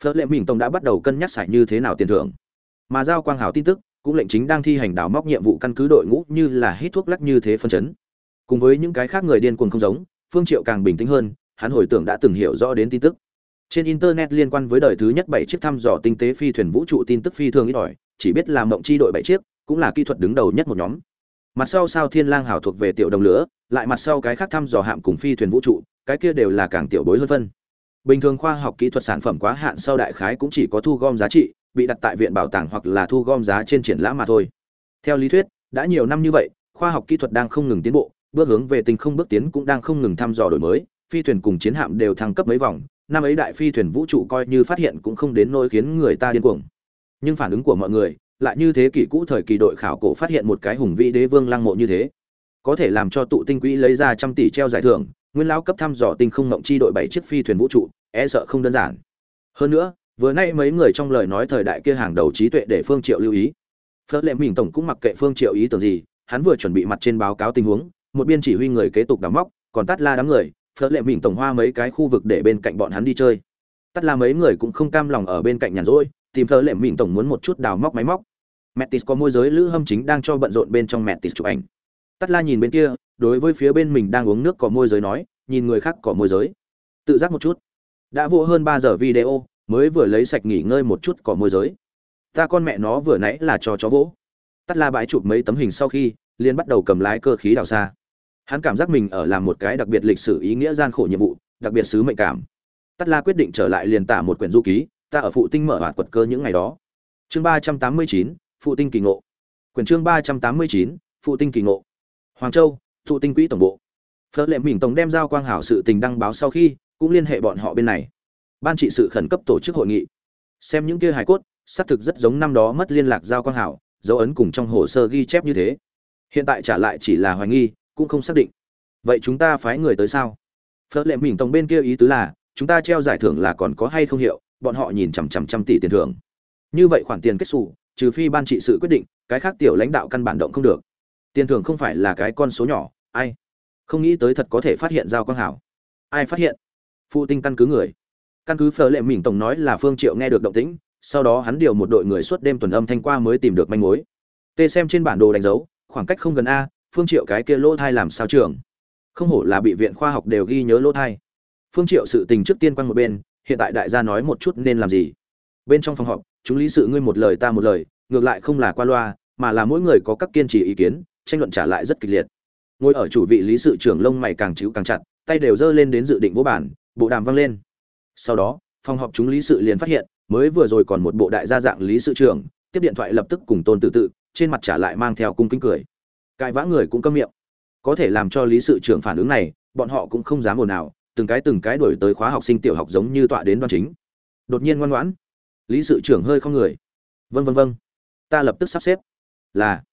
Phớt lệ mình tông đã bắt đầu cân nhắc xài như thế nào tiền thưởng. Mà giao quang hảo tin tức, cũng lệnh chính đang thi hành đào móc nhiệm vụ căn cứ đội ngũ như là hít thuốc lắc như thế phân chấn. Cùng với những cái khác người điên cuồng không giống, phương triệu càng bình tĩnh hơn hắn hồi tưởng đã từng hiểu rõ đến tin tức. Trên internet liên quan với đời thứ nhất bảy chiếc thăm dò tinh tế phi thuyền vũ trụ tin tức phi thường ít ỏi, chỉ biết là mộng chi đội bảy chiếc, cũng là kỹ thuật đứng đầu nhất một nhóm. Mặt sau sao thiên lang hảo thuộc về tiểu đồng lửa, lại mặt sau cái khác thăm dò hạm cùng phi thuyền vũ trụ, cái kia đều là càng tiểu bối hơn phân. Bình thường khoa học kỹ thuật sản phẩm quá hạn sau đại khái cũng chỉ có thu gom giá trị, bị đặt tại viện bảo tàng hoặc là thu gom giá trên triển lãm mà thôi. Theo lý thuyết, đã nhiều năm như vậy, khoa học kỹ thuật đang không ngừng tiến bộ, bước hướng về tình không bước tiến cũng đang không ngừng thăm dò đổi mới phi thuyền cùng chiến hạm đều thăng cấp mấy vòng, năm ấy đại phi thuyền vũ trụ coi như phát hiện cũng không đến nỗi khiến người ta điên cuồng. Nhưng phản ứng của mọi người lại như thế kỷ cũ thời kỳ đội khảo cổ phát hiện một cái hùng vĩ đế vương lăng mộ như thế. Có thể làm cho tụ tinh quỹ lấy ra trăm tỷ treo giải thưởng, nguyên lão cấp thăm dò tinh không mộng chi đội bảy chiếc phi thuyền vũ trụ e sợ không đơn giản. Hơn nữa, vừa nay mấy người trong lời nói thời đại kia hàng đầu trí tuệ để phương triệu lưu ý. Phớt lệ mình tổng cũng mặc kệ phương triệu ý tưởng gì, hắn vừa chuẩn bị mặt trên báo cáo tình huống, một biên chỉ huy người kế tục đóng móc, còn tắt la đám người phớt lệ mình tổng hoa mấy cái khu vực để bên cạnh bọn hắn đi chơi tắt là mấy người cũng không cam lòng ở bên cạnh nhàn rỗi tìm phớt lệ mình tổng muốn một chút đào móc máy móc Metis có môi giới lữ hâm chính đang cho bận rộn bên trong Metis chụp ảnh. Tắt La nhìn bên kia, đối với phía bên mình đang uống nước có môi giới nói, nhìn người khác có môi giới. Tự giác một chút. Đã vô hơn ba giờ video, mới vừa lấy sạch nghỉ ngơi một chút có môi giới. Ta con mẹ nó vừa nãy là cho chó vỗ. Tắt La bãi chụp mấy tấm hình sau khi, liền bắt đầu cầm lái cơ khí đào xa. Hắn cảm giác mình ở làm một cái đặc biệt lịch sử ý nghĩa gian khổ nhiệm vụ, đặc biệt sứ mệnh cảm. Tắt La quyết định trở lại liền tả một quyển du ký, ta ở phụ tinh mở hoạt quật cơ những ngày đó. Chương 389, phụ tinh kỳ ngộ. Quyển chương ba trăm tám mươi chín phụ tinh kỳ ngộ. Hoàng châu thụ tinh quỹ tổng bộ. Phớt lệ mình tổng đem giao quang hảo sự tình đăng báo sau khi cũng liên hệ bọn họ bên này. Ban trị sự khẩn cấp tổ chức hội nghị. Xem những kia hài cốt xác thực rất giống năm đó mất liên lạc giao quang hảo dấu ấn cùng trong hồ sơ ghi chép như thế. Hiện tại trả lại chỉ là hoài nghi cũng không xác định. Vậy chúng ta phái người tới sao? Phớt lệ mình tổng bên kia ý tứ là, chúng ta treo giải thưởng là còn có hay không hiệu, bọn họ nhìn chằm chằm trăm tỷ tiền thưởng. Như vậy khoản tiền kết xù, trừ phi ban trị sự quyết định, cái khác tiểu lãnh đạo căn bản động không được. Tiền thưởng không phải là cái con số nhỏ, ai? Không nghĩ tới thật có thể phát hiện giao quang hảo. Ai phát hiện? Phụ tinh căn cứ người. Căn cứ phở lệ mình tổng nói là phương triệu nghe được động tĩnh, sau đó hắn điều một đội người suốt đêm tuần âm thanh qua mới tìm được manh mối. Tê xem trên bản đồ đánh dấu, khoảng cách không gần a phương triệu cái kia lỗ thai làm sao trường? Không hổ là bị viện khoa học đều ghi nhớ lỗ thai. Phương triệu sự tình trước tiên quanh một bên, hiện tại đại gia nói một chút nên làm gì? Bên trong phòng họp, chúng lý sự ngươi một lời ta một lời, ngược lại không là qua loa, mà là mỗi người có các kiên trì ý kiến, tranh luận trả lại rất kịch liệt. Ngồi ở chủ vị lý sự trưởng lông mày càng chịu càng chặt, tay đều giơ lên đến dự định vô bản bộ đàm vang lên. Sau đó, phòng họp chúng lý sự liền phát hiện, mới vừa rồi còn một bộ đại gia dạng lý sự trưởng, tiếp điện thoại lập tức cùng tôn tự tự, trên mặt trả lại mang theo cung kính cười cãi vã người cũng câm miệng. Có thể làm cho lý sự trưởng phản ứng này, bọn họ cũng không dám ồn nào từng cái từng cái đổi tới khóa học sinh tiểu học giống như tọa đến đoan chính. Đột nhiên ngoan ngoãn, lý sự trưởng hơi không người. Vân vân vân ta lập tức sắp xếp. Là,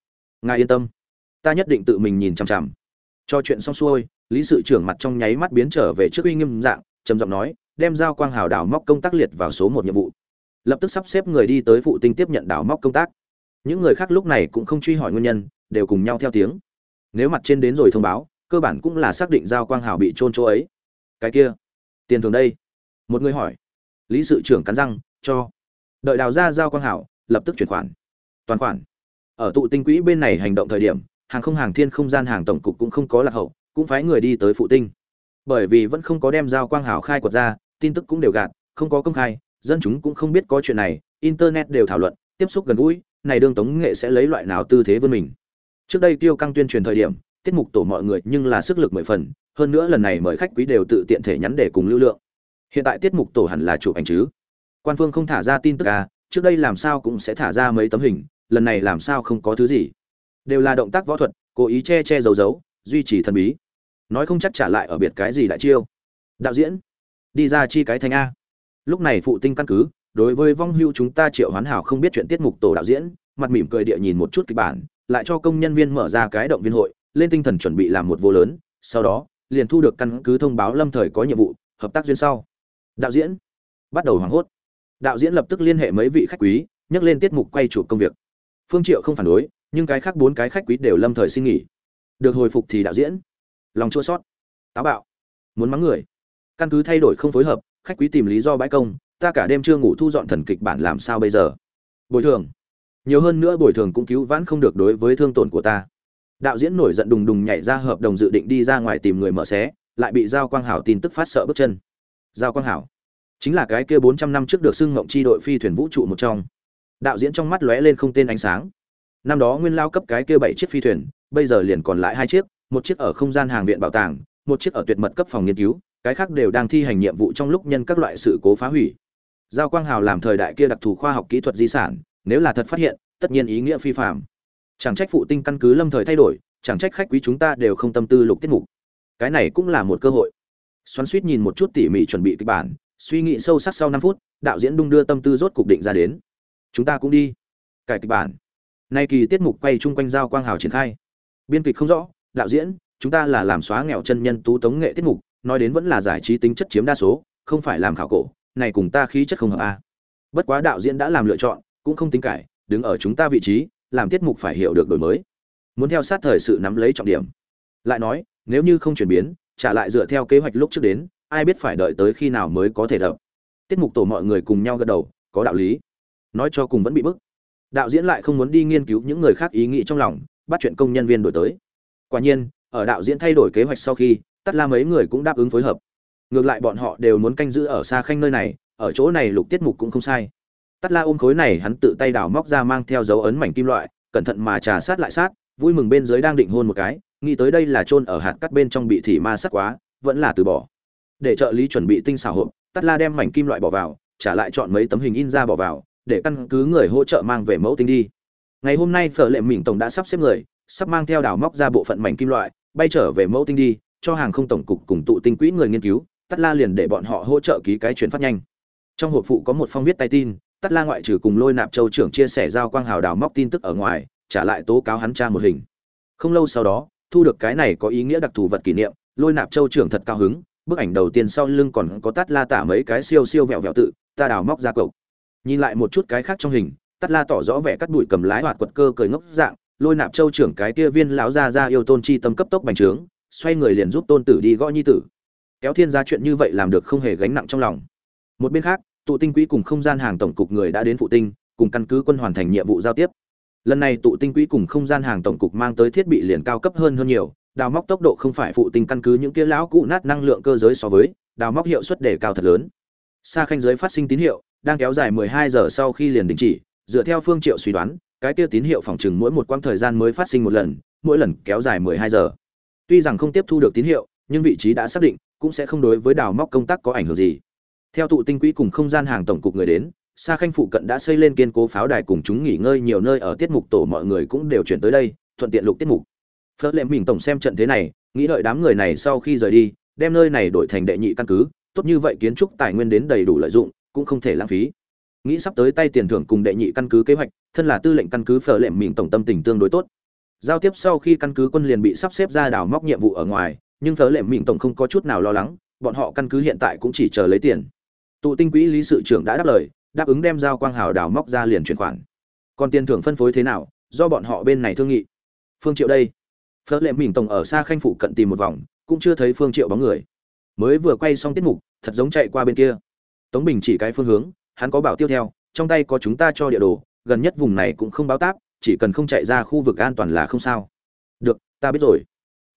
ngài yên tâm. Ta nhất định tự mình nhìn chằm chằm. Cho chuyện xong xuôi, lý sự trưởng mặt trong nháy mắt biến trở về trước uy nghiêm dạng, trầm giọng nói, đem giao quang hào đảo móc công tác liệt vào số một nhiệm vụ. Lập tức sắp xếp người đi tới phụ tinh tiếp nhận đảo móc công tác. Những người khác lúc này cũng không truy hỏi nguyên nhân đều cùng nhau theo tiếng. Nếu mặt trên đến rồi thông báo, cơ bản cũng là xác định giao quang hào bị trôn chỗ ấy. Cái kia, tiền thường đây. Một người hỏi. Lý sự trưởng cắn răng, cho. Đợi đào ra giao quang hảo lập tức chuyển khoản. Toàn khoản. Ở tụ tinh quỹ bên này hành động thời điểm, hàng không hàng thiên không gian hàng tổng cục cũng không có lạc hậu, cũng phái người đi tới phụ tinh. Bởi vì vẫn không có đem giao quang hảo khai quật ra, tin tức cũng đều gạt, không có công khai, dân chúng cũng không biết có chuyện này, internet đều thảo luận, tiếp xúc gần gũi, này đương tống nghệ sẽ lấy loại nào tư thế vươn mình trước đây tiêu căng tuyên truyền thời điểm, tiết mục tổ mọi người nhưng là sức lực mười phần, hơn nữa lần này mời khách quý đều tự tiện thể nhắn để cùng lưu lượng. Hiện tại tiết mục tổ hẳn là chụp ảnh chứ? Quan phương không thả ra tin tức à trước đây làm sao cũng sẽ thả ra mấy tấm hình, lần này làm sao không có thứ gì. Đều là động tác võ thuật, cố ý che che giấu giấu, duy trì thần bí. Nói không chắc trả lại ở biệt cái gì đại chiêu. Đạo diễn, đi ra chi cái thanh a. Lúc này phụ tinh căn cứ, đối với vong hưu chúng ta triệu hoán hảo không biết chuyện tiết mục tổ đạo diễn, mặt mỉm cười địa nhìn một chút kịch bản lại cho công nhân viên mở ra cái động viên hội, lên tinh thần chuẩn bị làm một vô lớn, sau đó, liền thu được căn cứ thông báo lâm thời có nhiệm vụ, hợp tác duyên sau. Đạo diễn, bắt đầu hoảng hốt. Đạo diễn lập tức liên hệ mấy vị khách quý, nhắc lên tiết mục quay chụp công việc. Phương triệu không phản đối, nhưng cái khác bốn cái khách quý đều lâm thời xin nghỉ. Được hồi phục thì đạo diễn. Lòng chua sót. Táo bạo. Muốn mắng người. Căn cứ thay đổi không phối hợp, khách quý tìm lý do bãi công, ta cả đêm chưa ngủ thu dọn thần kịch bản làm sao bây giờ? Bồi thường nhiều hơn nữa bồi thường cũng cứu vãn không được đối với thương tổn của ta. Đạo diễn nổi giận đùng đùng nhảy ra hợp đồng dự định đi ra ngoài tìm người mở xé, lại bị giao quang hảo tin tức phát sợ bước chân. Giao quang hảo, chính là cái kia bốn trăm năm trước được xưng ngộng chi đội phi thuyền vũ trụ một trong. Đạo diễn trong mắt lóe lên không tên ánh sáng. Năm đó nguyên lao cấp cái kia bảy chiếc phi thuyền, bây giờ liền còn lại hai chiếc, một chiếc ở không gian hàng viện bảo tàng, một chiếc ở tuyệt mật cấp phòng nghiên cứu, cái khác đều đang thi hành nhiệm vụ trong lúc nhân các loại sự cố phá hủy. Giao quang hào làm thời đại kia đặc thù khoa học kỹ thuật di sản nếu là thật phát hiện, tất nhiên ý nghĩa phi phạm chẳng trách phụ tinh căn cứ lâm thời thay đổi, chẳng trách khách quý chúng ta đều không tâm tư lục tiết mục. Cái này cũng là một cơ hội. Xoắn suýt nhìn một chút tỉ mỉ chuẩn bị kịch bản, suy nghĩ sâu sắc sau năm phút, đạo diễn đung đưa tâm tư rốt cục định ra đến. Chúng ta cũng đi. Cải kịch bản. Nay kỳ tiết mục quay chung quanh giao quang hào triển khai. Biên kịch không rõ, đạo diễn, chúng ta là làm xóa nghèo chân nhân tú tống nghệ tiết mục, nói đến vẫn là giải trí tính chất chiếm đa số, không phải làm khảo cổ, này cùng ta khí chất không hợp a. Bất quá đạo diễn đã làm lựa chọn cũng không tính cải, đứng ở chúng ta vị trí, làm tiết mục phải hiểu được đổi mới. Muốn theo sát thời sự nắm lấy trọng điểm. Lại nói, nếu như không chuyển biến, trả lại dựa theo kế hoạch lúc trước đến, ai biết phải đợi tới khi nào mới có thể đập. Tiết mục tổ mọi người cùng nhau gật đầu, có đạo lý. Nói cho cùng vẫn bị bức. Đạo diễn lại không muốn đi nghiên cứu những người khác ý nghĩ trong lòng, bắt chuyện công nhân viên đổi tới. Quả nhiên, ở đạo diễn thay đổi kế hoạch sau khi, tất la mấy người cũng đáp ứng phối hợp. Ngược lại bọn họ đều muốn canh giữ ở xa khanh nơi này, ở chỗ này lục tiết mục cũng không sai tất la ôm khối này hắn tự tay đào móc ra mang theo dấu ấn mảnh kim loại, cẩn thận mà trà sát lại sát, vui mừng bên dưới đang định hôn một cái, nghĩ tới đây là chôn ở hạt cắt bên trong bị thị ma sát quá, vẫn là từ bỏ. Để trợ lý chuẩn bị tinh xảo hộp, Tát la đem mảnh kim loại bỏ vào, trả lại chọn mấy tấm hình in ra bỏ vào, để căn cứ người hỗ trợ mang về mẫu tinh đi. Ngày hôm nay phở lệ mình tổng đã sắp xếp người, sắp mang theo đào móc ra bộ phận mảnh kim loại, bay trở về mẫu tinh đi, cho hàng không tổng cục cùng tụ tinh quỹ người nghiên cứu, Tát la liền để bọn họ hỗ trợ ký cái chuyển phát nhanh. Trong hộp phụ có một phong viết tay tin Tất la ngoại trừ cùng lôi nạp châu trưởng chia sẻ giao quang hào đào móc tin tức ở ngoài, trả lại tố cáo hắn tra một hình. Không lâu sau đó, thu được cái này có ý nghĩa đặc thù vật kỷ niệm, lôi nạp châu trưởng thật cao hứng, bức ảnh đầu tiên sau lưng còn có Tát la tả mấy cái siêu siêu vẹo vẹo tự, ta đào móc ra cậu nhìn lại một chút cái khác trong hình, Tát la tỏ rõ vẻ cắt đuổi cầm lái hoạt quật cơ cười ngốc dạng, lôi nạp châu trưởng cái kia viên lão gia gia yêu tôn chi tâm cấp tốc bành trướng, xoay người liền giúp tôn tử đi gõ nhi tử. Kéo thiên gia chuyện như vậy làm được không hề gánh nặng trong lòng. Một bên khác tụ tinh quỹ cùng không gian hàng tổng cục người đã đến phụ tinh, cùng căn cứ quân hoàn thành nhiệm vụ giao tiếp. Lần này tụ tinh quỹ cùng không gian hàng tổng cục mang tới thiết bị liền cao cấp hơn hơn nhiều, đào móc tốc độ không phải phụ tinh căn cứ những kia lão cũ nát năng lượng cơ giới so với, đào móc hiệu suất đề cao thật lớn. Xa khanh giới phát sinh tín hiệu, đang kéo dài 12 giờ sau khi liền đình chỉ, dựa theo phương triệu suy đoán, cái kia tín hiệu phòng trừng mỗi một quãng thời gian mới phát sinh một lần, mỗi lần kéo dài 12 giờ. Tuy rằng không tiếp thu được tín hiệu, nhưng vị trí đã xác định, cũng sẽ không đối với đào móc công tác có ảnh hưởng gì theo tụ tinh quỹ cùng không gian hàng tổng cục người đến xa khanh phụ cận đã xây lên kiên cố pháo đài cùng chúng nghỉ ngơi nhiều nơi ở tiết mục tổ mọi người cũng đều chuyển tới đây, thuận tiện lục tiết mục. Phớt lệ mình tổng xem trận thế này, nghĩ đợi đám người này sau khi rời đi, đem nơi này đổi thành đệ nhị căn cứ, tốt như vậy kiến trúc tài nguyên đến đầy đủ lợi dụng, cũng không thể lãng phí. Nghĩ sắp tới tay tiền thưởng cùng đệ nhị căn cứ kế hoạch, thân là tư lệnh căn cứ phở lệ mình tổng tâm tình tương đối tốt. Giao tiếp sau khi căn cứ quân liền bị sắp xếp ra đào móc nhiệm vụ ở ngoài, nhưng phở lệ mình tổng không có chút nào lo lắng, bọn họ căn cứ hiện tại cũng chỉ chờ lấy tiền tụ tinh quỹ lý sự trưởng đã đáp lời, đáp ứng đem giao quang hào đào móc ra liền chuyển khoản. Còn tiền thưởng phân phối thế nào, do bọn họ bên này thương nghị. Phương triệu đây. Phớt lệ mình tổng ở xa khanh phụ cận tìm một vòng, cũng chưa thấy phương triệu bóng người. Mới vừa quay xong tiết mục, thật giống chạy qua bên kia. Tống bình chỉ cái phương hướng, hắn có bảo tiêu theo, trong tay có chúng ta cho địa đồ, gần nhất vùng này cũng không báo táp, chỉ cần không chạy ra khu vực an toàn là không sao. Được, ta biết rồi.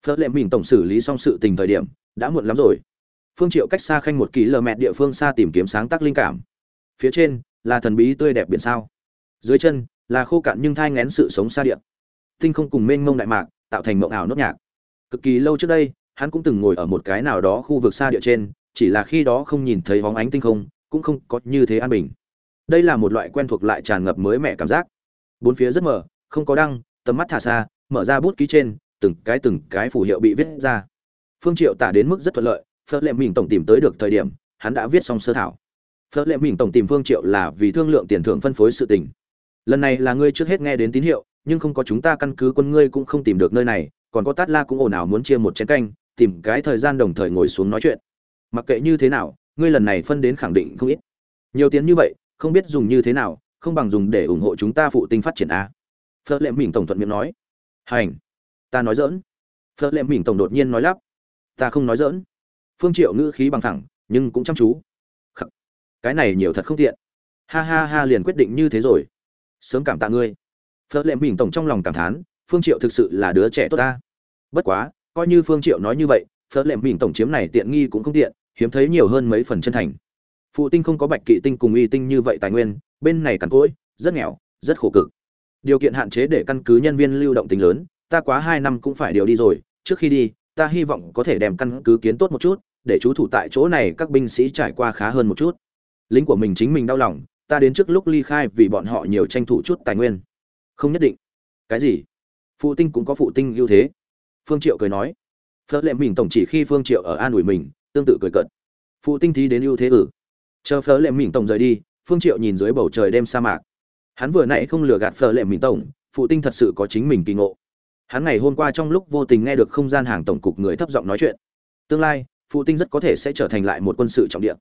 Phớt lệ mình tổng xử lý xong sự tình thời điểm, đã muộn lắm rồi phương triệu cách xa khanh một km địa phương xa tìm kiếm sáng tác linh cảm. Phía trên, là thần bí tươi đẹp biển sao. Dưới chân, là khô cạn nhưng thai ngén sự sống xa địa. Tinh không cùng mênh mông đại mạc, tạo thành mộng ảo nốt nhạc. Cực kỳ lâu trước đây, hắn cũng từng ngồi ở một cái nào đó khu vực xa địa trên, chỉ là khi đó không nhìn thấy bóng ánh tinh không, cũng không có như thế an bình. Đây là một loại quen thuộc lại tràn ngập mới mẻ cảm giác. Bốn phía rất mờ, không có đăng, tầm mắt thả xa, mở ra bút ký trên, từng cái từng cái phù hiệu bị viết ra. Phương triệu tả đến mức rất thuận lợi phớt lệ mình tổng tìm tới được thời điểm, hắn đã viết xong sơ thảo. Phớt lệ mình tổng tìm phương triệu là vì thương lượng tiền thưởng phân phối sự tình. Lần này là ngươi trước hết nghe đến tín hiệu, nhưng không có chúng ta căn cứ quân ngươi cũng không tìm được nơi này, còn có tát la cũng ồn ào muốn chia một chén canh, tìm cái thời gian đồng thời ngồi xuống nói chuyện. Mặc kệ như thế nào, ngươi lần này phân đến khẳng định không ít. Nhiều tiền như vậy, không biết dùng như thế nào, không bằng dùng để ủng hộ chúng ta phụ tinh phát triển a. Phớt lệ mình tổng thuận miệng nói. Hành. Ta nói dỡn phớt lệ mình tổng đột nhiên nói lắp. Ta không nói dỡn phương triệu ngữ khí bằng thẳng nhưng cũng chăm chú. Khắc. cái này nhiều thật không tiện. Ha ha ha liền quyết định như thế rồi. Sớm cảm tạ ngươi. Phớt lệ mình tổng trong lòng cảm thán, phương triệu thực sự là đứa trẻ tốt ta. Bất quá, coi như phương triệu nói như vậy, phớt lệ mình tổng chiếm này tiện nghi cũng không tiện, hiếm thấy nhiều hơn mấy phần chân thành. Phụ tinh không có bạch kỵ tinh cùng y tinh như vậy tài nguyên, bên này cằn cỗi, rất nghèo, rất khổ cực. Điều kiện hạn chế để căn cứ nhân viên lưu động tính lớn, ta quá hai năm cũng phải điều đi rồi, trước khi đi, ta hy vọng có thể đem căn cứ kiến tốt một chút để chú thủ tại chỗ này các binh sĩ trải qua khá hơn một chút. Lính của mình chính mình đau lòng, ta đến trước lúc ly khai vì bọn họ nhiều tranh thủ chút tài nguyên. Không nhất định. Cái gì? Phụ tinh cũng có phụ tinh ưu thế. Phương triệu cười nói. Phớt lệ mình tổng chỉ khi phương triệu ở an ủi mình, tương tự cười cợt. Phụ tinh thí đến ưu thế ử. Chờ phớt lệ mình tổng rời đi, phương triệu nhìn dưới bầu trời đêm sa mạc. Hắn vừa nãy không lừa gạt phớt lệ mình tổng, phụ tinh thật sự có chính mình kỳ ngộ. Hắn ngày hôm qua trong lúc vô tình nghe được không gian hàng tổng cục người thấp giọng nói chuyện. Tương lai phụ tinh rất có thể sẽ trở thành lại một quân sự trọng địa,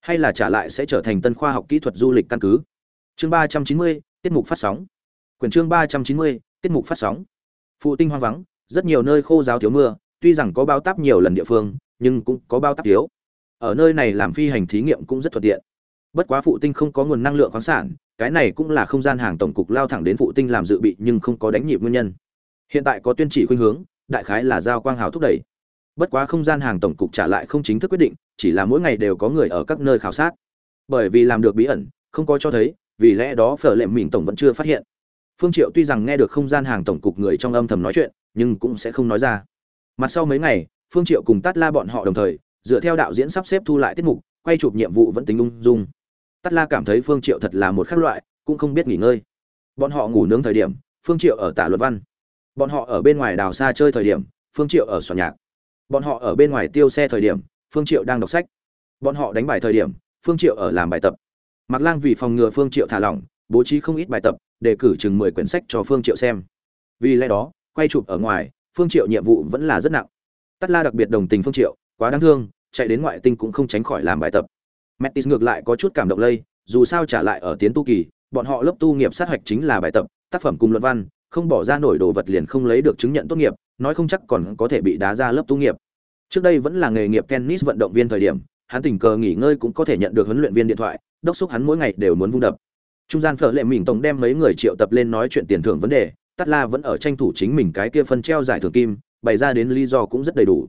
hay là trả lại sẽ trở thành tân khoa học kỹ thuật du lịch căn cứ. Chương ba trăm chín mươi, tiết mục phát sóng. Quyển chương ba trăm chín mươi, tiết mục phát sóng. Phụ tinh hoang vắng, rất nhiều nơi khô giáo thiếu mưa, tuy rằng có bao táp nhiều lần địa phương, nhưng cũng có bao táp thiếu. Ở nơi này làm phi hành thí nghiệm cũng rất thuận tiện. Bất quá phụ tinh không có nguồn năng lượng khoáng sản, cái này cũng là không gian hàng tổng cục lao thẳng đến phụ tinh làm dự bị nhưng không có đánh nhịp nguyên nhân. Hiện tại có tuyên chỉ khuynh hướng, đại khái là giao quang hào thúc đẩy bất quá không gian hàng tổng cục trả lại không chính thức quyết định, chỉ là mỗi ngày đều có người ở các nơi khảo sát. Bởi vì làm được bí ẩn, không có cho thấy, vì lẽ đó phở lệm mình tổng vẫn chưa phát hiện. Phương triệu tuy rằng nghe được không gian hàng tổng cục người trong âm thầm nói chuyện, nhưng cũng sẽ không nói ra. Mặt sau mấy ngày, phương triệu cùng tát la bọn họ đồng thời, dựa theo đạo diễn sắp xếp thu lại tiết mục, quay chụp nhiệm vụ vẫn tính ung dung. Tát la cảm thấy phương triệu thật là một khác loại, cũng không biết nghỉ ngơi. Bọn họ ngủ nướng thời điểm, phương triệu ở tả luật văn. Bọn họ ở bên ngoài đào xa chơi thời điểm, phương triệu ở soạn nhạc bọn họ ở bên ngoài tiêu xe thời điểm phương triệu đang đọc sách bọn họ đánh bài thời điểm phương triệu ở làm bài tập Mặc Lang vì phòng ngừa Phương Triệu thả lỏng, bố trí không ít bài tập, để cử chừng 10 quyển sách cho Phương Triệu xem. Vì lẽ đó, quay chụp ở ngoài, Phương Triệu nhiệm vụ vẫn là rất nặng. Tát La đặc biệt đồng tình Phương Triệu, quá đáng thương, chạy đến ngoại tinh cũng không tránh khỏi làm bài tập. Metis ngược lại có chút cảm động lây, dù sao trả lại ở tiến tu kỳ, bọn họ lớp tu nghiệp sát hoạch chính là bài tập, tác phẩm cùng luận văn, không bỏ ra nổi đồ vật liền không lấy được chứng nhận tốt nghiệp, nói không chắc còn có thể bị đá ra lớp tu nghiệp. Trước đây vẫn là nghề nghiệp tennis vận động viên thời điểm, hắn tình cờ nghỉ ngơi cũng có thể nhận được huấn luyện viên điện thoại, đốc xúc hắn mỗi ngày đều muốn vung đập. Trung gian phở lệ mình tổng đem mấy người triệu tập lên nói chuyện tiền thưởng vấn đề Tát la vẫn ở tranh thủ chính mình cái kia phân treo giải thưởng kim bày ra đến lý do cũng rất đầy đủ.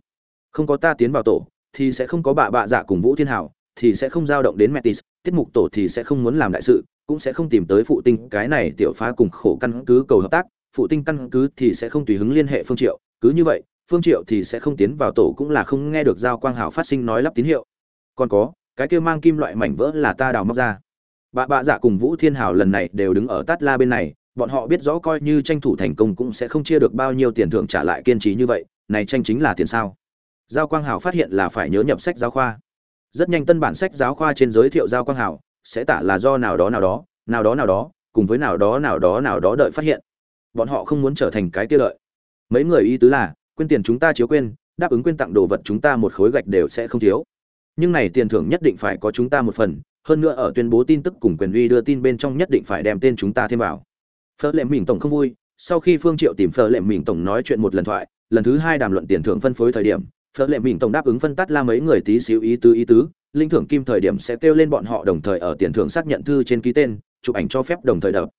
Không có ta tiến vào tổ thì sẽ không có bạ bạ dạ cùng vũ thiên hảo thì sẽ không dao động đến metis tiết mục tổ thì sẽ không muốn làm đại sự cũng sẽ không tìm tới phụ tinh. Cái này tiểu phá cùng khổ căn cứ cầu hợp tác phụ tinh căn cứ thì sẽ không tùy hứng liên hệ phương triệu, cứ như vậy, phương triệu thì sẽ không tiến vào tổ cũng là không nghe được giao quang hảo phát sinh nói lắp tín hiệu. Còn có, cái kia mang kim loại mảnh vỡ là ta đào móc ra. Bà bạ dạ cùng vũ thiên hào lần này đều đứng ở tát la bên này, bọn họ biết rõ coi như tranh thủ thành công cũng sẽ không chia được bao nhiêu tiền thưởng trả lại kiên trì như vậy, này tranh chính là tiền sao? Giao quang hào phát hiện là phải nhớ nhập sách giáo khoa. Rất nhanh tân bản sách giáo khoa trên giới thiệu giao quang hào sẽ tả là do nào đó nào đó nào đó nào đó, cùng với nào đó nào đó nào đó đợi phát hiện bọn họ không muốn trở thành cái kia lợi. Mấy người ý tứ là, quên tiền chúng ta chiếu quên, đáp ứng quên tặng đồ vật chúng ta một khối gạch đều sẽ không thiếu. Nhưng này tiền thưởng nhất định phải có chúng ta một phần, hơn nữa ở tuyên bố tin tức cùng quyền uy đưa tin bên trong nhất định phải đem tên chúng ta thêm vào. Phở lệ mình tổng không vui, sau khi phương triệu tìm phở lệ mình tổng nói chuyện một lần thoại, lần thứ hai đàm luận tiền thưởng phân phối thời điểm, phở lệ mình tổng đáp ứng phân tắt la mấy người tí xíu ý tứ ý tứ, linh thưởng kim thời điểm sẽ kêu lên bọn họ đồng thời ở tiền thưởng xác nhận thư trên ký tên, chụp ảnh cho phép đồng thời đập.